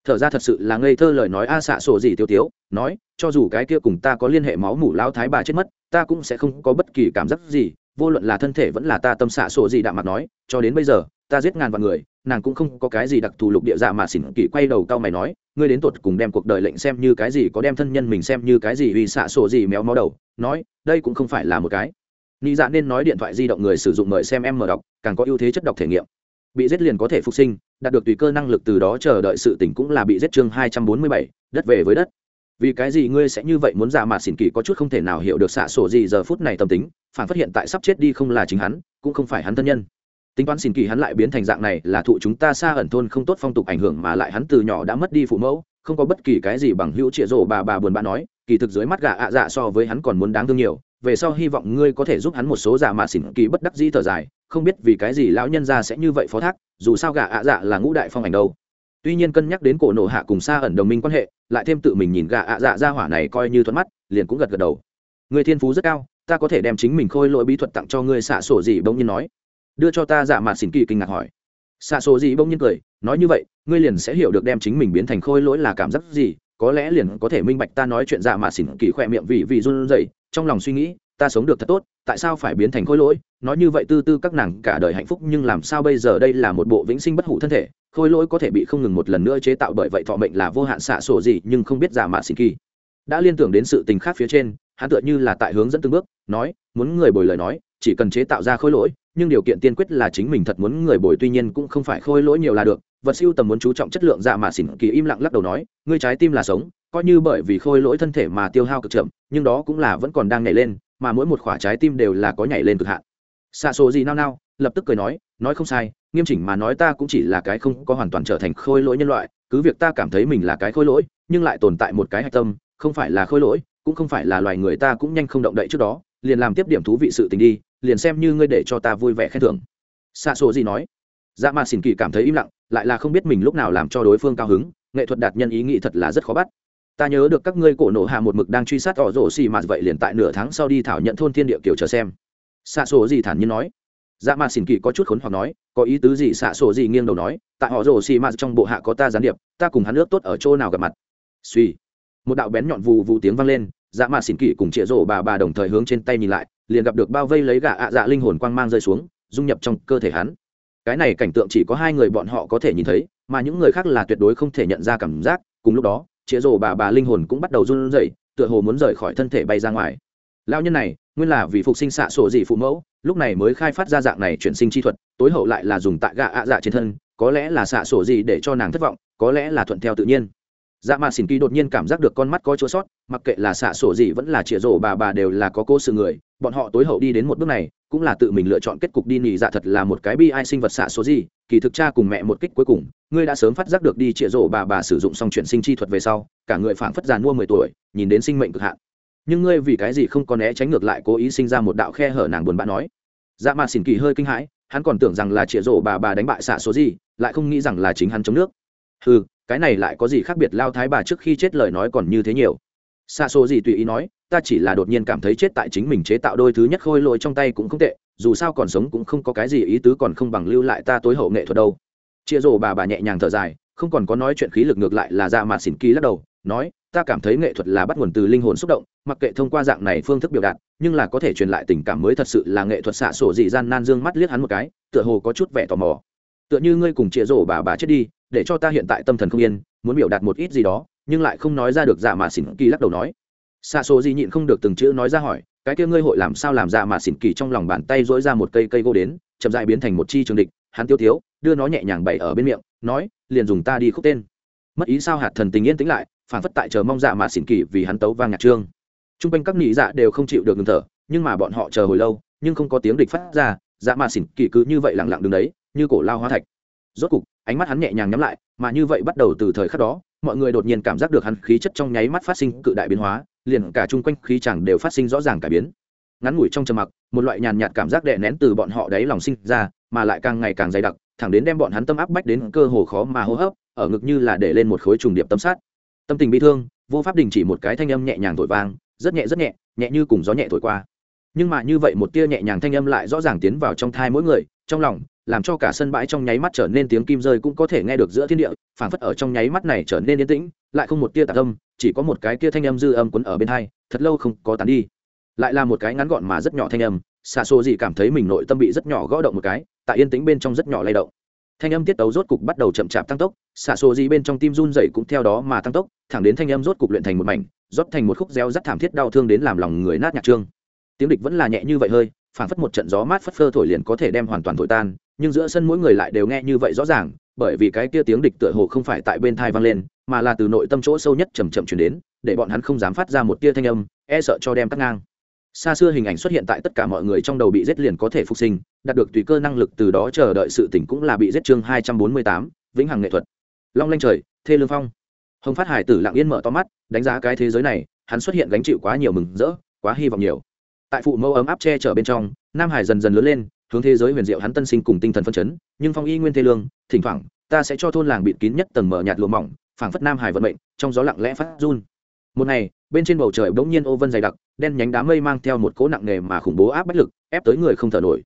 S1: thở ra thật sự là ngây thơ lời nói a xạ sổ gì tiêu tiếu, nói, cho dù cái kia cùng ta có liên hệ máu mủ lao thái bà chết mất, ta cũng sẽ không có bất kỳ cảm giác gì, vô luận là thân thể vẫn là ta tâm xạ sổ gì đạm mặt nói, cho đến bây giờ, ta giết ngàn vạn người, nàng cũng không có cái gì đặc thù lục địa dạ mà xỉn kỳ quay đầu cao mày nói, ngươi đến tột cùng đem cuộc đời lệnh xem như cái gì, có đem thân nhân mình xem như cái gì vì xạ sổ gì méo mó đầu, nói, đây cũng không phải là một cái. Nghĩ dạ nên nói điện thoại di động người sử dụng mời xem em mở đọc, càng có ưu thế chất đọc thể nghiệm bị giết liền có thể phục sinh, đạt được tùy cơ năng lực từ đó chờ đợi sự tỉnh cũng là bị giết chương hai trăm bốn mươi bảy, đất về với đất. Vì cái gì ngươi sẽ như vậy muốn giả mà xỉn kỳ có chút không thể nào hiểu được xạ sổ gì giờ phút này tâm tính, phản phát hiện tại sắp chết đi không là chính hắn, cũng không phải hắn thân nhân. Tính toán xỉn kỳ hắn lại biến thành dạng này là thụ chúng ta xa ẩn thôn không tốt phong tục ảnh hưởng mà lại hắn từ nhỏ đã mất đi phụ mẫu, không có bất kỳ cái gì bằng hữu trịa rổ bà bà buồn bã nói, kỳ thực dưới mắt gà ạ dạ so với hắn còn muốn đáng thương nhiều về sau hy vọng ngươi có thể giúp hắn một số giả mạ xỉn kỳ bất đắc dĩ thở dài, không biết vì cái gì lão nhân gia sẽ như vậy phó thác, dù sao gạ ạ dạ là ngũ đại phong ảnh đâu. Tuy nhiên cân nhắc đến cổ nổ hạ cùng xa ẩn đồng minh quan hệ, lại thêm tự mình nhìn gạ ạ dạ ra hỏa này coi như thuận mắt, liền cũng gật gật đầu. Người thiên phú rất cao, ta có thể đem chính mình khôi lỗi bí thuật tặng cho ngươi, xạ sổ gì bỗng nhiên nói. Đưa cho ta dạ mà xỉn kỳ kinh ngạc hỏi. Xạ sổ gì bỗng nhiên cười, nói như vậy, ngươi liền sẽ hiểu được đem chính mình biến thành khôi lỗi là cảm giác gì có lẽ liền có thể minh bạch ta nói chuyện dạ mà xỉn kỳ khỏe miệng vì vì run rẩy, trong lòng suy nghĩ, ta sống được thật tốt, tại sao phải biến thành khôi lỗi? Nói như vậy tư tư các nàng cả đời hạnh phúc nhưng làm sao bây giờ đây là một bộ vĩnh sinh bất hủ thân thể khôi lỗi có thể bị không ngừng một lần nữa chế tạo bởi vậy thọ mệnh là vô hạn xạ sổ gì nhưng không biết dạ giả mạ xịn kỳ. Đã liên tưởng đến sự tình khác phía trên, hắn tựa như là tại hướng dẫn từng bước, nói, muốn người bồi lời nói, chỉ cần chế tạo ra khôi lỗi, nhưng điều kiện tiên quyết là chính mình thật muốn người bồi tuy nhiên cũng không phải khôi lỗi nhiều là được vật siêu tầm muốn chú trọng chất lượng dạ mà xỉn kỳ im lặng lắc đầu nói, ngươi trái tim là sống, coi như bởi vì khôi lỗi thân thể mà tiêu hao cực chậm, nhưng đó cũng là vẫn còn đang nhảy lên, mà mỗi một quả trái tim đều là có nhảy lên cực hạn. Xạ số gì nao nao, lập tức cười nói nói không sai, nghiêm chỉnh mà nói ta cũng chỉ là cái không có hoàn toàn trở thành khôi lỗi nhân loại, cứ việc ta cảm thấy mình là cái khôi lỗi, nhưng lại tồn tại một cái hạch tâm, không phải là khôi lỗi, cũng không phải là loài người ta cũng nhanh không động đậy trước đó, liền làm tiếp điểm thú vị sự tình đi, liền xem như ngươi để cho ta vui vẻ khen thưởng. Xạ số gì nói dạ mà xỉn kỳ cảm thấy im lặng, lại là không biết mình lúc nào làm cho đối phương cao hứng, nghệ thuật đạt nhân ý nghĩ thật là rất khó bắt. Ta nhớ được các ngươi cổ nổ hạ một mực đang truy sát ỏ rổ xì mạt vậy liền tại nửa tháng sau đi thảo nhận thôn thiên địa kiểu chờ xem. Xạ sổ gì thản nhiên nói. Dạ mà xỉn kỳ có chút khốn hoặc nói, có ý tứ gì? Xạ sổ gì nghiêng đầu nói, tại họ rổ xì mạt trong bộ hạ có ta gián điệp, ta cùng hắn nước tốt ở chỗ nào gặp mặt. Suy. Một đạo bén nhọn vù vù tiếng vang lên dạ mà xỉn kỳ cùng chĩa rổ bà bà đồng thời hướng trên tay nhìn lại, liền gặp được bao vây lấy gà ạ dạ linh hồn quang mang rơi xuống, dung nhập trong cơ thể hắn cái này cảnh tượng chỉ có hai người bọn họ có thể nhìn thấy, mà những người khác là tuyệt đối không thể nhận ra cảm giác. Cùng lúc đó, chĩa rổ bà bà linh hồn cũng bắt đầu run rẩy, tựa hồ muốn rời khỏi thân thể bay ra ngoài. Lao nhân này, nguyên là vì phục sinh xạ sổ dị phụ mẫu, lúc này mới khai phát ra dạng này chuyển sinh chi thuật, tối hậu lại là dùng tạ gạ ạ dạ trên thân, có lẽ là xạ sổ dị để cho nàng thất vọng, có lẽ là thuận theo tự nhiên dạ mà xỉn kỳ đột nhiên cảm giác được con mắt có chỗ sót, mặc kệ là xạ sổ gì vẫn là chĩa rổ bà bà đều là có cô sự người, bọn họ tối hậu đi đến một bước này, cũng là tự mình lựa chọn kết cục đi nỉ dạ thật là một cái bi ai sinh vật xạ số gì, kỳ thực cha cùng mẹ một kích cuối cùng, ngươi đã sớm phát giác được đi chĩa rổ bà bà sử dụng xong chuyển sinh chi thuật về sau, cả người phảng phất giàn mua mười tuổi, nhìn đến sinh mệnh cực hạn. Nhưng ngươi vì cái gì không có né tránh ngược lại cố ý sinh ra một đạo khe hở nàng buồn bã nói. Dạ mà xỉn kỳ hơi kinh hãi, hắn còn tưởng rằng là chĩa rổ bà bà đánh bại xạ số gì, lại không nghĩ rằng là chính hắn chống nước ừ cái này lại có gì khác biệt lao thái bà trước khi chết lời nói còn như thế nhiều. Xa xô gì tùy ý nói, ta chỉ là đột nhiên cảm thấy chết tại chính mình chế tạo đôi thứ nhất khôi lỗi trong tay cũng không tệ, dù sao còn sống cũng không có cái gì ý tứ còn không bằng lưu lại ta tối hậu nghệ thuật đâu. Chia rổ bà bà nhẹ nhàng thở dài, không còn có nói chuyện khí lực ngược lại là dạ ra mà xỉn kỳ lắc đầu, nói, ta cảm thấy nghệ thuật là bắt nguồn từ linh hồn xúc động, mặc kệ thông qua dạng này phương thức biểu đạt, nhưng là có thể truyền lại tình cảm mới thật sự là nghệ thuật xạ sổ dị gian nan dương mắt liếc hắn một cái, tựa hồ có chút vẻ tò mò tựa như ngươi cùng chia rổ bà bà chết đi, để cho ta hiện tại tâm thần không yên, muốn biểu đạt một ít gì đó, nhưng lại không nói ra được dạ mà xỉn kỳ lắc đầu nói. Xa số gì nhịn không được từng chữ nói ra hỏi, cái kia ngươi hội làm sao làm dạ mà xỉn kỳ trong lòng bàn tay dỗi ra một cây cây gỗ đến, chậm dại biến thành một chi trường địch, hắn tiêu tiếu, đưa nó nhẹ nhàng bày ở bên miệng, nói, liền dùng ta đi khúc tên. Mất ý sao hạt thần tình yên tĩnh lại phản phất tại chờ mong dạ mà xỉn kỳ vì hắn tấu vang nhạc trương. T r u n g quanh các nị dạ đều không chịu được ngừng thở, nhưng mà bọn họ chờ hồi lâu, nhưng không có tiếng địch phát ra dạ mà xỉn kỳ cứ như vậy lẳng lặng đứng đấy như cổ lao hóa thạch. Rốt cục, ánh mắt hắn nhẹ nhàng nhắm lại, mà như vậy bắt đầu từ thời khắc đó, mọi người đột nhiên cảm giác được hắn khí chất trong nháy mắt phát sinh cự đại biến hóa, liền cả chung quanh khí chẳng đều phát sinh rõ ràng cải biến. Ngắn ngủi trong trầm mặc, một loại nhàn nhạt cảm giác đè nén từ bọn họ đáy lòng sinh ra, mà lại càng ngày càng dày đặc, thẳng đến đem bọn hắn tâm áp bách đến cơ hồ khó mà hô hấp, ở ngực như là để lên một khối trùng điệp tâm sát. Tâm tình bi thương, vô pháp đình chỉ một cái thanh âm nhẹ nhàng thổi vang, rất nhẹ rất nhẹ nhẹ như cùng gió nhẹ thổi qua. Nhưng mà như vậy một tia nhẹ nhàng thanh âm lại rõ ràng tiến vào trong thai mỗi người trong lòng, làm cho cả sân bãi trong nháy mắt trở nên tiếng kim rơi cũng có thể nghe được giữa thiên địa, phảng phất ở trong nháy mắt này trở nên yên tĩnh, lại không một tia tạc âm, chỉ có một cái kia thanh âm dư âm quấn ở bên hai, thật lâu không có tán đi. Lại là một cái ngắn gọn mà rất nhỏ thanh âm xa xô gì cảm thấy mình nội tâm bị rất nhỏ gõ động một cái, tại yên tĩnh bên trong rất nhỏ lay động. Thanh âm tiết tấu rốt cục bắt đầu chậm chạp tăng tốc xa xô gì bên trong tim run dậy cũng theo đó mà tăng tốc, thẳng đến thanh âm rốt cục luyện thành một mảnh, rót thành một khúc reo rắt thảm thiết đau thương đến làm lòng người nát nhạc trương. Tiếng địch vẫn là nhẹ như vậy hơi phảng phất một trận gió mát phất phơ thổi liền có thể đem hoàn toàn thổi tan, nhưng giữa sân mỗi người lại đều nghe như vậy rõ ràng, bởi vì cái kia tiếng địch tựa hồ không phải tại bên thai vang lên, mà là từ nội tâm chỗ sâu nhất chầm chậm chuyển đến, để bọn hắn không dám phát ra một tia thanh âm e sợ cho đem cắt ngang. Xa xưa hình ảnh xuất hiện tại tất cả mọi người trong đầu bị giết liền có thể phục sinh, đạt được tùy cơ năng lực từ đó chờ đợi sự tỉnh cũng là bị giết chương hai trăm bốn mươi tám, vĩnh hằng nghệ thuật. Long lanh trời, thê lương phong. Hồng phát hải tử lặng yên mở to mắt, đánh giá cái thế giới này, hắn xuất hiện gánh chịu quá nhiều mừng rỡ, quá hy vọng nhiều tại phụ mẫu ấm áp che chở bên trong, nam hải dần dần lớn lên, hướng thế giới huyền diệu hắn tân sinh cùng tinh thần phân chấn, nhưng phong y nguyên thế lương, thỉnh thoảng, ta sẽ cho thôn làng bịt kín nhất tầng mở nhạt lụa mỏng, phảng phất nam hải vận mệnh, trong gió lặng lẽ phát run. Một ngày, bên trên bầu trời bỗng nhiên ô vân dày đặc, đen nhánh đám mây mang theo một cỗ nặng nề mà khủng bố áp bách lực, ép tới người không thở nổi.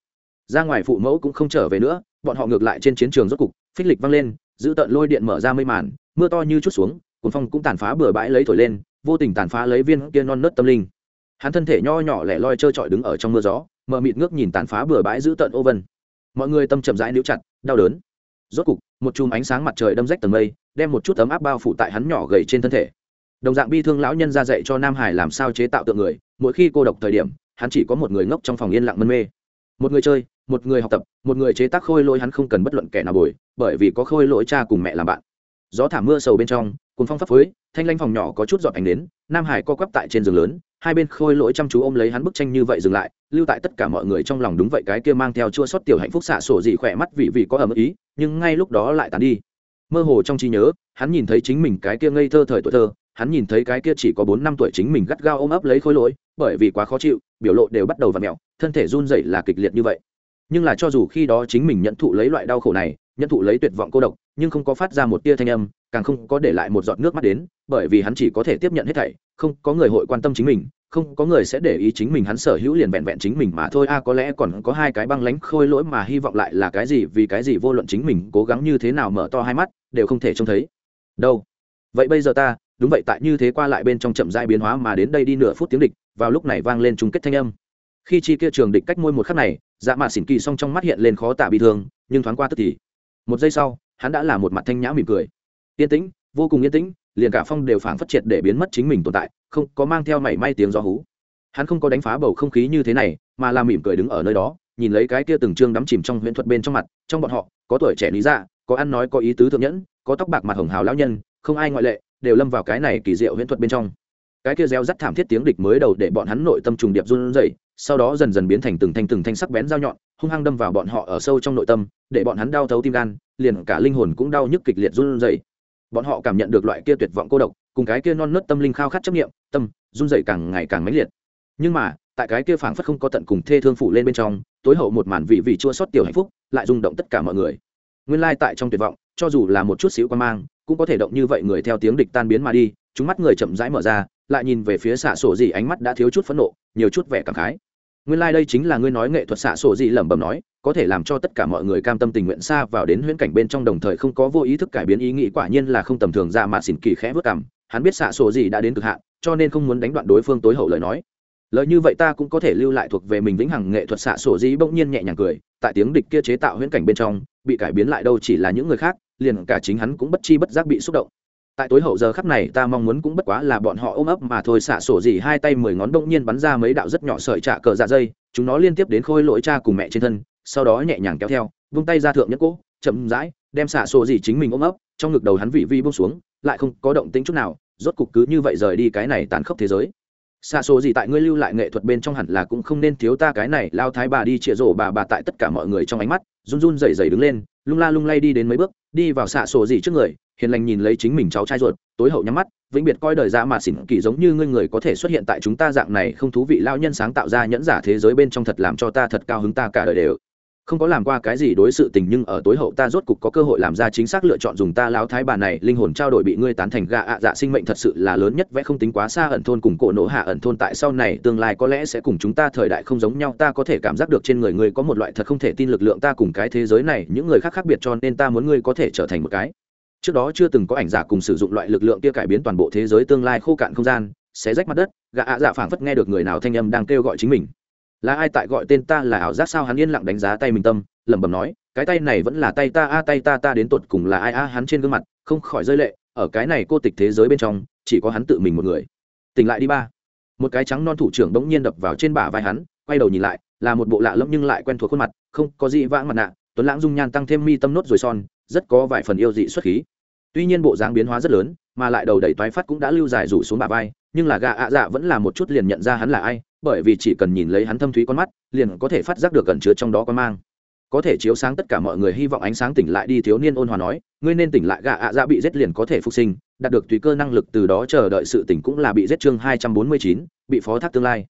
S1: Ra ngoài phụ mẫu cũng không trở về nữa, bọn họ ngược lại trên chiến trường rốt cục, phích lịch văng lên, giữ tợn lôi điện mở ra mây màn, mưa to như chút xuống cuốn phong cũng tàn phá bừa bãi lấy thổi lên, vô tình tàn phá lấy viên kia non nớt tâm linh hắn thân thể nho nhỏ lẻ loi trơ trọi đứng ở trong mưa gió, mờ mịt ngước nhìn tàn phá bừa bãi giữ tận ô vân. Mọi người tâm chậm rãi níu chặt, đau đớn. Rốt cục, một chùm ánh sáng mặt trời đâm rách tầng mây, đem một chút ấm áp bao phủ tại hắn nhỏ gầy trên thân thể. Đồng dạng bi thương lão nhân ra dạy cho nam hải làm sao chế tạo tượng người, mỗi khi cô độc thời điểm, hắn chỉ có một người ngốc trong phòng yên lặng mân mê. Một người chơi, một người học tập, một người chế tác khôi lỗi hắn không cần bất luận kẻ nào bồi, bởi vì có khôi lỗi cha cùng mẹ làm bạn. Gió thả mưa sầu bên trong cùng phong pháp phới, thanh lanh phòng nhỏ có chút giọt ánh đến nam hải co quắp tại trên giường lớn hai bên khôi lỗi chăm chú ôm lấy hắn bức tranh như vậy dừng lại, lưu tại tất cả mọi người trong lòng đúng vậy, cái kia mang theo chua xót tiểu hạnh phúc xạ sổ gì khỏe mắt vì vì có ẩm ý, nhưng ngay lúc đó lại tàn đi. Mơ hồ trong trí nhớ, hắn nhìn thấy chính mình cái kia ngây thơ thời tuổi thơ, hắn nhìn thấy cái kia chỉ có bốn năm tuổi chính mình gắt gao ôm ấp lấy khôi lỗi, bởi vì quá khó chịu, biểu lộ đều bắt đầu v ặ mẹo, thân thể run dậy là kịch liệt như vậy. Nhưng là cho dù khi đó chính mình nhận thụ lấy loại đau khổ này, nhận thụ lấy tuyệt vọng cô độc nhưng không có phát ra một tia thanh âm, càng không có để lại một giọt nước mắt đến, bởi vì hắn chỉ có thể tiếp nhận hết thảy, không có người hội quan tâm chính mình, không có người sẽ để ý chính mình, hắn sở hữu liền vẹn vẹn chính mình mà thôi. A có lẽ còn có hai cái băng lánh khôi lỗi mà hy vọng lại là cái gì, vì cái gì vô luận chính mình cố gắng như thế nào mở to hai mắt, đều không thể trông thấy. Đâu? Vậy bây giờ ta, đúng vậy, tại như thế qua lại bên trong chậm rãi biến hóa mà đến đây đi nửa phút tiếng địch, vào lúc này vang lên chung kết thanh âm. Khi chi kia trường địch cách môi một khắc này dạ mạn xỉn kỳ song trong mắt hiện lên khó tả bị thương, nhưng thoáng qua tức thì, một giây sau hắn đã là một mặt thanh nhã mỉm cười. Yên tĩnh, vô cùng yên tĩnh, liền cả phong đều phảng phất triệt để biến mất chính mình tồn tại, không có mang theo mảy may tiếng gió hú. Hắn không có đánh phá bầu không khí như thế này, mà là mỉm cười đứng ở nơi đó, nhìn lấy cái kia từng trương đắm chìm trong huyễn thuật bên trong mặt, trong bọn họ, có tuổi trẻ lý dạ có ăn nói, có ý tứ thượng nhẫn, có tóc bạc mặt hồng hào lão nhân, không ai ngoại lệ, đều lâm vào cái này kỳ diệu huyễn thuật bên trong. Cái kia reo rắt thảm thiết tiếng địch mới đầu để bọn hắn nội tâm trùng điệp run rẩy sau đó dần dần biến thành từng thanh từng thanh sắc bén dao nhọn, hung hăng đâm vào bọn họ ở sâu trong nội tâm, để bọn hắn đau thấu tim gan, liền cả linh hồn cũng đau nhức kịch liệt run rẩy. Bọn họ cảm nhận được loại kia tuyệt vọng cô độc, cùng cái kia non nớt tâm linh khao khát chấp nghiệm tâm, run rẩy càng ngày càng mãnh liệt. Nhưng mà, tại cái kia phảng phất không có tận cùng thê thương phủ lên bên trong, tối hậu một màn vị vị chua xót tiểu hạnh phúc, lại rung động tất cả mọi người. Nguyên lai tại trong tuyệt vọng, cho dù là một chút xíu quan mang, cũng có thể động như vậy người theo tiếng địch tan biến mà đi, chúng mắt người chậm rãi mở ra lại nhìn về phía xạ sổ dị, ánh mắt đã thiếu chút phẫn nộ nhiều chút vẻ cảm khái. Nguyên lai、like、đây chính là ngươi nói nghệ thuật xạ sổ dị lẩm bẩm nói có thể làm cho tất cả mọi người cam tâm tình nguyện xa vào đến huyễn cảnh bên trong đồng thời không có vô ý thức cải biến ý nghĩ quả nhiên là không tầm thường ra mà xỉn kỳ khẽ vất cảm hắn biết xạ sổ dị đã đến cực hạn cho nên không muốn đánh đoạn đối phương tối hậu lời nói. Lời như vậy ta cũng có thể lưu lại thuộc về mình vĩnh hằng nghệ thuật xạ sổ dị bỗng nhiên nhẹ nhàng cười tại tiếng địch kia chế tạo huyễn cảnh bên trong bị cải biến lại đâu chỉ là những người khác liền cả chính hắn cũng bất chi bất giác bị xúc động tại tối hậu giờ khắc này, ta mong muốn cũng bất quá là bọn họ ôm ấp mà thôi xạ sổ gì hai tay mười ngón đông nhiên bắn ra mấy đạo rất nhỏ sợi trạ cờ dạ dây, chúng nó liên tiếp đến khôi lỗi cha cùng mẹ trên thân, sau đó nhẹ nhàng kéo theo, vung tay ra thượng nhất cỗ, chậm rãi đem xạ sổ gì chính mình ôm ấp, trong ngực đầu hắn vị vi bông xuống, lại không có động tính chút nào, rốt cục cứ như vậy rời đi cái này tàn khốc thế giới. Xa sổ gì tại ngươi lưu lại nghệ thuật bên trong hẳn là cũng không nên thiếu ta cái này, lao thái bà đi chĩa rổ bà bà tại tất cả mọi người trong ánh mắt, run run rẩy rẩy đứng lên, lung la lung lay đi đến mấy bước, đi vào xạ sổ gì trước người hiền lành nhìn lấy chính mình cháu trai ruột, tối hậu nhắm mắt, vĩnh biệt coi đời ra mà xỉn kỳ giống như ngươi người có thể xuất hiện tại chúng ta dạng này không thú vị lao nhân sáng tạo ra nhẫn giả thế giới bên trong thật làm cho ta thật cao hứng ta cả đời đều. Không có làm qua cái gì đối sự tình nhưng ở tối hậu ta rốt cục có cơ hội làm ra chính xác lựa chọn dùng ta lao thái bà này linh hồn trao đổi bị ngươi tán thành gạ ạ dạ sinh mệnh thật sự là lớn nhất, vẽ không tính quá xa ẩn thôn cùng cổ nổ hạ ẩn thôn tại sau này tương lai có lẽ sẽ cùng chúng ta thời đại không giống nhau, ta có thể cảm giác được trên người ngươi có một loại thật không thể tin lực lượng ta cùng cái thế giới này, những người khác khác biệt cho nên ta muốn ngươi có thể trở thành một cái trước đó chưa từng có ảnh giả cùng sử dụng loại lực lượng kia cải biến toàn bộ thế giới tương lai khô cạn không gian sẽ rách mặt đất gạ ạ dạ phảng phất nghe được người nào thanh âm đang kêu gọi chính mình. Là ai tại gọi tên ta là ảo giác sao? Hắn yên lặng đánh giá tay mình tâm, lẩm bẩm nói, cái tay này vẫn là tay ta, a, tay ta ta đến tột cùng là ai? A, hắn trên gương mặt không khỏi rơi lệ, ở cái này cô tịch thế giới bên trong, chỉ có hắn tự mình một người. Tỉnh lại đi ba. Một cái trắng non thủ trưởng bỗng nhiên đập vào trên bả vai hắn, quay đầu nhìn lại, là một bộ lạ lẫm nhưng lại quen thuộc khuôn mặt, không có gì vãng mặt nạ, tuấn lãng dung nhan tăng thêm mi tâm nốt rồi son, rất có vài phần yêu dị xuất khí tuy nhiên bộ dáng biến hóa rất lớn, mà lại đầu đầy toái phát cũng đã lưu dài rủ xuống bả vai, nhưng là gà ạ dạ vẫn là một chút liền nhận ra hắn là ai, bởi vì chỉ cần nhìn lấy hắn thâm thúy con mắt, liền có thể phát giác được gần chứa trong đó con mang. Có thể chiếu sáng tất cả mọi người hy vọng ánh sáng tỉnh lại đi, thiếu niên ôn hòa nói, ngươi nên tỉnh lại gà ạ dạ bị giết liền có thể phục sinh, đạt được tùy cơ năng lực từ đó chờ đợi sự tỉnh cũng là bị giết chương hai trăm bốn mươi chín, bị phó thác tương lai.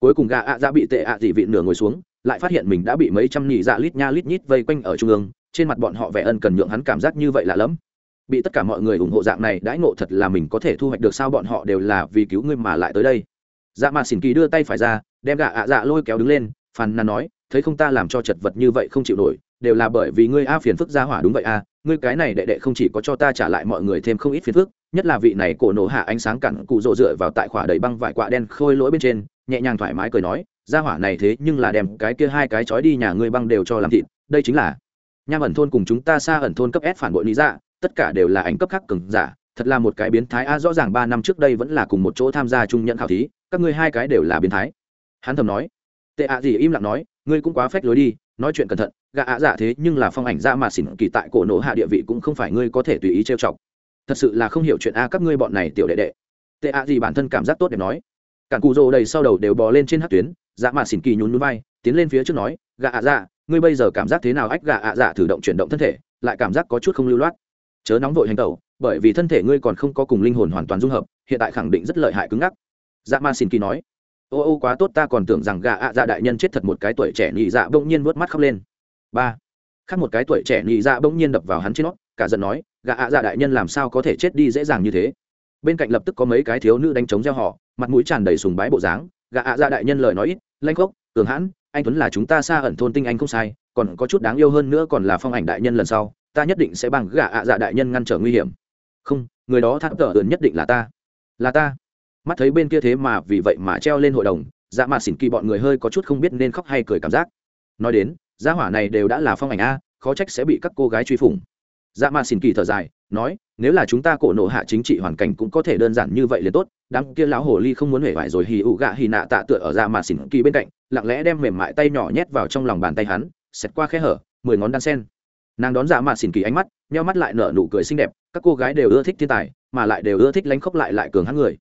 S1: Cuối cùng gà ạ dạ bị tệ ạ dị vị nửa ngồi xuống, lại phát hiện mình đã bị mấy trăm nhị dạ lít nha lít nhít vây quanh ở trung ương, trên mặt bọn họ vẻ ân cần nhượng hắn cảm giác như vậy lạ lẫm bị tất cả mọi người ủng hộ dạng này, đãi ngộ thật là mình có thể thu hoạch được sao bọn họ đều là vì cứu ngươi mà lại tới đây. Dạ mà xỉn kỳ đưa tay phải ra, đem gạ ạ dạ lôi kéo đứng lên, phàn nàn nói, thấy không ta làm cho chật vật như vậy không chịu nổi, đều là bởi vì ngươi a phiền phức ra hỏa đúng vậy a, ngươi cái này đệ đệ không chỉ có cho ta trả lại mọi người thêm không ít phiền phức, nhất là vị này cổ nổ hạ ánh sáng cặn cụ rộ dựa vào tại khỏa đầy băng vải quạ đen khôi lỗi bên trên, nhẹ nhàng thoải mái cười nói, ra hỏa này thế nhưng là đem cái kia hai cái chói đi nhà ngươi băng đều cho làm thịt, đây chính là nham ẩn thôn cùng chúng ta xa ẩn thôn cấp s phản bội lý dạ tất cả đều là ảnh cấp khác cường giả, thật là một cái biến thái. A, rõ ràng ba năm trước đây vẫn là cùng một chỗ tham gia trung nhận khảo thí, các ngươi hai cái đều là biến thái. Hắn thầm nói. Tệ ạ gì im lặng nói, ngươi cũng quá phách lối đi, nói chuyện cẩn thận gạ ạ dạ thế nhưng là phong ảnh ra mà xỉn kỳ tại cổ nổ hạ địa vị cũng không phải ngươi có thể tùy ý trêu chọc. Thật sự là không hiểu chuyện a, các ngươi bọn này tiểu đệ đệ. Tệ ạ gì bản thân cảm giác tốt đẹp nói. Cản cụ rồ đầy sau đầu đều bò lên trên hát tuyến dạ mà xỉn kỳ nhún núi vai, tiến lên phía trước nói gạ ạ dạ ngươi bây giờ cảm giác thế nào? Ách gạ ạ dạ thử động chuyển động thân thể, lại cảm giác có chút không lưu loát chớ nóng vội hành tẩu, bởi vì thân thể ngươi còn không có cùng linh hồn hoàn toàn dung hợp, hiện tại khẳng định rất lợi hại cứng ngắc. Dạ ma xin kỳ nói. Ô ô, quá tốt, ta còn tưởng rằng gà ạ dạ đại nhân chết thật một cái tuổi trẻ nhị dạ bỗng nhiên vớt mắt khóc lên. Ba. Khác một cái tuổi trẻ nhị dạ bỗng nhiên đập vào hắn trên nó, cả giận nói gà ạ dạ đại nhân làm sao có thể chết đi dễ dàng như thế? Bên cạnh lập tức có mấy cái thiếu nữ đánh trống gieo họ, mặt mũi tràn đầy sùng bái bộ dáng gà ạ dạ đại nhân lời nói ít, lanh khốc, cường hãn, anh tuấn là chúng ta xa ẩn thôn tinh anh không sai, còn có chút đáng yêu hơn nữa còn là phong ảnh đại nhân lần sau ta nhất định sẽ bằng gã ạ dạ đại nhân ngăn trở nguy hiểm. Không, người đó thắng tờ ẩn nhất định là ta. Là ta. Mắt thấy bên kia thế mà vì vậy mà treo lên hội đồng dạ mà xỉn kỳ bọn người hơi có chút không biết nên khóc hay cười cảm giác. Nói đến, gia hỏa này đều đã là phong ảnh a, khó trách sẽ bị các cô gái truy phủng. Dạ mà xỉn kỳ thở dài, nói, nếu là chúng ta cổ nộ hạ chính trị hoàn cảnh cũng có thể đơn giản như vậy liền tốt, đám kia lão hồ ly không muốn hể vải rồi hì ụ gạ hì nạ tạ tựa ở dạ mà xỉn kỳ bên cạnh, lặng lẽ đem mềm mại tay nhỏ nhét vào trong lòng bàn tay hắn, xẹt qua khe hở, mười ngón đan sen nàng đón dạ giả mạt xỉn kỳ ánh mắt, nheo mắt lại nở nụ cười xinh đẹp, các cô gái đều ưa thích thiên tài, mà lại đều ưa thích lánh khóc lại lại cường hắn người.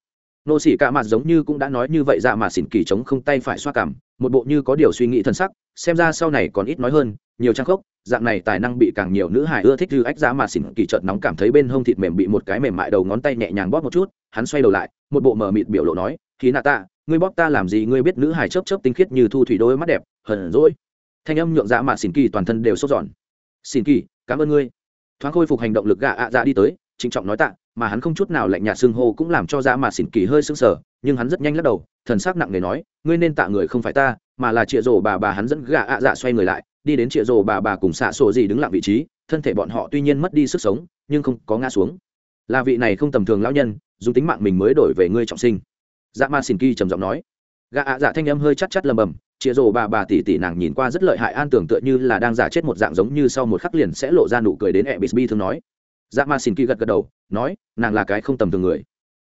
S1: Nô sĩ cả mặt giống như cũng đã nói như vậy dạ mà xỉn kỳ chống không tay phải xoa cảm, một bộ như có điều suy nghĩ thân sắc, xem ra sau này còn ít nói hơn, nhiều trang khốc, dạng này tài năng bị càng nhiều nữ hài ưa thích như ách dạ mà xỉn kỳ chợt nóng cảm thấy bên hông thịt mềm bị một cái mềm mại đầu ngón tay nhẹ nhàng bóp một chút, hắn xoay đầu lại, một bộ mờ mịt biểu lộ nói khí nạ ta ngươi bóp ta làm gì? Ngươi biết nữ hài chớp chớp tinh khiết như thu thủy đôi mắt đẹp, hờn rỗi thanh âm nhượng dạ mà xỉn kỳ toàn thân đều sốt giòn xỉn kỳ, cảm ơn ngươi. Thoáng khôi phục hành động lực gạ ạ dạ đi tới, trịnh trọng nói tạ, mà hắn không chút nào lạnh nhạt xưng hô cũng làm cho dạ mà xỉn kỳ hơi sưng sờ, nhưng hắn rất nhanh lắc đầu, thần sắc nặng nề nói, ngươi nên tạ người không phải ta, mà là chịa rổ bà bà hắn dẫn gạ ạ dạ xoay người lại, đi đến chịa rổ bà bà cùng xạ sổ gì đứng lặng vị trí, thân thể bọn họ tuy nhiên mất đi sức sống, nhưng không có ngã xuống. Là vị này không tầm thường lão nhân, dùng tính mạng mình mới đổi về ngươi trọng sinh. Dạ ma xin kỳ trầm giọng nói. Gạ ạ dạ thanh âm hơi chắc chắc lầm bầm chĩa rồ bà bà tỷ tỷ nàng nhìn qua rất lợi hại, an tưởng tựa như là đang giả chết một dạng giống như sau một khắc liền sẽ lộ ra nụ cười đến e bisbi thường nói. Dạ ma xin kỳ gật gật đầu, nói, nàng là cái không tầm thường người.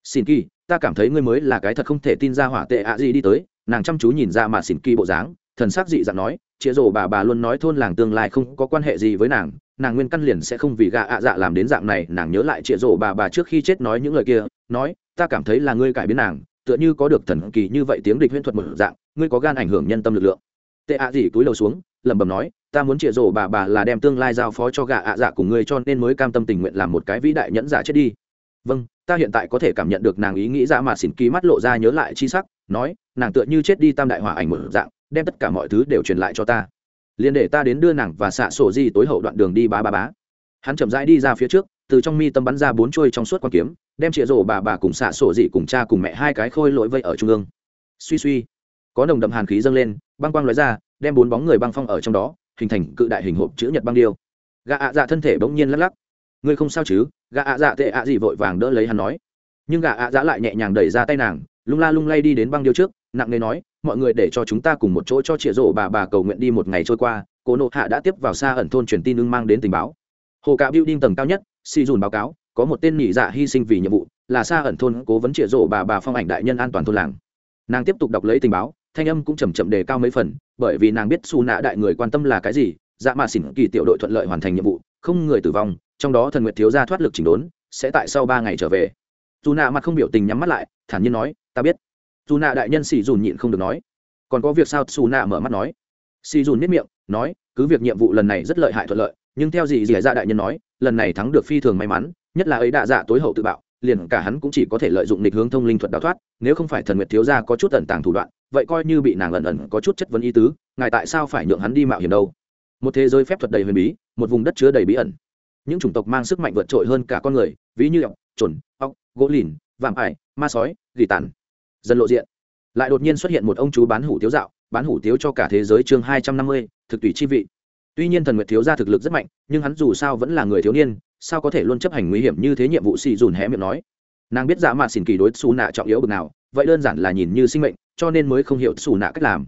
S1: Xin kỳ, ta cảm thấy ngươi mới là cái thật không thể tin ra hỏa tệ ạ gì đi tới. Nàng chăm chú nhìn ra mà xin kỳ bộ dáng, thần sắc dị dạng nói chĩa rồ bà bà luôn nói thôn làng tương lai không có quan hệ gì với nàng nàng nguyên căn liền sẽ không vì gạ ạ dạ làm đến dạng này, nàng nhớ lại chĩa rồ bà bà trước khi chết nói những lời kia, nói, ta cảm thấy là ngươi cải biến nàng, tựa như có được thần kỳ như vậy tiếng địch huyễn thuật một dạng ngươi có gan ảnh hưởng nhân tâm lực lượng. Tệ ạ gì túi đầu xuống, lẩm bẩm nói, ta muốn chịa rổ bà bà là đem tương lai giao phó cho gà ạ dạ của ngươi cho nên mới cam tâm tình nguyện làm một cái vĩ đại nhẫn giả chết đi. Vâng ta hiện tại có thể cảm nhận được nàng ý nghĩ dạ mà xỉn ký mắt lộ ra nhớ lại chi sắc, nói, nàng tựa như chết đi tam đại hỏa ảnh một dạng, đem tất cả mọi thứ đều truyền lại cho ta. Liền để ta đến đưa nàng và xạ sổ di tối hậu đoạn đường đi bá bá bá. Hắn chậm rãi đi ra phía trước, từ trong mi tâm bắn ra bốn chuôi trong suốt quan kiếm, đem chĩa rổ bà bà cùng xạ sổ dị cùng cha cùng mẹ hai cái khôi lỗi vây ở trung ương. Suy suy có nồng đậm hàn khí dâng lên, băng quang lóe ra, đem bốn bóng người băng phong ở trong đó, hình thành cự đại hình hộp chữ nhật băng điêu. Gà ạ dạ thân thể bỗng nhiên lắc lắc. Ngươi không sao chứ? Gà ạ dạ tệ ạ gì vội vàng đỡ lấy hắn nói. Nhưng gà ạ dạ lại nhẹ nhàng đẩy ra tay nàng, lung la lung lay đi đến băng điêu trước, nặng nề nói, mọi người để cho chúng ta cùng một chỗ cho chĩa rổ bà bà cầu nguyện đi một ngày trôi qua. Cô nộ hạ đã tiếp vào xa ẩn thôn truyền tin ưng mang đến tình báo. Hồ cạ building tầng cao nhất si dùn báo cáo, có một tên nhị dạ hy sinh vì nhiệm vụ, là xa ẩn thôn cố vấn chĩa rổ bà bà phong ảnh đại nhân an toàn thôn làng. Nàng tiếp tục đọc lấy tình báo thanh âm cũng chầm chậm đề cao mấy phần, bởi vì nàng biết xù nạ đại người quan tâm là cái gì dạ mà xỉn kỳ tiểu đội thuận lợi hoàn thành nhiệm vụ, không người tử vong, trong đó thần nguyệt thiếu gia thoát lực chỉnh đốn, sẽ tại sau ba ngày trở về. Dù nạ mặt không biểu tình nhắm mắt lại, thản nhiên nói, ta biết. Dù nạ đại nhân xì dùn nhịn không được nói. Còn có việc sao? Xù nạ mở mắt nói. Xì dùn miết miệng, nói, cứ việc nhiệm vụ lần này rất lợi hại thuận lợi, nhưng theo gì dì dạ đại nhân nói, lần này thắng được phi thường may mắn, nhất là ấy đạ dạ tối hậu tự bạo, liền cả hắn cũng chỉ có thể lợi dụng lịch hướng thông linh thuật đào thoát, nếu không phải thần nguyệt thiếu gia có chút tẩn tàng thủ đoạn vậy coi như bị nàng ẩn ẩn có chút chất vấn ý tứ, ngài tại sao phải nhượng hắn đi mạo hiểm đâu? Một thế giới phép thuật đầy huyền bí, một vùng đất chứa đầy bí ẩn. Những chủng tộc mang sức mạnh vượt trội hơn cả con người, ví như ọc chuẩn ọc gỗ lìn, vạm ải, ma sói, gỉ tàn. Dần lộ diện. Lại đột nhiên xuất hiện một ông chú bán hủ tiếu dạo, bán hủ tiếu cho cả thế giới chương hai trăm năm mươi, thực tùy chi vị. Tuy nhiên thần nguyệt thiếu gia thực lực rất mạnh, nhưng hắn dù sao vẫn là người thiếu niên, sao có thể luôn chấp hành nguy hiểm như thế nhiệm vụ xì dùn hé miệng nói? Nàng biết dạ mà xỉn kỳ đối xù nạ trọng yếu bực nào, vậy đơn giản là nhìn như sinh mệnh cho nên mới không hiểu xù nạ cách làm.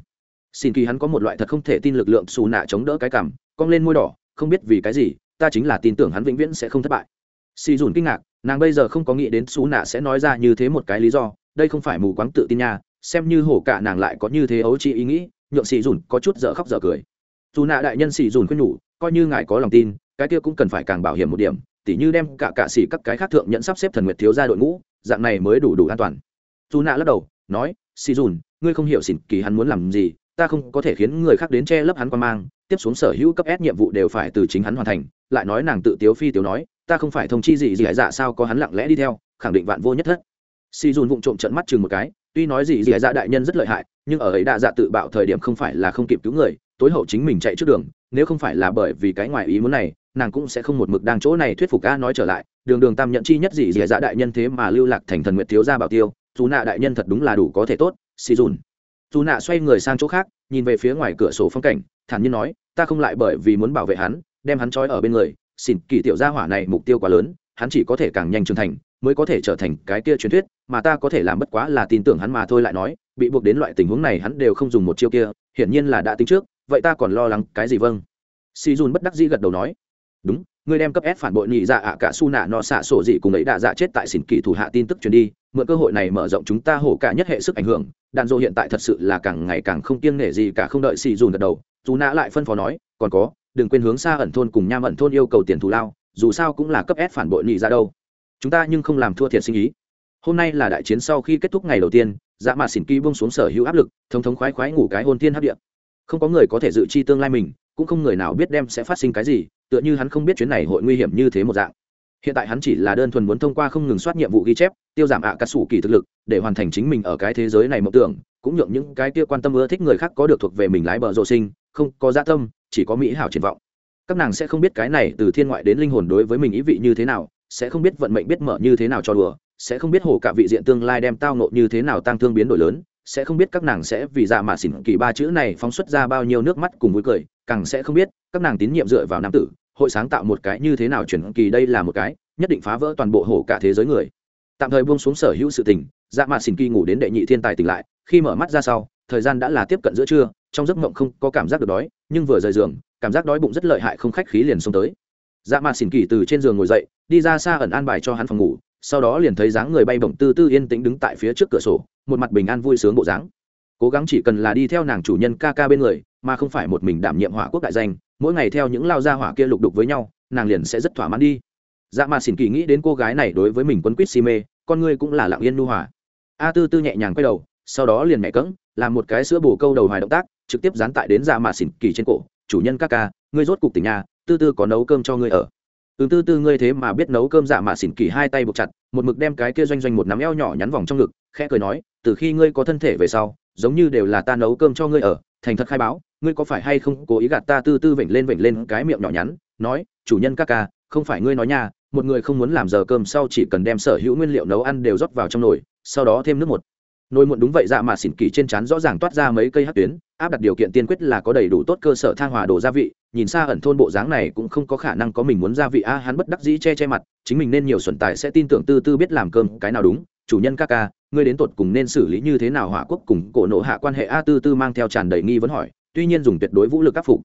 S1: Xin kỳ hắn có một loại thật không thể tin lực lượng xù nạ chống đỡ cái cảm, cong lên môi đỏ, không biết vì cái gì, ta chính là tin tưởng hắn vĩnh viễn sẽ không thất bại. Xì dùn kinh ngạc, nàng bây giờ không có nghĩ đến xù nạ sẽ nói ra như thế một cái lý do, đây không phải mù quáng tự tin nha, xem như hổ cả nàng lại có như thế ấu trị ý nghĩ, nhượng xì dùn có chút dở khóc dở cười. Dù nạ đại nhân xì dùn khuyên nhủ, coi như ngài có lòng tin, cái kia cũng cần phải càng bảo hiểm một điểm, tỉ như đem cả cạ xỉ các cái khác thượng nhận sắp xếp thần nguyệt thiếu ra đội ngũ, dạng này mới đủ đủ an toàn. Dù nạ lắc đầu, nói Si dùn ngươi không hiểu xỉn kỳ hắn muốn làm gì, ta không có thể khiến người khác đến che lấp hắn quan mang, tiếp xuống sở hữu cấp S nhiệm vụ đều phải từ chính hắn hoàn thành, lại nói nàng tự tiếu phi tiếu nói, ta không phải thông chi gì gì hải dạ sao có hắn lặng lẽ đi theo, khẳng định vạn vô nhất thất. Si dùn vụng trộm trận mắt chừng một cái, tuy nói gì gì hải dạ đại nhân rất lợi hại, nhưng ở ấy đa dạ tự bạo thời điểm không phải là không kịp cứu người, tối hậu chính mình chạy trước đường, nếu không phải là bởi vì cái ngoài ý muốn này, nàng cũng sẽ không một mực đang chỗ này thuyết phục a nói trở lại, đường đường tam nhận chi nhất gì dì dạ đại nhân thế mà lưu lạc thành thần nguyệt thiếu gia bảo tiêu dù nạ đại nhân thật đúng là đủ có thể tốt si dùn. Dù nạ xoay người sang chỗ khác, nhìn về phía ngoài cửa sổ phong cảnh, thản nhiên nói, ta không lại bởi vì muốn bảo vệ hắn, đem hắn trói ở bên người, xin kỳ tiểu gia hỏa này mục tiêu quá lớn, hắn chỉ có thể càng nhanh trưởng thành, mới có thể trở thành cái kia truyền thuyết, mà ta có thể làm bất quá là tin tưởng hắn mà thôi lại nói, bị buộc đến loại tình huống này hắn đều không dùng một chiêu kia, hiển nhiên là đã tính trước, vậy ta còn lo lắng cái gì vâng? Si Jun bất đắc dĩ gật đầu nói đúng, ngươi đem cấp S phản bội nhị dạ ạ cả su nạ nọ xạ sổ dị cùng ấy đã dạ chết tại xỉn kỳ thủ hạ tin tức truyền đi, mượn cơ hội này mở rộng chúng ta hổ cả nhất hệ sức ảnh hưởng. Đạn dộ hiện tại thật sự là càng ngày càng không kiêng nể gì cả, không đợi xì dùn gật đầu dù nạ lại phân phó nói, còn có, đừng quên hướng xa ẩn thôn cùng nham ẩn thôn yêu cầu tiền thù lao, dù sao cũng là cấp S phản bội nhị dạ đâu. Chúng ta nhưng không làm thua thiệt sinh ý. Hôm nay là đại chiến sau khi kết thúc ngày đầu tiên dạ mà xỉn kỳ bông xuống sở hữu áp lực, thống thống khoái khoái ngủ cái hôn thiên hấp điện không có người có thể dự chi tương lai mình, cũng không người nào biết đem sẽ phát sinh cái gì tựa như hắn không biết chuyến này hội nguy hiểm như thế một dạng. Hiện tại hắn chỉ là đơn thuần muốn thông qua không ngừng soát nhiệm vụ ghi chép, tiêu giảm ạ à cắt xù kỳ thực lực, để hoàn thành chính mình ở cái thế giới này mộng tưởng, cũng nhượng những cái kia quan tâm ưa thích người khác có được thuộc về mình lái bờ rộ sinh, không có gia dạ tâm, chỉ có mỹ hảo triển vọng. Các nàng sẽ không biết cái này từ thiên ngoại đến linh hồn đối với mình ý vị như thế nào, sẽ không biết vận mệnh biết mở như thế nào cho đùa, sẽ không biết hồ cả vị diện tương lai đem tao nộ như thế nào tăng thương biến đổi lớn, sẽ không biết các nàng sẽ vì dạ mà xỉn kỳ ba chữ này phóng xuất ra bao nhiêu nước mắt cùng vui cười, càng sẽ không biết, các nàng tín nhiệm dựa vào nam tử hội sáng tạo một cái như thế nào chuyển kỳ đây là một cái, nhất định phá vỡ toàn bộ hổ cả thế giới người. Tạm thời buông xuống sở hữu sự tình dạ mạ xỉn kỳ ngủ đến đệ nhị thiên tài tỉnh lại, khi mở mắt ra sau, thời gian đã là tiếp cận giữa trưa, trong giấc mộng không có cảm giác được đói, nhưng vừa rời giường, cảm giác đói bụng rất lợi hại không khách khí liền xông tới. Dạ mạ xỉn kỳ từ trên giường ngồi dậy, đi ra xa ẩn an bài cho hắn phòng ngủ, sau đó liền thấy dáng người bay bổng tư tư yên tĩnh đứng tại phía trước cửa sổ, một mặt bình an vui sướng bộ dáng. Cố gắng chỉ cần là đi theo nàng chủ nhân ca ca bên người, mà không phải một mình đảm nhiệm hỏa quốc đại danh mỗi ngày theo những lao gia hỏa kia lục đục với nhau, nàng liền sẽ rất thỏa mãn đi. Dạ mà xỉn kỳ nghĩ đến cô gái này đối với mình quấn quýt si mê, con ngươi cũng là lặng yên nu hòa. A tư tư nhẹ nhàng quay đầu, sau đó liền mẹ cỡng làm một cái sữa bù câu đầu hoài động tác, trực tiếp dán tại đến dạ mà xỉn kỳ trên cổ. Chủ nhân các ca, ngươi rốt cục tỉnh nhà, tư tư có nấu cơm cho ngươi ở. Từ tư tư ngươi thế mà biết nấu cơm dạ mà xỉn kỳ hai tay buộc chặt, một mực đem cái kia doanh doanh một nắm eo nhỏ nhắn vòng trong ngực, khẽ cười nói, từ khi ngươi có thân thể về sau, giống như đều là ta nấu cơm cho ngươi ở thành thật khai báo, ngươi có phải hay không cố ý gạt ta tư tư vểnh lên vểnh lên cái miệng nhỏ nhắn, nói, chủ nhân các ca, không phải ngươi nói nha, một người không muốn làm giờ cơm sau chỉ cần đem sở hữu nguyên liệu nấu ăn đều rót vào trong nồi, sau đó thêm nước một. Nồi muộn đúng vậy dạ mà xỉn kỳ trên trán rõ ràng toát ra mấy cây hát tuyến, áp đặt điều kiện tiên quyết là có đầy đủ tốt cơ sở thang hòa đồ gia vị, nhìn xa ẩn thôn bộ dáng này cũng không có khả năng có mình muốn gia vị, a, hắn bất đắc dĩ che che mặt, chính mình nên nhiều xuẩn tài sẽ tin tưởng tư tư biết làm cơm cái nào đúng, chủ nhân ca ca ngươi đến tột cùng nên xử lý như thế nào hỏa quốc cùng cổ nộ hạ quan hệ? A tư tư mang theo tràn đầy nghi vấn hỏi. Tuy nhiên dùng tuyệt đối vũ lực áp phục.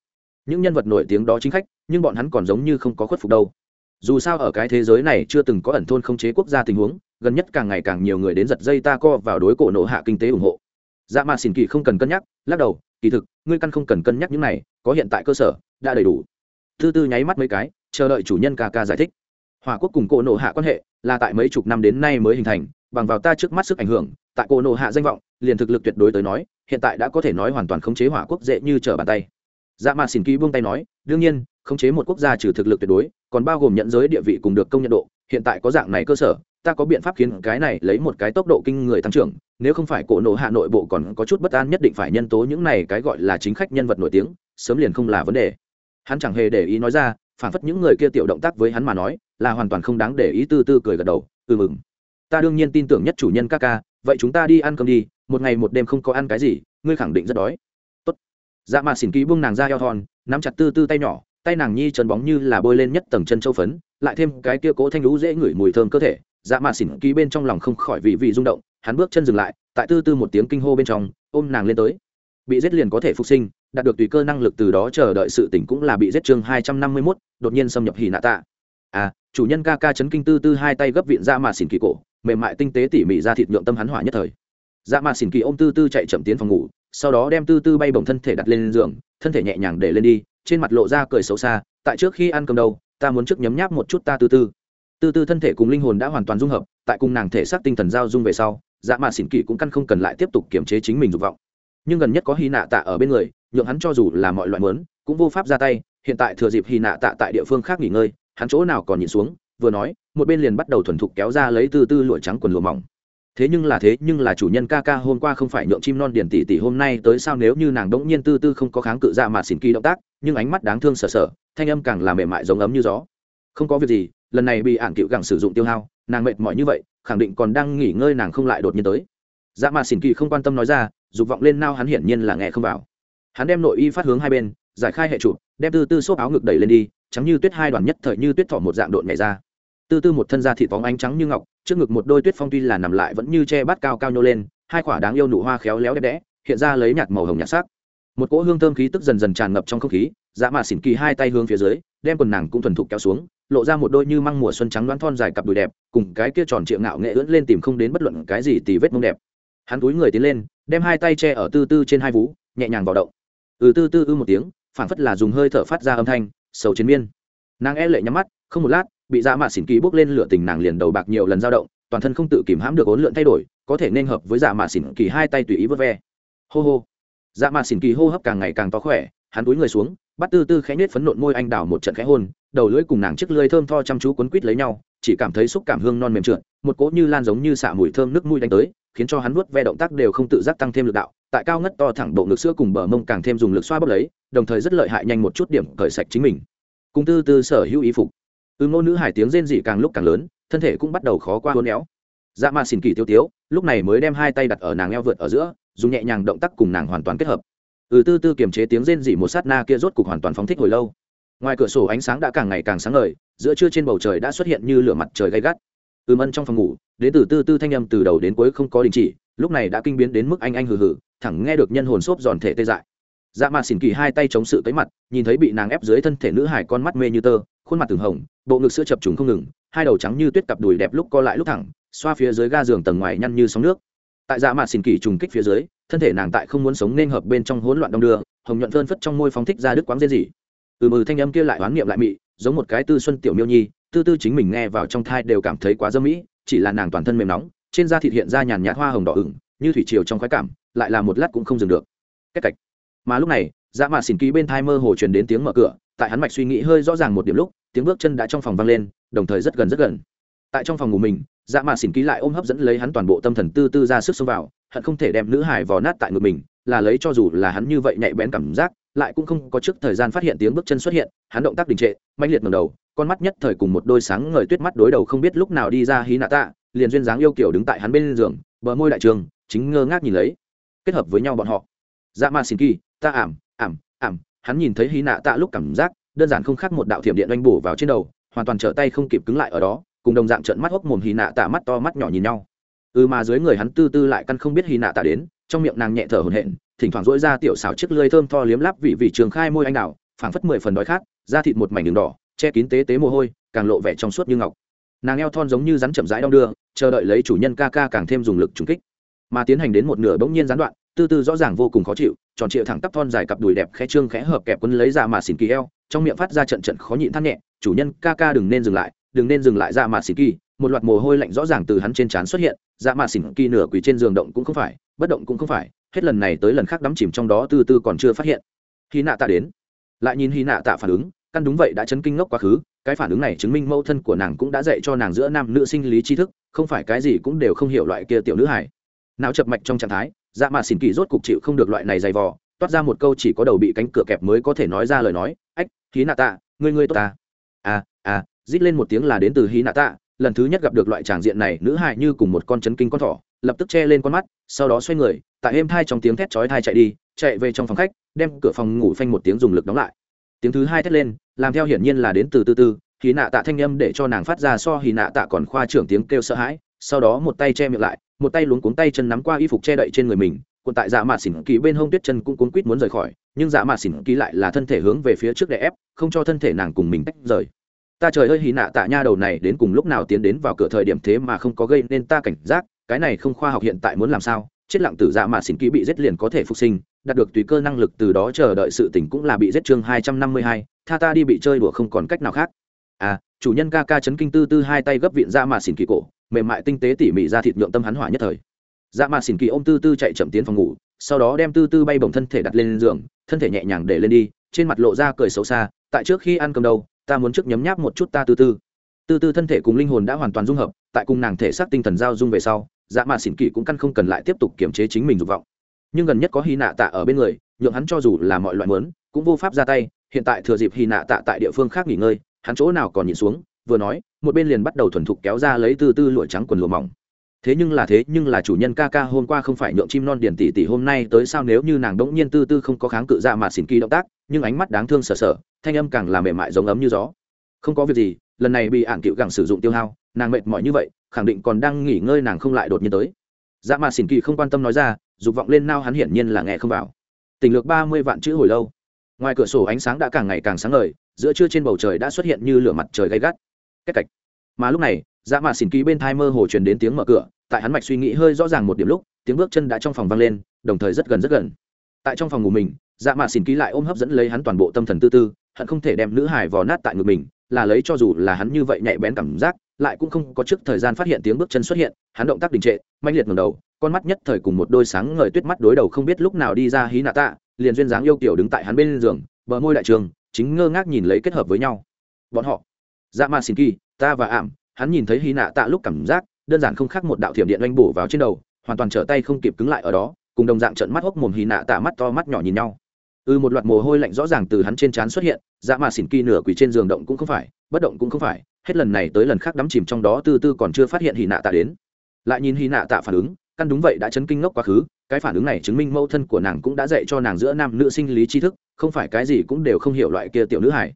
S1: Những nhân vật nổi tiếng đó chính khách, nhưng bọn hắn còn giống như không có khuất phục đâu. Dù sao ở cái thế giới này chưa từng có ẩn thôn không chế quốc gia tình huống, gần nhất càng ngày càng nhiều người đến giật dây ta co vào đối cổ nộ hạ kinh tế ủng hộ. Dạ mà xỉn kỳ không cần cân nhắc, lắc đầu, kỳ thực, ngươi căn không cần cân nhắc những này, có hiện tại cơ sở, đã đầy đủ. Thứ tư nháy mắt mấy cái, chờ đợi chủ nhân ca ca giải thích. Hòa quốc cùng cổ nộ hạ quan hệ là tại mấy chục năm đến nay mới hình thành bằng vào ta trước mắt sức ảnh hưởng, tại cổ nộ hạ danh vọng, liền thực lực tuyệt đối tới nói, hiện tại đã có thể nói hoàn toàn khống chế hỏa quốc dễ như trở bàn tay. Dạ mà xỉn ký buông tay nói, đương nhiên, khống chế một quốc gia trừ thực lực tuyệt đối, còn bao gồm nhận giới địa vị cùng được công nhận độ, hiện tại có dạng này cơ sở, ta có biện pháp khiến cái này lấy một cái tốc độ kinh người tăng trưởng, nếu không phải cổ nộ hạ nội bộ còn có chút bất an nhất định phải nhân tố những này cái gọi là chính khách nhân vật nổi tiếng, sớm liền không là vấn đề. Hắn chẳng hề để ý nói ra, phản phất những người kia tiểu động tác với hắn mà nói, là hoàn toàn không đáng để ý tư tư cười gật đầu ừ mừng ta đương nhiên tin tưởng nhất chủ nhân ca ca, vậy chúng ta đi ăn cơm đi, một ngày một đêm không có ăn cái gì, ngươi khẳng định rất đói. Tốt. Dạ mà xỉn ký buông nàng ra eo thon nắm chặt tư tư tay nhỏ, tay nàng nhi trần bóng như là bôi lên nhất tầng chân châu phấn, lại thêm cái kia cố thanh lũ dễ ngửi mùi thơm cơ thể. Dạ mà xỉn ký bên trong lòng không khỏi vị vị rung động, hắn bước chân dừng lại, tại tư tư một tiếng kinh hô bên trong, ôm nàng lên tới. Bị giết liền có thể phục sinh, đạt được tùy cơ năng lực từ đó chờ đợi sự tỉnh cũng là bị giết chương hai trăm năm mươi mốt, đột nhiên xâm nhập hỉ nạ tạ. À chủ nhân ca ca chấn kinh tư tư hai tay gấp viện ra dạ mà xỉn kỳ cổ mềm mại tinh tế tỉ mỉ ra thịt nhượng tâm hắn hỏa nhất thời. Dạ mà xỉn kỳ ôm tư tư chạy chậm tiến phòng ngủ sau đó đem tư tư bay bổng thân thể đặt lên giường thân thể nhẹ nhàng để lên đi trên mặt lộ ra cười xấu xa tại trước khi ăn cơm đầu, ta muốn trước nhấm nháp một chút ta tư tư. Tư tư thân thể cùng linh hồn đã hoàn toàn dung hợp tại cùng nàng thể xác tinh thần giao dung về sau dạ mà xỉn kỳ cũng căn không cần lại tiếp tục kiềm chế chính mình dục vọng. Nhưng gần nhất có hy nạ tạ ở bên người nhượng hắn cho dù là mọi loại mớn cũng vô pháp ra tay hiện tại thừa dịp hy nạ tạ tại địa phương khác nghỉ ngơi hắn chỗ nào còn nhìn xuống vừa nói một bên liền bắt đầu thuần thục kéo ra lấy từ tư lụa trắng quần lụa mỏng. Thế nhưng là thế, nhưng là chủ nhân ca ca hôm qua không phải nhượng chim non điền tỷ tỷ hôm nay tới sao nếu như nàng đỗng nhiên tư tư không có kháng cự ra mà xỉn kỳ động tác, nhưng ánh mắt đáng thương sở sở thanh âm càng là mềm mại giống ấm như gió. Không có việc gì, lần này bị ạn cựu càng sử dụng tiêu hao, nàng mệt mỏi như vậy, khẳng định còn đang nghỉ ngơi nàng không lại đột nhiên tới. Dạ mà xỉn kỳ không quan tâm nói ra, dục vọng lên nao hắn hiển nhiên là nghe không vào. Hắn đem nội y phát hướng hai bên, giải khai hệ chụp đem tư tư xốp áo ngực đẩy lên đi, trắng như tuyết hai đoàn nhất thời như tuyết thỏ một dạng độn nhảy ra tư tư một thân da thịt vóng ánh trắng như ngọc, trước ngực một đôi tuyết phong tuy là nằm lại vẫn như che bát cao cao nhô lên, hai quả đáng yêu nụ hoa khéo léo đẹp đẽ, hiện ra lấy nhạt màu hồng nhạt sắc. Một cỗ hương thơm khí tức dần dần tràn ngập trong không khí dạ mạ xỉn kỳ hai tay hướng phía dưới, đem quần nàng cũng thuần thục kéo xuống, lộ ra một đôi như măng mùa xuân trắng đoán thon dài cặp đùi đẹp, cùng cái kia tròn triệu ngạo nghệ ưỡn lên tìm không đến bất luận cái gì tì vết mông đẹp. Hắn túi người tiến lên, đem hai tay che ở tư tư trên hai vú, nhẹ nhàng vào động. Ừ tư tư ư một tiếng phản phất là dùng hơi thở phát ra âm thanh, sầu chiến miên nàng e lệ nhắm mắt, không một lát, bị dạ mạ xỉn kỳ bốc lên lửa tình nàng liền đầu bạc nhiều lần dao động, toàn thân không tự kìm hãm được ốn lượn thay đổi, có thể nên hợp với dạ mạ xỉn kỳ hai tay tùy ý vớt ve. Hô hô. Dạ mạ xỉn kỳ hô hấp càng ngày càng to khỏe, hắn túi người xuống, bắt tư tư khẽ nhết phấn nộn môi anh đào một trận khẽ hôn, đầu lưỡi cùng nàng chiếc lưỡi thơm tho chăm chú quấn quít lấy nhau, chỉ cảm thấy xúc cảm hương non mềm trượt, một cỗ như lan giống như xạ mùi thơm nước mũi đánh tới, khiến cho hắn vuốt ve động tác đều không tự giác tăng thêm lực đạo, tại cao ngất to thẳng bộ ngực sữa cùng bờ mông càng thêm dùng lực xoa bóp lấy, đồng thời rất lợi hại nhanh một chút điểm cởi sạch chính mình cùng tư tư sở hữu ý phục. Ư ngô nữ hải tiếng rên dị càng lúc càng lớn, thân thể cũng bắt đầu khó qua hôn éo. Dạ mà xỉn kỳ tiêu tiếu, lúc này mới đem hai tay đặt ở nàng eo vượt ở giữa, dùng nhẹ nhàng động tác cùng nàng hoàn toàn kết hợp. Ừ tư tư kiềm chế tiếng rên dị một sát na kia rốt cục hoàn toàn phóng thích hồi lâu. Ngoài cửa sổ ánh sáng đã càng ngày càng sáng ngời, giữa trưa trên bầu trời đã xuất hiện như lửa mặt trời gay gắt. Ừm ân trong phòng ngủ, đến từ tư tư thanh âm từ đầu đến cuối không có đình chỉ, lúc này đã kinh biến đến mức anh anh hừ hừ, thẳng nghe được nhân hồn xốp giòn thể tê dại dạ mà xỉn kỳ hai tay chống sự cấy mặt, nhìn thấy bị nàng ép dưới thân thể nữ hải con mắt mê như tơ, khuôn mặt từng hồng, bộ ngực sữa chập trùng không ngừng, hai đầu trắng như tuyết cặp đùi đẹp lúc co lại lúc thẳng, xoa phía dưới ga giường tầng ngoài nhăn như sóng nước. Tại dạ mà xỉn kỳ trùng kích phía dưới, thân thể nàng tại không muốn sống nên hợp bên trong hỗn loạn đông đưa, hồng nhuận phơn phất trong môi phóng thích ra đứt quáng dễ gì ừ mừ thanh âm kia lại oán niệm lại mị, giống một cái tư xuân tiểu miêu nhi, tư tư chính mình nghe vào trong thai đều cảm thấy quá dâm mỹ, chỉ là nàng toàn thân mềm nóng, trên da thịt hiện ra nhàn nhạt hoa hồng đỏ ửng, như thủy triều trong khoái cảm, lại là một lát cũng không dừng được. Cách cạch mà lúc này dạ mạ xỉn ký bên thai mơ hồ truyền đến tiếng mở cửa, tại hắn mạch suy nghĩ hơi rõ ràng một điểm lúc, tiếng bước chân đã trong phòng vang lên, đồng thời rất gần rất gần. Tại trong phòng ngủ mình dạ mạ xỉn ký lại ôm hấp dẫn lấy hắn toàn bộ tâm thần tư tư ra sức xông vào, hận không thể đem nữ hải vò nát tại ngực mình, là lấy cho dù là hắn như vậy nhạy bén cảm giác, lại cũng không có trước thời gian phát hiện tiếng bước chân xuất hiện, hắn động tác đình trệ mạnh liệt ngầm đầu, con mắt nhất thời cùng một đôi sáng ngời tuyết mắt đối đầu không biết lúc nào đi ra hí nạ tạ liền duyên dáng yêu kiểu đứng tại hắn bên giường, bờ môi đại trường, chính ngơ ngác nhìn lấy. Kết hợp với nhau bọn họ. Dạ ma xin kỳ ta ảm ảm ảm. Hắn nhìn thấy hy nạ tạ lúc cảm giác đơn giản không khác một đạo thiểm điện oanh bổ vào trên đầu, hoàn toàn trở tay không kịp cứng lại ở đó, cùng đồng dạng trận mắt hốc mồm hy nạ tạ mắt to mắt nhỏ nhìn nhau. Ừ mà dưới người hắn tư tư lại căn không biết hy nạ tạ đến, trong miệng nàng nhẹ thở hổn hển, thỉnh thoảng dỗi ra tiểu xào chiếc lưỡi thơm tho liếm láp vị vị trường khai môi anh đào, phảng phất mười phần đói khát, da thịt một mảnh đường đỏ, che kín tế tế mồ hôi, càng lộ vẻ trong suốt như ngọc. Nàng eo thon giống như rắn chậm rãi đong đưa, chờ đợi lấy chủ nhân ca ca càng thêm dùng lực trúng kích. Mà tiến hành đến một nửa bỗng nhiên gián đoạn, tư tư rõ ràng vô cùng khó chịu tròn trịa thẳng tắp thon dài cặp đùi đẹp khẽ trương khẽ hợp kẹp quân lấy ra mà xỉn kỳ eo, trong miệng phát ra trận trận khó nhịn than nhẹ, chủ nhân, ca ca đừng nên dừng lại, đừng nên dừng lại ra mà xỉn kỳ. Một loạt mồ hôi lạnh rõ ràng từ hắn trên trán xuất hiện ra mà xỉn kỳ nửa quỳ trên giường động cũng không phải, bất động cũng không phải, hết lần này tới lần khác đắm chìm trong đó từ từ còn chưa phát hiện. Hy nạ tạ đến. Lại nhìn hy nạ tạ phản ứng, căn đúng vậy đã chấn kinh ngốc quá khứ, cái phản ứng này chứng minh mẫu thân của nàng cũng đã dạy cho nàng giữa nam nữ sinh lý tri thức, không phải cái gì cũng đều không hiểu loại kia tiểu nữ hải não chập mạch trong trạng thái dạ mà xỉn kỳ rốt cục chịu không được loại này dày vò, toát ra một câu chỉ có đầu bị cánh cửa kẹp mới có thể nói ra lời nói, ách hí nạ tạ ngươi ngươi tốt ta. À à rít lên một tiếng là đến từ hí nạ tạ lần thứ nhất gặp được loại tràng diện này, nữ hại như cùng một con chấn kinh con thỏ, lập tức che lên con mắt, sau đó xoay người, tại êm thai trong tiếng thét chói thai chạy đi, chạy về trong phòng khách, đem cửa phòng ngủ phanh một tiếng dùng lực đóng lại. Tiếng thứ hai thét lên, làm theo hiển nhiên là đến từ từ từ khí nạ tạ thanh âm để cho nàng phát ra so hí nạ tạ còn khoa trưởng tiếng kêu sợ hãi, sau đó một tay che miệng lại một tay luống cuống tay chân nắm qua y phục che đậy trên người mình còn tại dạ mạ xỉn kỳ bên hông tuyết chân cũng cuốn quýt muốn rời khỏi, nhưng dạ mạ xỉn kỳ lại là thân thể hướng về phía trước để ép, không cho thân thể nàng cùng mình tách rời. Ta trời ơi, hì nạ tạ nha, đầu này đến cùng lúc nào tiến đến vào cửa thời điểm thế mà không có gây nên ta cảnh giác, cái này không khoa học hiện tại muốn làm sao? Chết lặng tử dạ mạ xỉn kỳ bị giết liền có thể phục sinh, đạt được tùy cơ năng lực từ đó chờ đợi sự tỉnh cũng là bị giết chương hai trăm năm mươi hai, tha ta đi bị chơi đùa không còn cách nào khác. À chủ nhân ca ca chấn kinh tư tư hai tay gấp viện ra mà xỉn kỳ cổ mềm mại tinh tế tỉ mỉ ra thịt nhượng tâm hắn hỏa nhất thời. Dạ mà xỉn kỳ ôm tư tư chạy chậm tiến phòng ngủ, sau đó đem tư tư bay bổng thân thể đặt lên giường, thân thể nhẹ nhàng để lên đi, trên mặt lộ ra cười xấu xa, tại trước khi ăn cơm đâu, ta muốn trước nhấm nháp một chút ta tư tư. Tư tư thân thể cùng linh hồn đã hoàn toàn dung hợp, tại cùng nàng thể xác tinh thần giao dung về sau dạ mà xỉn kỳ cũng căn không cần lại tiếp tục kiềm chế chính mình dục vọng. Nhưng gần nhất có hy nạ tạ ở bên người, nhượng hắn cho dù là mọi loại mớn cũng vô pháp ra tay, hiện tại thừa dịp hy nạ tạ tại địa phương khác nghỉ ngơi, hắn chỗ nào còn nhìn xuống vừa nói, một bên liền bắt đầu thuần thục kéo ra lấy từ tư lụa trắng quần lụa mỏng. Thế nhưng là thế, nhưng là chủ nhân ca ca hôm qua không phải nhượng chim non điền tỷ tỷ hôm nay tới sao nếu như nàng đỗng nhiên tư tư không có kháng cự dạ ra mà xỉn kỳ động tác, nhưng ánh mắt đáng thương sờ sờ thanh âm càng là mềm mại giống ấm như gió. Không có việc gì, lần này bị ảng cựu gẳng sử dụng tiêu hao, nàng mệt mỏi như vậy, khẳng định còn đang nghỉ ngơi nàng không lại đột nhiên tới. Dạ mà xỉn kỳ không quan tâm nói ra, dục vọng lên nao hắn hiển nhiên là nghe không vào. Tình lược ba mươi vạn chữ hồi lâu. Ngoài cửa sổ ánh sáng đã càng ngày càng sáng ngời, giữa trưa trên bầu trời đã xuất hiện như lửa mặt trời gay gắt cách cạch. Mà lúc này dạ mạ xỉn ký bên thai mơ hồ truyền đến tiếng mở cửa, tại hắn mạch suy nghĩ hơi rõ ràng một điểm lúc, tiếng bước chân đã trong phòng vang lên, đồng thời rất gần rất gần. Tại trong phòng ngủ mình dạ mạ xỉn ký lại ôm hấp dẫn lấy hắn toàn bộ tâm thần tư tư, hận không thể đem nữ hải vò nát tại ngực mình, là lấy cho dù là hắn như vậy nhạy bén cảm giác, lại cũng không có trước thời gian phát hiện tiếng bước chân xuất hiện, hắn động tác đình trệ manh liệt ngầm đầu, con mắt nhất thời cùng một đôi sáng ngời tuyết mắt đối đầu không biết lúc nào đi ra hí nạ tạ, liền duyên dáng yêu kiểu đứng tại hắn bên giường, bờ môi đại trường, chính ngơ ngác nhìn lấy kết hợp với nhau. Bọn họ dạ ma xin kỳ ta và ảm, hắn nhìn thấy hy nạ tạ lúc cảm giác đơn giản không khác một đạo thiểm điện oanh bổ vào trên đầu, hoàn toàn trở tay không kịp cứng lại ở đó, cùng đồng dạng trận mắt hốc mồm hy nạ tạ mắt to mắt nhỏ nhìn nhau. Ừ một loạt mồ hôi lạnh rõ ràng từ hắn trên trán xuất hiện dạ mà xỉn kỳ nửa quỳ trên giường động cũng không phải, bất động cũng không phải, hết lần này tới lần khác đắm chìm trong đó tư tư còn chưa phát hiện hy nạ tạ đến. Lại nhìn hy nạ tạ phản ứng, căn đúng vậy đã chấn kinh ngốc quá khứ, cái phản ứng này chứng minh mẫu thân của nàng cũng đã dạy cho nàng giữa nam nữ sinh lý tri thức, không phải cái gì cũng đều không hiểu loại kia tiểu nữ hải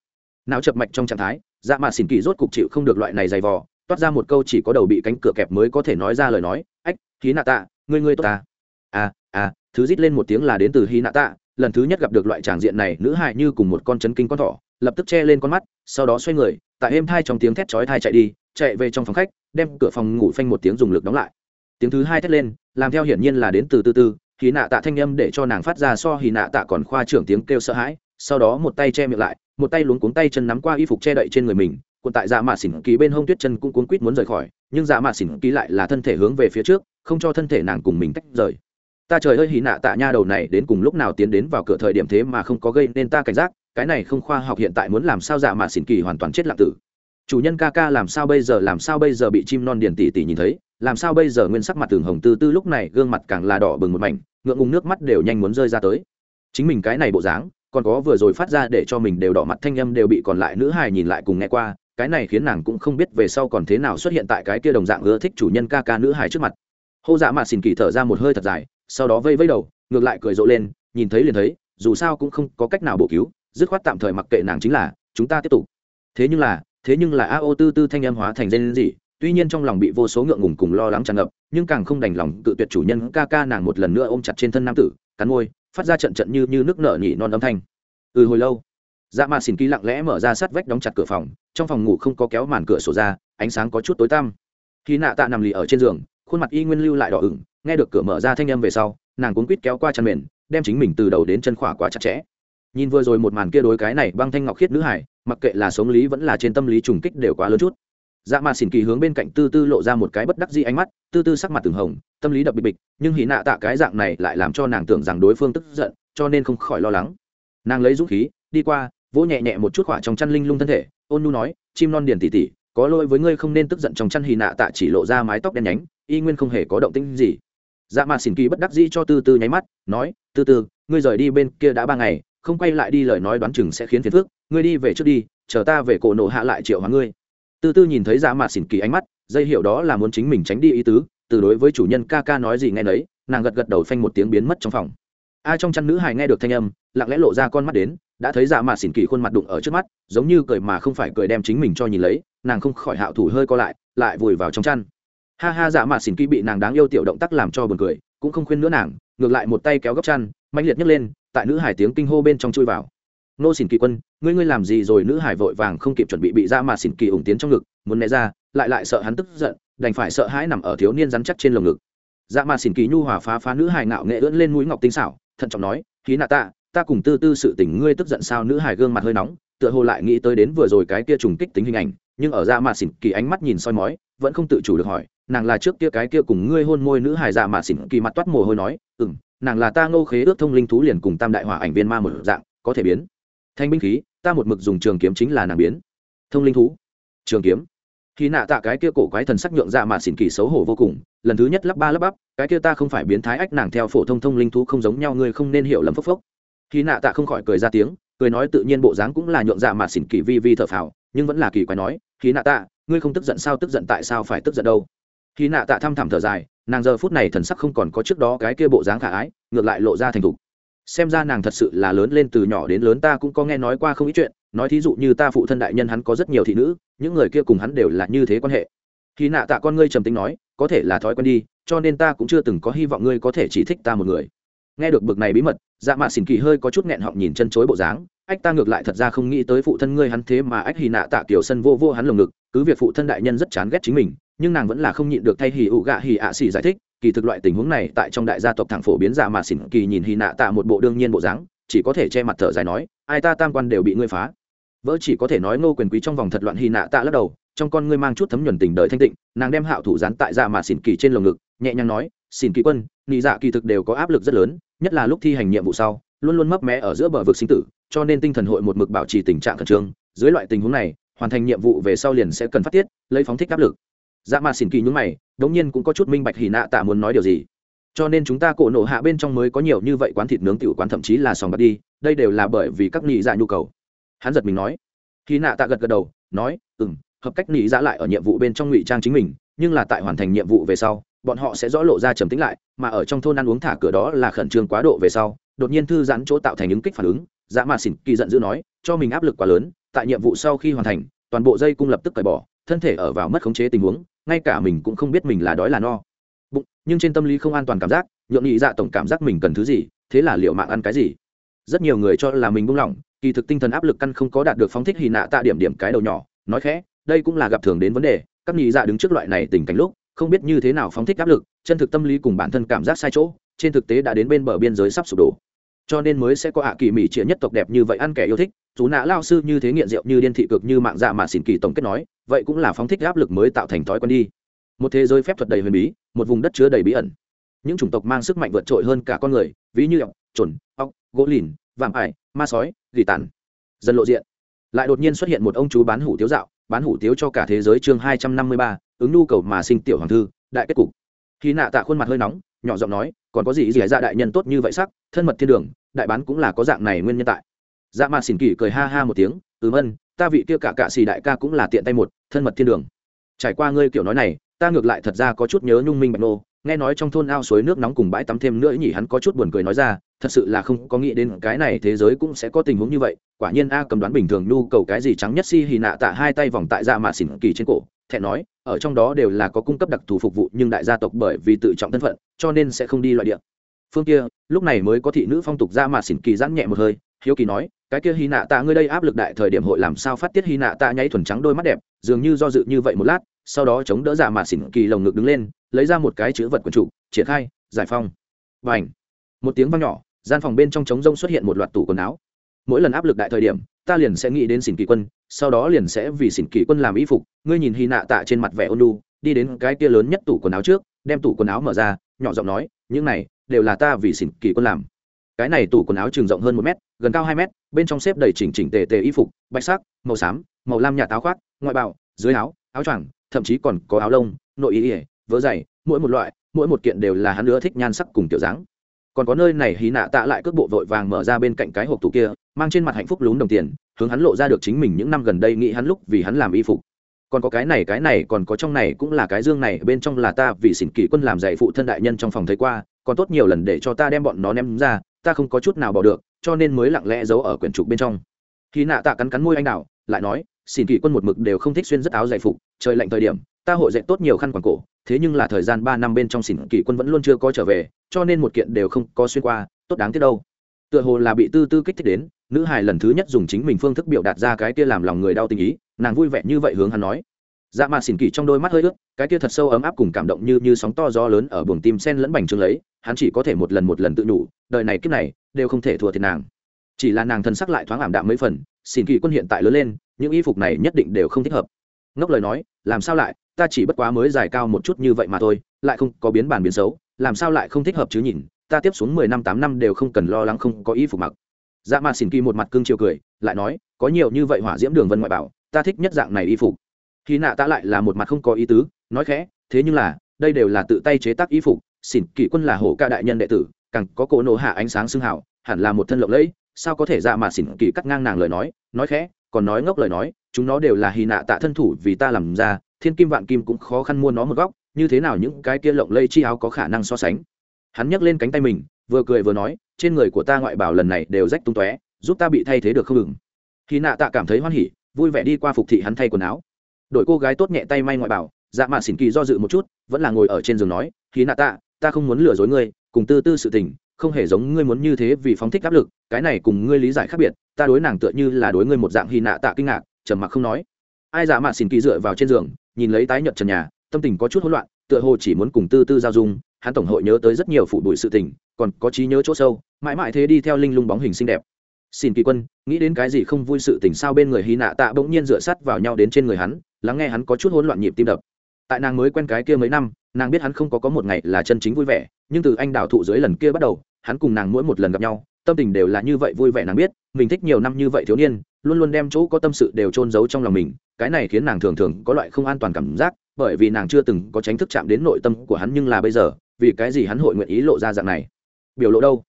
S1: não chập mạch trong trạng thái dạ mà xỉn kỳ rốt cục chịu không được loại này dày vò, toát ra một câu chỉ có đầu bị cánh cửa kẹp mới có thể nói ra lời nói, ách hí nạ tạ ngươi ngươi tốt ta. À à thứ rít lên một tiếng là đến từ hí nạ tạ lần thứ nhất gặp được loại tràng diện này, nữ hài như cùng một con chấn kinh con thỏ, lập tức che lên con mắt, sau đó xoay người, tại êm thai trong tiếng thét chói thai chạy đi, chạy về trong phòng khách, đem cửa phòng ngủ phanh một tiếng dùng lực đóng lại. Tiếng thứ hai thét lên, làm theo hiển nhiên là đến từ từ từ Hí nạ tạ thanh âm để cho nàng phát ra so hí nạ tạ còn khoa trưởng tiếng kêu sợ hãi, sau đó một tay che miệng lại một tay luống cuống tay chân nắm qua y phục che đậy trên người mình, cuộn tại dạ mạ xỉn ký bên hông tuyết chân cũng cuốn quýt muốn rời khỏi, nhưng dạ mạ xỉn ký lại là thân thể hướng về phía trước, không cho thân thể nàng cùng mình tách rời. Ta trời ơi hì nạ tạ nha đầu này đến cùng lúc nào tiến đến vào cửa thời điểm thế mà không có gây nên ta cảnh giác, cái này không khoa học hiện tại muốn làm sao dạ mạ xỉn kỳ hoàn toàn chết lạc tử. Chủ nhân ca ca làm sao bây giờ, làm sao bây giờ bị chim non điền tỷ tỷ nhìn thấy, làm sao bây giờ nguyên sắc mặt tường hồng tư tư lúc này gương mặt càng là đỏ bừng một mảnh, ngượng ngùng nước mắt đều nhanh muốn rơi ra tới. Chính mình cái này bộ dáng còn có vừa rồi phát ra để cho mình đều đỏ mặt thanh âm đều bị còn lại nữ hài nhìn lại cùng nghe qua, cái này khiến nàng cũng không biết về sau còn thế nào xuất hiện tại cái kia đồng dạng ưa thích chủ nhân ca ca nữ hài trước mặt. Hô dạ mạt xỉn kỳ thở ra một hơi thật dài, sau đó vây vây đầu, ngược lại cười rộ lên, nhìn thấy liền thấy, dù sao cũng không có cách nào bổ cứu, dứt khoát tạm thời mặc kệ nàng chính là, chúng ta tiếp tục. Thế nhưng là, thế nhưng là a ô tư tư thanh âm hóa thành dây gì tuy nhiên trong lòng bị vô số ngượng ngùng cùng lo lắng tràn ngập, nhưng càng không đành lòng tự tuyệt chủ nhân ca ca nàng một lần nữa ôm chặt trên thân nam tử, cắn môi phát ra trận trận như như nước nở nhỉ non âm thanh. Ừ hồi lâu. Dạ mà xin ký lặng lẽ mở ra sát vách đóng chặt cửa phòng, trong phòng ngủ không có kéo màn cửa sổ ra, ánh sáng có chút tối tăm. Khi nạ tạ nằm lì ở trên giường, khuôn mặt y nguyên lưu lại đỏ ửng, nghe được cửa mở ra thanh âm về sau, nàng cuốn quýt kéo qua chăn mền, đem chính mình từ đầu đến chân khỏa quá chặt chẽ. Nhìn vừa rồi một màn kia đối cái này băng thanh ngọc khiết nữ hải, mặc kệ là sống lý vẫn là trên tâm lý trùng kích đều quá lớn chút dạ mà xỉn kỳ hướng bên cạnh tư tư lộ ra một cái bất đắc dĩ ánh mắt, tư tư sắc mặt từng hồng, tâm lý đập bịch bịch, nhưng hì nạ tạ cái dạng này lại làm cho nàng tưởng rằng đối phương tức giận, cho nên không khỏi lo lắng. Nàng lấy dũng khí, đi qua, vỗ nhẹ nhẹ một chút khỏa trong chăn linh lung thân thể, ôn nu nói, chim non điền tỉ tỉ có lỗi với ngươi không nên tức giận trong chăn hì nạ tạ chỉ lộ ra mái tóc đen nhánh, y nguyên không hề có động tĩnh gì. Dạ mà xỉn kỳ bất đắc dĩ cho tư tư nháy mắt, nói, tư tư, ngươi rời đi bên kia đã ba ngày, không quay lại đi lời nói đoán chừng sẽ khiến phiền phức, ngươi đi về trước đi, chờ ta về cổ nộ hạ lại triệu hóa ngươi tư tư nhìn thấy dạ mạ xỉn kỳ ánh mắt, dây hiểu đó là muốn chính mình tránh đi ý tứ, từ đối với chủ nhân ca ca nói gì nghe nấy, nàng gật gật đầu phanh một tiếng biến mất trong phòng. A trong chăn nữ hài nghe được thanh âm, lặng lẽ lộ ra con mắt đến, đã thấy dạ mạ xỉn kỳ khuôn mặt đụng ở trước mắt, giống như cười mà không phải cười đem chính mình cho nhìn lấy, nàng không khỏi hạo thủ hơi co lại lại vùi vào trong chăn. Ha ha dạ mạ xỉn kỳ bị nàng đáng yêu tiểu động tác làm cho buồn cười, cũng không khuyên nữa nàng, ngược lại một tay kéo góc chăn mạnh liệt nhấc lên, tại nữ hải tiếng kinh hô bên trong chui vào nô xỉn kỳ quân, ngươi ngươi làm gì rồi? Nữ hải vội vàng không kịp chuẩn bị bị ra mà xỉn kỳ ủng tiến trong ngực, muốn né ra, lại lại sợ hắn tức giận, đành phải sợ hãi nằm ở thiếu niên rắn chắc trên lồng ngực. Dạ mà xỉn kỳ nhu hòa phá phá nữ hải ngạo nghệ ưỡn lên mũi ngọc tinh xảo, thận trọng nói khí nạ tạ, ta cùng tư tư sự tình ngươi tức giận sao? Nữ hải gương mặt hơi nóng, tựa hồ lại nghĩ tới đến vừa rồi cái kia trùng kích tính hình ảnh, nhưng ở dạ mà xỉn kỳ ánh mắt nhìn soi mói, vẫn không tự chủ được hỏi, nàng là trước kia cái kia cùng ngươi hôn môi nữ hải dạ mà xỉn kỳ mặt toát mồ hôi nói ừ nàng là ta ngô khế ước thông linh thú liền cùng tam đại hỏa ảnh viên ma một dạng, có thể biến thanh binh khí, ta một mực dùng trường kiếm chính là nàng biến. Thông linh thú. Trường kiếm. Khi nạ tạ cái kia cổ quái thần sắc nhượng dạ mà xỉn kỳ xấu hổ vô cùng, lần thứ nhất lắp ba lắp bắp, cái kia ta không phải biến thái ách nàng theo phổ thông thông linh thú không giống nhau, ngươi không nên hiểu lầm phốc phốc. Khi nạ tạ không khỏi cười ra tiếng, cười nói tự nhiên bộ dáng cũng là nhượng dạ mà xỉn kỳ vi vi thở phào, nhưng vẫn là kỳ quái nói, khi nạ tạ, ngươi không tức giận sao, tức giận tại sao phải tức giận đâu? Khi nạ tạ thăm thẳm thở dài, nàng giờ phút này thần sắc không còn có trước đó cái kia bộ dáng khả ái, ngược lại lộ ra thành thục xem ra nàng thật sự là lớn lên từ nhỏ đến lớn, ta cũng có nghe nói qua không ít chuyện, nói thí dụ như ta phụ thân đại nhân hắn có rất nhiều thị nữ, những người kia cùng hắn đều là như thế quan hệ. Khi nạ tạ con ngươi trầm tính nói, có thể là thói quen đi, cho nên ta cũng chưa từng có hy vọng ngươi có thể chỉ thích ta một người. Nghe được bực này bí mật dạ mạ xỉn kỳ hơi có chút nghẹn họng nhìn chân chối bộ dáng, ách ta ngược lại thật ra không nghĩ tới phụ thân ngươi hắn thế mà ách hì nạ tạ kiểu sân vô vô hắn lồng ngực, cứ việc phụ thân đại nhân rất chán ghét chính mình, nhưng nàng vẫn là không nhịn được thay hì ụ gạ hì ạ xỉ giải thích kỳ thực loại tình huống này tại trong đại gia tộc thẳng phổ biến dạ mà xỉn kỳ nhìn hì nạ tạ một bộ đương nhiên bộ dáng, chỉ có thể che mặt thở dài nói, ai ta tam quan đều bị ngươi phá. Vỡ chỉ có thể nói ngô quyền quý trong vòng thật loạn hì nạ tạ lắc đầu, trong con ngươi mang chút thấm nhuần tình đời thanh tịnh, nàng đem hạo thủ dán tại dạ mà xỉn kỳ trên lồng ngực, nhẹ nhàng nói, xỉn kỳ quân, nị dạ kỳ thực đều có áp lực rất lớn, nhất là lúc thi hành nhiệm vụ sau, luôn luôn mấp mé ở giữa bờ vực sinh tử, cho nên tinh thần hội một mực bảo trì tình trạng khẩn trương, dưới loại tình huống này, hoàn thành nhiệm vụ về sau liền sẽ cần phát tiết, lấy phóng thích áp lực dạ mà xỉn kỳ nhúng mày, đống nhiên cũng có chút minh bạch hì nạ tạ muốn nói điều gì. Cho nên chúng ta cổ nổ hạ bên trong mới có nhiều như vậy quán thịt nướng tiểu quán thậm chí là sòng bạc đi, đây đều là bởi vì các nghị dạ nhu cầu. Hắn giật mình nói. Khi nạ tạ gật gật đầu, nói ừ m hợp cách nghị dạ lại ở nhiệm vụ bên trong ngụy trang chính mình, nhưng là tại hoàn thành nhiệm vụ về sau, bọn họ sẽ rõ lộ ra trầm tính lại, mà ở trong thôn ăn uống thả cửa đó là khẩn trương quá độ về sau, đột nhiên thư giãn chỗ tạo thành những kích phản ứng. Dạ mà xỉn kỳ giận dữ nói, cho mình áp lực quá lớn, tại nhiệm vụ sau khi hoàn thành, toàn bộ dây cung lập tức cởi bỏ, thân thể ở vào mất khống chế tình huống ngay cả mình cũng không biết mình là đói là no. Bụng, nhưng trên tâm lý không an toàn cảm giác, nhượng nghị dạ tổng cảm giác mình cần thứ gì, thế là liệu mạng ăn cái gì. Rất nhiều người cho là mình buông lỏng, kỳ thực tinh thần áp lực căn không có đạt được phóng thích hy nạ tạ điểm điểm cái đầu nhỏ, nói khẽ, đây cũng là gặp thường đến vấn đề, các nghị dạ đứng trước loại này tình cảnh lúc, không biết như thế nào phóng thích áp lực, chân thực tâm lý cùng bản thân cảm giác sai chỗ, trên thực tế đã đến bên bờ biên giới sắp sụp đổ cho nên mới sẽ có ạ kỳ mỹ trịa nhất tộc đẹp như vậy ăn kẻ yêu thích. Dù nạ lao sư như thế nghiện rượu như điên thị cực như mạng dạ mà xỉn kỳ tổng kết nói, vậy cũng là phóng thích áp lực mới tạo thành thói quen đi. Một thế giới phép thuật đầy huyền bí, một vùng đất chứa đầy bí ẩn. Những chủng tộc mang sức mạnh vượt trội hơn cả con người, ví như ọc trồn ọc gỗ lìn, vạm ải, ma sói, gỉ tàn. Dần lộ diện. Lại đột nhiên xuất hiện một ông chú bán hủ tiếu dạo, bán hủ tiếu cho cả thế giới chương hai trăm năm mươi ba, ứng nhu cầu mà sinh tiểu hoàng thư, đại kết cục. Khi nạ tạ khuôn mặt hơi nóng, nhỏ giọng nói, còn có gì gì dạ đại nhân tốt như vậy sắc, thân mật thiên đường đại bán cũng là có dạng này nguyên nhân tại. Dạ mà xỉn kỳ cười ha ha một tiếng, ừm ân, ta vị kia cả cạ xì đại ca cũng là tiện tay một, thân mật thiên đường. Trải qua ngươi kiểu nói này, ta ngược lại thật ra có chút nhớ nhung minh bạch nô, nghe nói trong thôn ao suối nước nóng cùng bãi tắm thêm nữa nhỉ hắn có chút buồn cười nói ra, thật sự là không có nghĩ đến cái này thế giới cũng sẽ có tình huống như vậy, quả nhiên a cầm đoán bình thường nhu cầu cái gì trắng nhất si hì nạ tạ hai tay vòng tại dạ mạ xỉn kỳ trên cổ thẹn nói, ở trong đó đều là có cung cấp đặc thù phục vụ nhưng đại gia tộc bởi vì tự trọng thân phận, cho nên sẽ không đi loại địa phương kia, lúc này mới có thị nữ phong tục ra mà xỉn kỳ giãn nhẹ một hơi, hiếu kỳ nói, cái kia hy nạ tạ ngươi đây áp lực đại thời điểm hội làm sao phát tiết hy nạ tạ nháy thuần trắng đôi mắt đẹp, dường như do dự như vậy một lát, sau đó chống đỡ giả mà xỉn kỳ lồng ngực đứng lên, lấy ra một cái chữ vật quần trụ, triển khai, giải phong và ảnh một tiếng vang nhỏ, gian phòng bên trong trống rông xuất hiện một loạt tủ quần áo. Mỗi lần áp lực đại thời điểm, ta liền sẽ nghĩ đến xỉn kỳ quân, sau đó liền sẽ vì xỉn kỳ quân làm y phục. Ngươi nhìn hy nạ tạ trên mặt vẻ ôn lu đi đến cái kia lớn nhất tủ quần áo trước, đem tủ quần áo mở ra, nhỏ giọng nói, những này đều là ta vì xỉn kỳ quân làm. Cái này tủ quần áo trường rộng hơn một mét, gần cao hai mét, bên trong xếp đầy chỉnh chỉnh tề tề y phục, bạch sắc, màu xám, màu lam nhà táo khoác, ngoại bào, dưới áo áo choàng, thậm chí còn có áo lông, nội y ỉa vớ dày, mỗi một loại, mỗi một kiện đều là hắn nữa thích nhan sắc cùng kiểu dáng. Còn có nơi này hí nạ tạ lại cước bộ vội vàng mở ra bên cạnh cái hộp tủ kia, mang trên mặt hạnh phúc lún đồng tiền, hướng hắn lộ ra được chính mình những năm gần đây nghĩ hắn lúc vì hắn làm y phục. Còn có cái này cái này, còn có trong này cũng là cái dương này, bên trong là ta vì xỉn kỳ quân làm dạy phụ thân đại nhân trong phòng thấy qua còn tốt nhiều lần để cho ta đem bọn nó ném ra, ta không có chút nào bỏ được, cho nên mới lặng lẽ giấu ở quyển trục bên trong. Khi nạ tạ cắn cắn môi anh đào, lại nói xỉn kỳ quân một mực đều không thích xuyên rất áo dày phục, trời lạnh thời điểm, ta hội dạy tốt nhiều khăn quàng cổ, thế nhưng là thời gian ba năm bên trong xỉn kỳ quân vẫn luôn chưa có trở về, cho nên một kiện đều không có xuyên qua, tốt đáng tiếc đâu. Tựa hồ là bị tư tư kích thích đến, nữ hài lần thứ nhất dùng chính mình phương thức biểu đạt ra cái kia làm lòng người đau tình ý, nàng vui vẻ như vậy hướng hắn nói dạ mà xỉn kỳ trong đôi mắt hơi ướt, cái kia thật sâu ấm áp cùng cảm động như như sóng to gió lớn ở buồng tim sen lẫn bành trướng lấy hắn chỉ có thể một lần một lần tự nhủ, đời này kiếp này, đều không thể thua thiệt nàng. Chỉ là nàng thân sắc lại thoáng ảm đạm mấy phần, xỉn kỳ quân hiện tại lớn lên, những y phục này nhất định đều không thích hợp. Ngốc lời nói, làm sao lại, ta chỉ bất quá mới dài cao một chút như vậy mà thôi, lại không có biến bản biến xấu, làm sao lại không thích hợp chứ nhìn, ta tiếp xuống mười năm tám năm đều không cần lo lắng không có y phục mặc. Dạ mà xỉn kỳ một mặt cương chiều cười, lại nói, có nhiều như vậy hỏa diễm đường vân ngoại bảo, ta thích nhất dạng này y phục khi nạ tạ lại là một mặt không có ý tứ, nói khẽ, thế nhưng là, đây đều là tự tay chế tác y phục, xỉn kỵ quân là hổ ca đại nhân đệ tử, càng có cổ nổ hạ ánh sáng xương hảo hẳn là một thân lộng lẫy, sao có thể dạ mà xỉn kỵ cắt ngang nàng lời nói? Nói khẽ, còn nói ngốc lời nói, chúng nó đều là hy nạ tạ thân thủ vì ta làm ra, thiên kim vạn kim cũng khó khăn mua nó một góc, như thế nào những cái kia lộng lây chi áo có khả năng so sánh? Hắn nhấc lên cánh tay mình, vừa cười vừa nói, trên người của ta ngoại bảo lần này đều rách tung tóe, giúp ta bị thay thế được không ngừng. Hy nạ tạ cảm thấy hoan hỉ, vui vẻ đi qua phục thị hắn thay quần áo đội cô gái tốt nhẹ tay may ngoại bảo dạ mạ xỉn kỳ do dự một chút, vẫn là ngồi ở trên giường nói, khí nạ tạ, ta không muốn lừa dối ngươi, cùng tư tư sự tình, không hề giống ngươi muốn như thế vì phóng thích áp lực, cái này cùng ngươi lý giải khác biệt, ta đối nàng tựa như là đối ngươi một dạng hy nạ tạ kinh ngạc, trầm mặc không nói. Ai dạ mạ xỉn kỳ dựa vào trên giường, nhìn lấy tái nhợt trần nhà, tâm tình có chút hỗn loạn, tựa hồ chỉ muốn cùng tư tư giao dung, hắn tổng hội nhớ tới rất nhiều phụ bụi sự tình, còn có trí nhớ chỗ sâu, mãi mãi thế đi theo linh lung bóng hình xinh đẹp. Xin kỳ quân, nghĩ đến cái gì không vui sự tình sao bên người hy nạ tạ bỗng nhiên dựa sắt vào nhau đến trên người hắn lắng nghe hắn có chút hỗn loạn nhịp tim đập. Tại nàng mới quen cái kia mấy năm, nàng biết hắn không có có một ngày là chân chính vui vẻ, nhưng từ anh đào thụ dưới lần kia bắt đầu, hắn cùng nàng mỗi một lần gặp nhau, tâm tình đều là như vậy vui vẻ nàng biết, mình thích nhiều năm như vậy thiếu niên, luôn luôn đem chỗ có tâm sự đều trôn giấu trong lòng mình, cái này khiến nàng thường thường có loại không an toàn cảm giác, bởi vì nàng chưa từng có tránh thức chạm đến nội tâm của hắn nhưng là bây giờ, vì cái gì hắn hội nguyện ý lộ ra dạng này? Biểu lộ đâu?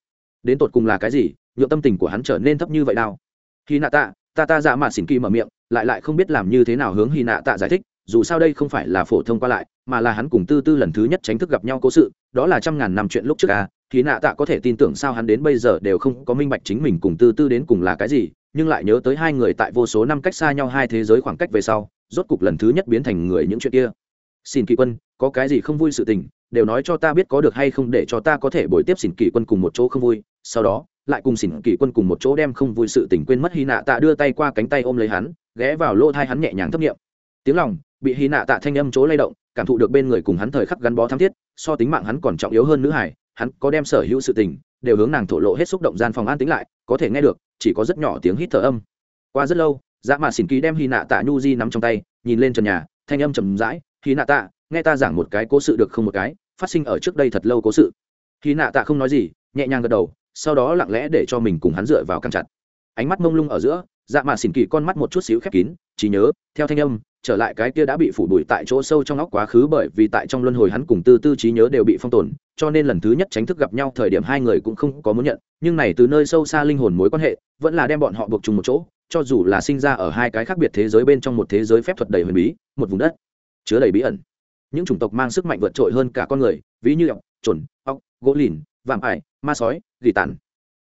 S1: Đến tột cùng là cái gì? Nhựa tâm tình của hắn trở nên thấp như vậy đâu? khi nạ tạ, ta ta dạ mạt xỉn kỳ mở miệng lại lại không biết làm như thế nào hướng hy nạ tạ giải thích, dù sao đây không phải là phổ thông qua lại, mà là hắn cùng tư tư lần thứ nhất tránh thức gặp nhau cố sự, đó là trăm ngàn năm chuyện lúc trước à khi nạ tạ có thể tin tưởng sao hắn đến bây giờ đều không có minh bạch chính mình cùng tư tư đến cùng là cái gì, nhưng lại nhớ tới hai người tại vô số năm cách xa nhau hai thế giới khoảng cách về sau, rốt cục lần thứ nhất biến thành người những chuyện kia. Xin kỳ quân, có cái gì không vui sự tình, đều nói cho ta biết có được hay không để cho ta có thể bồi tiếp xỉn kỳ quân cùng một chỗ không vui, sau đó, lại cùng xỉn kỳ quân cùng một chỗ đem không vui sự tình quên mất hy nạ tạ đưa tay qua cánh tay ôm lấy hắn ghé vào lỗ thai hắn nhẹ nhàng thấp nghiệm. Tiếng lòng, bị hy nạ tạ thanh âm chỗ lay động, cảm thụ được bên người cùng hắn thời khắc gắn bó thắm thiết, so tính mạng hắn còn trọng yếu hơn nữ hải hắn có đem sở hữu sự tình, đều hướng nàng thổ lộ hết xúc động gian phòng an tính lại, có thể nghe được, chỉ có rất nhỏ tiếng hít thở âm. Qua rất lâu dạ mà xỉn kỳ đem hy nạ tạ nhu di nắm trong tay, nhìn lên trần nhà, thanh âm trầm rãi hy nạ tạ, nghe ta giảng một cái cố sự được không một cái, phát sinh ở trước đây thật lâu cố sự. Hy nạ tạ không nói gì, nhẹ nhàng gật đầu, sau đó lặng lẽ để cho mình cùng hắn dựa vào căng chặt. Ánh mắt mông lung ở giữa dạ mà xỉn kỳ con mắt một chút xíu khép kín, chỉ nhớ, theo thanh âm, trở lại cái kia đã bị phủ bụi tại chỗ sâu trong óc quá khứ bởi vì tại trong luân hồi hắn cùng tư tư trí nhớ đều bị phong tồn, cho nên lần thứ nhất tránh thức gặp nhau thời điểm hai người cũng không có muốn nhận, nhưng này từ nơi sâu xa linh hồn mối quan hệ, vẫn là đem bọn họ buộc chung một chỗ, cho dù là sinh ra ở hai cái khác biệt thế giới bên trong một thế giới phép thuật đầy huyền bí, một vùng đất, chứa đầy bí ẩn. Những chủng tộc mang sức mạnh vượt trội hơn cả con người, ví như ọc trồn ọc gỗ lìn, vạm ải, ma sói, gỉ tàn.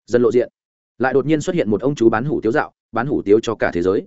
S1: Dần lộ diện, lại đột nhiên xuất hiện một ông chú bán hủ tiếu dạo bán hủ tiếu cho cả thế giới.